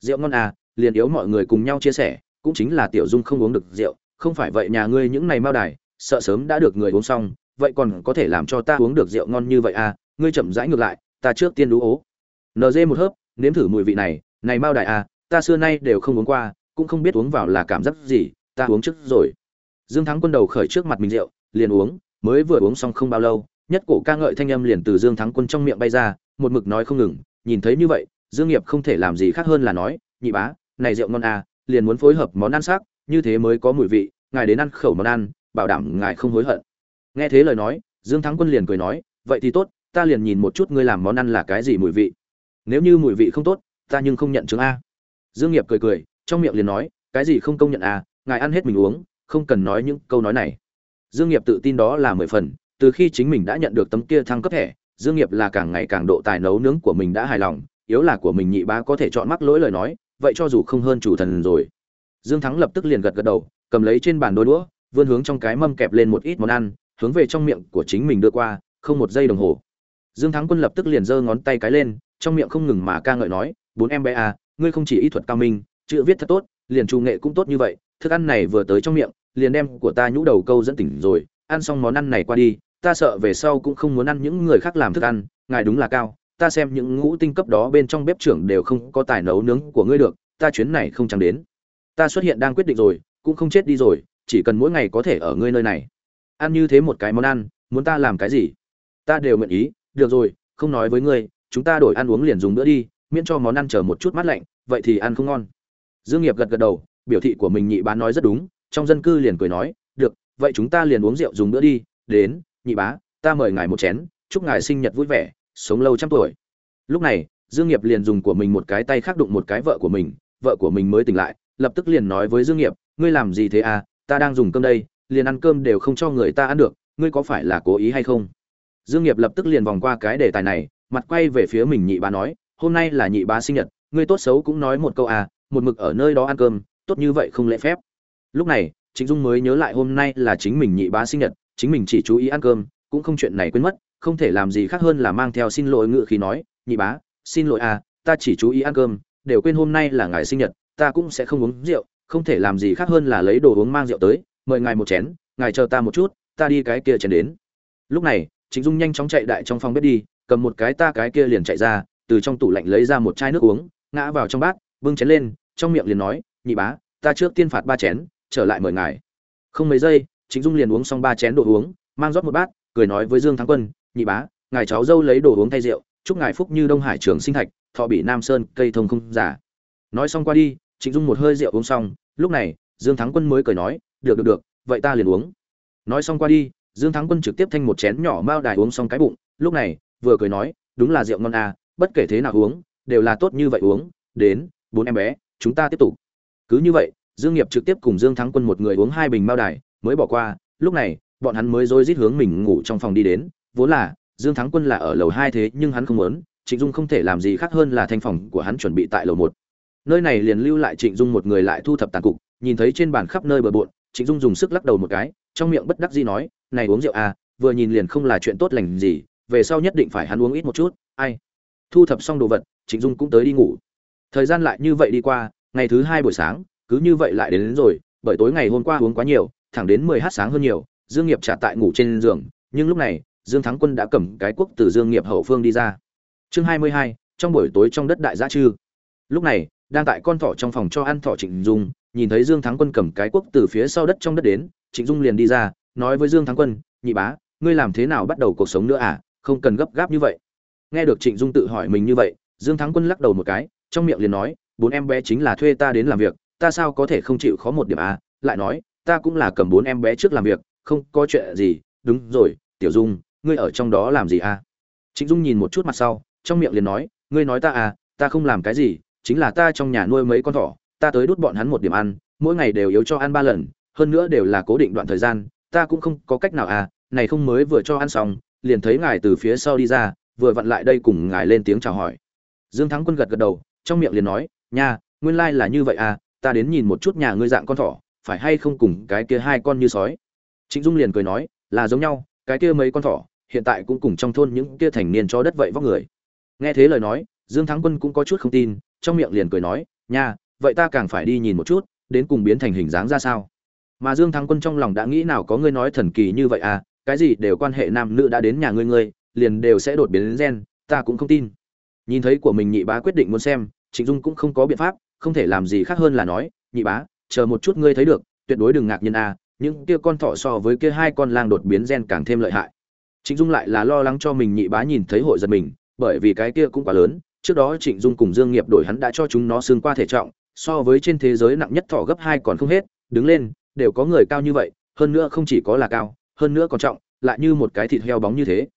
rượu ngon à liền yếu mọi người cùng nhau chia sẻ, cũng chính là tiểu dung không uống được rượu, không phải vậy nhà ngươi những này mao đài, sợ sớm đã được người uống xong vậy còn có thể làm cho ta uống được rượu ngon như vậy à? Ngươi chậm rãi ngược lại, ta trước tiên đú ố. Nd một hớp, nếm thử mùi vị này. Này mao đại à ta xưa nay đều không uống qua, cũng không biết uống vào là cảm giác gì, ta uống trước rồi. Dương thắng quân đầu khởi trước mặt mình rượu, liền uống, mới vừa uống xong không bao lâu, nhất cổ ca ngợi thanh âm liền từ dương thắng quân trong miệng bay ra, một mực nói không ngừng, nhìn thấy như vậy, dương nghiệp không thể làm gì khác hơn là nói, nhị bá, này rượu ngon à liền muốn phối hợp món ăn sắc, như thế mới có mùi vị, ngài đến ăn khẩu món ăn, bảo đảm ngài không hối hận nghe thế lời nói, dương thắng quân liền cười nói, vậy thì tốt, ta liền nhìn một chút ngươi làm món ăn là cái gì mùi vị. Nếu như mùi vị không tốt, ta nhưng không nhận chứng a. Dương nghiệp cười cười, trong miệng liền nói, cái gì không công nhận a, ngài ăn hết mình uống, không cần nói những câu nói này. Dương nghiệp tự tin đó là mười phần, từ khi chính mình đã nhận được tấm kia thăng cấp thẻ, dương nghiệp là càng ngày càng độ tài nấu nướng của mình đã hài lòng, yếu là của mình nhị bá có thể chọn mắc lỗi lời nói, vậy cho dù không hơn chủ thần rồi. Dương thắng lập tức liền gật gật đầu, cầm lấy trên bàn đôi đũa, vươn hướng trong cái mâm kẹp lên một ít món ăn hướng về trong miệng của chính mình đưa qua, không một giây đồng hồ. Dương thắng quân lập tức liền giơ ngón tay cái lên, trong miệng không ngừng mà ca ngợi nói, bốn em bé à ngươi không chỉ ý thuật cao minh, chữ viết thật tốt, liền trù nghệ cũng tốt như vậy, thức ăn này vừa tới trong miệng, liền đem của ta nhũ đầu câu dẫn tỉnh rồi, ăn xong món ăn này qua đi, ta sợ về sau cũng không muốn ăn những người khác làm thức ăn, ngài đúng là cao, ta xem những ngũ tinh cấp đó bên trong bếp trưởng đều không có tài nấu nướng của ngươi được, ta chuyến này không chẳng đến. Ta xuất hiện đang quyết định rồi, cũng không chết đi rồi, chỉ cần mỗi ngày có thể ở ngươi nơi này ăn như thế một cái món ăn, muốn ta làm cái gì? Ta đều nguyện ý, được rồi, không nói với ngươi, chúng ta đổi ăn uống liền dùng nữa đi, miễn cho món ăn chờ một chút mát lạnh, vậy thì ăn không ngon. Dương nghiệp gật gật đầu, biểu thị của mình nhị bá nói rất đúng, trong dân cư liền cười nói, được, vậy chúng ta liền uống rượu dùng bữa đi, đến, nhị bá, ta mời ngài một chén, chúc ngài sinh nhật vui vẻ, sống lâu trăm tuổi. Lúc này, dương nghiệp liền dùng của mình một cái tay khác đụng một cái vợ của mình, vợ của mình mới tỉnh lại, lập tức liền nói với dương nghiệp, ngươi làm gì thế à ta đang dùng cơm đây liền ăn cơm đều không cho người ta ăn được, ngươi có phải là cố ý hay không? Dương nghiệp lập tức liền vòng qua cái đề tài này, mặt quay về phía mình nhị bá nói, hôm nay là nhị bá sinh nhật, ngươi tốt xấu cũng nói một câu à một mực ở nơi đó ăn cơm, tốt như vậy không lễ phép. Lúc này, trịnh dung mới nhớ lại hôm nay là chính mình nhị bá sinh nhật, chính mình chỉ chú ý ăn cơm, cũng không chuyện này quên mất, không thể làm gì khác hơn là mang theo xin lỗi ngự khí nói, nhị bá, xin lỗi à ta chỉ chú ý ăn cơm, đều quên hôm nay là ngày sinh nhật, ta cũng sẽ không uống rượu, không thể làm gì khác hơn là lấy đồ uống mang rượu tới mời ngài một chén, ngài chờ ta một chút, ta đi cái kia chén đến. Lúc này, trịnh dung nhanh chóng chạy đại trong phòng bếp đi, cầm một cái ta cái kia liền chạy ra, từ trong tủ lạnh lấy ra một chai nước uống, ngã vào trong bát, bưng chén lên, trong miệng liền nói, nhị bá, ta trước tiên phạt ba chén, trở lại mời ngài. Không mấy giây, trịnh dung liền uống xong ba chén đồ uống, mang rót một bát, cười nói với dương thắng quân, nhị bá, ngài cháu dâu lấy đồ uống thay rượu, chúc ngài phúc như đông hải trường sinh thạch, thọ bị nam sơn, cây thông không giả. Nói xong qua đi, trịnh dung một hơi rượu uống xong, lúc này, dương thắng quân mới cười nói được được được, vậy ta liền uống. Nói xong qua đi, dương thắng quân trực tiếp thanh một chén nhỏ mao đài uống xong cái bụng, lúc này, vừa cười nói, đúng là rượu ngon à bất kể thế nào uống, đều là tốt như vậy uống, đến, bốn em bé, chúng ta tiếp tục. Cứ như vậy, dương nghiệp trực tiếp cùng dương thắng quân một người uống hai bình mao đài, mới bỏ qua, lúc này, bọn hắn mới rối rít hướng mình ngủ trong phòng đi đến, vốn là, dương thắng quân là ở lầu hai thế nhưng hắn không muốn, trịnh dung không thể làm gì khác hơn là thanh phòng của hắn chuẩn bị tại lầu một. Nơi này liền lưu lại trịnh dung một người lại thu thập tàn cục, nhìn thấy trên bàn khắp nơi bừa bộn trịnh dung dùng sức lắc đầu một cái trong miệng bất đắc dĩ nói này uống rượu à vừa nhìn liền không là chuyện tốt lành gì về sau nhất định phải hắn uống ít một chút ai. Thu thập xong đồ vật trịnh dung cũng tới đi ngủ. Thời gian lại như vậy đi qua ngày thứ hai buổi sáng cứ như vậy lại đến, đến rồi bởi tối ngày hôm qua uống quá nhiều thẳng đến mười h sáng hơn nhiều dương nghiệp trả tại ngủ trên giường nhưng lúc này dương thắng quân đã cầm cái quốc từ dương nghiệp hậu phương đi ra. Chương hai mươi hai trong buổi tối trong đất đại gia trư. lúc này đang tại con thỏ trong phòng cho ăn thỏ trịnh dung nhìn thấy dương thắng quân cầm cái quốc từ phía sau đất trong đất đến, trịnh dung liền đi ra, nói với dương thắng quân, nhị bá, ngươi làm thế nào bắt đầu cuộc sống nữa à? Không cần gấp gáp như vậy. Nghe được trịnh dung tự hỏi mình như vậy, dương thắng quân lắc đầu một cái, trong miệng liền nói, bốn em bé chính là thuê ta đến làm việc, ta sao có thể không chịu khó một điểm à? Lại nói, ta cũng là cầm bốn em bé trước làm việc, không có chuyện gì. Đúng rồi, tiểu dung, ngươi ở trong đó làm gì à? Trịnh dung nhìn một chút mặt sau, trong miệng liền nói, ngươi nói ta à ta không làm cái gì, chính là ta trong nhà nuôi mấy con thỏ ta tới đút bọn hắn một điểm ăn, mỗi ngày đều yếu cho ăn ba lần, hơn nữa đều là cố định đoạn thời gian, ta cũng không có cách nào à này không mới vừa cho ăn xong, liền thấy ngài từ phía sau đi ra, vừa vặn lại đây cùng ngài lên tiếng chào hỏi. Dương thắng quân gật gật đầu, trong miệng liền nói, nha, nguyên lai là như vậy à ta đến nhìn một chút nhà ngươi dạng con thỏ, phải hay không cùng cái kia hai con như sói? Trịnh dung liền cười nói, là giống nhau, cái kia mấy con thỏ, hiện tại cũng cùng trong thôn những kia thành niên cho đất vậy vóc người. Nghe thế lời nói, dương thắng quân cũng có chút không tin, trong miệng liền cười nói, nha vậy ta càng phải đi nhìn một chút, đến cùng biến thành hình dáng ra sao? Mà dương thắng quân trong lòng đã nghĩ nào có ngươi nói thần kỳ như vậy à cái gì đều quan hệ nam nữ đã đến nhà ngươi ngươi, liền đều sẽ đột biến đến gen, ta cũng không tin. Nhìn thấy của mình nhị bá quyết định muốn xem, trịnh dung cũng không có biện pháp, không thể làm gì khác hơn là nói, nhị bá, chờ một chút ngươi thấy được, tuyệt đối đừng ngạc nhiên à những kia con thỏ so với kia hai con lang đột biến gen càng thêm lợi hại. Trịnh dung lại là lo lắng cho mình nhị bá nhìn thấy hội giật mình, bởi vì cái kia cũng quá lớn, trước đó trịnh dung cùng dương nghiệp đổi hắn đã cho chúng nó xương qua thể trọng so với trên thế giới nặng nhất thỏ gấp hai còn không hết, đứng lên, đều có người cao như vậy, hơn nữa không chỉ có là cao, hơn nữa còn trọng, lại như một cái thịt heo bóng như thế.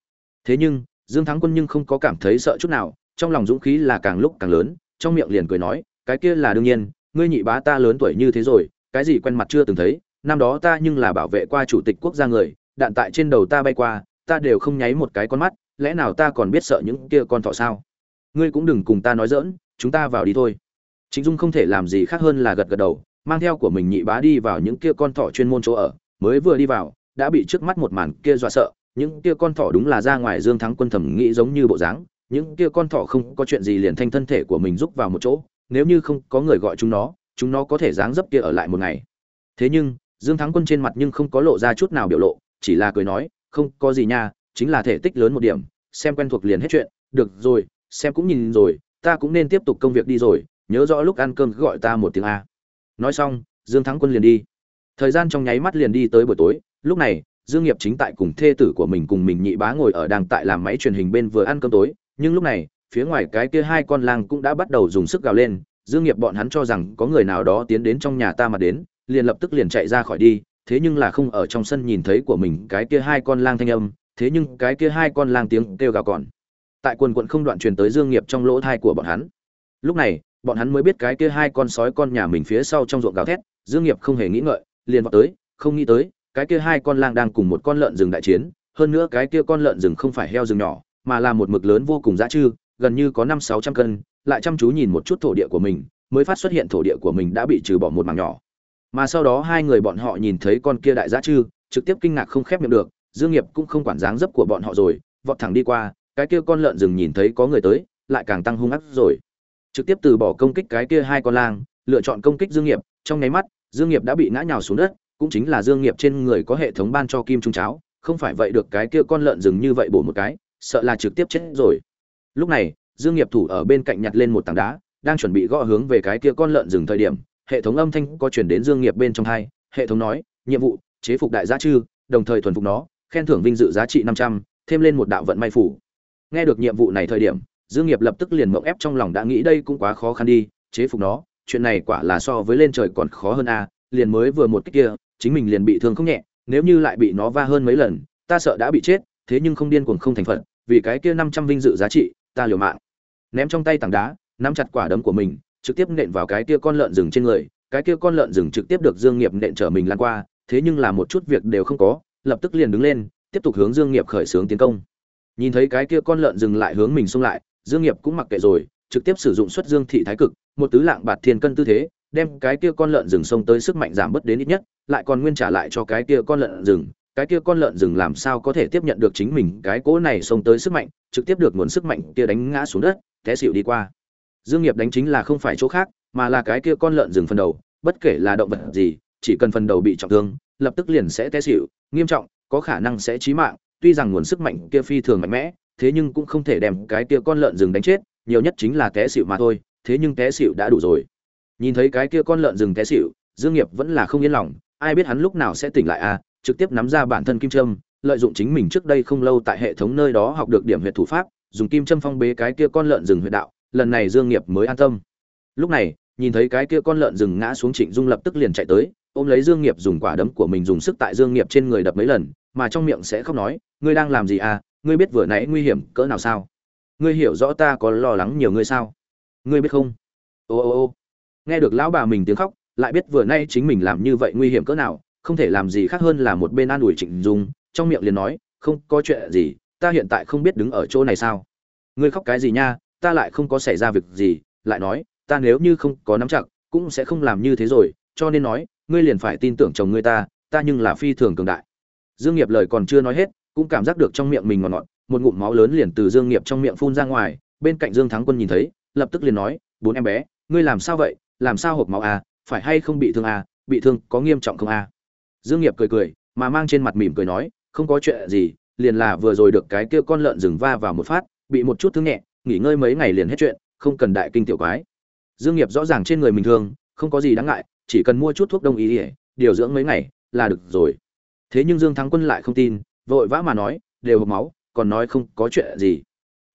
Thế nhưng, dương thắng quân nhưng không có cảm thấy sợ chút nào, trong lòng dũng khí là càng lúc càng lớn, trong miệng liền cười nói, cái kia là đương nhiên, ngươi nhị bá ta lớn tuổi như thế rồi, cái gì quen mặt chưa từng thấy, năm đó ta nhưng là bảo vệ qua chủ tịch quốc gia người, đạn tại trên đầu ta bay qua, ta đều không nháy một cái con mắt, lẽ nào ta còn biết sợ những kia con thỏ sao? Ngươi cũng đừng cùng ta nói dỡn chúng ta vào đi thôi chính dung không thể làm gì khác hơn là gật gật đầu, mang theo của mình nhị bá đi vào những kia con thỏ chuyên môn chỗ ở, mới vừa đi vào, đã bị trước mắt một màn kia dọa sợ, những kia con thỏ đúng là ra ngoài dương thắng quân thẩm nghĩ giống như bộ dáng, những kia con thỏ không có chuyện gì liền thanh thân thể của mình rúc vào một chỗ, nếu như không có người gọi chúng nó chúng nó có thể dáng dấp kia ở lại một ngày. Thế nhưng, dương thắng quân trên mặt nhưng không có lộ ra chút nào biểu lộ, chỉ là cười nói, không có gì nha, chính là thể tích lớn một điểm, xem quen thuộc liền hết chuyện, được rồi, xem cũng nhìn rồi, ta cũng nên tiếp tục công việc đi rồi nhớ rõ lúc ăn cơm gọi ta một tiếng a. Nói xong, dương thắng quân liền đi. Thời gian trong nháy mắt liền đi tới buổi tối, lúc này, dương nghiệp chính tại cùng thê tử của mình cùng mình nhị bá ngồi ở đang tại làm máy truyền hình bên vừa ăn cơm tối, nhưng lúc này, phía ngoài cái kia hai con lang cũng đã bắt đầu dùng sức gào lên, dương nghiệp bọn hắn cho rằng có người nào đó tiến đến trong nhà ta mà đến, liền lập tức liền chạy ra khỏi đi, thế nhưng là không ở trong sân nhìn thấy của mình cái kia hai con lang thanh âm, thế nhưng cái kia hai con lang tiếng kêu gào còn. Tại quần quận không đoạn truyền tới dương nghiệp trong lỗ thai của bọn hắn. Lúc này bọn hắn mới biết cái kia hai con sói con nhà mình phía sau trong ruộng gào thét dương nghiệp không hề nghĩ ngợi liền vọt tới không nghĩ tới cái kia hai con lang đang cùng một con lợn rừng đại chiến hơn nữa cái kia con lợn rừng không phải heo rừng nhỏ mà là một mực lớn vô cùng dã chư, gần như có năm sáu trăm cân lại chăm chú nhìn một chút thổ địa của mình mới phát xuất hiện thổ địa của mình đã bị trừ bỏ một mảng nhỏ. Mà sau đó hai người bọn họ nhìn thấy con kia đại dã chư, trực tiếp kinh ngạc không khép miệng được dương nghiệp cũng không quản dáng dấp của bọn họ rồi vọt thẳng đi qua cái kia con lợn rừng nhìn thấy có người tới lại càng tăng hung ác rồi trực tiếp từ bỏ công kích cái kia hai con lang lựa chọn công kích dương nghiệp. Trong nháy mắt dương nghiệp đã bị ngã nhào xuống đất cũng chính là dương nghiệp trên người có hệ thống ban cho kim trung cháo. Không phải vậy được cái kia con lợn rừng như vậy bổ một cái sợ là trực tiếp chết rồi. Lúc này dương nghiệp thủ ở bên cạnh nhặt lên một tảng đá đang chuẩn bị gõ hướng về cái kia con lợn rừng thời điểm hệ thống âm thanh có truyền đến dương nghiệp bên trong hai. Hệ thống nói nhiệm vụ chế phục đại giá chư đồng thời thuần phục nó khen thưởng vinh dự giá trị 500, thêm lên một đạo vận may phủ. Nghe được nhiệm vụ này thời điểm dương nghiệp lập tức liền mộng ép trong lòng đã nghĩ đây cũng quá khó khăn đi, chế phục nó, chuyện này quả là so với lên trời còn khó hơn a liền mới vừa một cái kia, chính mình liền bị thương không nhẹ, nếu như lại bị nó va hơn mấy lần, ta sợ đã bị chết, thế nhưng không điên cuồng không thành phận, vì cái kia 500 vinh dự giá trị, ta liều mạng. Ném trong tay tảng đá, nắm chặt quả đấm của mình, trực tiếp nện vào cái kia con lợn rừng trên người, cái kia con lợn rừng trực tiếp được dương nghiệp nện trở mình lan qua, thế nhưng là một chút việc đều không có, lập tức liền đứng lên, tiếp tục hướng dương nghiệp khởi xướng tiến công. Nhìn thấy cái kia con lợn rừng lại hướng mình xông lại dương nghiệp cũng mặc kệ rồi, trực tiếp sử dụng xuất dương thị thái cực, một tứ lạng bạt thiên cân tư thế, đem cái kia con lợn rừng sông tới sức mạnh giảm bớt đến ít nhất, lại còn nguyên trả lại cho cái kia con lợn rừng. Cái kia con lợn rừng làm sao có thể tiếp nhận được chính mình cái cỗ này xông tới sức mạnh, trực tiếp được nguồn sức mạnh kia đánh ngã xuống đất, té xỉu đi qua. Dương nghiệp đánh chính là không phải chỗ khác, mà là cái kia con lợn rừng phần đầu, bất kể là động vật gì, chỉ cần phần đầu bị trọng thương, lập tức liền sẽ té xỉu, nghiêm trọng, có khả năng sẽ chí mạng, tuy rằng nguồn sức mạnh kia phi thường mạnh mẽ thế nhưng cũng không thể đem cái kia con lợn rừng đánh chết, nhiều nhất chính là té xỉu mà thôi, thế nhưng té xỉu đã đủ rồi. Nhìn thấy cái kia con lợn rừng té xỉu, dương nghiệp vẫn là không yên lòng, ai biết hắn lúc nào sẽ tỉnh lại à trực tiếp nắm ra bản thân kim trâm lợi dụng chính mình trước đây không lâu tại hệ thống nơi đó học được điểm huyệt thủ pháp, dùng kim châm phong bế cái kia con lợn rừng huyệt đạo, lần này dương nghiệp mới an tâm. Lúc này, nhìn thấy cái kia con lợn rừng ngã xuống trịnh dung lập tức liền chạy tới, ôm lấy dương nghiệp dùng quả đấm của mình dùng sức tại dương nghiệp trên người đập mấy lần, mà trong miệng sẽ khóc nói, ngươi đang làm gì à ngươi biết vừa nãy nguy hiểm cỡ nào sao? Ngươi hiểu rõ ta có lo lắng nhiều ngươi sao? Ngươi biết không? Ô ô ô. Nghe được lão bà mình tiếng khóc, lại biết vừa nay chính mình làm như vậy nguy hiểm cỡ nào, không thể làm gì khác hơn là một bên an ủi trịnh dung, trong miệng liền nói, không có chuyện gì, ta hiện tại không biết đứng ở chỗ này sao? Ngươi khóc cái gì nha, ta lại không có xảy ra việc gì. Lại nói, ta nếu như không có nắm chặt, cũng sẽ không làm như thế rồi, cho nên nói, ngươi liền phải tin tưởng chồng ngươi ta ta nhưng là phi thường cường đại. Dương nghiệp lời còn chưa nói hết cũng cảm giác được trong miệng mình ngọt ngọt, một ngụm máu lớn liền từ dương nghiệp trong miệng phun ra ngoài, bên cạnh dương thắng quân nhìn thấy, lập tức liền nói, bốn em bé, ngươi làm sao vậy? Làm sao hộp máu à? Phải hay không bị thương à? Bị thương có nghiêm trọng không à? Dương nghiệp cười cười, mà mang trên mặt mỉm cười nói, không có chuyện gì, liền là vừa rồi được cái kia con lợn rừng va vào một phát, bị một chút thương nhẹ, nghỉ ngơi mấy ngày liền hết chuyện, không cần đại kinh tiểu quái. Dương nghiệp rõ ràng trên người mình thương, không có gì đáng ngại, chỉ cần mua chút thuốc đông y điều dưỡng mấy ngày là được rồi. Thế nhưng dương thắng quân lại không tin vội vã mà nói, đều hộc máu, còn nói không có chuyện gì.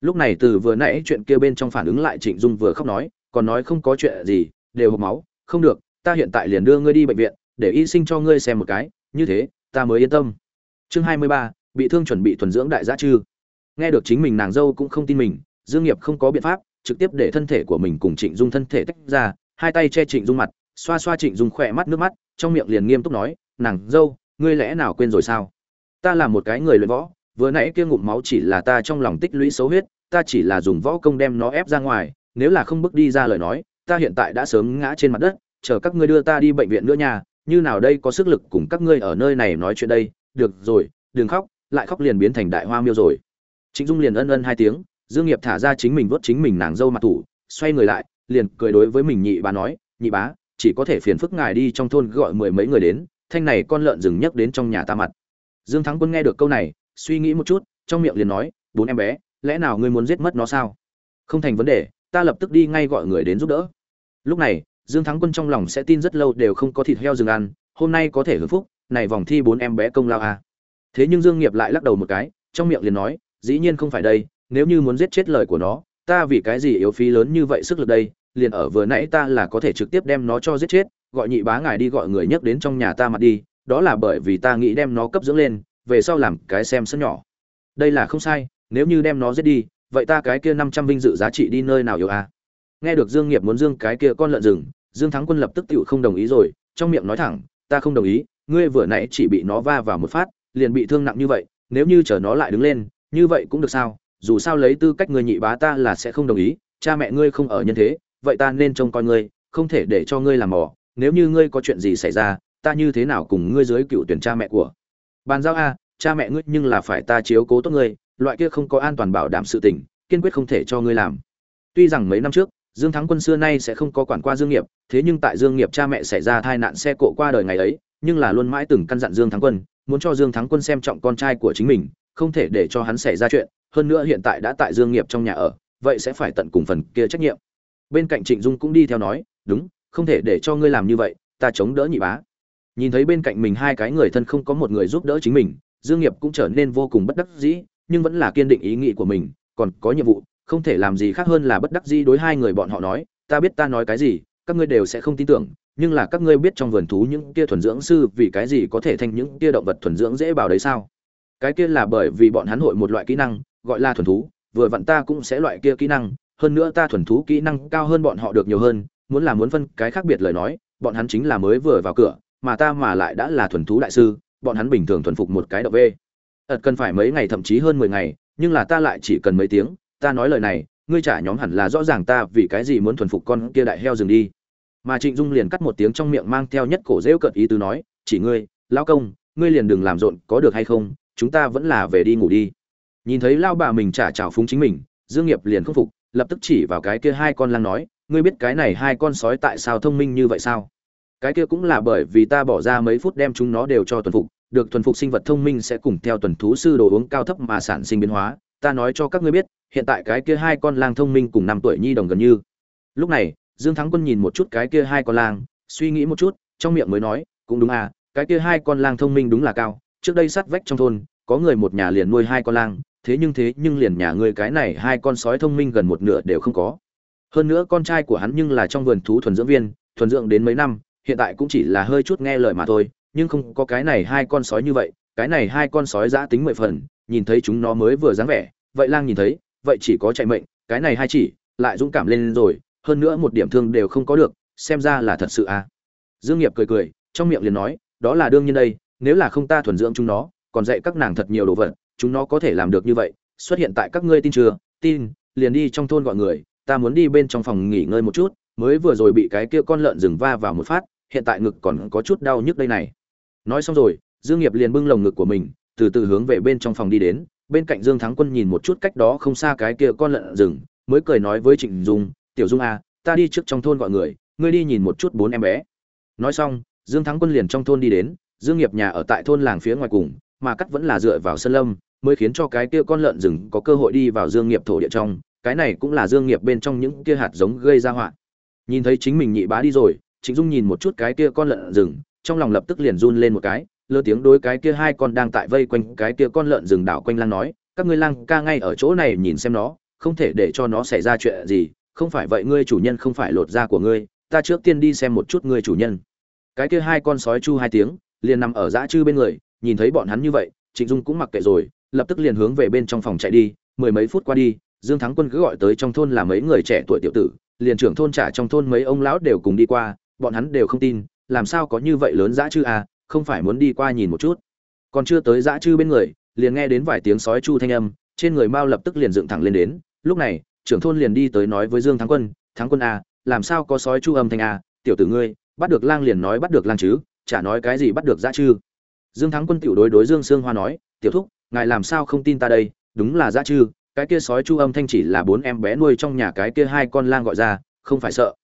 Lúc này từ vừa nãy chuyện kia bên trong phản ứng lại trịnh dung vừa khóc nói, còn nói không có chuyện gì, đều hộc máu, không được, ta hiện tại liền đưa ngươi đi bệnh viện, để y sinh cho ngươi xem một cái, như thế, ta mới yên tâm. Chương hai mươi ba, bị thương chuẩn bị thuần dưỡng đại gia chư nghe được chính mình nàng dâu cũng không tin mình, dương nghiệp không có biện pháp, trực tiếp để thân thể của mình cùng trịnh dung thân thể tách ra, hai tay che trịnh dung mặt, xoa xoa trịnh dung khỏe mắt nước mắt, trong miệng liền nghiêm túc nói, nàng dâu, ngươi lẽ nào quên rồi sao? Ta là một cái người luyện võ, vừa nãy kia ngụm máu chỉ là ta trong lòng tích lũy xấu huyết, ta chỉ là dùng võ công đem nó ép ra ngoài, nếu là không bước đi ra lời nói, ta hiện tại đã sớm ngã trên mặt đất, chờ các ngươi đưa ta đi bệnh viện nữa nha, như nào đây có sức lực cùng các ngươi ở nơi này nói chuyện đây, được rồi, đừng khóc, lại khóc liền biến thành đại hoa miêu rồi. Trịnh dung liền ân ân hai tiếng, dương nghiệp thả ra chính mình vớt chính mình nàng dâu mặt thủ, xoay người lại, liền cười đối với mình nhị bá nói, nhị bá, chỉ có thể phiền phức ngài đi trong thôn gọi mười mấy người đến, thanh này con lợn rừng nhấc đến trong nhà ta mặt dương thắng quân nghe được câu này, suy nghĩ một chút, trong miệng liền nói, bốn em bé, lẽ nào ngươi muốn giết mất nó sao không thành vấn đề, ta lập tức đi ngay gọi người đến giúp đỡ lúc này, dương thắng quân trong lòng sẽ tin rất lâu đều không có thịt heo rừng ăn, hôm nay có thể hưởng phúc, này vòng thi bốn em bé công lao à. thế nhưng dương nghiệp lại lắc đầu một cái, trong miệng liền nói, dĩ nhiên không phải đây, nếu như muốn giết chết lời của nó, ta vì cái gì yếu phí lớn như vậy sức lực đây, liền ở vừa nãy ta là có thể trực tiếp đem nó cho giết chết, gọi nhị bá ngài đi gọi người nhấc đến trong nhà ta mặt đi đó là bởi vì ta nghĩ đem nó cấp dưỡng lên, về sau làm cái xem sân nhỏ. Đây là không sai, nếu như đem nó giết đi, vậy ta cái kia năm trăm vinh dự giá trị đi nơi nào yêu a nghe được dương nghiệp muốn dương cái kia con lợn rừng, dương thắng quân lập tức tựu không đồng ý rồi, trong miệng nói thẳng, ta không đồng ý, ngươi vừa nãy chỉ bị nó va vào một phát, liền bị thương nặng như vậy, nếu như chờ nó lại đứng lên, như vậy cũng được sao? Dù sao lấy tư cách người nhị bá ta là sẽ không đồng ý, cha mẹ ngươi không ở nhân thế, vậy ta nên trông coi ngươi, không thể để cho ngươi làm mỏ nếu như ngươi có chuyện gì xảy ra ta như thế nào cùng ngươi dưới cựu tuyển cha mẹ của? Bàn giao a, cha mẹ ngươi nhưng là phải ta chiếu cố tốt ngươi, loại kia không có an toàn bảo đảm sự tình, kiên quyết không thể cho ngươi làm. Tuy rằng mấy năm trước, dương thắng quân xưa nay sẽ không có quản qua dương nghiệp, thế nhưng tại dương nghiệp cha mẹ xảy ra tai nạn xe cộ qua đời ngày ấy, nhưng là luôn mãi từng căn dặn dương thắng quân, muốn cho dương thắng quân xem trọng con trai của chính mình, không thể để cho hắn xảy ra chuyện, hơn nữa hiện tại đã tại dương nghiệp trong nhà ở, vậy sẽ phải tận cùng phần kia trách nhiệm. Bên cạnh trịnh dung cũng đi theo nói, đúng, không thể để cho ngươi làm như vậy, ta chống đỡ nhị bá nhìn thấy bên cạnh mình hai cái người thân không có một người giúp đỡ chính mình, dương nghiệp cũng trở nên vô cùng bất đắc dĩ, nhưng vẫn là kiên định ý nghĩ của mình, còn có nhiệm vụ, không thể làm gì khác hơn là bất đắc dĩ đối hai người bọn họ nói, ta biết ta nói cái gì, các ngươi đều sẽ không tin tưởng, nhưng là các ngươi biết trong vườn thú những kia thuần dưỡng sư vì cái gì có thể thành những kia động vật thuần dưỡng dễ bảo đấy sao? Cái kia là bởi vì bọn hắn hội một loại kỹ năng, gọi là thuần thú, vừa vặn ta cũng sẽ loại kia kỹ năng, hơn nữa ta thuần thú kỹ năng cao hơn bọn họ được nhiều hơn, muốn là muốn phân cái khác biệt lời nói, bọn hắn chính là mới vừa vào cửa mà ta mà lại đã là thuần thú đại sư, bọn hắn bình thường thuần phục một cái đậu vê. Ật cần phải mấy ngày thậm chí hơn mười ngày, nhưng là ta lại chỉ cần mấy tiếng, ta nói lời này, ngươi trả nhóm hẳn là rõ ràng ta vì cái gì muốn thuần phục con kia đại heo rừng đi. Mà trịnh dung liền cắt một tiếng trong miệng mang theo nhất cổ rễu cợt ý tứ nói, chỉ ngươi lao công, ngươi liền đừng làm rộn, có được hay không, chúng ta vẫn là về đi ngủ đi. Nhìn thấy lao bà mình trả trào phúng chính mình, dương nghiệp liền không phục, lập tức chỉ vào cái kia hai con lang nói, ngươi biết cái này hai con sói tại sao thông minh như vậy sao? Cái kia cũng là bởi vì ta bỏ ra mấy phút đem chúng nó đều cho tuần phục, được thuần phục sinh vật thông minh sẽ cùng theo tuần thú sư đồ uống cao thấp mà sản sinh biến hóa. Ta nói cho các ngươi biết, hiện tại cái kia hai con lang thông minh cùng năm tuổi nhi đồng gần như. Lúc này, dương thắng quân nhìn một chút cái kia hai con lang, suy nghĩ một chút, trong miệng mới nói, cũng đúng à cái kia hai con lang thông minh đúng là cao. Trước đây sát vách trong thôn, có người một nhà liền nuôi hai con lang, thế nhưng thế nhưng liền nhà ngươi cái này hai con sói thông minh gần một nửa đều không có. Hơn nữa con trai của hắn nhưng là trong vườn thú thuần dưỡng viên, thuần dưỡng đến mấy năm hiện tại cũng chỉ là hơi chút nghe lời mà thôi, nhưng không có cái này hai con sói như vậy, cái này hai con sói giã tính mười phần, nhìn thấy chúng nó mới vừa dáng vẻ, vậy lang nhìn thấy, vậy chỉ có chạy mệnh, cái này hai chỉ, lại dũng cảm lên rồi, hơn nữa một điểm thương đều không có được, xem ra là thật sự à. Dương nghiệp cười cười, trong miệng liền nói, đó là đương nhiên đây, nếu là không ta thuần dưỡng chúng nó, còn dạy các nàng thật nhiều đồ vật, chúng nó có thể làm được như vậy, xuất hiện tại các ngươi tin chưa? Tin, liền đi trong thôn gọi người, ta muốn đi bên trong phòng nghỉ ngơi một chút mới vừa rồi bị cái kia con lợn rừng va vào một phát, hiện tại ngực còn có chút đau nhức đây này. Nói xong rồi, dương nghiệp liền bưng lồng ngực của mình, từ từ hướng về bên trong phòng đi đến, bên cạnh dương thắng quân nhìn một chút cách đó không xa cái kia con lợn rừng, mới cười nói với trịnh dung, tiểu dung à ta đi trước trong thôn gọi người, ngươi đi nhìn một chút bốn em bé. Nói xong, dương thắng quân liền trong thôn đi đến, dương nghiệp nhà ở tại thôn làng phía ngoài cùng, mà cắt vẫn là dựa vào sân lâm, mới khiến cho cái kia con lợn rừng có cơ hội đi vào dương nghiệp thổ địa trong, cái này cũng là dương nghiệp bên trong những kia hạt giống gây ra họa nhìn thấy chính mình nhị bá đi rồi, trịnh dung nhìn một chút cái kia con lợn rừng, trong lòng lập tức liền run lên một cái, lơ tiếng đối cái kia hai con đang tại vây quanh cái kia con lợn rừng đảo quanh lang nói, các ngươi lang ca ngay ở chỗ này nhìn xem nó, không thể để cho nó xảy ra chuyện gì, không phải vậy ngươi chủ nhân không phải lột da của ngươi, ta trước tiên đi xem một chút ngươi chủ nhân. Cái kia hai con sói chu hai tiếng, liền nằm ở dã chư bên người, nhìn thấy bọn hắn như vậy, trịnh dung cũng mặc kệ rồi, lập tức liền hướng về bên trong phòng chạy đi, mười mấy phút qua đi, dương thắng quân cứ gọi tới trong thôn là mấy người trẻ tuổi tiểu tử liền trưởng thôn trả trong thôn mấy ông lão đều cùng đi qua, bọn hắn đều không tin, làm sao có như vậy lớn dã chư à không phải muốn đi qua nhìn một chút. Còn chưa tới dã chư bên người, liền nghe đến vài tiếng sói chu thanh âm, trên người mao lập tức liền dựng thẳng lên đến, lúc này, trưởng thôn liền đi tới nói với dương thắng quân thắng quân à làm sao có sói chu âm thanh à tiểu tử ngươi, bắt được lang liền nói bắt được lang chứ, chả nói cái gì bắt được dã chư. Dương thắng quân tiểu đối đối dương sương hoa nói, tiểu thúc, ngài làm sao không tin ta đây, đúng là dã chư cái kia sói chu âm thanh chỉ là bốn em bé nuôi trong nhà cái kia hai con lang gọi ra, không phải sợ.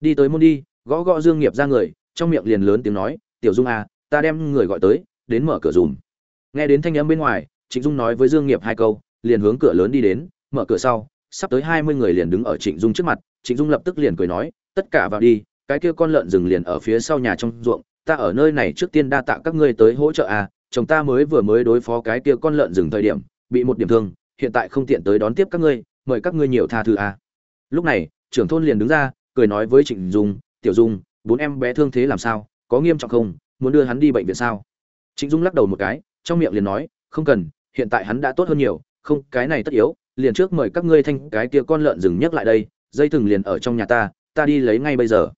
Đi tới môn đi, gõ gõ dương nghiệp ra người, trong miệng liền lớn tiếng nói, tiểu dung à ta đem người gọi tới, đến mở cửa dùm. Nghe đến thanh âm bên ngoài, trịnh dung nói với dương nghiệp hai câu, liền hướng cửa lớn đi đến, mở cửa sau, sắp tới hai mươi người liền đứng ở trịnh dung trước mặt, trịnh dung lập tức liền cười nói, tất cả vào đi, cái kia con lợn rừng liền ở phía sau nhà trong ruộng, ta ở nơi này trước tiên đa tạ các ngươi tới hỗ trợ à chồng ta mới vừa mới đối phó cái kia con lợn rừng thời điểm, bị một điểm thương hiện tại không tiện tới đón tiếp các ngươi, mời các ngươi nhiều tha thứ à. Lúc này, trưởng thôn liền đứng ra, cười nói với trịnh dung, tiểu dung, bốn em bé thương thế làm sao, có nghiêm trọng không, muốn đưa hắn đi bệnh viện sao? Trịnh dung lắc đầu một cái, trong miệng liền nói, không cần, hiện tại hắn đã tốt hơn nhiều, không, cái này tất yếu, liền trước mời các ngươi thanh cái kia con lợn rừng nhấc lại đây, dây thừng liền ở trong nhà ta ta đi lấy ngay bây giờ.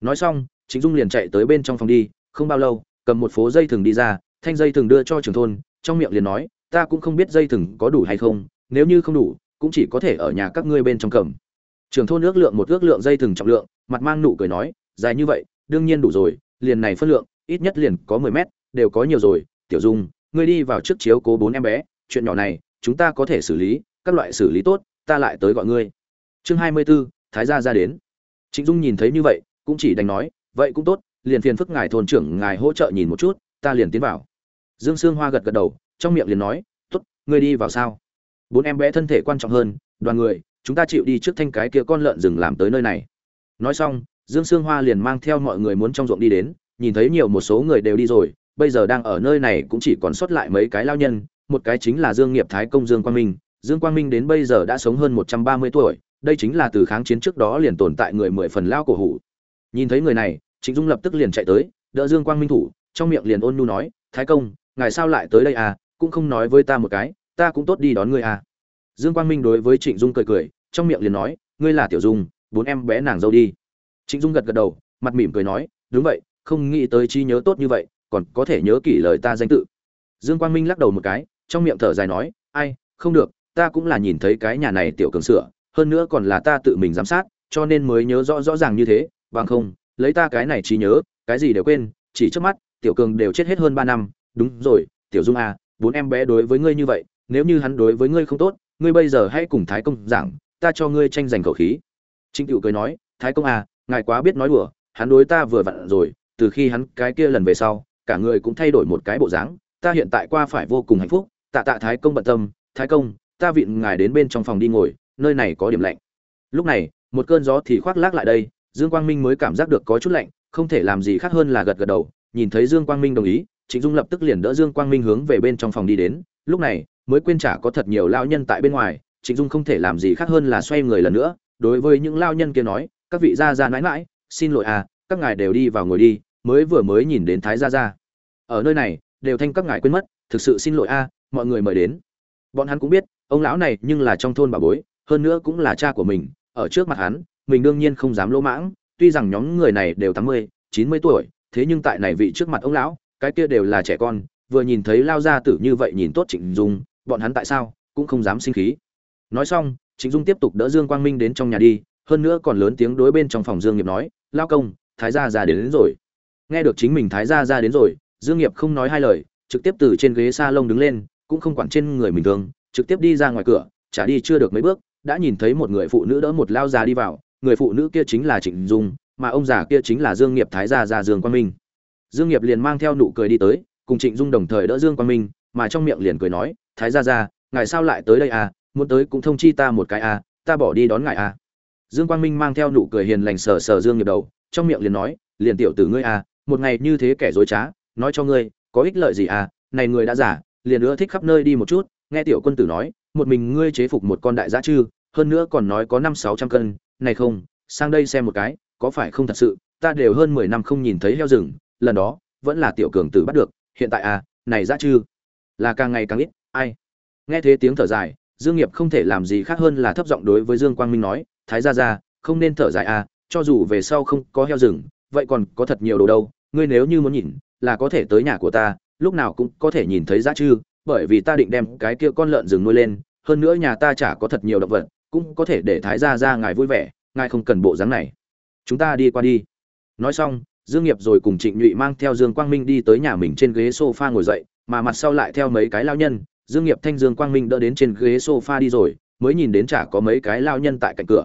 Nói xong, trịnh dung liền chạy tới bên trong phòng đi, không bao lâu, cầm một phố dây thừng đi ra, thanh dây thừng đưa cho trưởng thôn, trong miệng liền nói ta cũng không biết dây thừng có đủ hay không nếu như không đủ cũng chỉ có thể ở nhà các ngươi bên trong cầm. Trưởng thôn ước lượng một ước lượng dây thừng trọng lượng mặt mang nụ cười nói dài như vậy đương nhiên đủ rồi liền này phân lượng ít nhất liền có mười mét đều có nhiều rồi. Tiểu dung ngươi đi vào trước chiếu cố bốn em bé chuyện nhỏ này chúng ta có thể xử lý các loại xử lý tốt ta lại tới gọi ngươi. Chương hai mươi 24, thái gia ra đến. Trịnh dung nhìn thấy như vậy cũng chỉ đành nói vậy cũng tốt liền phiền phức ngài thôn trưởng ngài hỗ trợ nhìn một chút ta liền tiến vào. Dương sương hoa gật gật đầu trong miệng liền nói, tốt, ngươi đi vào sao? Bốn em bé thân thể quan trọng hơn, đoàn người, chúng ta chịu đi trước thanh cái kia con lợn rừng làm tới nơi này. Nói xong, dương sương hoa liền mang theo mọi người muốn trong ruộng đi đến, nhìn thấy nhiều một số người đều đi rồi, bây giờ đang ở nơi này cũng chỉ còn sót lại mấy cái lao nhân, một cái chính là dương nghiệp thái công dương quang minh. Dương quang minh đến bây giờ đã sống hơn một trăm ba mươi tuổi, đây chính là từ kháng chiến trước đó liền tồn tại người mười phần lao cổ hủ. Nhìn thấy người này, trịnh dung lập tức liền chạy tới, đỡ dương quang minh thủ, trong miệng liền ôn nhu nói, thái công, ngài sao lại tới đây à? Cũng không nói với ta một cái, ta cũng tốt đi đón ngươi à. Dương quang minh đối với trịnh dung cười cười, trong miệng liền nói, ngươi là tiểu dung, bốn em bé nàng dâu đi. Trịnh dung gật gật đầu, mặt mỉm cười nói, đúng vậy, không nghĩ tới chi nhớ tốt như vậy, còn có thể nhớ kỹ lời ta danh tự. Dương quang minh lắc đầu một cái, trong miệng thở dài nói, ai, không được, ta cũng là nhìn thấy cái nhà này tiểu cường sửa, hơn nữa còn là ta tự mình giám sát, cho nên mới nhớ rõ rõ ràng như thế, bằng không, lấy ta cái này trí nhớ, cái gì đều quên, chỉ trước mắt, tiểu cường đều chết hết hơn ba năm, đúng rồi, tiểu dung à bốn em bé đối với ngươi như vậy, nếu như hắn đối với ngươi không tốt, ngươi bây giờ hãy cùng thái công giảng, ta cho ngươi tranh giành khẩu khí. Trịnh cựu cười nói, thái công à ngài quá biết nói đùa, hắn đối ta vừa vặn rồi, từ khi hắn cái kia lần về sau, cả người cũng thay đổi một cái bộ dáng, ta hiện tại qua phải vô cùng hạnh phúc, tạ tạ thái công bận tâm, thái công, ta vịn ngài đến bên trong phòng đi ngồi, nơi này có điểm lạnh. Lúc này, một cơn gió thì khoác lác lại đây, dương quang minh mới cảm giác được có chút lạnh, không thể làm gì khác hơn là gật gật đầu nhìn thấy dương quang minh đồng ý trịnh dung lập tức liền đỡ dương quang minh hướng về bên trong phòng đi đến. Lúc này mới quên trả có thật nhiều lao nhân tại bên ngoài trịnh dung không thể làm gì khác hơn là xoay người lần nữa đối với những lao nhân kia nói các vị gia gia nãi nãi, xin lỗi à các ngài đều đi vào ngồi đi mới vừa mới nhìn đến thái gia gia. Ở nơi này đều thanh các ngài quên mất thực sự xin lỗi a mọi người mời đến. Bọn hắn cũng biết ông lão này nhưng là trong thôn bà bối hơn nữa cũng là cha của mình ở trước mặt hắn mình đương nhiên không dám lỗ mãng tuy rằng nhóm người này đều tám mươi chín mươi tuổi thế nhưng tại này vị trước mặt ông lão cái kia đều là trẻ con vừa nhìn thấy lao gia tử như vậy nhìn tốt trịnh dung bọn hắn tại sao cũng không dám sinh khí. Nói xong trịnh dung tiếp tục đỡ dương quang minh đến trong nhà đi hơn nữa còn lớn tiếng đối bên trong phòng dương nghiệp nói lao công thái gia ra đến, đến rồi. Nghe được chính mình thái gia ra đến rồi dương nghiệp không nói hai lời trực tiếp từ trên ghế sa lông đứng lên cũng không quản trên người mình thường trực tiếp đi ra ngoài cửa trả đi chưa được mấy bước đã nhìn thấy một người phụ nữ đỡ một lao già đi vào người phụ nữ kia chính là trịnh dung mà ông già kia chính là dương nghiệp thái gia gia dương quang minh. Dương nghiệp liền mang theo nụ cười đi tới, cùng trịnh dung đồng thời đỡ dương quang minh, mà trong miệng liền cười nói, thái gia gia, ngài sao lại tới đây à? Muốn tới cũng thông chi ta một cái à? Ta bỏ đi đón ngài à? Dương quang minh mang theo nụ cười hiền lành sờ sờ dương nghiệp đầu, trong miệng liền nói, liền tiểu tử ngươi à một ngày như thế kẻ dối trá, nói cho ngươi, có ích lợi gì à? Này người đã giả liền nữa thích khắp nơi đi một chút. Nghe tiểu quân tử nói, một mình ngươi chế phục một con đại giã chư, hơn nữa còn nói có năm sáu trăm cân, này không, sang đây xem một cái có phải không thật sự, ta đều hơn mười năm không nhìn thấy heo rừng, lần đó, vẫn là tiểu cường tử bắt được, hiện tại à này ra chư, là càng ngày càng ít, ai? Nghe thế tiếng thở dài, dương nghiệp không thể làm gì khác hơn là thấp giọng đối với dương quang minh nói, thái gia gia, không nên thở dài à cho dù về sau không có heo rừng, vậy còn có thật nhiều đồ đâu, ngươi nếu như muốn nhìn, là có thể tới nhà của ta, lúc nào cũng có thể nhìn thấy giá chư, bởi vì ta định đem cái kia con lợn rừng nuôi lên, hơn nữa nhà ta chả có thật nhiều động vật, cũng có thể để thái gia gia ngài vui vẻ, ngài không cần bộ dáng này chúng ta đi qua đi. Nói xong dương nghiệp rồi cùng trịnh nhụy mang theo dương quang minh đi tới nhà mình trên ghế sofa ngồi dậy mà mặt sau lại theo mấy cái lao nhân dương nghiệp thanh dương quang minh đỡ đến trên ghế sofa đi rồi mới nhìn đến chả có mấy cái lao nhân tại cạnh cửa.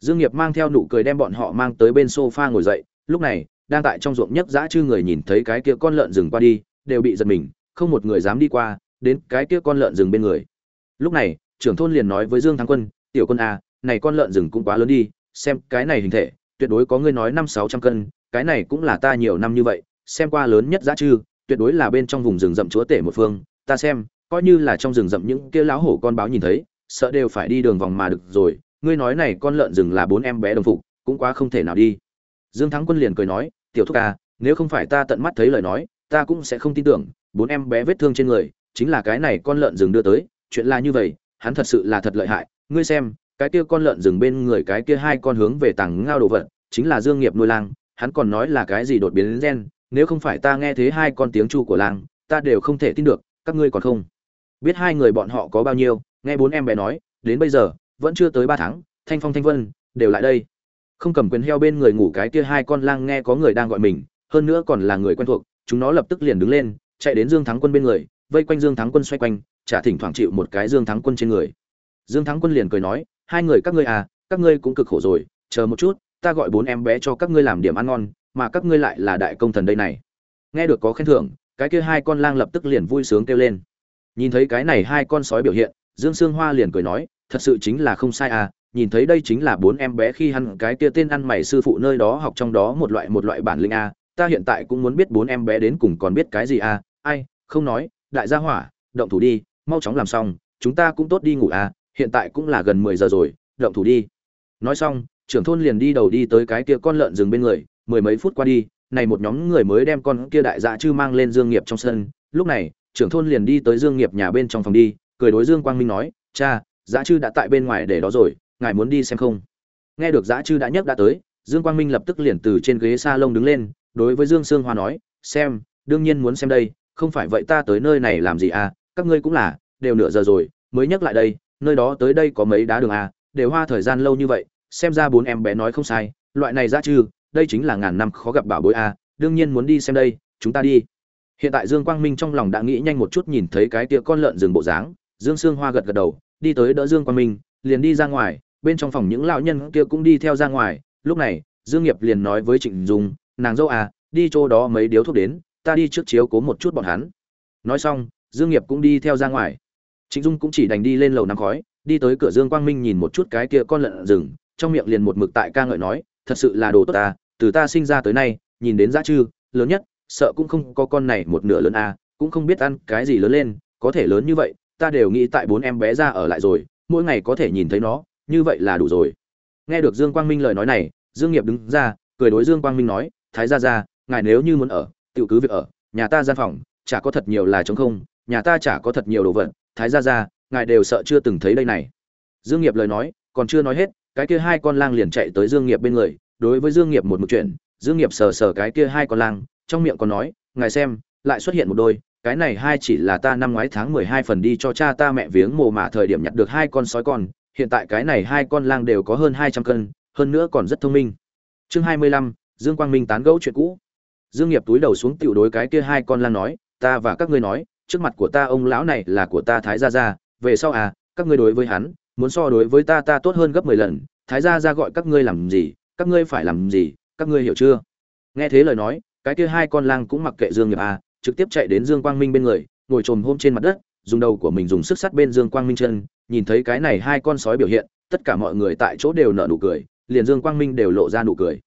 Dương nghiệp mang theo nụ cười đem bọn họ mang tới bên sofa ngồi dậy lúc này đang tại trong ruộng nhất dã chư người nhìn thấy cái kia con lợn rừng qua đi đều bị giật mình không một người dám đi qua đến cái kia con lợn rừng bên người. Lúc này trưởng thôn liền nói với dương thắng quân tiểu quân a à, này con lợn rừng cũng quá lớn đi xem cái này hình thể tuyệt đối có ngươi nói năm sáu trăm cân, cái này cũng là ta nhiều năm như vậy, xem qua lớn nhất giá chư tuyệt đối là bên trong vùng rừng rậm chúa tể một phương, ta xem, coi như là trong rừng rậm những kia lão hổ con báo nhìn thấy, sợ đều phải đi đường vòng mà được rồi, ngươi nói này con lợn rừng là bốn em bé đồng phục, cũng quá không thể nào đi. Dương thắng quân liền cười nói, tiểu thúc ca nếu không phải ta tận mắt thấy lời nói, ta cũng sẽ không tin tưởng, bốn em bé vết thương trên người, chính là cái này con lợn rừng đưa tới, chuyện là như vậy, hắn thật sự là thật lợi hại, ngươi xem cái kia con lợn rừng bên người cái kia hai con hướng về tàng ngao đồ vật, chính là dương nghiệp nuôi lang, hắn còn nói là cái gì đột biến gen, nếu không phải ta nghe thấy hai con tiếng chu của lang, ta đều không thể tin được, các ngươi còn không biết hai người bọn họ có bao nhiêu, nghe bốn em bé nói, đến bây giờ, vẫn chưa tới ba tháng, thanh phong, thanh vân, đều lại đây. Không cầm quyền heo bên người ngủ cái kia hai con lang nghe có người đang gọi mình, hơn nữa còn là người quen thuộc, chúng nó lập tức liền đứng lên, chạy đến dương thắng quân bên người, vây quanh dương thắng quân xoay quanh, chả thỉnh thoảng chịu một cái dương thắng quân trên người. Dương thắng quân liền cười nói hai người các ngươi à các ngươi cũng cực khổ rồi, chờ một chút, ta gọi bốn em bé cho các ngươi làm điểm ăn ngon, mà các ngươi lại là đại công thần đây này. Nghe được có khen thưởng, cái kia hai con lang lập tức liền vui sướng kêu lên. Nhìn thấy cái này hai con sói biểu hiện, dương sương hoa liền cười nói, thật sự chính là không sai à nhìn thấy đây chính là bốn em bé khi hắn cái kia tên ăn mày sư phụ nơi đó học trong đó một loại một loại bản linh a à, ta hiện tại cũng muốn biết bốn em bé đến cùng còn biết cái gì a ai, không nói, đại gia hỏa, động thủ đi, mau chóng làm xong, chúng ta cũng tốt đi ngủ a hiện tại cũng là gần mười giờ rồi, động thủ đi. Nói xong, trưởng thôn liền đi đầu đi tới cái kia con lợn rừng bên người, mười mấy phút qua đi, này một nhóm người mới đem con kia đại dạ chư mang lên dương nghiệp trong sân. Lúc này, trưởng thôn liền đi tới dương nghiệp nhà bên trong phòng đi, cười đối dương quang minh nói, cha dạ chư đã tại bên ngoài để đó rồi, ngài muốn đi xem không? Nghe được dạ chư đã nhấc đã tới, dương quang minh lập tức liền từ trên ghế sa lông đứng lên, đối với dương sương hoa nói, xem, đương nhiên muốn xem đây, không phải vậy ta tới nơi này làm gì à các ngươi cũng là, đều nửa giờ rồi, mới nhắc lại đây nơi đó tới đây có mấy đá đường à đều hoa thời gian lâu như vậy xem ra bốn em bé nói không sai loại này ra trừ, đây chính là ngàn năm khó gặp bảo bối à đương nhiên muốn đi xem đây chúng ta đi. Hiện tại dương quang minh trong lòng đã nghĩ nhanh một chút nhìn thấy cái tia con lợn rừng bộ dáng dương sương hoa gật gật đầu đi tới đỡ dương quang minh liền đi ra ngoài bên trong phòng những lão nhân kia cũng đi theo ra ngoài lúc này dương nghiệp liền nói với trịnh dung nàng dâu à đi chỗ đó mấy điếu thuốc đến ta đi trước chiếu cố một chút bọn hắn. Nói xong dương nghiệp cũng đi theo ra ngoài trịnh dung cũng chỉ đành đi lên lầu năm khói, đi tới cửa dương quang minh nhìn một chút cái kia con lợn rừng, trong miệng liền một mực tại ca ngợi nói, thật sự là đồ tốt ta, từ ta sinh ra tới nay, nhìn đến giá chư, lớn nhất, sợ cũng không có con này một nửa lớn à cũng không biết ăn cái gì lớn lên, có thể lớn như vậy, ta đều nghĩ tại bốn em bé ra ở lại rồi, mỗi ngày có thể nhìn thấy nó, như vậy là đủ rồi. Nghe được dương quang minh lời nói này, dương nghiệp đứng ra, cười đối dương quang minh nói, thái gia gia, ngài nếu như muốn ở, tiểu cứ việc ở, nhà ta gian phòng, chả có thật nhiều là trống không, nhà ta chả có thật nhiều đồ vật thái gia gia ngài đều sợ chưa từng thấy đây này dương nghiệp lời nói còn chưa nói hết cái kia hai con lang liền chạy tới dương nghiệp bên người đối với dương nghiệp một một chuyện dương nghiệp sờ sờ cái kia hai con lang trong miệng còn nói ngài xem lại xuất hiện một đôi cái này hai chỉ là ta năm ngoái tháng mười hai phần đi cho cha ta mẹ viếng mồ mả thời điểm nhặt được hai con sói con hiện tại cái này hai con lang đều có hơn hai trăm cân, hơn nữa còn rất thông minh. Chương hai mươi lăm, Dương Quang Minh tán gẫu chuyện cũ. Dương Nghiệp túi đầu xuống tiểu đối cái kia hai con lang nói, ta và các ngươi nói, trước mặt của ta ông lão này là của ta Thái gia gia, về sau à, các ngươi đối với hắn, muốn so đối với ta ta tốt hơn gấp mười lần, Thái gia gia gọi các ngươi làm gì, các ngươi phải làm gì, các ngươi hiểu chưa? Nghe thế lời nói, cái kia hai con lang cũng mặc kệ Dương Nghiệp à, trực tiếp chạy đến Dương Quang Minh bên người, ngồi trồm hôm trên mặt đất, dùng đầu của mình dùng sức sắt bên Dương Quang Minh chân, nhìn thấy cái này hai con sói biểu hiện, tất cả mọi người tại chỗ đều nở nụ cười, liền Dương Quang Minh đều lộ ra nụ cười.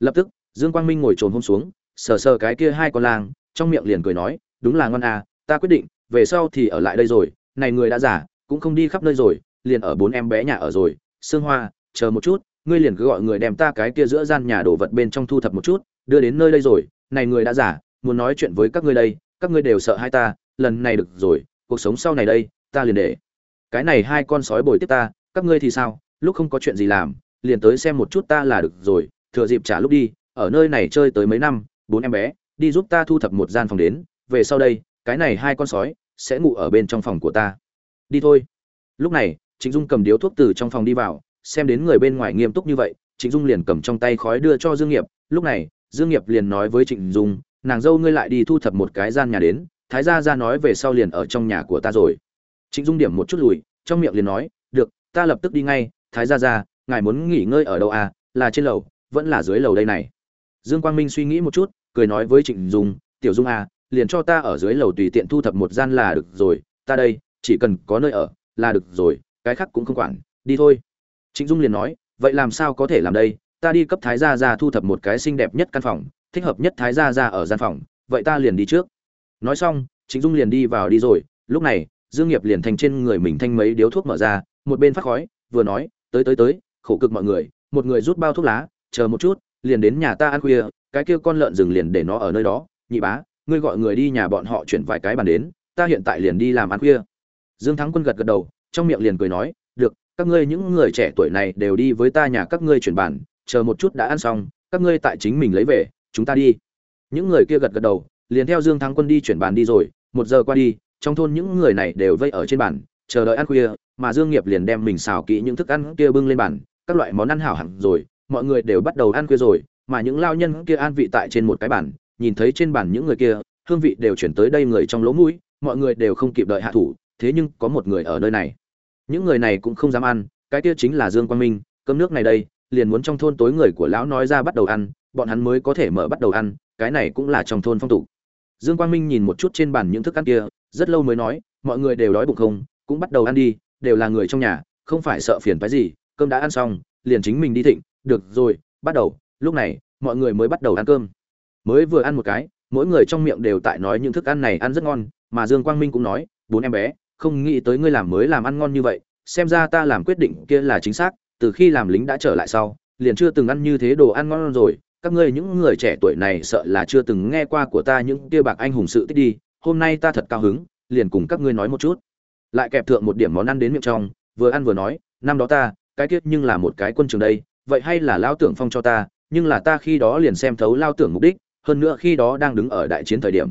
Lập tức, Dương Quang Minh ngồi trồm hôm xuống, sờ sờ cái kia hai con lang, trong miệng liền cười nói, đúng là ngon à, ta quyết định, về sau thì ở lại đây rồi, này người đã giả, cũng không đi khắp nơi rồi, liền ở bốn em bé nhà ở rồi, Sương Hoa, chờ một chút, ngươi liền cứ gọi người đem ta cái kia giữa gian nhà đổ vật bên trong thu thập một chút, đưa đến nơi đây rồi, này người đã giả, muốn nói chuyện với các ngươi đây, các ngươi đều sợ hai ta, lần này được rồi, cuộc sống sau này đây, ta liền để. Cái này hai con sói bồi tiếp ta các ngươi thì sao lúc không có chuyện gì làm liền tới xem một chút ta là được rồi thừa dịp trả lúc đi ở nơi này chơi tới mấy năm bốn em bé đi giúp ta thu thập một gian phòng đến về sau đây cái này hai con sói sẽ ngủ ở bên trong phòng của ta. Đi thôi. Lúc này trịnh dung cầm điếu thuốc từ trong phòng đi vào xem đến người bên ngoài nghiêm túc như vậy trịnh dung liền cầm trong tay khói đưa cho dương nghiệp. Lúc này dương nghiệp liền nói với trịnh dung nàng dâu ngươi lại đi thu thập một cái gian nhà đến thái gia gia nói về sau liền ở trong nhà của ta rồi. Trịnh Dung điểm một chút lùi, trong miệng liền nói, "Được, ta lập tức đi ngay, Thái gia gia, ngài muốn nghỉ ngơi ở đâu à, là trên lầu, vẫn là dưới lầu đây này?" Dương Quang Minh suy nghĩ một chút, cười nói với Trịnh Dung, "Tiểu Dung à, liền cho ta ở dưới lầu tùy tiện thu thập một gian là được rồi, ta đây, chỉ cần có nơi ở, là được rồi, cái khác cũng không quản, đi thôi." Trịnh Dung liền nói, "Vậy làm sao có thể làm đây, ta đi cấp Thái gia gia thu thập một cái xinh đẹp nhất căn phòng, thích hợp nhất Thái gia gia ở gian phòng, vậy ta liền đi trước." Nói xong, Trịnh Dung liền đi vào đi rồi, lúc này, dương nghiệp liền thành trên người mình thanh mấy điếu thuốc mở ra một bên phát khói vừa nói tới tới tới khổ cực mọi người một người rút bao thuốc lá chờ một chút liền đến nhà ta ăn khuya cái kia con lợn rừng liền để nó ở nơi đó nhị bá ngươi gọi người đi nhà bọn họ chuyển vài cái bàn đến, ta hiện tại liền đi làm ăn khuya. Dương thắng quân gật gật đầu, trong miệng liền cười nói, được, các ngươi những người trẻ tuổi này đều đi với ta nhà các ngươi chuyển bàn, chờ một chút đã ăn xong, các ngươi tại chính mình lấy về, chúng ta đi. Những người kia gật gật đầu, liền theo dương thắng quân đi chuyển bàn đi rồi, một giờ qua đi, trong thôn những người này đều vây ở trên bàn, chờ đợi ăn khuya, mà dương nghiệp liền đem mình xào kỹ những thức ăn kia bưng lên bàn, các loại món ăn hảo hẳn rồi, mọi người đều bắt đầu ăn khuya rồi, mà những lao nhân kia an vị tại trên một cái bàn nhìn thấy trên bàn những người kia, hương vị đều chuyển tới đây người trong lỗ mũi, mọi người đều không kịp đợi hạ thủ, thế nhưng có một người ở nơi này. Những người này cũng không dám ăn, cái kia chính là dương quang minh, cơm nước này đây, liền muốn trong thôn tối người của lão nói ra bắt đầu ăn, bọn hắn mới có thể mở bắt đầu ăn, cái này cũng là trong thôn phong tục. Dương quang minh nhìn một chút trên bàn những thức ăn kia, rất lâu mới nói, mọi người đều đói bụng không, cũng bắt đầu ăn đi, đều là người trong nhà, không phải sợ phiền phái gì, cơm đã ăn xong, liền chính mình đi thịnh, được rồi, bắt đầu, lúc này, mọi người mới bắt đầu ăn cơm mới vừa ăn một cái, mỗi người trong miệng đều tại nói những thức ăn này ăn rất ngon, mà dương quang minh cũng nói, bốn em bé, không nghĩ tới ngươi làm mới làm ăn ngon như vậy, xem ra ta làm quyết định kia là chính xác, từ khi làm lính đã trở lại sau, liền chưa từng ăn như thế đồ ăn ngon rồi, các ngươi những người trẻ tuổi này sợ là chưa từng nghe qua của ta những kia bạc anh hùng sự tích đi, hôm nay ta thật cao hứng, liền cùng các ngươi nói một chút. Lại kẹp thượng một điểm món ăn đến miệng trong, vừa ăn vừa nói, năm đó ta, cái kiết nhưng là một cái quân trường đây, vậy hay là lao tưởng phong cho ta, nhưng là ta khi đó liền xem thấu lao tưởng mục đích hơn nữa khi đó đang đứng ở đại chiến thời điểm.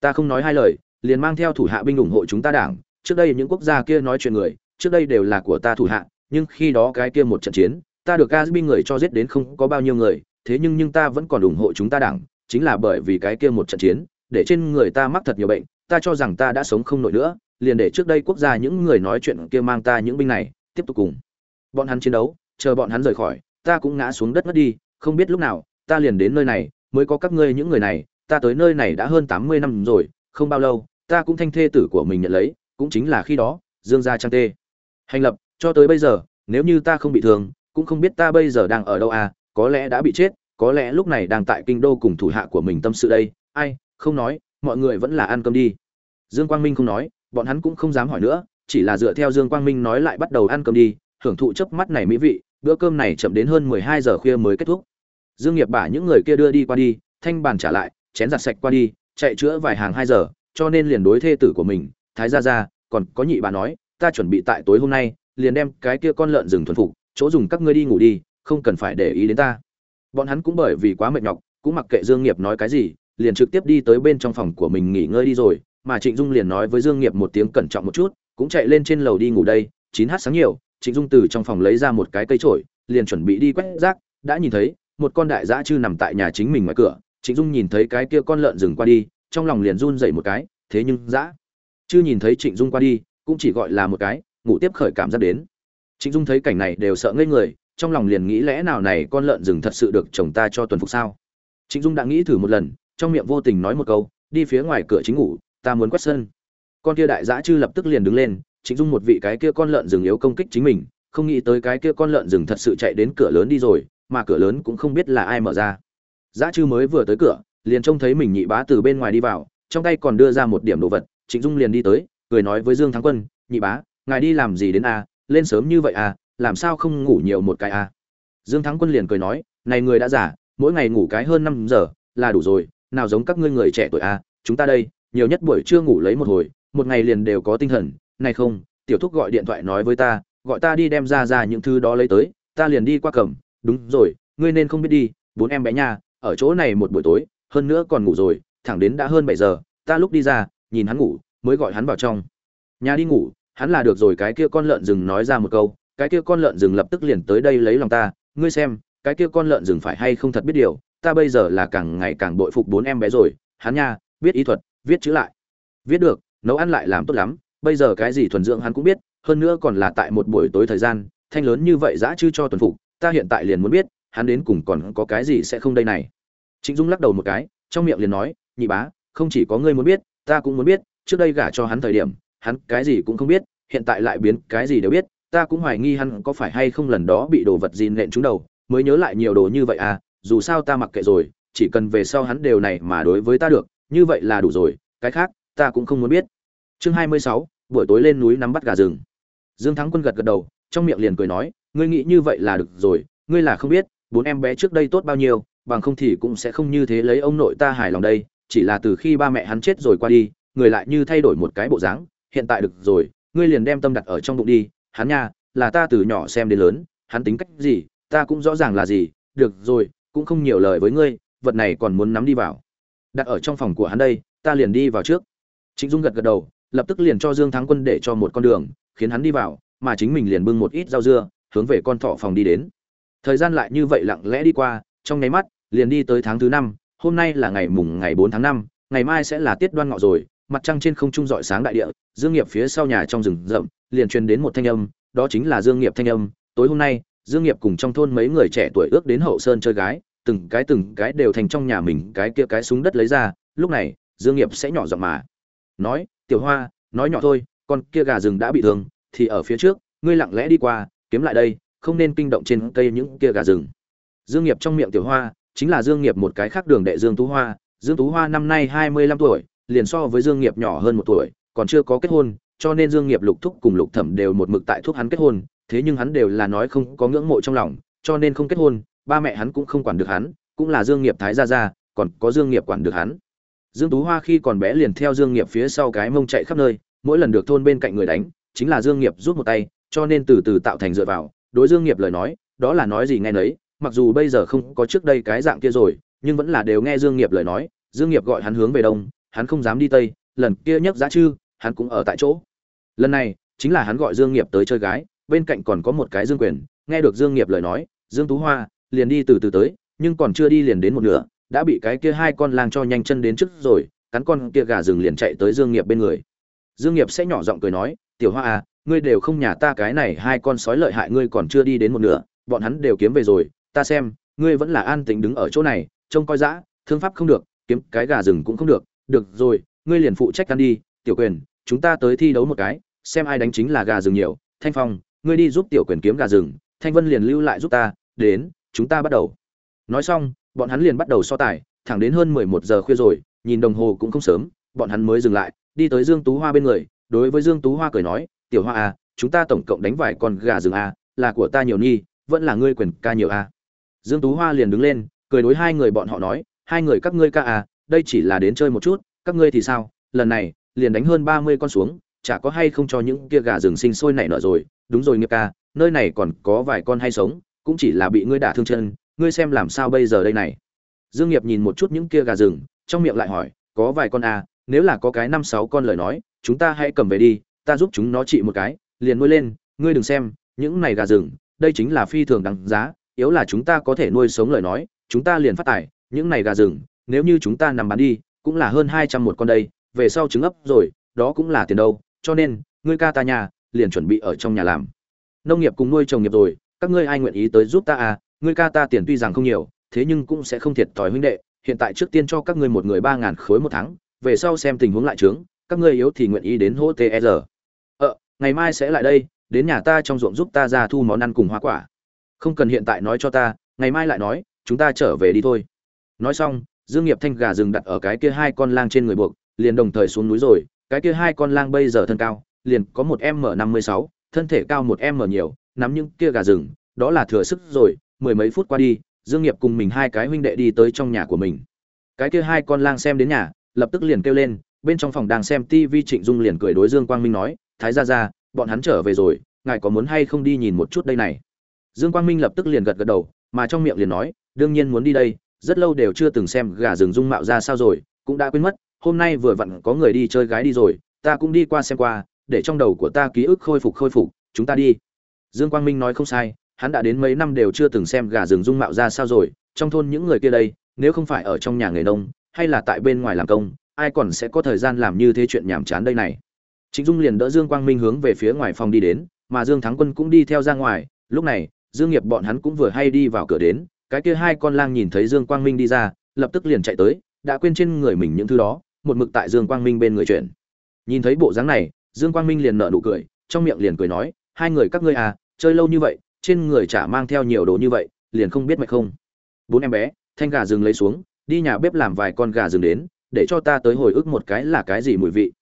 Ta không nói hai lời, liền mang theo thủ hạ binh ủng hộ chúng ta đảng. Trước đây những quốc gia kia nói chuyện người, trước đây đều là của ta thủ hạ, nhưng khi đó cái kia một trận chiến, ta được Gatsby người cho giết đến không có bao nhiêu người, thế nhưng nhưng ta vẫn còn ủng hộ chúng ta đảng, chính là bởi vì cái kia một trận chiến, để trên người ta mắc thật nhiều bệnh, ta cho rằng ta đã sống không nổi nữa, liền để trước đây quốc gia những người nói chuyện kia mang ta những binh này, tiếp tục cùng bọn hắn chiến đấu, chờ bọn hắn rời khỏi, ta cũng ngã xuống đất mất đi, không biết lúc nào, ta liền đến nơi này mới có các ngươi những người này, ta tới nơi này đã hơn tám mươi năm rồi, không bao lâu, ta cũng thanh thê tử của mình nhận lấy, cũng chính là khi đó, dương gia trang tê. Hành lập, cho tới bây giờ, nếu như ta không bị thương, cũng không biết ta bây giờ đang ở đâu à có lẽ đã bị chết, có lẽ lúc này đang tại kinh đô cùng thủ hạ của mình tâm sự đây. Ai, không nói, mọi người vẫn là ăn cơm đi. Dương quang minh không nói, bọn hắn cũng không dám hỏi nữa, chỉ là dựa theo dương quang minh nói lại bắt đầu ăn cơm đi, hưởng thụ chớp mắt này mỹ vị, bữa cơm này chậm đến hơn mười hai giờ khuya mới kết thúc dương nghiệp bả những người kia đưa đi qua đi thanh bàn trả lại chén giặt sạch qua đi chạy chữa vài hàng hai giờ cho nên liền đối thê tử của mình thái gia gia còn có nhị bà nói ta chuẩn bị tại tối hôm nay liền đem cái kia con lợn rừng thuần phục chỗ dùng các ngươi đi ngủ đi không cần phải để ý đến ta. Bọn hắn cũng bởi vì quá mệt nhọc cũng mặc kệ dương nghiệp nói cái gì liền trực tiếp đi tới bên trong phòng của mình nghỉ ngơi đi rồi mà trịnh dung liền nói với dương nghiệp một tiếng cẩn trọng một chút cũng chạy lên trên lầu đi ngủ đây chín h sáng nhiều trịnh dung từ trong phòng lấy ra một cái cây chổi, liền chuẩn bị đi quét rác đã nhìn thấy một con đại dã chư nằm tại nhà chính mình ngoài cửa, trịnh dung nhìn thấy cái kia con lợn rừng qua đi, trong lòng liền run dậy một cái, thế nhưng dã chư nhìn thấy trịnh dung qua đi, cũng chỉ gọi là một cái, ngủ tiếp khởi cảm giác đến. Trịnh dung thấy cảnh này đều sợ ngây người, trong lòng liền nghĩ lẽ nào này con lợn rừng thật sự được chồng ta cho tuần phục sao? Trịnh dung đã nghĩ thử một lần, trong miệng vô tình nói một câu, đi phía ngoài cửa chính ngủ, ta muốn quét sân. Con kia đại dã chư lập tức liền đứng lên, trịnh dung một vị cái kia con lợn rừng yếu công kích chính mình, không nghĩ tới cái kia con lợn rừng thật sự chạy đến cửa lớn đi rồi mà cửa lớn cũng không biết là ai mở ra. Giá chư mới vừa tới cửa, liền trông thấy mình nhị bá từ bên ngoài đi vào, trong tay còn đưa ra một điểm đồ vật, trịnh dung liền đi tới, cười nói với dương thắng quân, nhị bá, ngài đi làm gì đến a? Lên sớm như vậy à làm sao không ngủ nhiều một cái à dương thắng quân liền cười nói, này người đã giả mỗi ngày ngủ cái hơn năm giờ là đủ rồi, nào giống các ngươi người trẻ tuổi à chúng ta đây, nhiều nhất buổi trưa ngủ lấy một hồi, một ngày liền đều có tinh thần. Này không, tiểu thúc gọi điện thoại nói với ta, gọi ta đi đem ra ra những thứ đó lấy tới, ta liền đi qua cầm đúng rồi, ngươi nên không biết đi, bốn em bé nha, ở chỗ này một buổi tối, hơn nữa còn ngủ rồi, thẳng đến đã hơn bảy giờ, ta lúc đi ra, nhìn hắn ngủ, mới gọi hắn vào trong. Nhà đi ngủ, hắn là được rồi, cái kia con lợn rừng nói ra một câu, cái kia con lợn rừng lập tức liền tới đây lấy lòng ta, ngươi xem, cái kia con lợn rừng phải hay không thật biết điều, ta bây giờ là càng ngày càng bội phục bốn em bé rồi, hắn nha, biết ý thuật, viết chữ lại. Viết được, nấu ăn lại làm tốt lắm, bây giờ cái gì thuần dưỡng hắn cũng biết, hơn nữa còn là tại một buổi tối thời gian, thanh lớn như vậy dã chư cho tuần phục ta hiện tại liền muốn biết, hắn đến cùng còn có cái gì sẽ không đây này. Trịnh dung lắc đầu một cái, trong miệng liền nói, nhị bá, không chỉ có ngươi muốn biết, ta cũng muốn biết, trước đây gả cho hắn thời điểm, hắn cái gì cũng không biết, hiện tại lại biến cái gì đều biết, ta cũng hoài nghi hắn có phải hay không lần đó bị đồ vật gì nện trúng đầu, mới nhớ lại nhiều đồ như vậy à dù sao ta mặc kệ rồi, chỉ cần về sau hắn đều này mà đối với ta được, như vậy là đủ rồi, cái khác, ta cũng không muốn biết. Chương hai mươi sáu, buổi tối lên núi nắm bắt gà rừng. Dương thắng quân gật gật đầu, trong miệng liền cười nói ngươi nghĩ như vậy là được rồi, ngươi là không biết, bốn em bé trước đây tốt bao nhiêu, bằng không thì cũng sẽ không như thế lấy ông nội ta hài lòng đây, chỉ là từ khi ba mẹ hắn chết rồi qua đi, người lại như thay đổi một cái bộ dáng, hiện tại được rồi, ngươi liền đem tâm đặt ở trong bụng đi, hắn nha, là ta từ nhỏ xem đến lớn, hắn tính cách gì, ta cũng rõ ràng là gì, được rồi, cũng không nhiều lời với ngươi, vật này còn muốn nắm đi vào. Đặt ở trong phòng của hắn đây, ta liền đi vào trước. Trịnh dung gật gật đầu, lập tức liền cho dương thắng quân để cho một con đường, khiến hắn đi vào, mà chính mình liền bưng một ít rau dưa hướng về con thọ phòng đi đến. Thời gian lại như vậy lặng lẽ đi qua, trong nháy mắt, liền đi tới tháng thứ năm, hôm nay là ngày mùng ngày bốn tháng năm, ngày mai sẽ là tiết đoan ngọ rồi, mặt trăng trên không trung rọi sáng đại địa, dương nghiệp phía sau nhà trong rừng rậm, liền truyền đến một thanh âm, đó chính là dương nghiệp thanh âm, tối hôm nay, dương nghiệp cùng trong thôn mấy người trẻ tuổi ước đến hậu sơn chơi gái, từng cái từng cái đều thành trong nhà mình cái kia cái súng đất lấy ra, lúc này, dương nghiệp sẽ nhỏ giọng mà nói, tiểu hoa, nói nhỏ thôi, con kia gà rừng đã bị thương, thì ở phía trước, ngươi lặng lẽ đi qua kiếm lại đây, không nên kinh động trên cây những kia gà rừng. Dương nghiệp trong miệng tiểu hoa, chính là dương nghiệp một cái khác đường đệ dương tú hoa. Dương tú hoa năm nay hai mươi lăm tuổi, liền so với dương nghiệp nhỏ hơn một tuổi, còn chưa có kết hôn, cho nên dương nghiệp lục thúc cùng lục thẩm đều một mực tại thúc hắn kết hôn, thế nhưng hắn đều là nói không có ngưỡng mộ trong lòng, cho nên không kết hôn, ba mẹ hắn cũng không quản được hắn, cũng là dương nghiệp thái gia gia, còn có dương nghiệp quản được hắn. Dương tú hoa khi còn bé liền theo dương nghiệp phía sau cái mông chạy khắp nơi, mỗi lần được thôn bên cạnh người đánh, chính là dương nghiệp rút một tay cho nên từ từ tạo thành dựa vào. Đối dương nghiệp lời nói, đó là nói gì nghe nấy, mặc dù bây giờ không có trước đây cái dạng kia rồi, nhưng vẫn là đều nghe dương nghiệp lời nói. Dương nghiệp gọi hắn hướng về đông, hắn không dám đi tây, lần kia nhấc giá chư, hắn cũng ở tại chỗ. Lần này, chính là hắn gọi dương nghiệp tới chơi gái, bên cạnh còn có một cái dương quyền, nghe được dương nghiệp lời nói, dương tú hoa, liền đi từ từ tới, nhưng còn chưa đi liền đến một nửa, đã bị cái kia hai con lang cho nhanh chân đến trước rồi, cắn con kia gà rừng liền chạy tới dương nghiệp bên người. Dương nghiệp sẽ nhỏ giọng cười nói, tiểu hoa à ngươi đều không nhà ta cái này hai con sói lợi hại, ngươi còn chưa đi đến một nửa, bọn hắn đều kiếm về rồi, ta xem, ngươi vẫn là an tĩnh đứng ở chỗ này, trông coi dã, thương pháp không được, kiếm cái gà rừng cũng không được. Được rồi, ngươi liền phụ trách ăn đi, tiểu quyền, chúng ta tới thi đấu một cái, xem ai đánh chính là gà rừng nhiều. Thanh phong, ngươi đi giúp tiểu quyền kiếm gà rừng, thanh vân liền lưu lại giúp ta, đến, chúng ta bắt đầu. Nói xong, bọn hắn liền bắt đầu so tài, thẳng đến hơn mười một giờ khuya rồi, nhìn đồng hồ cũng không sớm, bọn hắn mới dừng lại, đi tới dương tú hoa bên người, đối với dương tú hoa cười nói tiểu hoa à chúng ta tổng cộng đánh vài con gà rừng à là của ta nhiều nhi vẫn là ngươi quyền ca nhiều à. Dương tú hoa liền đứng lên, cười đối hai người bọn họ nói, hai người các ngươi ca à đây chỉ là đến chơi một chút, các ngươi thì sao, lần này, liền đánh hơn ba mươi con xuống, chả có hay không cho những kia gà rừng sinh sôi nảy nở rồi, đúng rồi nghiệp ca, nơi này còn có vài con hay sống, cũng chỉ là bị ngươi đả thương chân, ngươi xem làm sao bây giờ đây này. Dương nghiệp nhìn một chút những kia gà rừng, trong miệng lại hỏi, có vài con à nếu là có cái năm sáu con lời nói, chúng ta hãy cầm về đi ta giúp chúng nó trị một cái, liền nuôi lên, ngươi đừng xem, những này gà rừng, đây chính là phi thường đáng giá, yếu là chúng ta có thể nuôi sống lời nói, chúng ta liền phát tài, những này gà rừng, nếu như chúng ta nằm bán đi, cũng là hơn hai trăm một con đây, về sau trứng ấp rồi, đó cũng là tiền đâu, cho nên, ngươi ca ta nhà, liền chuẩn bị ở trong nhà làm. Nông nghiệp cùng nuôi trồng nghiệp rồi, các ngươi ai nguyện ý tới giúp ta à ngươi ca ta tiền tuy rằng không nhiều, thế nhưng cũng sẽ không thiệt thòi huynh đệ, hiện tại trước tiên cho các ngươi một người ba ngàn khối một tháng, về sau xem tình huống lại trướng, các ngươi yếu thì nguyện ý đến hỗ tr ngày mai sẽ lại đây, đến nhà ta trong ruộng giúp ta ra thu món ăn cùng hoa quả. Không cần hiện tại nói cho ta, ngày mai lại nói, chúng ta trở về đi thôi. Nói xong, dương nghiệp thanh gà rừng đặt ở cái kia hai con lang trên người buộc, liền đồng thời xuống núi rồi. Cái kia hai con lang bây giờ thân cao, liền có một m năm mươi sáu, thân thể cao một m nhiều, nắm những kia gà rừng, đó là thừa sức rồi. Mười mấy phút qua đi, dương nghiệp cùng mình hai cái huynh đệ đi tới trong nhà của mình. Cái kia hai con lang xem đến nhà, lập tức liền kêu lên, bên trong phòng đang xem tivi trịnh dung liền cười đối dương quang minh nói thái gia gia, bọn hắn trở về rồi, ngài có muốn hay không đi nhìn một chút đây này? Dương quang minh lập tức liền gật gật đầu, mà trong miệng liền nói, đương nhiên muốn đi đây, rất lâu đều chưa từng xem gà rừng dung mạo ra sao rồi, cũng đã quên mất, hôm nay vừa vặn có người đi chơi gái đi rồi, ta cũng đi qua xem qua, để trong đầu của ta ký ức khôi phục khôi phục, chúng ta đi. Dương quang minh nói không sai, hắn đã đến mấy năm đều chưa từng xem gà rừng dung mạo ra sao rồi, trong thôn những người kia đây, nếu không phải ở trong nhà người nông, hay là tại bên ngoài làm công, ai còn sẽ có thời gian làm như thế chuyện nhàm chán đây này? Trịnh dung liền đỡ dương quang minh hướng về phía ngoài phòng đi đến, mà dương thắng quân cũng đi theo ra ngoài. Lúc này, dương nghiệp bọn hắn cũng vừa hay đi vào cửa đến, cái kia hai con lang nhìn thấy dương quang minh đi ra, lập tức liền chạy tới, đã quên trên người mình những thứ đó, một mực tại dương quang minh bên người chuyện. nhìn thấy bộ dáng này, dương quang minh liền nở nụ cười, trong miệng liền cười nói, hai người các ngươi à chơi lâu như vậy, trên người chả mang theo nhiều đồ như vậy, liền không biết mệt không? Bốn em bé, thanh gà rừng lấy xuống, đi nhà bếp làm vài con gà rừng đến, để cho ta tới hồi ức một cái là cái gì mùi vị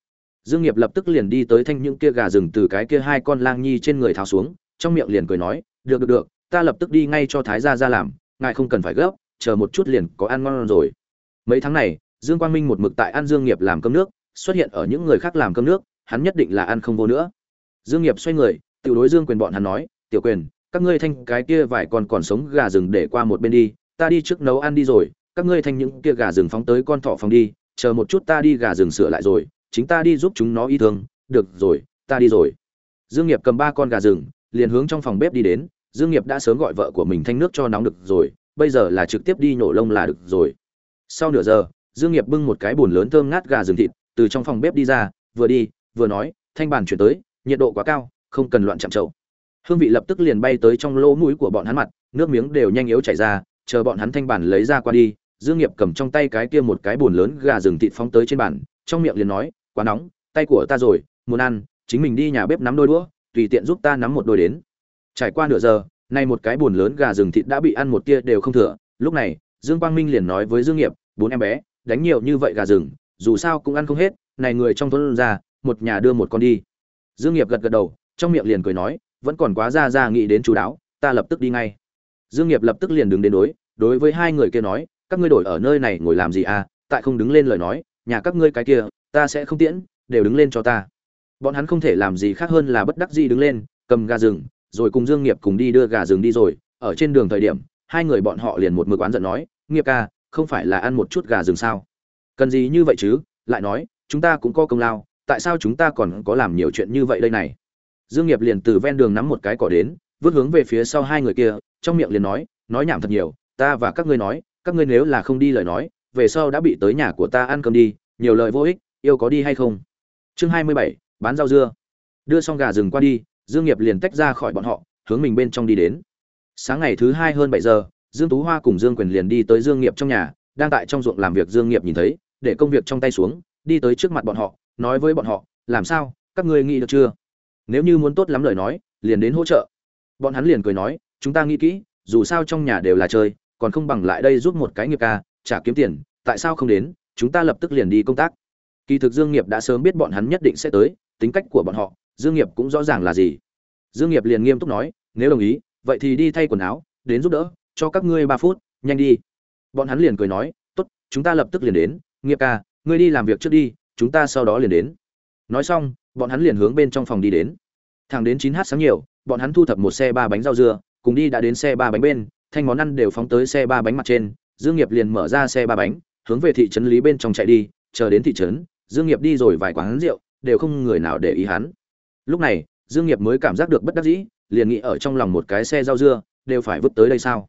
dương nghiệp lập tức liền đi tới thanh những kia gà rừng từ cái kia hai con lang nhi trên người tháo xuống, trong miệng liền cười nói, được được được, ta lập tức đi ngay cho thái gia ra làm, ngài không cần phải gấp, chờ một chút liền có ăn ngon rồi. Mấy tháng này, dương quang minh một mực tại ăn dương nghiệp làm cơm nước, xuất hiện ở những người khác làm cơm nước, hắn nhất định là ăn không vô nữa. Dương nghiệp xoay người, tiểu đối dương quyền bọn hắn nói, tiểu quyền, các ngươi thanh cái kia vài con còn sống gà rừng để qua một bên đi, ta đi trước nấu ăn đi rồi, các ngươi thanh những kia gà rừng phóng tới con thỏ phòng đi, chờ một chút ta đi gà rừng sửa lại rồi chính ta đi giúp chúng nó y thương, được rồi, ta đi rồi. Dương nghiệp cầm ba con gà rừng, liền hướng trong phòng bếp đi đến, dương nghiệp đã sớm gọi vợ của mình thanh nước cho nóng được rồi, bây giờ là trực tiếp đi nhổ lông là được rồi. Sau nửa giờ, dương nghiệp bưng một cái bồn lớn thơm ngát gà rừng thịt, từ trong phòng bếp đi ra, vừa đi, vừa nói, thanh bàn chuyển tới, nhiệt độ quá cao, không cần loạn chạm trậu hương vị lập tức liền bay tới trong lỗ mũi của bọn hắn mặt, nước miếng đều nhanh yếu chảy ra, chờ bọn hắn thanh bàn lấy ra qua đi, dương nghiệp cầm trong tay cái kia một cái bồn lớn gà rừng thịt phóng tới trên bàn, trong miệng liền nói quá nóng, tay của ta rồi, muốn ăn, chính mình đi nhà bếp nắm đôi đũa, tùy tiện giúp ta nắm một đôi đến. Trải qua nửa giờ, nay một cái bùn lớn gà rừng thịt đã bị ăn một tia đều không thừa. Lúc này, dương quang minh liền nói với dương nghiệp, bốn em bé, đánh nhiều như vậy gà rừng, dù sao cũng ăn không hết, này người trong thôn ra, một nhà đưa một con đi. Dương nghiệp gật gật đầu, trong miệng liền cười nói, vẫn còn quá ra ra nghĩ đến chú đáo, ta lập tức đi ngay. Dương nghiệp lập tức liền đứng đến đối đối với hai người kia nói, các ngươi đổi ở nơi này ngồi làm gì à? Tại không đứng lên lời nói, nhà các ngươi cái kia ta sẽ không tiễn, đều đứng lên cho ta. Bọn hắn không thể làm gì khác hơn là bất đắc dĩ đứng lên, cầm gà rừng, rồi cùng dương nghiệp cùng đi đưa gà rừng đi rồi. Ở trên đường thời điểm, hai người bọn họ liền một mực oán giận nói, nghiệp ca, không phải là ăn một chút gà rừng sao? Cần gì như vậy chứ? Lại nói, chúng ta cũng có công lao, tại sao chúng ta còn có làm nhiều chuyện như vậy đây này? Dương nghiệp liền từ ven đường nắm một cái cỏ đến, vứt hướng về phía sau hai người kia, trong miệng liền nói nói nhảm thật nhiều, ta và các ngươi nói, các ngươi nếu là không đi lời nói, về sau đã bị tới nhà của ta ăn cơm đi, nhiều lời vô ích yêu có đi hay không? Chương hai mươi bảy, bán rau dưa. Đưa xong gà rừng qua đi, dương nghiệp liền tách ra khỏi bọn họ, hướng mình bên trong đi đến. Sáng ngày thứ hai hơn bảy giờ, dương tú hoa cùng dương quyền liền đi tới dương nghiệp trong nhà, đang tại trong ruộng làm việc dương nghiệp nhìn thấy, để công việc trong tay xuống, đi tới trước mặt bọn họ, nói với bọn họ, làm sao, các ngươi nghĩ được chưa? Nếu như muốn tốt lắm lời nói, liền đến hỗ trợ. Bọn hắn liền cười nói, chúng ta nghĩ kỹ, dù sao trong nhà đều là chơi, còn không bằng lại đây giúp một cái nghiệp ca, trả kiếm tiền, tại sao không đến, chúng ta lập tức liền đi công tác kỳ thực dương nghiệp đã sớm biết bọn hắn nhất định sẽ tới, tính cách của bọn họ, dương nghiệp cũng rõ ràng là gì. Dương nghiệp liền nghiêm túc nói, nếu đồng ý, vậy thì đi thay quần áo, đến giúp đỡ, cho các ngươi ba phút, nhanh đi. Bọn hắn liền cười nói, tốt, chúng ta lập tức liền đến, nghiệp ca, ngươi đi làm việc trước đi, chúng ta sau đó liền đến. Nói xong, bọn hắn liền hướng bên trong phòng đi đến. Thẳng đến chín h sáng nhiều, bọn hắn thu thập một xe ba bánh rau dưa, cùng đi đã đến xe ba bánh bên, thanh món ăn đều phóng tới xe ba bánh mặt trên. Dương nghiệp liền mở ra xe ba bánh, hướng về thị trấn lý bên trong chạy đi, chờ đến thị trấn dương nghiệp đi rồi vài quán rượu, đều không người nào để ý hắn. Lúc này, dương nghiệp mới cảm giác được bất đắc dĩ, liền nghĩ ở trong lòng một cái xe rau dưa, đều phải vứt tới đây sao?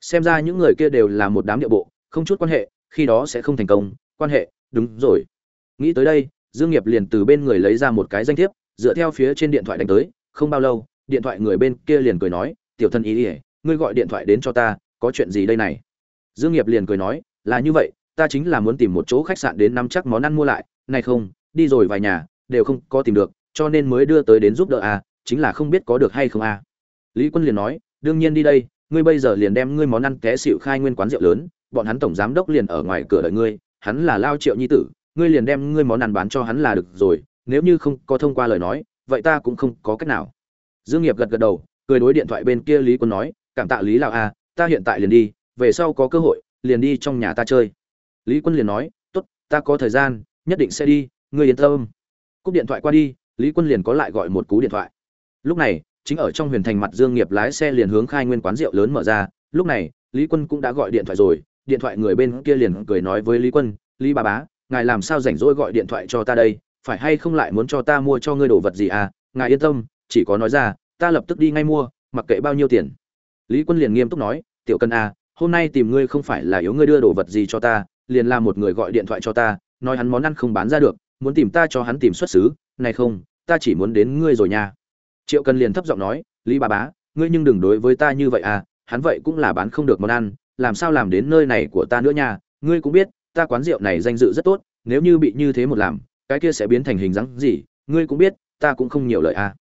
Xem ra những người kia đều là một đám địa bộ, không chút quan hệ, khi đó sẽ không thành công. Quan hệ, đúng rồi. Nghĩ tới đây, dương nghiệp liền từ bên người lấy ra một cái danh thiếp, dựa theo phía trên điện thoại đánh tới, không bao lâu, điện thoại người bên kia liền cười nói, tiểu thân ý ỉa ngươi gọi điện thoại đến cho ta, có chuyện gì đây này? Dương nghiệp liền cười nói, là như vậy, ta chính là muốn tìm một chỗ khách sạn đến nắm chắc món ăn mua lại này không, đi rồi vài nhà, đều không có tìm được, cho nên mới đưa tới đến giúp đỡ à chính là không biết có được hay không à. Lý quân liền nói, đương nhiên đi đây, ngươi bây giờ liền đem ngươi món ăn té xịu khai nguyên quán rượu lớn, bọn hắn tổng giám đốc liền ở ngoài cửa đợi ngươi, hắn là lao triệu nhi tử, ngươi liền đem ngươi món ăn bán cho hắn là được rồi, nếu như không có thông qua lời nói, vậy ta cũng không có cách nào. Dương nghiệp gật gật đầu, cười đối điện thoại bên kia lý quân nói, cảm tạ lý lão a ta hiện tại liền đi, về sau có cơ hội, liền đi trong nhà ta chơi. Lý quân liền nói, tốt, ta có thời gian nhất định sẽ đi, ngươi yên tâm. Cúp điện thoại qua đi, lý quân liền có lại gọi một cú điện thoại. Lúc này, chính ở trong huyền thành mặt dương nghiệp lái xe liền hướng khai nguyên quán rượu lớn mở ra. Lúc này, lý quân cũng đã gọi điện thoại rồi. Điện thoại người bên kia liền cười nói với lý quân, lý bà bá, ngài làm sao rảnh rỗi gọi điện thoại cho ta đây? Phải hay không lại muốn cho ta mua cho ngươi đồ vật gì à? Ngài yên tâm, chỉ có nói ra, ta lập tức đi ngay mua, mặc kệ bao nhiêu tiền. Lý quân liền nghiêm túc nói, tiểu cân à hôm nay tìm ngươi không phải là yếu ngươi đưa đồ vật gì cho ta, liền là một người gọi điện thoại cho ta nói hắn món ăn không bán ra được, muốn tìm ta cho hắn tìm xuất xứ, này không, ta chỉ muốn đến ngươi rồi nha. Triệu cần liền thấp giọng nói, lý bà bá, ngươi nhưng đừng đối với ta như vậy à hắn vậy cũng là bán không được món ăn, làm sao làm đến nơi này của ta nữa nha, ngươi cũng biết, ta quán rượu này danh dự rất tốt, nếu như bị như thế một làm, cái kia sẽ biến thành hình dáng gì, ngươi cũng biết, ta cũng không nhiều lời à.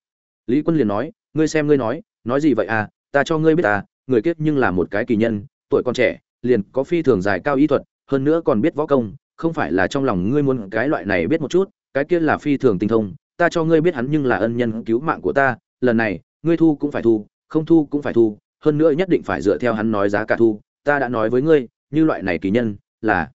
Lý quân liền nói, ngươi xem ngươi nói nói gì vậy à ta cho ngươi biết à người kiếp nhưng là một cái kỳ nhân, tuổi còn trẻ, liền có phi thường dài cao y thuật, hơn nữa còn biết võ công không phải là trong lòng ngươi muốn cái loại này biết một chút, cái kia là phi thường tinh thông, ta cho ngươi biết hắn nhưng là ân nhân cứu mạng của ta, lần này, ngươi thu cũng phải thu, không thu cũng phải thu, hơn nữa nhất định phải dựa theo hắn nói giá cả thu, ta đã nói với ngươi, như loại này kỳ nhân, là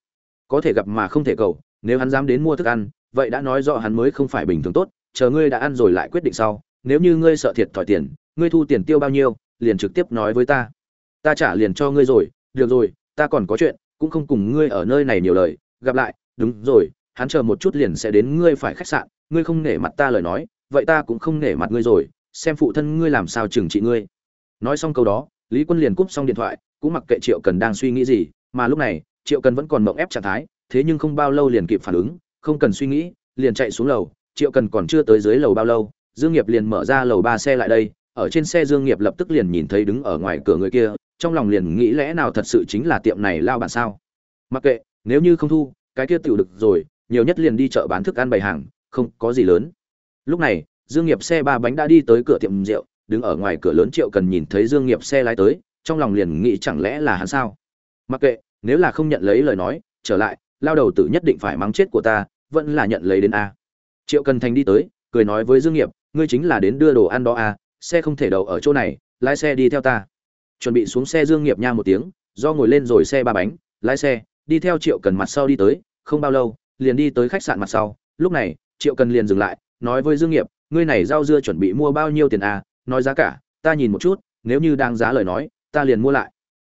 có thể gặp mà không thể cầu, nếu hắn dám đến mua thức ăn, vậy đã nói rõ hắn mới không phải bình thường tốt, chờ ngươi đã ăn rồi lại quyết định sau, nếu như ngươi sợ thiệt thòi tiền, ngươi thu tiền tiêu bao nhiêu, liền trực tiếp nói với ta. Ta trả liền cho ngươi rồi, được rồi, ta còn có chuyện, cũng không cùng ngươi ở nơi này nhiều lời gặp lại, đúng rồi, hắn chờ một chút liền sẽ đến ngươi phải khách sạn, ngươi không nể mặt ta lời nói, vậy ta cũng không nể mặt ngươi rồi, xem phụ thân ngươi làm sao trừng trị ngươi. Nói xong câu đó, lý quân liền cúp xong điện thoại, cũng mặc kệ triệu cần đang suy nghĩ gì, mà lúc này, triệu cần vẫn còn mộng ép trạng thái, thế nhưng không bao lâu liền kịp phản ứng, không cần suy nghĩ, liền chạy xuống lầu, triệu cần còn chưa tới dưới lầu bao lâu, dương nghiệp liền mở ra lầu ba xe lại đây, ở trên xe dương nghiệp lập tức liền nhìn thấy đứng ở ngoài cửa người kia, trong lòng liền nghĩ lẽ nào thật sự chính là tiệm này lao bản sao? Mặc kệ nếu như không thu, cái kia tiểu được rồi, nhiều nhất liền đi chợ bán thức ăn bày hàng, không có gì lớn. Lúc này, dương nghiệp xe ba bánh đã đi tới cửa tiệm rượu, đứng ở ngoài cửa lớn triệu cần nhìn thấy dương nghiệp xe lái tới, trong lòng liền nghĩ chẳng lẽ là hắn sao? Mặc kệ, nếu là không nhận lấy lời nói, trở lại, lao đầu tử nhất định phải mắng chết của ta, vẫn là nhận lấy đến a. Triệu cần thành đi tới, cười nói với dương nghiệp, ngươi chính là đến đưa đồ ăn đó a, xe không thể đậu ở chỗ này, lái xe đi theo ta. Chuẩn bị xuống xe dương nghiệp nha một tiếng, do ngồi lên rồi xe ba bánh, lái xe đi theo triệu cần mặt sau đi tới, không bao lâu, liền đi tới khách sạn mặt sau. Lúc này, triệu cần liền dừng lại, nói với dương nghiệp, ngươi này rau dưa chuẩn bị mua bao nhiêu tiền à? Nói giá cả, ta nhìn một chút, nếu như đang giá lời nói, ta liền mua lại.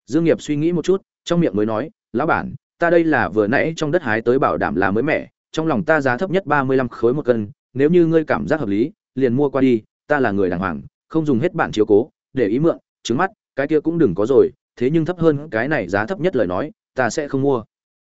Dương nghiệp suy nghĩ một chút, trong miệng mới nói, lão bản, ta đây là vừa nãy trong đất hái tới bảo đảm là mới mẻ, trong lòng ta giá thấp nhất ba mươi lăm khối một cân, nếu như ngươi cảm giác hợp lý, liền mua qua đi, ta là người đàng hoàng, không dùng hết bản chiếu cố, để ý mượn, trứng mắt, cái kia cũng đừng có rồi, thế nhưng thấp hơn cái này giá thấp nhất lời nói ta sẽ không mua.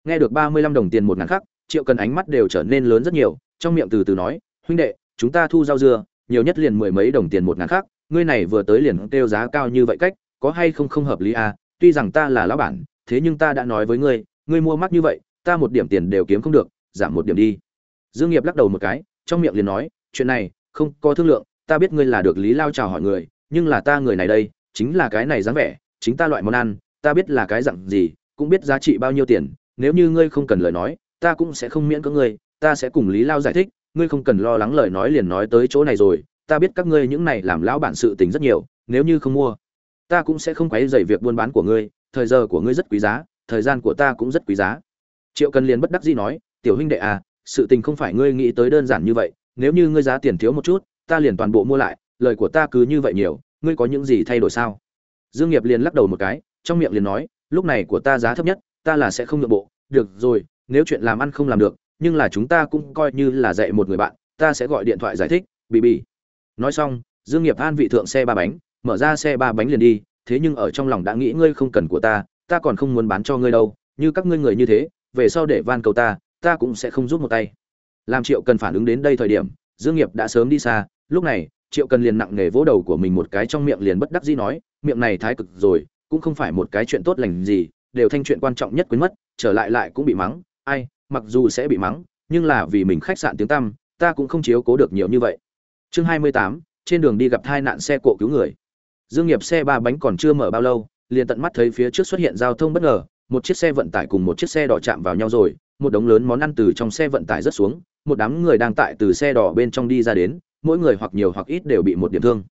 Nghe được ba mươi lăm đồng tiền một ngàn khắc, triệu cần ánh mắt đều trở nên lớn rất nhiều, trong miệng từ từ nói, huynh đệ, chúng ta thu rau dưa, nhiều nhất liền mười mấy đồng tiền một ngàn khắc, ngươi này vừa tới liền kêu giá cao như vậy cách, có hay không không hợp lý à? Tuy rằng ta là lão bản, thế nhưng ta đã nói với ngươi ngươi mua mắc như vậy, ta một điểm tiền đều kiếm không được, giảm một điểm đi. Dương nghiệp lắc đầu một cái, trong miệng liền nói, chuyện này, không có thương lượng, ta biết ngươi là được lý lao chào hỏi người, nhưng là ta người này đây, chính là cái này dáng vẻ, chính ta loại món ăn, ta biết là cái dạng gì cũng biết giá trị bao nhiêu tiền, nếu như ngươi không cần lời nói, ta cũng sẽ không miễn cưỡng ngươi, ta sẽ cùng lý lao giải thích, ngươi không cần lo lắng lời nói liền nói tới chỗ này rồi, ta biết các ngươi những này làm lão bản sự tình rất nhiều, nếu như không mua, ta cũng sẽ không quấy dày việc buôn bán của ngươi, thời giờ của ngươi rất quý giá, thời gian của ta cũng rất quý giá. Triệu cần liền bất đắc dĩ nói, tiểu huynh đệ à sự tình không phải ngươi nghĩ tới đơn giản như vậy, nếu như ngươi giá tiền thiếu một chút, ta liền toàn bộ mua lại, lời của ta cứ như vậy nhiều, ngươi có những gì thay đổi sao? Dương nghiệp liền lắc đầu một cái, trong miệng liền nói lúc này của ta giá thấp nhất, ta là sẽ không nhượng bộ. Được rồi, nếu chuyện làm ăn không làm được, nhưng là chúng ta cũng coi như là dạy một người bạn, ta sẽ gọi điện thoại giải thích bị bị nói xong, dương nghiệp an vị thượng xe ba bánh, mở ra xe ba bánh liền đi, thế nhưng ở trong lòng đã nghĩ ngươi không cần của ta ta còn không muốn bán cho ngươi đâu, như các ngươi người như thế, về sau để van cầu ta ta cũng sẽ không giúp một tay. Làm triệu cần phản ứng đến đây thời điểm, dương nghiệp đã sớm đi xa, lúc này, triệu cần liền nặng nề vỗ đầu của mình một cái trong miệng liền bất đắc dĩ nói, miệng này thái cực rồi cũng không phải một cái chuyện tốt lành gì, đều thanh chuyện quan trọng nhất quên mất, trở lại lại cũng bị mắng, ai, mặc dù sẽ bị mắng, nhưng là vì mình khách sạn tiếng tăm, ta cũng không chiếu cố được nhiều như vậy. Chương hai mươi tám, trên đường đi gặp tai nạn xe cộ cứu người. Dương nghiệp xe ba bánh còn chưa mở bao lâu, liền tận mắt thấy phía trước xuất hiện giao thông bất ngờ, một chiếc xe vận tải cùng một chiếc xe đỏ chạm vào nhau rồi, một đống lớn món ăn từ trong xe vận tải rớt xuống, một đám người đang tại từ xe đỏ bên trong đi ra đến, mỗi người hoặc nhiều hoặc ít đều bị một điểm thương.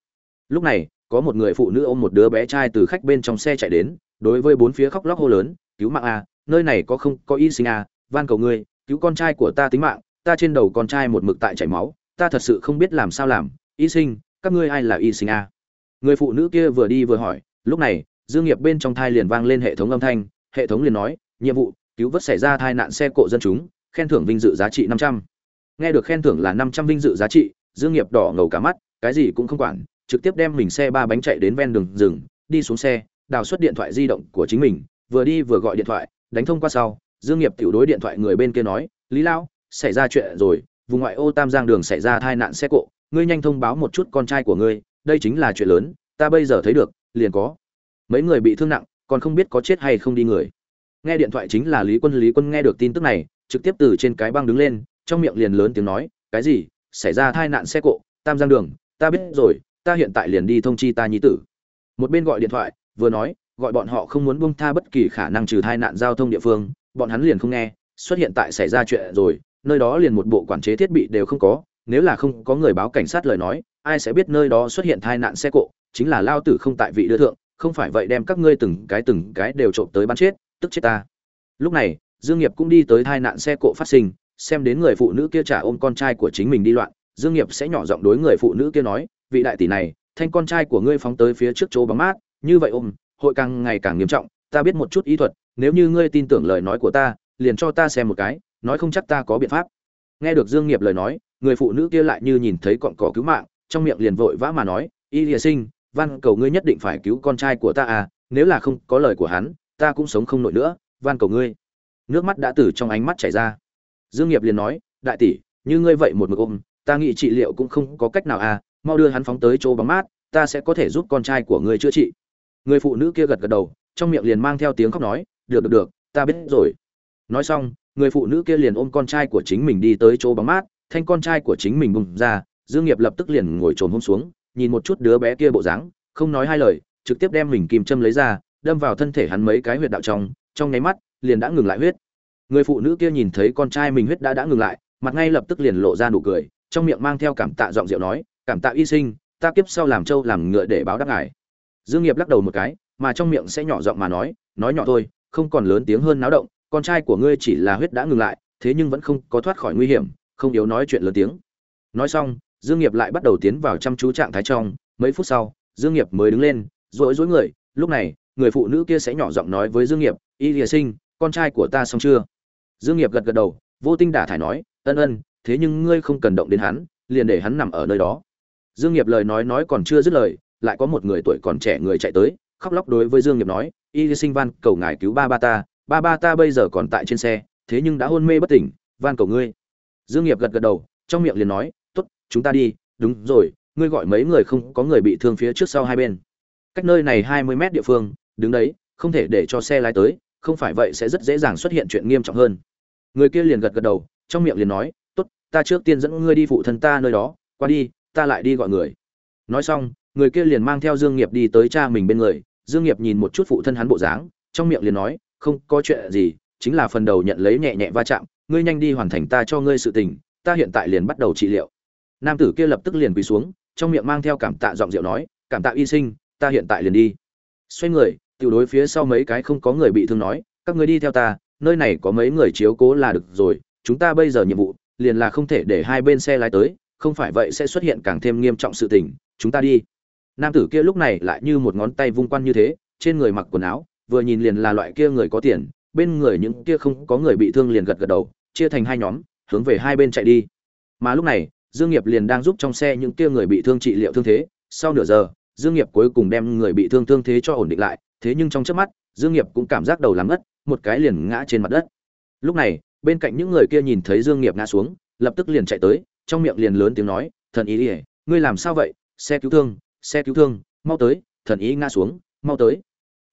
Lúc này có một người phụ nữ ôm một đứa bé trai từ khách bên trong xe chạy đến, đối với bốn phía khóc lóc hô lớn, cứu mạng a nơi này có không, có y sinh a van cầu ngươi, cứu con trai của ta tính mạng, ta trên đầu con trai một mực tại chảy máu, ta thật sự không biết làm sao làm, y sinh, các ngươi ai là y sinh a người phụ nữ kia vừa đi vừa hỏi, lúc này, dương nghiệp bên trong thai liền vang lên hệ thống âm thanh, hệ thống liền nói, nhiệm vụ, cứu vớt xảy ra tai nạn xe cộ dân chúng, khen thưởng vinh dự giá trị năm trăm. Nghe được khen thưởng là năm trăm vinh dự giá trị, dương nghiệp đỏ ngầu cả mắt, cái gì cũng không quản trực tiếp đem mình xe ba bánh chạy đến ven đường rừng, đi xuống xe, đào xuất điện thoại di động của chính mình, vừa đi vừa gọi điện thoại, đánh thông qua sau, dương nghiệp tiểu đối điện thoại người bên kia nói, lý lao, xảy ra chuyện rồi, vùng ngoại ô tam giang đường xảy ra tai nạn xe cộ, ngươi nhanh thông báo một chút con trai của ngươi, đây chính là chuyện lớn, ta bây giờ thấy được, liền có mấy người bị thương nặng, còn không biết có chết hay không đi người. Nghe điện thoại chính là lý quân lý quân nghe được tin tức này, trực tiếp từ trên cái băng đứng lên, trong miệng liền lớn tiếng nói, cái gì? Xảy ra tai nạn xe cộ, tam giang đường, ta biết rồi ta hiện tại liền đi thông chi ta nhi tử. Một bên gọi điện thoại, vừa nói, gọi bọn họ không muốn buông tha bất kỳ khả năng trừ tai nạn giao thông địa phương, bọn hắn liền không nghe, xuất hiện tại xảy ra chuyện rồi, nơi đó liền một bộ quản chế thiết bị đều không có, nếu là không có người báo cảnh sát lời nói, ai sẽ biết nơi đó xuất hiện tai nạn xe cộ, chính là lao tử không tại vị đưa thượng, không phải vậy đem các ngươi từng cái từng cái đều trộm tới bắn chết, tức chết ta. Lúc này, dương nghiệp cũng đi tới tai nạn xe cộ phát sinh, xem đến người phụ nữ kia trả ôm con trai của chính mình đi loạn dương nghiệp sẽ nhỏ giọng đối người phụ nữ kia nói, vị đại tỷ này, thanh con trai của ngươi phóng tới phía trước chỗ bóng mát, như vậy ôm, hội càng ngày càng nghiêm trọng, ta biết một chút ý thuật, nếu như ngươi tin tưởng lời nói của ta, liền cho ta xem một cái, nói không chắc ta có biện pháp. Nghe được dương nghiệp lời nói, người phụ nữ kia lại như nhìn thấy cọn cỏ cứu mạng, trong miệng liền vội vã mà nói, y lìa sinh van cầu ngươi nhất định phải cứu con trai của ta à nếu là không có lời của hắn, ta cũng sống không nổi nữa van cầu ngươi. Nước mắt đã từ trong ánh mắt chảy ra. Dương nghiệp liền nói, đại tỷ, như ngươi vậy một mực ôm ta nghĩ trị liệu cũng không có cách nào à mau đưa hắn phóng tới chỗ bóng mát, ta sẽ có thể giúp con trai của người chữa trị. Người phụ nữ kia gật gật đầu, trong miệng liền mang theo tiếng khóc nói, được được được, ta biết rồi. Nói xong, người phụ nữ kia liền ôm con trai của chính mình đi tới chỗ bóng mát, thanh con trai của chính mình bùng ra, dương nghiệp lập tức liền ngồi trồn hôm xuống, nhìn một chút đứa bé kia bộ dáng, không nói hai lời, trực tiếp đem mình kim châm lấy ra, đâm vào thân thể hắn mấy cái huyệt đạo trong trong nháy mắt, liền đã ngừng lại huyết. Người phụ nữ kia nhìn thấy con trai mình huyết đã đã ngừng lại, mặt ngay lập tức liền lộ ra nụ cười trong miệng mang theo cảm tạ giọng rượu nói, cảm tạ y sinh, ta kiếp sau làm trâu làm ngựa để báo đáp ngài. Dương nghiệp lắc đầu một cái, mà trong miệng sẽ nhỏ giọng mà nói nói nhỏ thôi, không còn lớn tiếng hơn náo động, con trai của ngươi chỉ là huyết đã ngừng lại, thế nhưng vẫn không có thoát khỏi nguy hiểm, không yếu nói chuyện lớn tiếng. Nói xong, dương nghiệp lại bắt đầu tiến vào chăm chú trạng thái trong, mấy phút sau, dương nghiệp mới đứng lên, rối rối người, lúc này, người phụ nữ kia sẽ nhỏ giọng nói với dương nghiệp, y lìa sinh, con trai của ta xong chưa? Dương nghiệp gật gật đầu, vô tinh đả thải nói, ân ân thế nhưng ngươi không cần động đến hắn, liền để hắn nằm ở nơi đó. Dương nghiệp lời nói nói còn chưa dứt lời, lại có một người tuổi còn trẻ người chạy tới, khóc lóc đối với dương nghiệp nói, y sinh van, cầu ngài cứu ba ba ta, ba ba ta bây giờ còn tại trên xe, thế nhưng đã hôn mê bất tỉnh, van cầu ngươi. Dương nghiệp gật gật đầu, trong miệng liền nói, tốt, chúng ta đi, đúng rồi, ngươi gọi mấy người không có người bị thương phía trước sau hai bên. Cách nơi này hai mươi mét địa phương, đứng đấy, không thể để cho xe lái tới, không phải vậy sẽ rất dễ dàng xuất hiện chuyện nghiêm trọng hơn. Người kia liền gật gật đầu, trong miệng liền nói ta trước tiên dẫn ngươi đi phụ thân ta nơi đó, qua đi, ta lại đi gọi người. Nói xong, người kia liền mang theo dương nghiệp đi tới cha mình bên người. Dương nghiệp nhìn một chút phụ thân hắn bộ dáng, trong miệng liền nói, không có chuyện gì, chính là phần đầu nhận lấy nhẹ nhẹ va chạm, ngươi nhanh đi hoàn thành ta cho ngươi sự tình, ta hiện tại liền bắt đầu trị liệu. Nam tử kia lập tức liền quỳ xuống, trong miệng mang theo cảm tạ giọng rượu nói, cảm tạ y sinh, ta hiện tại liền đi. Xoay người, tiểu đối phía sau mấy cái không có người bị thương nói, các ngươi đi theo ta, nơi này có mấy người chiếu cố là được rồi, chúng ta bây giờ nhiệm vụ liền là không thể để hai bên xe lái tới, không phải vậy sẽ xuất hiện càng thêm nghiêm trọng sự tình, chúng ta đi. Nam tử kia lúc này lại như một ngón tay vung quan như thế, trên người mặc quần áo, vừa nhìn liền là loại kia người có tiền, bên người những kia không có người bị thương liền gật gật đầu, chia thành hai nhóm, hướng về hai bên chạy đi. Mà lúc này, dương nghiệp liền đang giúp trong xe những kia người bị thương trị liệu thương thế, sau nửa giờ, dương nghiệp cuối cùng đem người bị thương thương thế cho ổn định lại, thế nhưng trong chớp mắt, dương nghiệp cũng cảm giác đầu làm ngất, một cái liền ngã trên mặt đất. Lúc này bên cạnh những người kia nhìn thấy dương nghiệp ngã xuống, lập tức liền chạy tới, trong miệng liền lớn tiếng nói, thần ý ỉa ngươi làm sao vậy? Xe cứu thương, xe cứu thương, mau tới, thần ý ngã xuống, mau tới.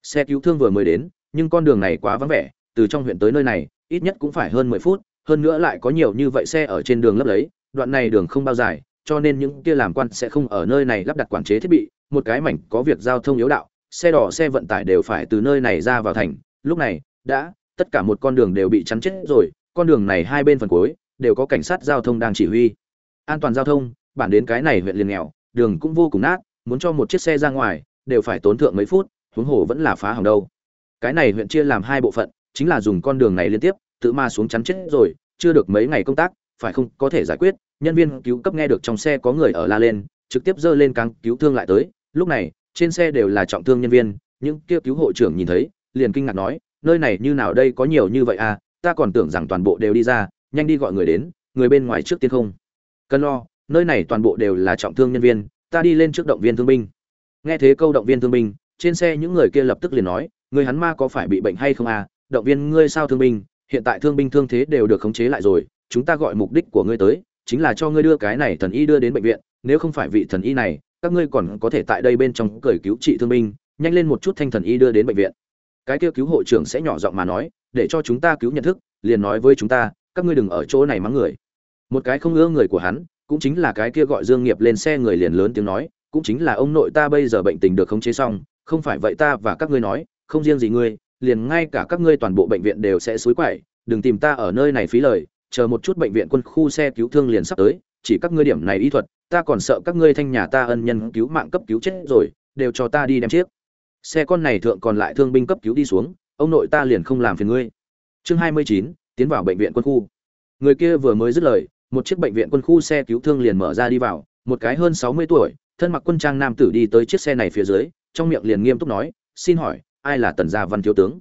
Xe cứu thương vừa mới đến, nhưng con đường này quá vắng vẻ, từ trong huyện tới nơi này, ít nhất cũng phải hơn mười phút, hơn nữa lại có nhiều như vậy xe ở trên đường lấp lấy, đoạn này đường không bao dài, cho nên những kia làm quan sẽ không ở nơi này lắp đặt quản chế thiết bị, một cái mảnh có việc giao thông yếu đạo, xe đỏ, xe vận tải đều phải từ nơi này ra vào thành. Lúc này, đã, tất cả một con đường đều bị chắn chết rồi con đường này hai bên phần cuối, đều có cảnh sát giao thông đang chỉ huy. An toàn giao thông, bản đến cái này huyện liền nghèo, đường cũng vô cùng nát, muốn cho một chiếc xe ra ngoài, đều phải tốn thượng mấy phút, huống hồ vẫn là phá hỏng đâu. Cái này huyện chia làm hai bộ phận, chính là dùng con đường này liên tiếp, tự ma xuống chắn chết rồi, chưa được mấy ngày công tác, phải không, có thể giải quyết, nhân viên cứu cấp nghe được trong xe có người ở la lên, trực tiếp dơ lên căng cứu thương lại tới, lúc này, trên xe đều là trọng thương nhân viên, những kia cứu hộ trưởng nhìn thấy, liền kinh ngạc nói, nơi này như nào đây có nhiều như vậy à ta còn tưởng rằng toàn bộ đều đi ra, nhanh đi gọi người đến, người bên ngoài trước tiên không. Cần lo, nơi này toàn bộ đều là trọng thương nhân viên, ta đi lên trước động viên thương binh. Nghe thế câu động viên thương binh, trên xe những người kia lập tức liền nói, người hắn ma có phải bị bệnh hay không à? Động viên ngươi sao thương binh? Hiện tại thương binh thương thế đều được khống chế lại rồi, chúng ta gọi mục đích của ngươi tới, chính là cho ngươi đưa cái này thần y đưa đến bệnh viện, nếu không phải vị thần y này, các ngươi còn có thể tại đây bên trong cởi cứu trị thương binh, nhanh lên một chút thanh thần y đưa đến bệnh viện. Cái kia cứu hộ trưởng sẽ nhỏ giọng mà nói để cho chúng ta cứu nhận thức, liền nói với chúng ta, các ngươi đừng ở chỗ này mắng người. Một cái không ưa người của hắn, cũng chính là cái kia gọi dương nghiệp lên xe người liền lớn tiếng nói, cũng chính là ông nội ta bây giờ bệnh tình được khống chế xong, không phải vậy ta và các ngươi nói, không riêng gì ngươi, liền ngay cả các ngươi toàn bộ bệnh viện đều sẽ xối quậy, đừng tìm ta ở nơi này phí lời, chờ một chút bệnh viện quân khu xe cứu thương liền sắp tới, chỉ các ngươi điểm này y thuật, ta còn sợ các ngươi thanh nhà ta ân nhân cứu mạng cấp cứu chết rồi, đều cho ta đi đem chiếc. Xe con này thượng còn lại thương binh cấp cứu đi xuống ông nội ta liền không làm phiền ngươi. Chương hai mươi chín, tiến vào bệnh viện quân khu. Người kia vừa mới dứt lời, một chiếc bệnh viện quân khu xe cứu thương liền mở ra đi vào, một cái hơn sáu mươi tuổi, thân mặc quân trang nam tử đi tới chiếc xe này phía dưới, trong miệng liền nghiêm túc nói, xin hỏi, ai là tần gia văn thiếu tướng?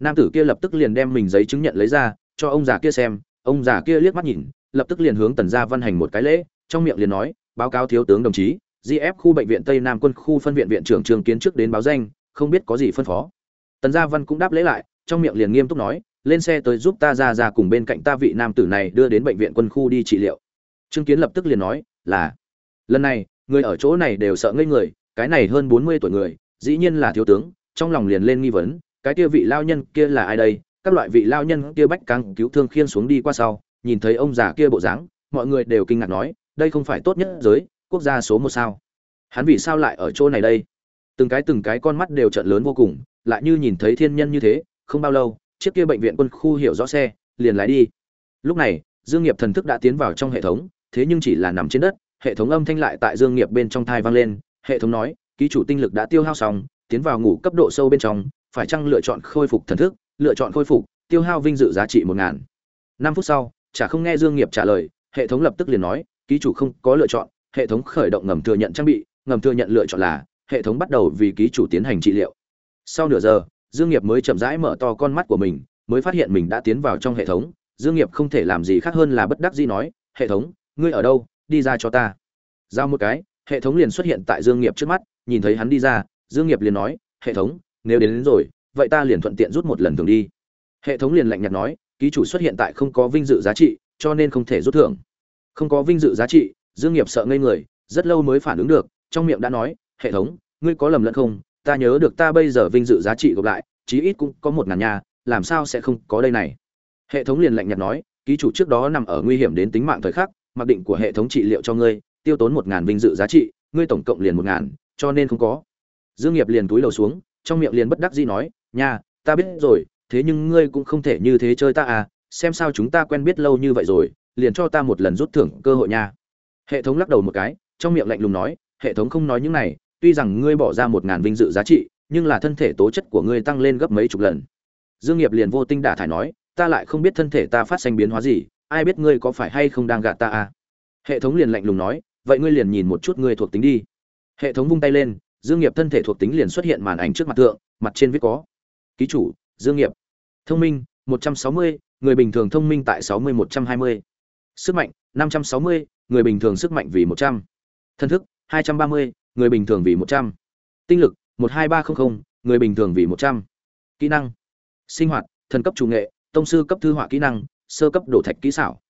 Nam tử kia lập tức liền đem mình giấy chứng nhận lấy ra, cho ông già kia xem, ông già kia liếc mắt nhìn, lập tức liền hướng tần gia văn hành một cái lễ, trong miệng liền nói, báo cáo thiếu tướng đồng chí gf khu bệnh viện tây nam quân khu phân viện viện trưởng trường kiến trước đến báo danh, không biết có gì phân phó tần gia văn cũng đáp lễ lại, trong miệng liền nghiêm túc nói, lên xe tới giúp ta ra ra cùng bên cạnh ta vị nam tử này đưa đến bệnh viện quân khu đi trị liệu. Trương kiến lập tức liền nói, là. Lần này, người ở chỗ này đều sợ ngây người, cái này hơn bốn mươi tuổi người, dĩ nhiên là thiếu tướng, trong lòng liền lên nghi vấn, cái kia vị lao nhân kia là ai đây? Các loại vị lao nhân kia bách căng cứu thương khiên xuống đi qua sau, nhìn thấy ông già kia bộ dáng, mọi người đều kinh ngạc nói, đây không phải tốt nhất giới, quốc gia số một sao? Hắn vì sao lại ở chỗ này đây? Từng cái từng cái con mắt đều trợn lớn vô cùng lại như nhìn thấy thiên nhân như thế, không bao lâu, chiếc kia bệnh viện quân khu hiểu rõ xe, liền lái đi. Lúc này, dương nghiệp thần thức đã tiến vào trong hệ thống, thế nhưng chỉ là nằm trên đất, hệ thống âm thanh lại tại dương nghiệp bên trong thai vang lên, hệ thống nói, ký chủ tinh lực đã tiêu hao xong, tiến vào ngủ cấp độ sâu bên trong, phải chăng lựa chọn khôi phục thần thức? Lựa chọn khôi phục, tiêu hao vinh dự giá trị một ngàn. Năm phút sau, chả không nghe dương nghiệp trả lời, hệ thống lập tức liền nói, ký chủ không có lựa chọn. Hệ thống khởi động ngầm thừa nhận trang bị, ngầm thừa nhận lựa chọn là, hệ thống bắt đầu vì ký chủ tiến hành trị liệu sau nửa giờ dương nghiệp mới chậm rãi mở to con mắt của mình mới phát hiện mình đã tiến vào trong hệ thống. Dương nghiệp không thể làm gì khác hơn là bất đắc dĩ nói hệ thống ngươi ở đâu? Đi ra cho ta. Giao một cái hệ thống liền xuất hiện tại dương nghiệp trước mắt nhìn thấy hắn đi ra dương nghiệp liền nói hệ thống nếu đến, đến rồi vậy ta liền thuận tiện rút một lần thường đi. Hệ thống liền lạnh nhạt nói ký chủ xuất hiện tại không có vinh dự giá trị cho nên không thể rút thưởng. Không có vinh dự giá trị dương nghiệp sợ ngây người rất lâu mới phản ứng được trong miệng đã nói hệ thống ngươi có lầm lẫn không? Ta nhớ được ta bây giờ vinh dự giá trị gộp lại, chí ít cũng có một ngàn nhà, làm sao sẽ không có đây này? Hệ thống liền lạnh nhạt nói, ký chủ trước đó nằm ở nguy hiểm đến tính mạng thời khắc, mặc định của hệ thống trị liệu cho ngươi, tiêu tốn một ngàn vinh dự giá trị, ngươi tổng cộng liền một ngàn, cho nên không có. Dương nghiệp liền túi đầu xuống, trong miệng liền bất đắc dĩ nói, nha, ta biết rồi, thế nhưng ngươi cũng không thể như thế chơi ta à xem sao chúng ta quen biết lâu như vậy rồi, liền cho ta một lần rút thưởng cơ hội nha. Hệ thống lắc đầu một cái, trong miệng lạnh lùng nói, hệ thống không nói những này tuy rằng ngươi bỏ ra một ngàn vinh dự giá trị nhưng là thân thể tố chất của ngươi tăng lên gấp mấy chục lần. Dương nghiệp liền vô tinh đả thải nói ta lại không biết thân thể ta phát sinh biến hóa gì ai biết ngươi có phải hay không đang gạt ta à? Hệ thống liền lạnh lùng nói vậy ngươi liền nhìn một chút ngươi thuộc tính đi. Hệ thống vung tay lên dương nghiệp thân thể thuộc tính liền xuất hiện màn ảnh trước mặt tượng mặt trên viết có ký chủ dương nghiệp. Thông minh 160, người bình thường thông minh tại 60 120. sức mạnh 560, người bình thường sức mạnh vì 100. thân thức 230, người bình thường vì 100. tinh lực 12300, người bình thường vì 100. kỹ năng sinh hoạt thần cấp chủ nghệ tông sư cấp thư họa kỹ năng sơ cấp đổ thạch kỹ xảo.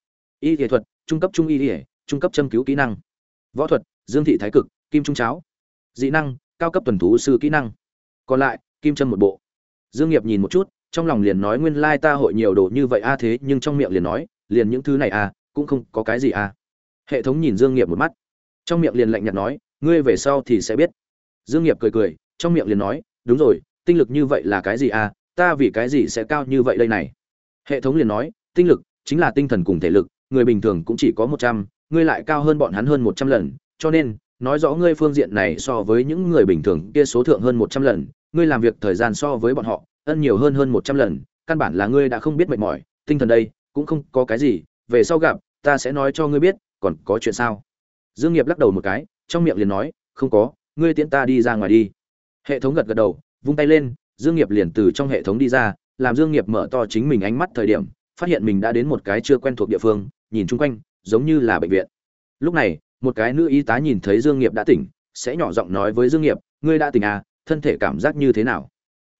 Y nghệ thuật trung cấp trung y y, trung cấp châm cứu kỹ năng. Võ thuật dương thị thái cực kim trung cháo. Dị năng cao cấp tuần thú sư kỹ năng. Còn lại kim châm một bộ. Dương nghiệp nhìn một chút trong lòng liền nói nguyên lai ta hội nhiều đồ như vậy a thế nhưng trong miệng liền nói liền những thứ này a cũng không có cái gì a. Hệ thống nhìn dương nghiệp một mắt. Trong miệng liền lạnh nhạt nói ngươi về sau thì sẽ biết dương nghiệp cười cười, trong miệng liền nói, đúng rồi, tinh lực như vậy là cái gì à? ta vì cái gì sẽ cao như vậy đây này hệ thống liền nói, tinh lực chính là tinh thần cùng thể lực, người bình thường cũng chỉ có một trăm, ngươi lại cao hơn bọn hắn hơn một trăm lần, cho nên, nói rõ ngươi phương diện này so với những người bình thường kia số thượng hơn một trăm lần, ngươi làm việc thời gian so với bọn họ, ân nhiều hơn hơn một trăm lần, căn bản là ngươi đã không biết mệt mỏi, tinh thần đây cũng không có cái gì, về sau gặp, ta sẽ nói cho ngươi biết, còn có chuyện sao dương nghiệp lắc đầu một cái trong miệng liền nói, không có, ngươi tiễn ta đi ra ngoài đi. Hệ thống gật gật đầu, vung tay lên, dương nghiệp liền từ trong hệ thống đi ra, làm dương nghiệp mở to chính mình ánh mắt thời điểm, phát hiện mình đã đến một cái chưa quen thuộc địa phương, nhìn chung quanh, giống như là bệnh viện. Lúc này, một cái nữ y tá nhìn thấy dương nghiệp đã tỉnh, sẽ nhỏ giọng nói với dương nghiệp, ngươi đã tỉnh à thân thể cảm giác như thế nào?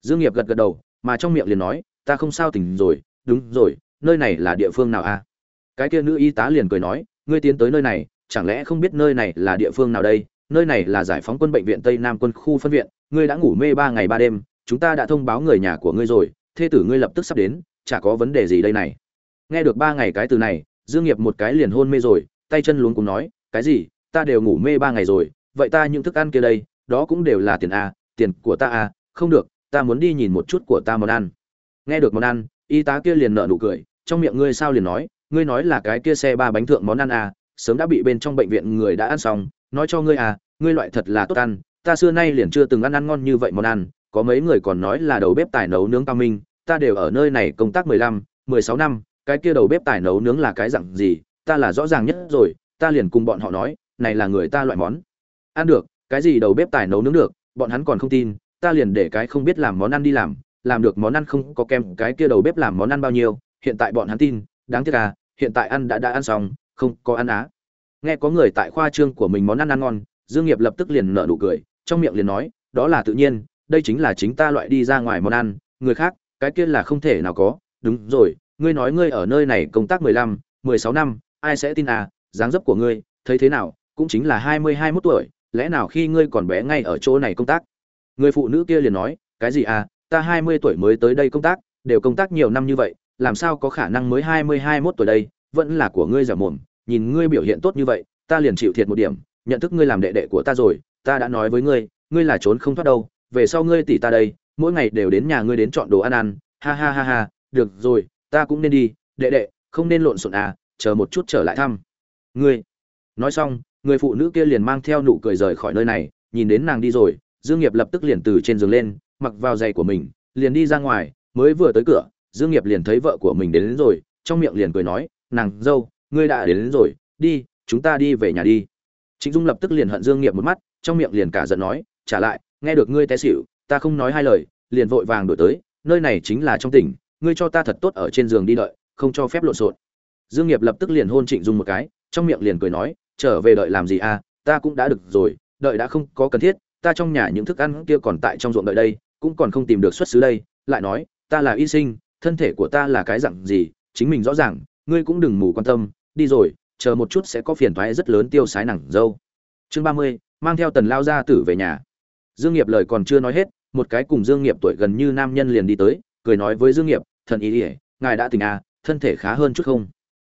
Dương nghiệp gật gật đầu, mà trong miệng liền nói, ta không sao tỉnh rồi, đúng rồi, nơi này là địa phương nào à? Cái kia nữ y tá liền cười nói, ngươi tiến tới nơi này chẳng lẽ không biết nơi này là địa phương nào đây? Nơi này là giải phóng quân bệnh viện tây nam quân khu phân viện. Ngươi đã ngủ mê ba ngày ba đêm, chúng ta đã thông báo người nhà của ngươi rồi, thê tử ngươi lập tức sắp đến, chả có vấn đề gì đây này. Nghe được ba ngày cái từ này, dương nghiệp một cái liền hôn mê rồi, tay chân luống cuống nói, cái gì? Ta đều ngủ mê ba ngày rồi, vậy ta những thức ăn kia đây, đó cũng đều là tiền a, tiền của ta a, không được, ta muốn đi nhìn một chút của ta món ăn. Nghe được món ăn, y tá kia liền nở nụ cười, trong miệng ngươi sao liền nói, ngươi nói là cái kia xe ba bánh thượng món ăn a sớm đã bị bên trong bệnh viện người đã ăn xong, nói cho ngươi à ngươi loại thật là tốt ăn, ta xưa nay liền chưa từng ăn ăn ngon như vậy món ăn, có mấy người còn nói là đầu bếp tài nấu nướng cao minh, ta đều ở nơi này công tác mười lăm, mười sáu năm, cái kia đầu bếp tài nấu nướng là cái dặn gì, ta là rõ ràng nhất rồi, ta liền cùng bọn họ nói, này là người ta loại món. Ăn được, cái gì đầu bếp tài nấu nướng được, bọn hắn còn không tin, ta liền để cái không biết làm món ăn đi làm làm được món ăn không có kem, cái kia đầu bếp làm món ăn bao nhiêu, hiện tại bọn hắn tin, đáng tiếc à hiện tại ăn đã đã ăn xong không có ăn á. Nghe có người tại khoa trương của mình món ăn ăn ngon dương nghiệp lập tức liền nở nụ cười trong miệng liền nói đó là tự nhiên đây chính là chính ta loại đi ra ngoài món ăn người khác cái kia là không thể nào có. Đúng rồi ngươi nói ngươi ở nơi này công tác mười lăm, mười sáu năm ai sẽ tin à dáng dấp của ngươi thấy thế nào cũng chính là hai mươi hai mốt tuổi lẽ nào khi ngươi còn bé ngay ở chỗ này công tác? Người phụ nữ kia liền nói cái gì à ta hai mươi tuổi mới tới đây công tác đều công tác nhiều năm như vậy làm sao có khả năng mới hai mươi hai mốt tuổi đây? Vẫn là của ngươi giả mồm nhìn ngươi biểu hiện tốt như vậy ta liền chịu thiệt một điểm nhận thức ngươi làm đệ đệ của ta rồi ta đã nói với ngươi ngươi là trốn không thoát đâu về sau ngươi tỷ ta đây mỗi ngày đều đến nhà ngươi đến chọn đồ ăn ăn ha ha ha ha được rồi ta cũng nên đi đệ đệ không nên lộn xộn à chờ một chút trở lại thăm. Ngươi nói xong người phụ nữ kia liền mang theo nụ cười rời khỏi nơi này nhìn đến nàng đi rồi dương nghiệp lập tức liền từ trên giường lên mặc vào giày của mình liền đi ra ngoài mới vừa tới cửa dương nghiệp liền thấy vợ của mình đến, đến rồi trong miệng liền cười nói nàng dâu ngươi đã đến, đến rồi đi chúng ta đi về nhà đi. Trịnh dung lập tức liền hận dương nghiệp một mắt trong miệng liền cả giận nói trả lại nghe được ngươi té xỉu ta không nói hai lời liền vội vàng đổi tới nơi này chính là trong tỉnh ngươi cho ta thật tốt ở trên giường đi đợi không cho phép lộn xộn. Dương nghiệp lập tức liền hôn trịnh dung một cái trong miệng liền cười nói trở về đợi làm gì à ta cũng đã được rồi đợi đã không có cần thiết ta trong nhà những thức ăn kia còn tại trong ruộng đợi đây cũng còn không tìm được xuất xứ đây. Lại nói ta là y sinh thân thể của ta là cái dạng gì chính mình rõ ràng ngươi cũng đừng mù quan tâm, đi rồi, chờ một chút sẽ có phiền toái rất lớn tiêu sái nặng dâu. Chương ba mươi, mang theo tần lao gia tử về nhà. Dương nghiệp lời còn chưa nói hết, một cái cùng dương nghiệp tuổi gần như nam nhân liền đi tới, cười nói với dương nghiệp, thần ý ỉa ngài đã tỉnh à thân thể khá hơn chút không?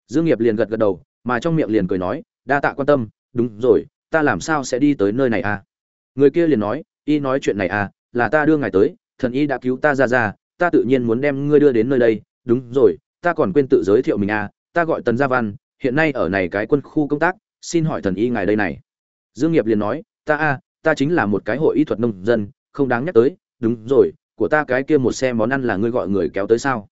Dương nghiệp liền gật gật đầu, mà trong miệng liền cười nói, đa tạ quan tâm, đúng rồi, ta làm sao sẽ đi tới nơi này à? Người kia liền nói, y nói chuyện này à là ta đưa ngài tới, thần y đã cứu ta ra ra, ta tự nhiên muốn đem ngươi đưa đến nơi đây, đúng rồi ta còn quên tự giới thiệu mình à ta gọi tần gia văn, hiện nay ở này cái quân khu công tác, xin hỏi thần y ngài đây này. Dương nghiệp liền nói, ta a ta chính là một cái hội y thuật nông dân, không đáng nhắc tới, đúng rồi, của ta cái kia một xe món ăn là ngươi gọi người kéo tới sao?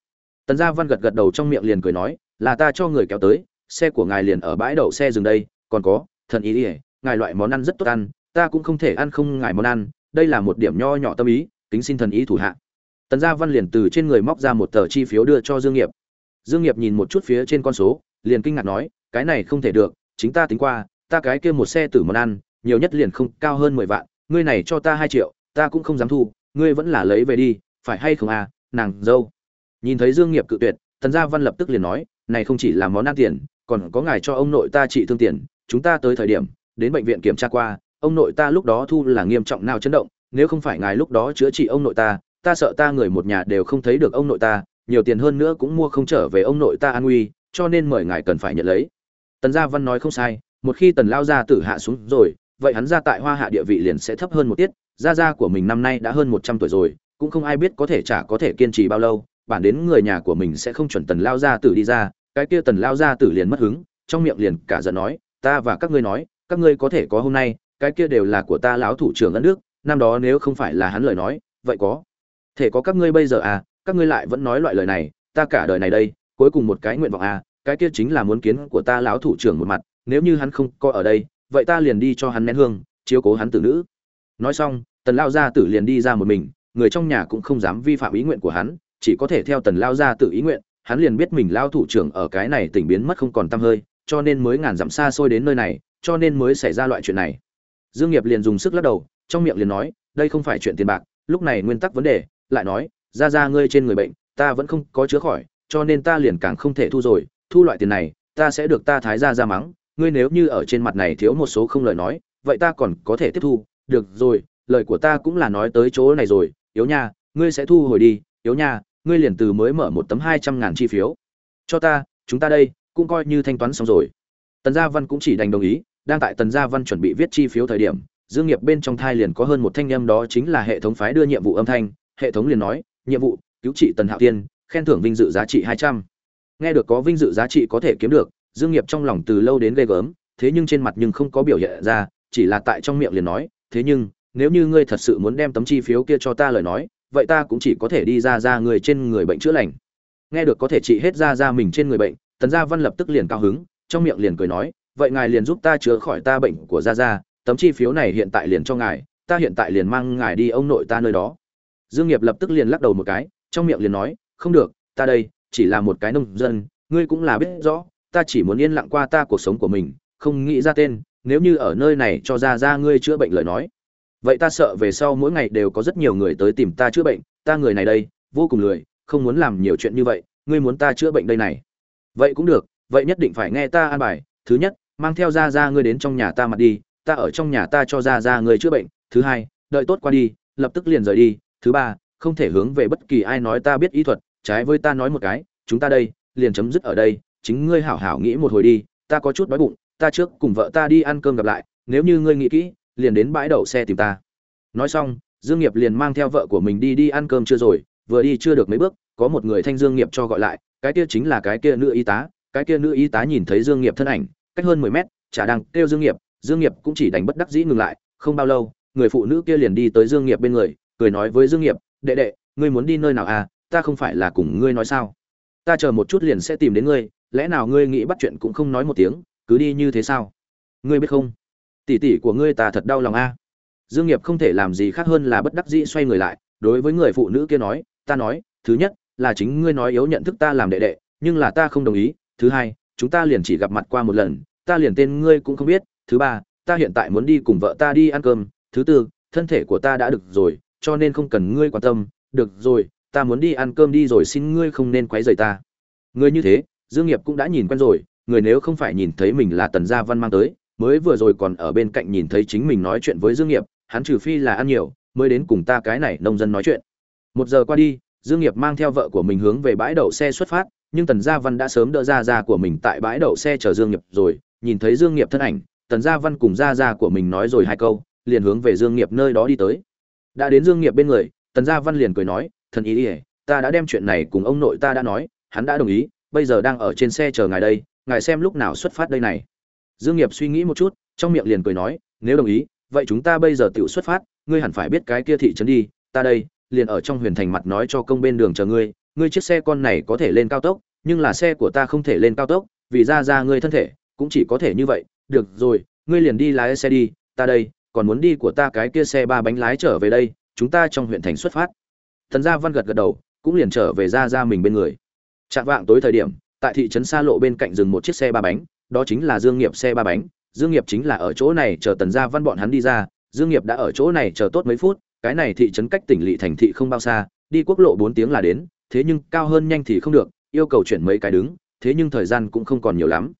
Tần gia văn gật gật đầu trong miệng liền cười nói, là ta cho người kéo tới, xe của ngài liền ở bãi đậu xe dừng đây, còn có, thần y ỉa ngài loại món ăn rất tốt ăn, ta cũng không thể ăn không ngài món ăn, đây là một điểm nho nhỏ tâm ý, kính xin thần ý thủ hạ. Tần gia văn liền từ trên người móc ra một tờ chi phiếu đưa cho dương nghiệp dương nghiệp nhìn một chút phía trên con số, liền kinh ngạc nói, cái này không thể được, chính ta tính qua, ta cái kia một xe tử món ăn, nhiều nhất liền không, cao hơn mười vạn, ngươi này cho ta hai triệu, ta cũng không dám thu, ngươi vẫn là lấy về đi, phải hay không à nàng dâu. Nhìn thấy dương nghiệp cự tuyệt, tần gia văn lập tức liền nói, này không chỉ là món ăn tiền, còn có ngài cho ông nội ta trị thương tiền, chúng ta tới thời điểm, đến bệnh viện kiểm tra qua, ông nội ta lúc đó thu là nghiêm trọng nào chấn động, nếu không phải ngài lúc đó chữa trị ông nội ta ta sợ ta người một nhà đều không thấy được ông nội ta nhiều tiền hơn nữa cũng mua không trở về ông nội ta an nguy, cho nên mời ngài cần phải nhận lấy. Tần gia văn nói không sai, một khi tần lao gia tử hạ xuống rồi, vậy hắn ra tại hoa hạ địa vị liền sẽ thấp hơn một tiết, gia gia của mình năm nay đã hơn một trăm tuổi rồi, cũng không ai biết có thể trả có thể kiên trì bao lâu, bản đến người nhà của mình sẽ không chuẩn tần lao gia tử đi ra, cái kia tần lao gia tử liền mất hứng, trong miệng liền cả giận nói, ta và các ngươi nói, các ngươi có thể có hôm nay, cái kia đều là của ta lão thủ trưởng ấn nước năm đó nếu không phải là hắn lời nói, vậy có thể có các ngươi bây giờ à các ngươi lại vẫn nói loại lời này, ta cả đời này đây, cuối cùng một cái nguyện vọng à cái kia chính là muốn kiến của ta lão thủ trưởng một mặt, nếu như hắn không có ở đây, vậy ta liền đi cho hắn nén hương, chiếu cố hắn tử nữ. Nói xong, tần lao gia tử liền đi ra một mình, người trong nhà cũng không dám vi phạm ý nguyện của hắn, chỉ có thể theo tần lao gia tử ý nguyện, hắn liền biết mình lao thủ trưởng ở cái này tỉnh biến mất không còn tăm hơi, cho nên mới ngàn dặm xa xôi đến nơi này, cho nên mới xảy ra loại chuyện này. Dương nghiệp liền dùng sức lắc đầu, trong miệng liền nói, đây không phải chuyện tiền bạc, lúc này nguyên tắc vấn đề, lại nói ra ra ngươi trên người bệnh, ta vẫn không có chữa khỏi, cho nên ta liền càng không thể thu rồi, thu loại tiền này, ta sẽ được ta thái ra ra mắng, ngươi nếu như ở trên mặt này thiếu một số không lời nói, vậy ta còn có thể tiếp thu, được rồi, lời của ta cũng là nói tới chỗ này rồi, yếu nha, ngươi sẽ thu hồi đi, yếu nha, ngươi liền từ mới mở một tấm hai trăm ngàn chi phiếu. Cho ta, chúng ta đây, cũng coi như thanh toán xong rồi. Tần gia văn cũng chỉ đành đồng ý, đang tại tần gia văn chuẩn bị viết chi phiếu thời điểm, dương nghiệp bên trong thai liền có hơn một thanh âm đó chính là hệ thống phái đưa nhiệm vụ âm thanh, hệ thống liền nói nhiệm vụ, cứu trị tần hạo tiên khen thưởng vinh dự giá trị hai trăm. Nghe được có vinh dự giá trị có thể kiếm được, dương nghiệp trong lòng từ lâu đến ghê gớm, thế nhưng trên mặt nhưng không có biểu hiện ra, chỉ là tại trong miệng liền nói, thế nhưng, nếu như ngươi thật sự muốn đem tấm chi phiếu kia cho ta lời nói, vậy ta cũng chỉ có thể đi ra ra người trên người bệnh chữa lành. Nghe được có thể trị hết ra ra mình trên người bệnh, tần gia văn lập tức liền cao hứng, trong miệng liền cười nói, vậy ngài liền giúp ta chữa khỏi ta bệnh của gia gia, tấm chi phiếu này hiện tại liền cho ngài, ta hiện tại liền mang ngài đi ông nội ta nơi đó dương nghiệp lập tức liền lắc đầu một cái, trong miệng liền nói, không được, ta đây chỉ là một cái nông dân, ngươi cũng là biết rõ, ta chỉ muốn yên lặng qua ta cuộc sống của mình, không nghĩ ra tên, nếu như ở nơi này cho ra ra ngươi chữa bệnh lời nói. Vậy ta sợ về sau mỗi ngày đều có rất nhiều người tới tìm ta chữa bệnh, ta người này đây, vô cùng lười, không muốn làm nhiều chuyện như vậy, ngươi muốn ta chữa bệnh đây này. Vậy cũng được, vậy nhất định phải nghe ta an bài, thứ nhất, mang theo ra ra ngươi đến trong nhà ta mặt đi, ta ở trong nhà ta cho ra ra ngươi chữa bệnh, thứ hai, đợi tốt qua đi, lập tức liền rời đi thứ ba, không thể hướng về bất kỳ ai nói ta biết y thuật, trái với ta nói một cái, chúng ta đây, liền chấm dứt ở đây, chính ngươi hảo hảo nghĩ một hồi đi, ta có chút đói bụng, ta trước cùng vợ ta đi ăn cơm gặp lại, nếu như ngươi nghĩ kỹ, liền đến bãi đậu xe tìm ta. Nói xong, dương nghiệp liền mang theo vợ của mình đi đi ăn cơm chưa rồi, vừa đi chưa được mấy bước, có một người thanh dương nghiệp cho gọi lại, cái kia chính là cái kia nữ y tá, cái kia nữ y tá nhìn thấy dương nghiệp thân ảnh, cách hơn 10 mét, chả đang kêu dương nghiệp dương nghiệp cũng chỉ đánh bất đắc dĩ ngừng lại, không bao lâu, người phụ nữ kia liền đi tới dương nghiệp bên người cười nói với dương nghiệp, đệ đệ, ngươi muốn đi nơi nào à? Ta không phải là cùng ngươi nói sao? Ta chờ một chút liền sẽ tìm đến ngươi, lẽ nào ngươi nghĩ bắt chuyện cũng không nói một tiếng, cứ đi như thế sao? Ngươi biết không? Tỷ tỷ của ngươi ta thật đau lòng a. Dương nghiệp không thể làm gì khác hơn là bất đắc dĩ xoay người lại, đối với người phụ nữ kia nói, ta nói, thứ nhất là chính ngươi nói yếu nhận thức ta làm đệ đệ, nhưng là ta không đồng ý. Thứ hai, chúng ta liền chỉ gặp mặt qua một lần, ta liền tên ngươi cũng không biết. Thứ ba, ta hiện tại muốn đi cùng vợ ta đi ăn cơm. Thứ tư, thân thể của ta đã được rồi cho nên không cần ngươi quan tâm, được rồi, ta muốn đi ăn cơm đi rồi xin ngươi không nên quấy rầy ta. Ngươi như thế, dương nghiệp cũng đã nhìn quen rồi, người nếu không phải nhìn thấy mình là tần gia văn mang tới, mới vừa rồi còn ở bên cạnh nhìn thấy chính mình nói chuyện với dương nghiệp, hắn trừ phi là ăn nhiều, mới đến cùng ta cái này nông dân nói chuyện. Một giờ qua đi, dương nghiệp mang theo vợ của mình hướng về bãi đậu xe xuất phát, nhưng tần gia văn đã sớm đỡ ra ra của mình tại bãi đậu xe chờ dương nghiệp rồi, nhìn thấy dương nghiệp thân ảnh, tần gia văn cùng ra ra của mình nói rồi hai câu, liền hướng về dương nghiệp nơi đó đi tới đã đến dương nghiệp bên người, tần gia văn liền cười nói, thần ý ỉa ta đã đem chuyện này cùng ông nội ta đã nói, hắn đã đồng ý, bây giờ đang ở trên xe chờ ngài đây, ngài xem lúc nào xuất phát đây này. Dương nghiệp suy nghĩ một chút, trong miệng liền cười nói, nếu đồng ý, vậy chúng ta bây giờ tự xuất phát, ngươi hẳn phải biết cái kia thị trấn đi, ta đây, liền ở trong huyền thành mặt nói cho công bên đường chờ ngươi ngươi chiếc xe con này có thể lên cao tốc, nhưng là xe của ta không thể lên cao tốc, vì ra ra ngươi thân thể, cũng chỉ có thể như vậy, được rồi, ngươi liền đi lái xe đi, ta đây còn muốn đi của ta cái kia xe ba bánh lái trở về đây, chúng ta trong huyện thành xuất phát. Thần gia văn gật gật đầu, cũng liền trở về ra ra mình bên người. Chạm vạng tối thời điểm, tại thị trấn xa lộ bên cạnh dừng một chiếc xe ba bánh, đó chính là dương nghiệp xe ba bánh. Dương nghiệp chính là ở chỗ này chờ tần gia văn bọn hắn đi ra. Dương nghiệp đã ở chỗ này chờ tốt mấy phút, cái này thị trấn cách tỉnh lỵ thành thị không bao xa, đi quốc lộ bốn tiếng là đến, thế nhưng cao hơn nhanh thì không được, yêu cầu chuyển mấy cái đứng, thế nhưng thời gian cũng không còn nhiều lắm.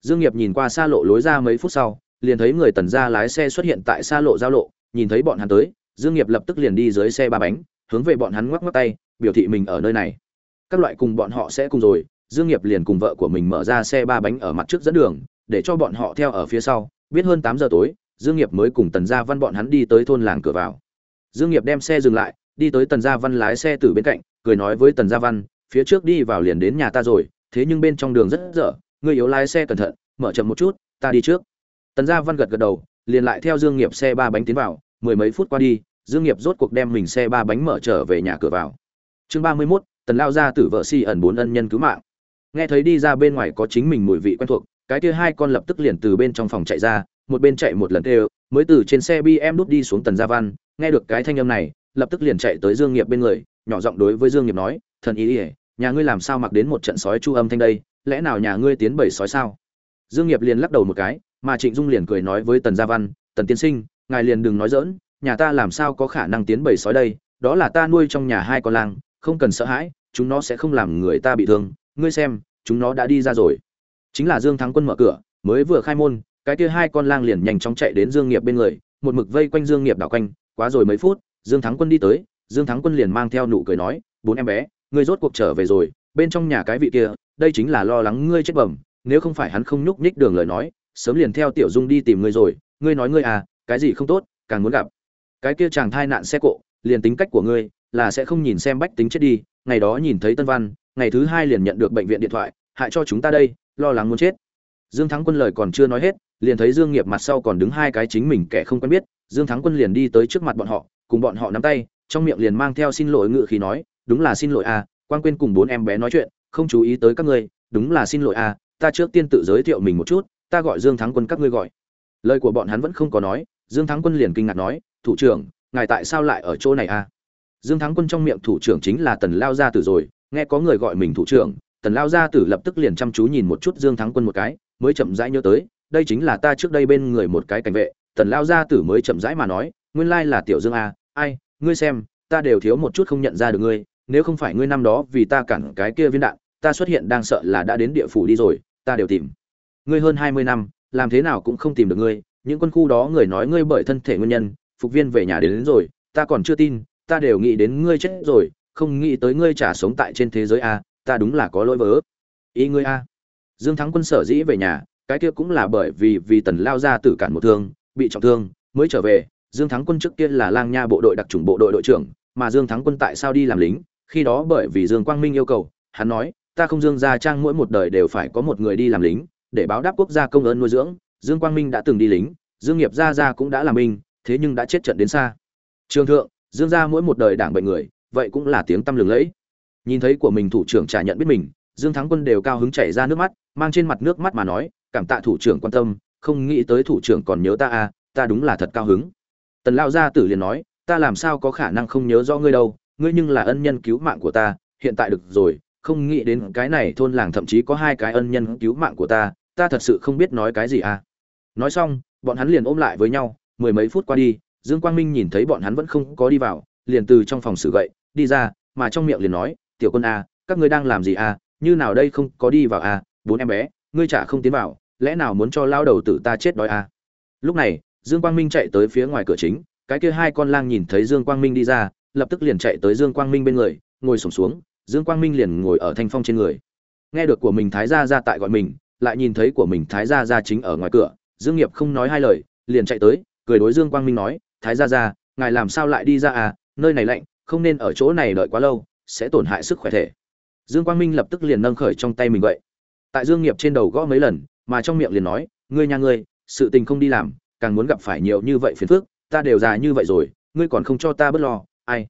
Dương nghiệp nhìn qua xa lộ lối ra mấy phút sau liền thấy người tần gia lái xe xuất hiện tại xa lộ giao lộ, nhìn thấy bọn hắn tới, dương nghiệp lập tức liền đi dưới xe ba bánh, hướng về bọn hắn ngoắc ngoắc tay, biểu thị mình ở nơi này. Các loại cùng bọn họ sẽ cùng rồi, dương nghiệp liền cùng vợ của mình mở ra xe ba bánh ở mặt trước dẫn đường, để cho bọn họ theo ở phía sau. Biết hơn tám giờ tối, dương nghiệp mới cùng tần gia văn bọn hắn đi tới thôn làng cửa vào. Dương nghiệp đem xe dừng lại, đi tới tần gia văn lái xe từ bên cạnh, cười nói với tần gia văn, phía trước đi vào liền đến nhà ta rồi, thế nhưng bên trong đường rất dở ngươi yếu lái xe cẩn thận, mở chậm một chút, ta đi trước tần gia văn gật gật đầu liền lại theo dương nghiệp xe ba bánh tiến vào mười mấy phút qua đi dương nghiệp rốt cuộc đem mình xe ba bánh mở trở về nhà cửa vào. Chương ba mươi 31, tần lao gia tử vợ si ẩn bốn ân nhân cứu mạng. Nghe thấy đi ra bên ngoài có chính mình mùi vị quen thuộc cái kia hai con lập tức liền từ bên trong phòng chạy ra một bên chạy một lần theo, mới từ trên xe bm đút đi xuống tần gia văn nghe được cái thanh âm này lập tức liền chạy tới dương nghiệp bên người nhỏ giọng đối với dương nghiệp nói thần ý ý nhà ngươi làm sao mặc đến một trận sói chu âm thanh đây lẽ nào nhà ngươi tiến bảy sói sao? Dương nghiệp liền lắc đầu một cái mà trịnh dung liền cười nói với tần gia văn, tần tiên sinh, ngài liền đừng nói dỡn nhà ta làm sao có khả năng tiến bầy sói đây? Đó là ta nuôi trong nhà hai con lang, không cần sợ hãi, chúng nó sẽ không làm người ta bị thương. Ngươi xem, chúng nó đã đi ra rồi. Chính là dương thắng quân mở cửa, mới vừa khai môn, cái kia hai con lang liền nhanh chóng chạy đến dương nghiệp bên người, một mực vây quanh dương nghiệp đảo quanh. Quá rồi mấy phút, dương thắng quân đi tới, dương thắng quân liền mang theo nụ cười nói, bốn em bé, ngươi rốt cuộc trở về rồi, bên trong nhà cái vị kia, đây chính là lo lắng ngươi chết bẩm, nếu không phải hắn không nhúc nhích đường lời nói sớm liền theo tiểu dung đi tìm ngươi rồi. Ngươi nói ngươi à cái gì không tốt càng muốn gặp. Cái kia chàng thai nạn xe cộ liền tính cách của ngươi là sẽ không nhìn xem bách tính chết đi. Ngày đó nhìn thấy tân văn ngày thứ hai liền nhận được bệnh viện điện thoại hại cho chúng ta đây lo lắng muốn chết. Dương thắng quân lời còn chưa nói hết liền thấy dương nghiệp mặt sau còn đứng hai cái chính mình kẻ không quen biết. Dương thắng quân liền đi tới trước mặt bọn họ cùng bọn họ nắm tay trong miệng liền mang theo xin lỗi ngự khí nói đúng là xin lỗi à, quan quên cùng bốn em bé nói chuyện không chú ý tới các ngươi đúng là xin lỗi à, ta trước tiên tự giới thiệu mình một chút ta gọi dương thắng quân các ngươi gọi. Lời của bọn hắn vẫn không có nói, dương thắng quân liền kinh ngạc nói, thủ trưởng, ngài tại sao lại ở chỗ này a? Dương thắng quân trong miệng thủ trưởng chính là tần lao gia tử rồi, nghe có người gọi mình thủ trưởng, tần lao gia tử lập tức liền chăm chú nhìn một chút dương thắng quân một cái, mới chậm rãi nhớ tới, đây chính là ta trước đây bên người một cái cảnh vệ. Tần lao gia tử mới chậm rãi mà nói, nguyên lai là tiểu dương a, ai, ngươi xem, ta đều thiếu một chút không nhận ra được ngươi, nếu không phải ngươi năm đó vì ta cản cái kia viên đạn, ta xuất hiện đang sợ là đã đến địa phủ đi rồi, ta đều tìm ngươi hơn hai mươi năm làm thế nào cũng không tìm được ngươi những quân khu đó người nói ngươi bởi thân thể nguyên nhân phục viên về nhà đến, đến rồi ta còn chưa tin ta đều nghĩ đến ngươi chết rồi không nghĩ tới ngươi trả sống tại trên thế giới a ta đúng là có lỗi vớ. Ý ngươi a. Dương thắng quân sở dĩ về nhà cái kia cũng là bởi vì vì tần lao ra tử cản một thương bị trọng thương mới trở về. Dương thắng quân trước kia là lang nha bộ đội đặc trùng bộ đội đội trưởng mà dương thắng quân tại sao đi làm lính khi đó bởi vì dương quang minh yêu cầu hắn nói ta không dương gia trang mỗi một đời đều phải có một người đi làm lính để báo đáp quốc gia công ơn nuôi dưỡng, dương quang minh đã từng đi lính, dương nghiệp gia gia cũng đã làm minh thế nhưng đã chết trận đến xa. Trường thượng, dương gia mỗi một đời đảng bệnh người, vậy cũng là tiếng tăm lừng lẫy. Nhìn thấy của mình thủ trưởng trả nhận biết mình, dương thắng quân đều cao hứng chảy ra nước mắt, mang trên mặt nước mắt mà nói, cảm tạ thủ trưởng quan tâm, không nghĩ tới thủ trưởng còn nhớ ta à ta đúng là thật cao hứng. Tần lao gia tử liền nói, ta làm sao có khả năng không nhớ rõ ngươi đâu, ngươi nhưng là ân nhân cứu mạng của ta, hiện tại được rồi không nghĩ đến cái này thôn làng thậm chí có hai cái ân nhân cứu mạng của ta ta thật sự không biết nói cái gì à. Nói xong bọn hắn liền ôm lại với nhau mười mấy phút qua đi dương quang minh nhìn thấy bọn hắn vẫn không có đi vào liền từ trong phòng xử gậy đi ra mà trong miệng liền nói tiểu quân a à, các ngươi đang làm gì a à, như nào đây không có đi vào a à, bốn em bé ngươi chả không tiến vào lẽ nào muốn cho lao đầu tử ta chết đói a lúc này dương quang minh chạy tới phía ngoài cửa chính cái kia hai con lang nhìn thấy dương quang minh đi ra lập tức liền chạy tới dương quang minh bên người ngồi sổm xuống dương quang minh liền ngồi ở thanh phong trên người. Nghe được của mình thái gia ra tại gọi mình, lại nhìn thấy của mình thái gia ra chính ở ngoài cửa, dương nghiệp không nói hai lời, liền chạy tới, cười đối dương quang minh nói, thái gia ra ngài làm sao lại đi ra à? Nơi này lạnh, không nên ở chỗ này đợi quá lâu, sẽ tổn hại sức khỏe thể. Dương quang minh lập tức liền nâng khởi trong tay mình vậy tại dương nghiệp trên đầu gõ mấy lần, mà trong miệng liền nói, ngươi nhà ngươi, sự tình không đi làm, càng muốn gặp phải nhiều như vậy phiền phức, ta đều già như vậy rồi, ngươi còn không cho ta bớt lo, ai?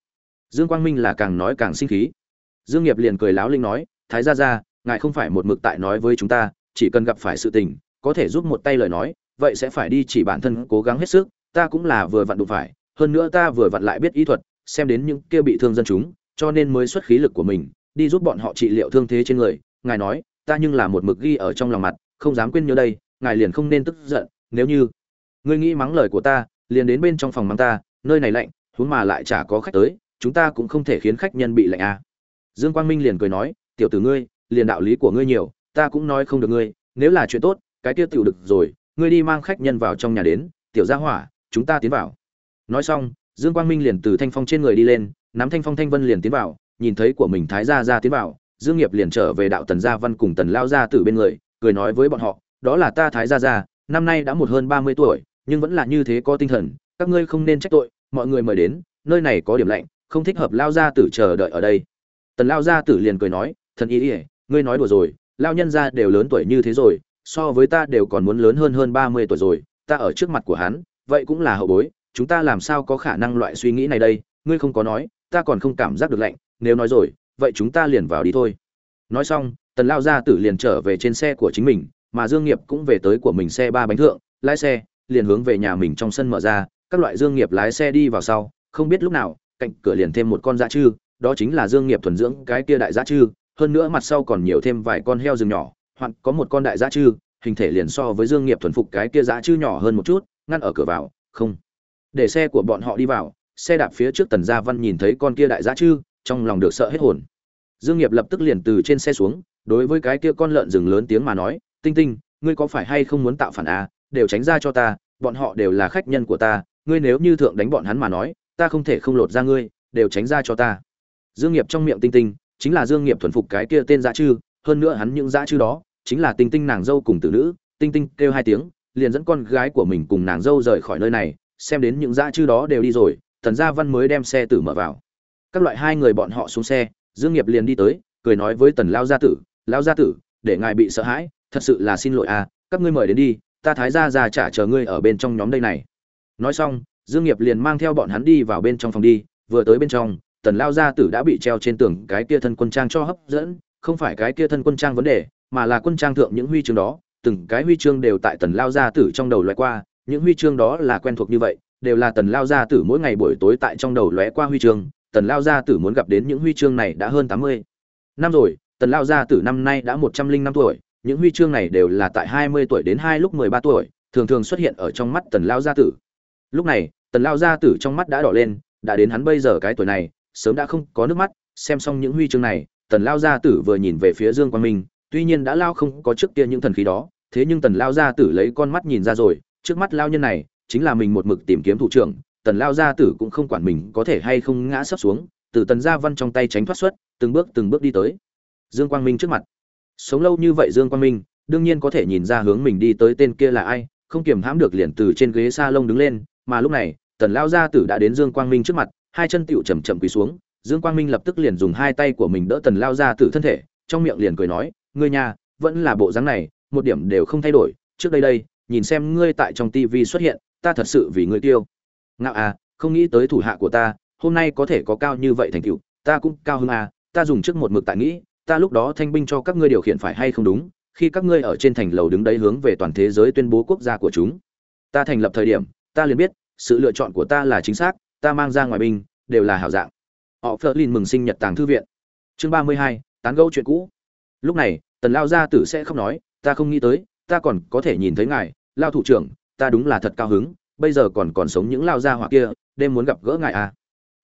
Dương quang minh là càng nói càng sinh khí dương nghiệp liền cười láo linh nói, thái gia gia, ngài không phải một mực tại nói với chúng ta, chỉ cần gặp phải sự tình, có thể giúp một tay lời nói, vậy sẽ phải đi chỉ bản thân cố gắng hết sức, ta cũng là vừa vặn đụng phải, hơn nữa ta vừa vặn lại biết ý thuật, xem đến những kia bị thương dân chúng, cho nên mới xuất khí lực của mình, đi giúp bọn họ trị liệu thương thế trên người, ngài nói, ta nhưng là một mực ghi ở trong lòng mặt, không dám quên nhớ đây, ngài liền không nên tức giận, nếu như ngươi nghĩ mắng lời của ta, liền đến bên trong phòng mắng ta, nơi này lạnh, huống mà lại chả có khách tới, chúng ta cũng không thể khiến khách nhân bị lạnh à dương quang minh liền cười nói, tiểu tử ngươi, liền đạo lý của ngươi nhiều, ta cũng nói không được ngươi, nếu là chuyện tốt, cái kia tiểu được rồi, ngươi đi mang khách nhân vào trong nhà đến, tiểu gia hỏa, chúng ta tiến vào. Nói xong, dương quang minh liền từ thanh phong trên người đi lên, nắm thanh phong thanh vân liền tiến vào, nhìn thấy của mình thái gia gia tiến vào, dương nghiệp liền trở về đạo tần gia văn cùng tần lao gia tử bên người, cười nói với bọn họ, đó là ta thái gia gia, năm nay đã một hơn ba mươi tuổi, nhưng vẫn là như thế có tinh thần, các ngươi không nên trách tội, mọi người mời đến, nơi này có điểm lạnh, không thích hợp lao gia tử chờ đợi ở đây tần lao gia tử liền cười nói, thần y ỉa ngươi nói đùa rồi lao nhân gia đều lớn tuổi như thế rồi, so với ta đều còn muốn lớn hơn hơn ba mươi tuổi rồi, ta ở trước mặt của hắn, vậy cũng là hậu bối, chúng ta làm sao có khả năng loại suy nghĩ này đây? Ngươi không có nói, ta còn không cảm giác được lạnh, nếu nói rồi, vậy chúng ta liền vào đi thôi. Nói xong, tần lao gia tử liền trở về trên xe của chính mình, mà dương nghiệp cũng về tới của mình xe ba bánh thượng, lái xe, liền hướng về nhà mình trong sân mở ra, các loại dương nghiệp lái xe đi vào sau, không biết lúc nào, cạnh cửa liền thêm một con dã chư đó chính là dương nghiệp thuần dưỡng cái kia đại giá chư, hơn nữa mặt sau còn nhiều thêm vài con heo rừng nhỏ, hoặc có một con đại giá chư, hình thể liền so với dương nghiệp thuần phục cái kia giá chư nhỏ hơn một chút, ngăn ở cửa vào, không. Để xe của bọn họ đi vào, xe đạp phía trước tần gia văn nhìn thấy con kia đại giá chư, trong lòng được sợ hết hồn. Dương nghiệp lập tức liền từ trên xe xuống, đối với cái kia con lợn rừng lớn tiếng mà nói, tinh tinh, ngươi có phải hay không muốn tạo phản à? Đều tránh ra cho ta, bọn họ đều là khách nhân của ta, ngươi nếu như thượng đánh bọn hắn mà nói, ta không thể không lột ra ngươi, đều tránh ra cho ta dương nghiệp trong miệng tinh tinh, chính là dương nghiệp thuần phục cái kia tên dã chư, hơn nữa hắn những dã chư đó, chính là tinh tinh nàng dâu cùng tử nữ. Tinh tinh kêu hai tiếng, liền dẫn con gái của mình cùng nàng dâu rời khỏi nơi này, xem đến những dã chư đó đều đi rồi, tần gia văn mới đem xe tử mở vào. Các loại hai người bọn họ xuống xe, dương nghiệp liền đi tới, cười nói với tần lao gia tử, lao gia tử, để ngài bị sợ hãi, thật sự là xin lỗi à các ngươi mời đến đi, ta thái gia già trả chờ ngươi ở bên trong nhóm đây này. Nói xong, dương nghiệp liền mang theo bọn hắn đi vào bên trong phòng đi, vừa tới bên trong tần lao gia tử đã bị treo trên tường cái kia thân quân trang cho hấp dẫn, không phải cái kia thân quân trang vấn đề, mà là quân trang thượng những huy chương đó, từng cái huy chương đều tại tần lao gia tử trong đầu loại qua, những huy chương đó là quen thuộc như vậy, đều là tần lao gia tử mỗi ngày buổi tối tại trong đầu lóe qua huy chương, tần lao gia tử muốn gặp đến những huy chương này đã hơn tám mươi năm rồi, tần lao gia tử năm nay đã một trăm linh năm tuổi, những huy chương này đều là tại hai mươi tuổi đến hai lúc mười ba tuổi, thường thường xuất hiện ở trong mắt tần lao gia tử. Lúc này, tần lao gia tử trong mắt đã đỏ lên, đã đến hắn bây giờ cái tuổi này sớm đã không có nước mắt, xem xong những huy chương này, tần lao gia tử vừa nhìn về phía dương quang minh, tuy nhiên đã lao không có trước kia những thần khí đó, thế nhưng tần lao gia tử lấy con mắt nhìn ra rồi, trước mắt lao nhân này, chính là mình một mực tìm kiếm thủ trưởng, tần lao gia tử cũng không quản mình có thể hay không ngã sấp xuống, từ tần gia văn trong tay tránh thoát xuất, từng bước từng bước đi tới. Dương quang minh trước mặt. Sống lâu như vậy dương quang minh, đương nhiên có thể nhìn ra hướng mình đi tới tên kia là ai, không kiềm hãm được liền từ trên ghế s a lông đứng lên, mà lúc này, tần lao gia tử đã đến dương quang minh trước mặt hai chân tựu chầm chậm quỳ xuống, dương quang minh lập tức liền dùng hai tay của mình đỡ tần lao gia tử thân thể, trong miệng liền cười nói, ngươi nhà vẫn là bộ dáng này, một điểm đều không thay đổi, trước đây đây, nhìn xem ngươi tại trong tivi xuất hiện, ta thật sự vì ngươi tiêu. Ngạo à không nghĩ tới thủ hạ của ta, hôm nay có thể có cao như vậy thành tựu, ta cũng cao hơn à ta dùng trước một mực tại nghĩ, ta lúc đó thanh binh cho các ngươi điều khiển phải hay không đúng, khi các ngươi ở trên thành lầu đứng đấy hướng về toàn thế giới tuyên bố quốc gia của chúng. Ta thành lập thời điểm, ta liền biết, sự lựa chọn của ta là chính xác, ta mang ra ngoài binh đều là hảo dạng. Họ phớt lên mừng sinh nhật tàng thư viện. Chương ba mươi hai, tán gẫu chuyện cũ. Lúc này, tần lao gia tử sẽ không nói, ta không nghĩ tới, ta còn có thể nhìn thấy ngài, lao thủ trưởng, ta đúng là thật cao hứng, bây giờ còn còn sống những lao gia hỏa kia, đêm muốn gặp gỡ ngài à.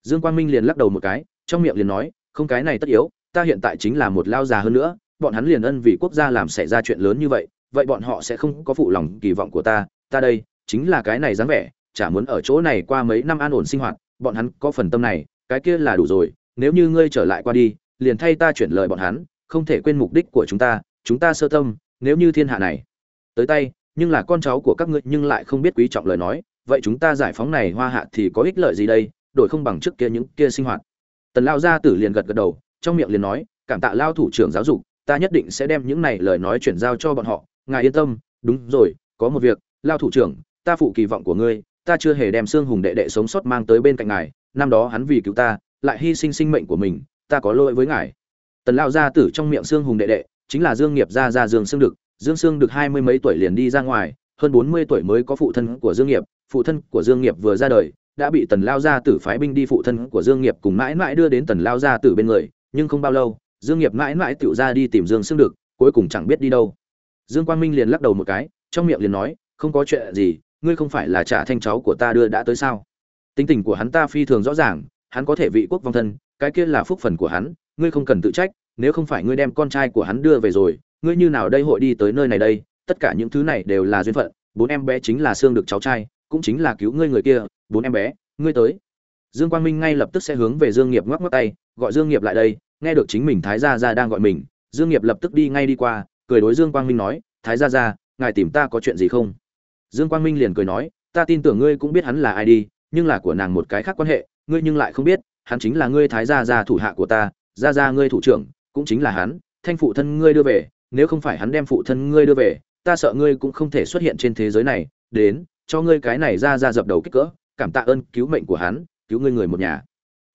Dương quang minh liền lắc đầu một cái, trong miệng liền nói, không cái này tất yếu, ta hiện tại chính là một lao già hơn nữa, bọn hắn liền ân vì quốc gia làm xảy ra chuyện lớn như vậy vậy bọn họ sẽ không có phụ lòng kỳ vọng của ta ta đây, chính là cái này dáng vẻ, chả muốn ở chỗ này qua mấy năm an ổn sinh hoạt bọn hắn có phần tâm này, cái kia là đủ rồi, nếu như ngươi trở lại qua đi, liền thay ta chuyển lời bọn hắn, không thể quên mục đích của chúng ta chúng ta sơ tâm, nếu như thiên hạ này tới tay, nhưng là con cháu của các ngươi nhưng lại không biết quý trọng lời nói, vậy chúng ta giải phóng này hoa hạ thì có ích lợi gì đây, đổi không bằng trước kia những kia sinh hoạt. Tần lao gia tử liền gật gật đầu, trong miệng liền nói, cảm tạ lao thủ trưởng giáo dục, ta nhất định sẽ đem những này lời nói chuyển giao cho bọn họ, ngài yên tâm, đúng rồi, có một việc, lao thủ trưởng, ta phụ kỳ vọng của ngươi ta chưa hề đem xương hùng đệ đệ sống sót mang tới bên cạnh ngài, năm đó hắn vì cứu ta, lại hy sinh sinh mệnh của mình, ta có lỗi với ngài. Tần lao gia tử trong miệng xương hùng đệ đệ, chính là dương nghiệp gia gia dương xương được dương xương được hai mươi mấy tuổi liền đi ra ngoài, hơn bốn mươi tuổi mới có phụ thân của dương nghiệp, phụ thân của dương nghiệp vừa ra đời, đã bị tần lao gia tử phái binh đi phụ thân của dương nghiệp cùng mãi mãi đưa đến tần lao gia tử bên người, nhưng không bao lâu, dương nghiệp mãi mãi tựu ra đi tìm dương xương được cuối cùng chẳng biết đi đâu. Dương quang minh liền lắc đầu một cái, trong miệng liền nói, không có chuyện gì ngươi không phải là trả thanh cháu của ta đưa đã tới sao? Tính tình của hắn ta phi thường rõ ràng, hắn có thể vị quốc vong thân, cái kia là phúc phần của hắn, ngươi không cần tự trách, nếu không phải ngươi đem con trai của hắn đưa về rồi, ngươi như nào đây hội đi tới nơi này đây? Tất cả những thứ này đều là duyên phận, bốn em bé chính là xương được cháu trai, cũng chính là cứu ngươi người kia, bốn em bé, ngươi tới. Dương quang minh ngay lập tức sẽ hướng về dương nghiệp ngoắc ngoắc tay, gọi dương nghiệp lại đây, nghe được chính mình thái gia gia đang gọi mình, dương nghiệp lập tức đi ngay đi qua, cười đối dương quang minh nói, thái gia gia, ngài tìm ta có chuyện gì không? Dương quang minh liền cười nói, ta tin tưởng ngươi cũng biết hắn là ai đi, nhưng là của nàng một cái khác quan hệ, ngươi nhưng lại không biết, hắn chính là ngươi thái gia gia thủ hạ của ta, gia gia ngươi thủ trưởng, cũng chính là hắn, thanh phụ thân ngươi đưa về, nếu không phải hắn đem phụ thân ngươi đưa về, ta sợ ngươi cũng không thể xuất hiện trên thế giới này, đến, cho ngươi cái này ra ra dập đầu kích cỡ, cảm tạ ơn cứu mệnh của hắn, cứu ngươi người một nhà.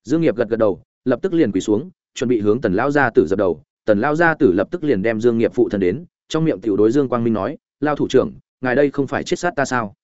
Dương nghiệp gật gật đầu, lập tức liền quỳ xuống, chuẩn bị hướng tần lão gia tử dập đầu. Tần lão gia tử lập tức liền đem dương nghiệp phụ thân đến, trong miệng tiểu đối dương quang minh nói, lao thủ trưởng ngài đây không phải chết sát ta sao?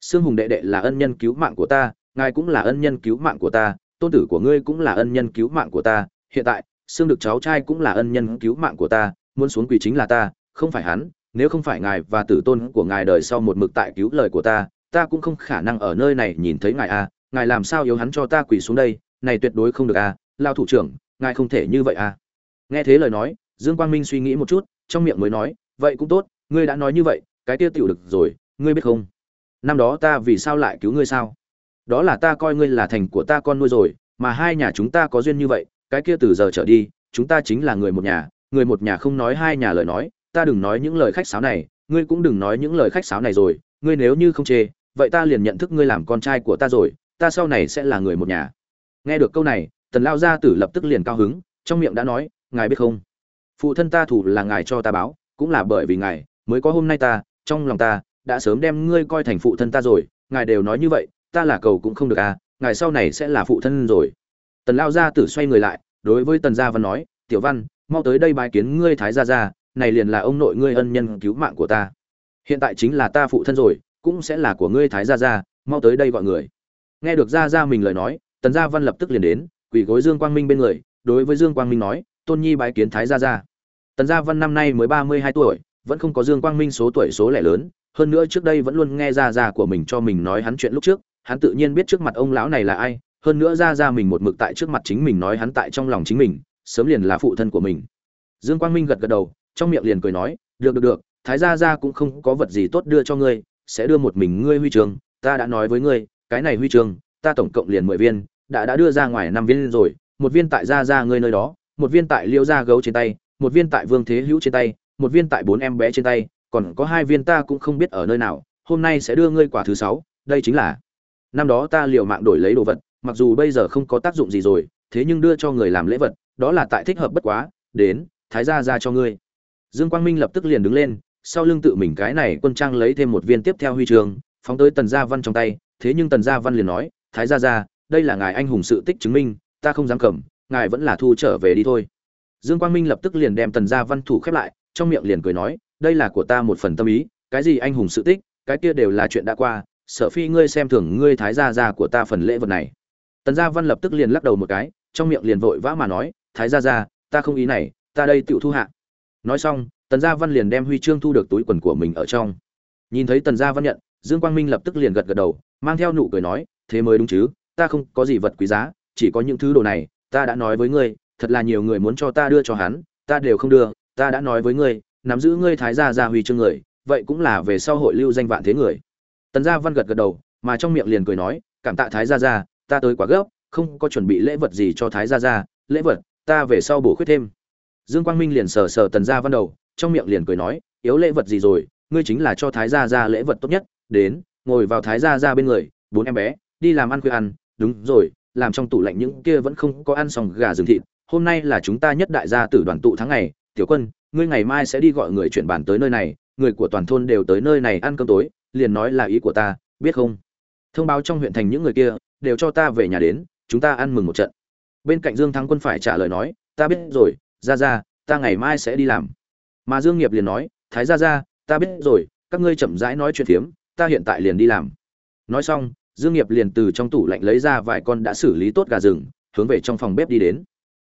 Sương hùng đệ đệ là ân nhân cứu mạng của ta, ngài cũng là ân nhân cứu mạng của ta, tôn tử của ngươi cũng là ân nhân cứu mạng của ta. Hiện tại, Sương được cháu trai cũng là ân nhân cứu mạng của ta, muốn xuống quỳ chính là ta, không phải hắn. Nếu không phải ngài và tử tôn của ngài đời sau một mực tại cứu lời của ta ta cũng không khả năng ở nơi này nhìn thấy ngài a ngài làm sao yếu hắn cho ta quỳ xuống đây? Này tuyệt đối không được a lao thủ trưởng, ngài không thể như vậy a nghe thế lời nói, dương quang minh suy nghĩ một chút, trong miệng mới nói, vậy cũng tốt, ngươi đã nói như vậy cái tiêu tiểu được rồi, ngươi biết không? Năm đó ta vì sao lại cứu ngươi sao? Đó là ta coi ngươi là thành của ta con nuôi rồi, mà hai nhà chúng ta có duyên như vậy, cái kia từ giờ trở đi, chúng ta chính là người một nhà, người một nhà không nói hai nhà lời nói, ta đừng nói những lời khách sáo này, ngươi cũng đừng nói những lời khách sáo này rồi, ngươi nếu như không chê, vậy ta liền nhận thức ngươi làm con trai của ta rồi, ta sau này sẽ là người một nhà. Nghe được câu này, tần lao gia tử lập tức liền cao hứng, trong miệng đã nói, ngài biết không? Phụ thân ta thủ là ngài cho ta báo, cũng là bởi vì ngài mới có hôm nay ta trong lòng ta, đã sớm đem ngươi coi thành phụ thân ta rồi, ngài đều nói như vậy, ta là cầu cũng không được à ngài sau này sẽ là phụ thân rồi. Tần lao gia tử xoay người lại, đối với tần gia văn nói, tiểu văn, mau tới đây bài kiến ngươi thái gia gia, này liền là ông nội ngươi ân nhân cứu mạng của ta. Hiện tại chính là ta phụ thân rồi, cũng sẽ là của ngươi thái gia gia, mau tới đây gọi người. Nghe được gia gia mình lời nói, tần gia văn lập tức liền đến, quỳ gối dương quang minh bên người, đối với dương quang minh nói, tôn nhi bái kiến thái gia gia. Tần gia văn năm nay mới ba mươi hai tuổi vẫn không có dương quang minh số tuổi số lẻ lớn, hơn nữa trước đây vẫn luôn nghe gia gia của mình cho mình nói hắn chuyện lúc trước, hắn tự nhiên biết trước mặt ông lão này là ai, hơn nữa gia gia mình một mực tại trước mặt chính mình nói hắn tại trong lòng chính mình, sớm liền là phụ thân của mình. Dương quang minh gật gật đầu, trong miệng liền cười nói, được được được, thái gia gia cũng không có vật gì tốt đưa cho ngươi, sẽ đưa một mình ngươi huy chương, ta đã nói với ngươi, cái này huy chương, ta tổng cộng liền mười viên, đã đã đưa ra ngoài năm viên rồi, một viên tại gia gia ngươi nơi đó, một viên tại liêu gia gấu trên tay, một viên tại vương thế hữu trên tay một viên tại bốn em bé trên tay, còn có hai viên ta cũng không biết ở nơi nào, hôm nay sẽ đưa ngươi quả thứ sáu, đây chính là. Năm đó ta liều mạng đổi lấy đồ vật, mặc dù bây giờ không có tác dụng gì rồi, thế nhưng đưa cho người làm lễ vật, đó là tại thích hợp bất quá, đến, thái gia ra cho ngươi. Dương quang minh lập tức liền đứng lên, sau lưng tự mình cái này quân trang lấy thêm một viên tiếp theo huy trường, phóng tới tần gia văn trong tay, thế nhưng tần gia văn liền nói, thái gia ra, đây là ngài anh hùng sự tích chứng minh, ta không dám cầm, ngài vẫn là thu trở về đi thôi. Dương quang minh lập tức liền đem tần gia văn thủ khép lại trong miệng liền cười nói, đây là của ta một phần tâm ý, cái gì anh hùng sự tích, cái kia đều là chuyện đã qua sợ phi ngươi xem thường ngươi thái gia gia của ta phần lễ vật này. Tần gia văn lập tức liền lắc đầu một cái, trong miệng liền vội vã mà nói, thái gia gia, ta không ý này, ta đây tiểu thu hạ. Nói xong, tần gia văn liền đem huy chương thu được túi quần của mình ở trong. Nhìn thấy tần gia văn nhận, dương quang minh lập tức liền gật gật đầu, mang theo nụ cười nói, thế mới đúng chứ, ta không có gì vật quý giá, chỉ có những thứ đồ này, ta đã nói với ngươi, thật là nhiều người muốn cho ta đưa cho hắn, ta đều không đưa ta đã nói với ngươi, nắm giữ ngươi thái gia gia huy chương người, vậy cũng là về sau hội lưu danh vạn thế người. Tần gia văn gật gật đầu, mà trong miệng liền cười nói, cảm tạ thái gia gia, ta tới quá gấp, không có chuẩn bị lễ vật gì cho thái gia gia, lễ vật, ta về sau bổ khuyết thêm. Dương quang minh liền sờ sờ tần gia văn đầu, trong miệng liền cười nói, yếu lễ vật gì rồi, ngươi chính là cho thái gia gia lễ vật tốt nhất, đến, ngồi vào thái gia gia bên người, bốn em bé, đi làm ăn khuya ăn, đúng rồi, làm trong tủ lạnh những kia vẫn không có ăn xong gà rừng thịt, hôm nay là chúng ta nhất đại gia tử đoàn tụ tháng ngày tiểu quân, ngươi ngày mai sẽ đi gọi người chuyển bản tới nơi này, người của toàn thôn đều tới nơi này ăn cơm tối, liền nói là ý của ta, biết không? Thông báo trong huyện thành những người kia, đều cho ta về nhà đến, chúng ta ăn mừng một trận. Bên cạnh dương thắng quân phải trả lời nói, ta biết rồi ra ra ta ngày mai sẽ đi làm. Mà dương nghiệp liền nói, thái ra ra ta biết rồi, các ngươi chậm rãi nói chuyện phiếm, ta hiện tại liền đi làm. Nói xong, dương nghiệp liền từ trong tủ lạnh lấy ra vài con đã xử lý tốt gà rừng, hướng về trong phòng bếp đi đến.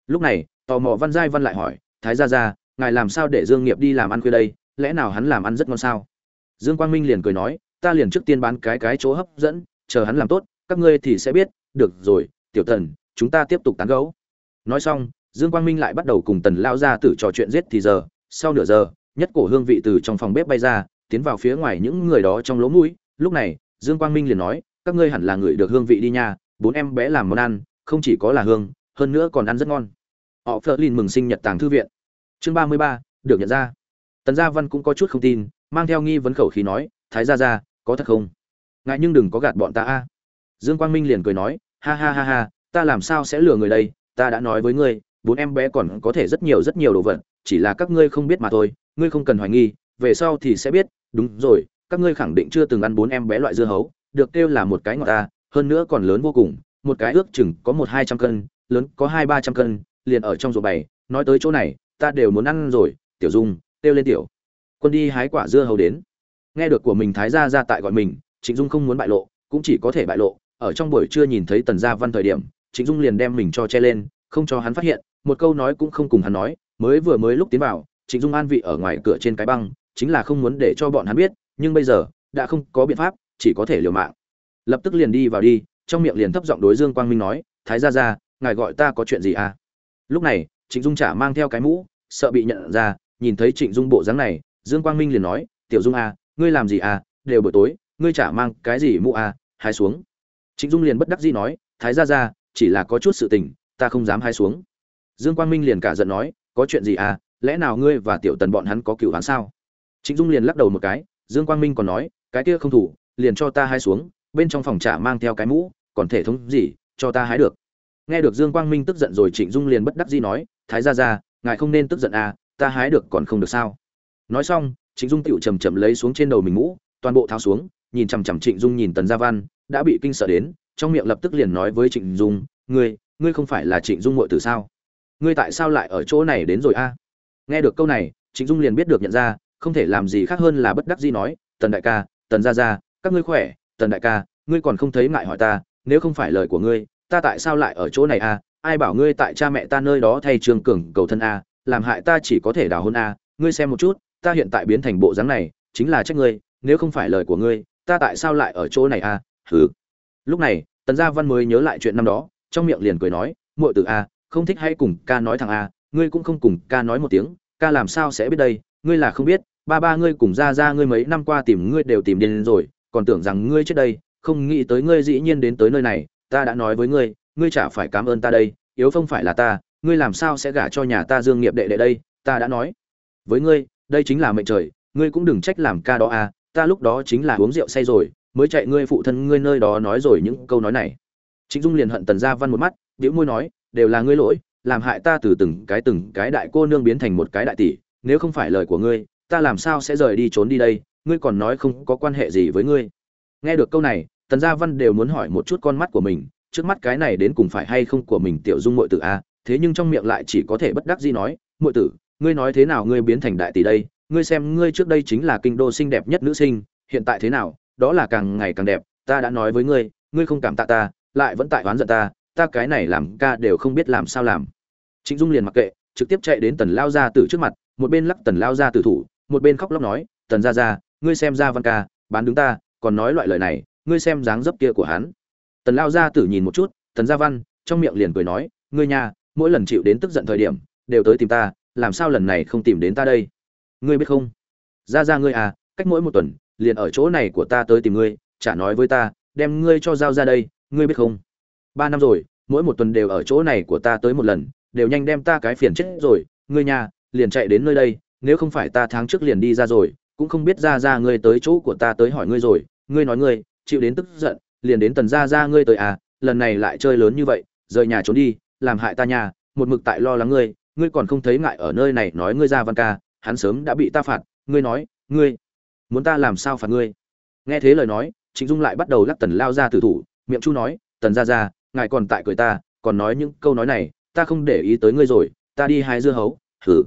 Lúc này, tò mò văn giai văn lại hỏi thái gia gia, ngài làm sao để dương nghiệp đi làm ăn khuya đây? Lẽ nào hắn làm ăn rất ngon sao? Dương quang minh liền cười nói, ta liền trước tiên bán cái cái chỗ hấp dẫn, chờ hắn làm tốt, các ngươi thì sẽ biết. Được rồi, tiểu thần, chúng ta tiếp tục tán gẫu. Nói xong, dương quang minh lại bắt đầu cùng tần lao ra tử trò chuyện giết thì giờ. Sau nửa giờ, nhất cổ hương vị từ trong phòng bếp bay ra, tiến vào phía ngoài những người đó trong lỗ mũi. Lúc này, dương quang minh liền nói, các ngươi hẳn là người được hương vị đi nha. Bốn em bé làm món ăn, không chỉ có là hương, hơn nữa còn ăn rất ngon. Họ phớt lên mừng sinh nhật tàng thư viện chương ba mươi ba, được nhận ra. Tần gia văn cũng có chút không tin, mang theo nghi vấn khẩu khí nói, thái gia gia, có thật không? Ngại nhưng đừng có gạt bọn ta a. Dương quang minh liền cười nói, ha ha ha ha, ta làm sao sẽ lừa người đây? Ta đã nói với ngươi, bốn em bé còn có thể rất nhiều rất nhiều đồ vật, chỉ là các ngươi không biết mà thôi, ngươi không cần hoài nghi, về sau thì sẽ biết. Đúng rồi, các ngươi khẳng định chưa từng ăn bốn em bé loại dưa hấu, được kêu là một cái ngọt ta, hơn nữa còn lớn vô cùng, một cái ước chừng có một hai trăm cân, lớn có hai ba trăm cân, liền ở trong ruộng bày, nói tới chỗ này ta đều muốn ăn rồi, tiểu dung, kêu lên tiểu. Quân đi hái quả dưa hấu đến. Nghe được của mình thái gia ra tại gọi mình, trịnh dung không muốn bại lộ, cũng chỉ có thể bại lộ. Ở trong buổi trưa nhìn thấy tần gia văn thời điểm, trịnh dung liền đem mình cho che lên, không cho hắn phát hiện. Một câu nói cũng không cùng hắn nói, mới vừa mới lúc tiến vào, trịnh dung an vị ở ngoài cửa trên cái băng, chính là không muốn để cho bọn hắn biết, nhưng bây giờ, đã không có biện pháp, chỉ có thể liều mạng. Lập tức liền đi vào đi, trong miệng liền thấp giọng đối dương quang minh nói, thái gia gia, ngài gọi ta có chuyện gì à? Lúc này trịnh dung trả mang theo cái mũ, sợ bị nhận ra, nhìn thấy trịnh dung bộ dáng này, dương quang minh liền nói, tiểu dung à ngươi làm gì à? Đều buổi tối, ngươi chả mang cái gì mũ à hai xuống. Trịnh dung liền bất đắc dĩ nói, thái gia gia, chỉ là có chút sự tình, ta không dám hai xuống. Dương quang minh liền cả giận nói, có chuyện gì à? Lẽ nào ngươi và tiểu tần bọn hắn có cựu hắn sao? Trịnh dung liền lắc đầu một cái, dương quang minh còn nói, cái kia không thủ, liền cho ta hai xuống, bên trong phòng trả mang theo cái mũ, còn thể thống gì, cho ta hái được. Nghe được dương quang minh tức giận rồi, trịnh dung liền bất đắc dĩ nói thái gia gia, ngài không nên tức giận à ta hái được còn không được sao? Nói xong, trịnh dung tựu chầm chậm lấy xuống trên đầu mình mũ, toàn bộ tháo xuống, nhìn chằm chằm trịnh dung nhìn tần gia văn, đã bị kinh sợ đến, trong miệng lập tức liền nói với trịnh dung, ngươi ngươi không phải là trịnh dung muội tử sao? Ngươi tại sao lại ở chỗ này đến rồi a? Nghe được câu này, trịnh dung liền biết được nhận ra, không thể làm gì khác hơn là bất đắc dĩ nói, tần đại ca, tần gia gia, các ngươi khỏe, tần đại ca, ngươi còn không thấy ngại hỏi ta, nếu không phải lời của ngươi, ta tại sao lại ở chỗ này a? Ai bảo ngươi tại cha mẹ ta nơi đó thay trương cường cầu thân a, làm hại ta chỉ có thể đào hôn a, ngươi xem một chút, ta hiện tại biến thành bộ dáng này, chính là trách ngươi, nếu không phải lời của ngươi, ta tại sao lại ở chỗ này a, hừ. Lúc này, tần gia văn mới nhớ lại chuyện năm đó, trong miệng liền cười nói, muội tử a, không thích hay cùng ca nói thằng a, ngươi cũng không cùng ca nói một tiếng, ca làm sao sẽ biết đây, ngươi là không biết, ba ba ngươi cùng ra ra ngươi mấy năm qua tìm ngươi đều tìm đến rồi, còn tưởng rằng ngươi trước đây, không nghĩ tới ngươi dĩ nhiên đến tới nơi này, ta đã nói với ngươi ngươi chả phải cảm ơn ta đây, yếu không phải là ta, ngươi làm sao sẽ gả cho nhà ta dương nghiệp đệ đệ đây, ta đã nói. Với ngươi, đây chính là mệnh trời, ngươi cũng đừng trách làm ca đó à ta lúc đó chính là uống rượu say rồi, mới chạy ngươi phụ thân ngươi nơi đó nói rồi những câu nói này. Trịnh dung liền hận tần gia văn một mắt, bĩu môi nói, đều là ngươi lỗi, làm hại ta từ từng cái từng cái đại cô nương biến thành một cái đại tỷ, nếu không phải lời của ngươi, ta làm sao sẽ rời đi trốn đi đây, ngươi còn nói không có quan hệ gì với ngươi. Nghe được câu này, tần gia văn đều muốn hỏi một chút con mắt của mình trước mắt cái này đến cùng phải hay không của mình tiểu dung muội tử a, thế nhưng trong miệng lại chỉ có thể bất đắc dĩ nói, muội tử, ngươi nói thế nào ngươi biến thành đại tỷ đây? Ngươi xem, ngươi trước đây chính là kinh đô xinh đẹp nhất nữ sinh, hiện tại thế nào? Đó là càng ngày càng đẹp, ta đã nói với ngươi ngươi không cảm tạ ta, lại vẫn tại oán giận ta ta cái này làm ca đều không biết làm sao làm. Trịnh dung liền mặc kệ, trực tiếp chạy đến tần lao gia tử trước mặt, một bên lắc tần lao gia tử thủ, một bên khóc lóc nói, tần gia gia, ngươi xem ra văn ca, bán đứng ta, còn nói loại lời này, ngươi xem dáng dấp kia của hắn tần lao gia tử nhìn một chút, tần gia văn, trong miệng liền cười nói, ngươi nhà, mỗi lần chịu đến tức giận thời điểm, đều tới tìm ta, làm sao lần này không tìm đến ta đây? Ngươi biết không? Ra ra ngươi à cách mỗi một tuần, liền ở chỗ này của ta tới tìm ngươi, chả nói với ta, đem ngươi cho giao ra đây, ngươi biết không? Ba năm rồi, mỗi một tuần đều ở chỗ này của ta tới một lần, đều nhanh đem ta cái phiền chết rồi, ngươi nhà, liền chạy đến nơi đây, nếu không phải ta tháng trước liền đi ra rồi, cũng không biết ra ra ngươi tới chỗ của ta tới hỏi ngươi rồi, ngươi nói ngươi, chịu đến tức giận liền đến tần Gia Gia ngươi tới à lần này lại chơi lớn như vậy rời nhà trốn đi làm hại ta nhà một mực tại lo lắng ngươi ngươi còn không thấy ngại ở nơi này nói ngươi ra văn ca hắn sớm đã bị ta phạt ngươi nói ngươi muốn ta làm sao phạt ngươi? Nghe thế lời nói trịnh dung lại bắt đầu lắc tần lao ra tử thủ miệng chu nói tần Gia Gia, ngài còn tại cười ta còn nói những câu nói này ta không để ý tới ngươi rồi ta đi hái dưa hấu thử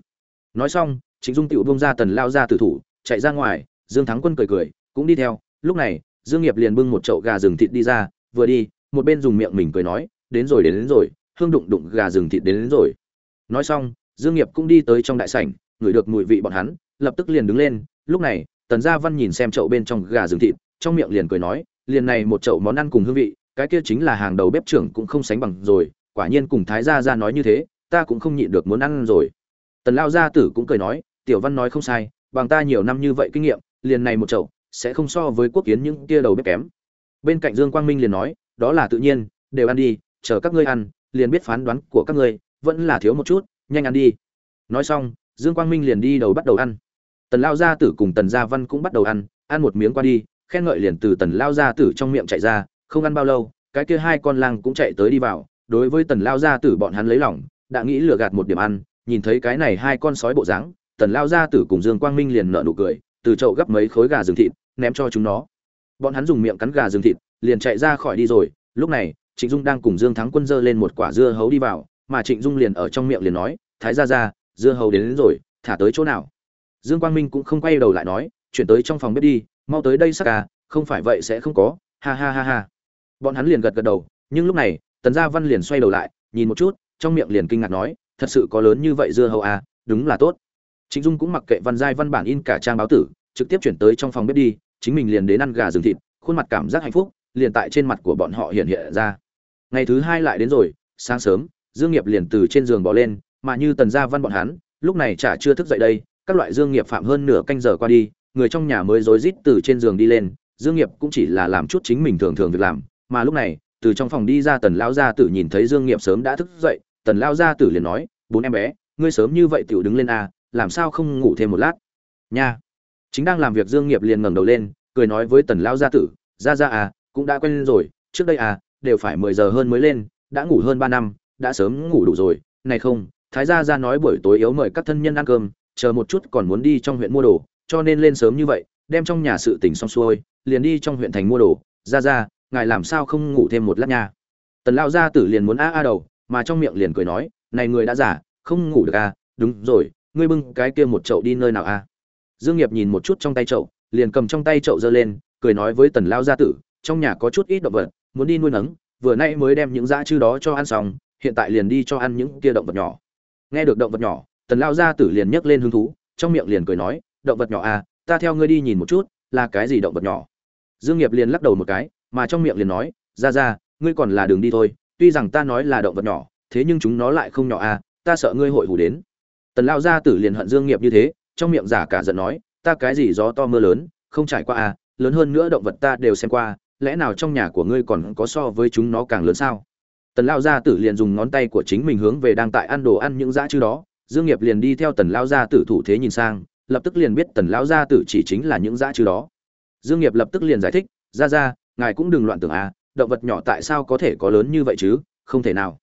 nói xong trịnh dung tiểu buông ra tần lao ra tử thủ chạy ra ngoài dương thắng quân cười cười cũng đi theo lúc này dương nghiệp liền bưng một chậu gà rừng thịt đi ra vừa đi một bên dùng miệng mình cười nói đến rồi đến, đến rồi hương đụng đụng gà rừng thịt đến, đến rồi. Nói xong dương nghiệp cũng đi tới trong đại sảnh ngửi được mùi vị bọn hắn lập tức liền đứng lên. Lúc này tần gia văn nhìn xem chậu bên trong gà rừng thịt trong miệng liền cười nói liền này một chậu món ăn cùng hương vị cái kia chính là hàng đầu bếp trưởng cũng không sánh bằng rồi quả nhiên cùng thái gia gia nói như thế ta cũng không nhịn được muốn ăn rồi. Tần lao gia tử cũng cười nói tiểu văn nói không sai bằng ta nhiều năm như vậy kinh nghiệm liền này một chậu sẽ không so với quốc kiến những kia đầu bếp kém. Bên cạnh dương quang minh liền nói, đó là tự nhiên, đều ăn đi, chờ các ngươi ăn, liền biết phán đoán của các ngươi, vẫn là thiếu một chút, nhanh ăn đi. Nói xong, dương quang minh liền đi đầu bắt đầu ăn. Tần lao gia tử cùng tần gia văn cũng bắt đầu ăn ăn một miếng qua đi, khen ngợi liền từ tần lao gia tử trong miệng chạy ra, không ăn bao lâu, cái kia hai con lang cũng chạy tới đi vào, đối với tần lao gia tử bọn hắn lấy lòng, đã nghĩ lừa gạt một điểm ăn, nhìn thấy cái này hai con sói bộ dáng, tần lao gia tử cùng dương quang minh liền nở nụ cười từ chậu gấp mấy khối gà rừng thịt ném cho chúng nó. Bọn hắn dùng miệng cắn gà rừng thịt liền chạy ra khỏi đi rồi. Lúc này trịnh dung đang cùng dương thắng quân dơ lên một quả dưa hấu đi vào mà trịnh dung liền ở trong miệng liền nói thái ra ra dưa hấu đến, đến rồi thả tới chỗ nào? Dương quang minh cũng không quay đầu lại nói chuyển tới trong phòng bếp đi mau tới đây sắc à không phải vậy sẽ không có. Ha ha ha ha. Bọn hắn liền gật gật đầu nhưng lúc này tần gia văn liền xoay đầu lại nhìn một chút trong miệng liền kinh ngạc nói thật sự có lớn như vậy dưa hấu à đúng là tốt. Trịnh dung cũng mặc kệ văn giai văn bản in cả trang báo tử trực tiếp chuyển tới trong phòng bếp đi, chính mình liền đến ăn gà rừng thịt, khuôn mặt cảm giác hạnh phúc liền tại trên mặt của bọn họ hiện hiện ra. Ngày thứ hai lại đến rồi, sáng sớm, dương nghiệp liền từ trên giường bỏ lên, mà như tần gia văn bọn hắn, lúc này chả chưa thức dậy đây, các loại dương nghiệp phạm hơn nửa canh giờ qua đi, người trong nhà mới rối rít từ trên giường đi lên, dương nghiệp cũng chỉ là làm chút chính mình thường thường việc làm, mà lúc này, từ trong phòng đi ra tần lão gia tử nhìn thấy dương nghiệp sớm đã thức dậy, tần lão gia tử liền nói, bốn em bé, ngươi sớm như vậy tiểu đứng lên à làm sao không ngủ thêm một lát? Nha chính đang làm việc dương nghiệp liền ngẩng đầu lên, cười nói với tần lão gia tử, gia gia à cũng đã quen lên rồi, trước đây à đều phải mười giờ hơn mới lên, đã ngủ hơn ba năm, đã sớm ngủ đủ rồi. Này không, thái gia gia nói buổi tối yếu mời các thân nhân ăn cơm, chờ một chút còn muốn đi trong huyện mua đồ, cho nên lên sớm như vậy, đem trong nhà sự tình xong xuôi, liền đi trong huyện thành mua đồ. Gia gia, ngài làm sao không ngủ thêm một lát nha? Tần lão gia tử liền muốn a a đầu, mà trong miệng liền cười nói, này người đã giả không ngủ được à đúng rồi, ngươi bưng cái kia một chậu đi nơi nào à? Dương nghiệp nhìn một chút trong tay chậu, liền cầm trong tay chậu giơ lên, cười nói với tần lao gia tử, trong nhà có chút ít động vật, muốn đi nuôi nấng, vừa nay mới đem những dã chư đó cho ăn xong, hiện tại liền đi cho ăn những kia động vật nhỏ. Nghe được động vật nhỏ, tần lao gia tử liền nhấc lên hứng thú, trong miệng liền cười nói, động vật nhỏ à ta theo ngươi đi nhìn một chút, là cái gì động vật nhỏ? Dương nghiệp liền lắc đầu một cái, mà trong miệng liền nói, ra ra, ngươi còn là đường đi thôi, tuy rằng ta nói là động vật nhỏ, thế nhưng chúng nó lại không nhỏ à ta sợ ngươi hội hù đến. Tần lao gia tử liền hận dương nghiệp như thế trong miệng giả cả giận nói, ta cái gì gió to mưa lớn, không trải qua à lớn hơn nữa động vật ta đều xem qua, lẽ nào trong nhà của ngươi còn có so với chúng nó càng lớn sao? Tần lao gia tử liền dùng ngón tay của chính mình hướng về đang tại ăn đồ ăn những dã chư đó, dương nghiệp liền đi theo tần lao gia tử thủ thế nhìn sang, lập tức liền biết tần lao gia tử chỉ chính là những dã chư đó. Dương nghiệp lập tức liền giải thích ra ra ngài cũng đừng loạn tưởng à động vật nhỏ tại sao có thể có lớn như vậy chứ, không thể nào.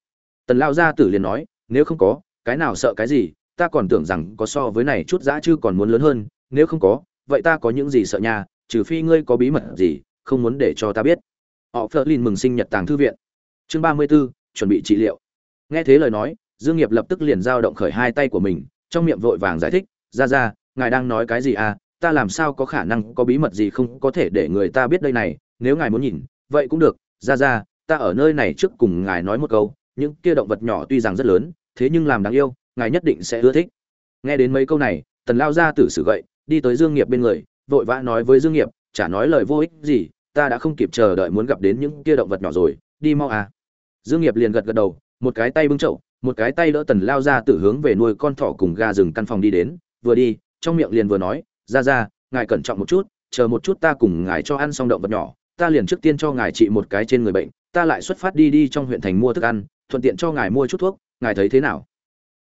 Tần lao gia tử liền nói, nếu không có, cái nào sợ cái gì ta còn tưởng rằng có so với này chút dã chứ còn muốn lớn hơn nếu không có vậy ta có những gì sợ nha trừ phi ngươi có bí mật gì không muốn để cho ta biết. Họ Flerlin mừng sinh nhật tàng thư viện. Chương ba mươi 34, chuẩn bị trị liệu. Nghe thế lời nói dương nghiệp lập tức liền giao động khởi hai tay của mình trong miệng vội vàng giải thích ra ra ngài đang nói cái gì à? Ta làm sao có khả năng có bí mật gì không có thể để người ta biết đây này? Nếu ngài muốn nhìn vậy cũng được. Ra ra ta ở nơi này trước cùng ngài nói một câu những kia động vật nhỏ tuy rằng rất lớn thế nhưng làm đáng yêu ngài nhất định sẽ ưa thích. Nghe đến mấy câu này, tần lao ra tử sử gậy, đi tới dương nghiệp bên người, vội vã nói với dương nghiệp, chả nói lời vô ích gì, ta đã không kịp chờ đợi muốn gặp đến những kia động vật nhỏ rồi, đi mau à. Dương nghiệp liền gật gật đầu, một cái tay bưng chậu, một cái tay đỡ tần lao ra tử hướng về nuôi con thỏ cùng gà rừng căn phòng đi đến, vừa đi, trong miệng liền vừa nói ra ra ngài cẩn trọng một chút, chờ một chút ta cùng ngài cho ăn xong động vật nhỏ, ta liền trước tiên cho ngài trị một cái trên người bệnh, ta lại xuất phát đi đi trong huyện thành mua thức ăn, thuận tiện cho ngài mua chút thuốc, ngài thấy thế nào?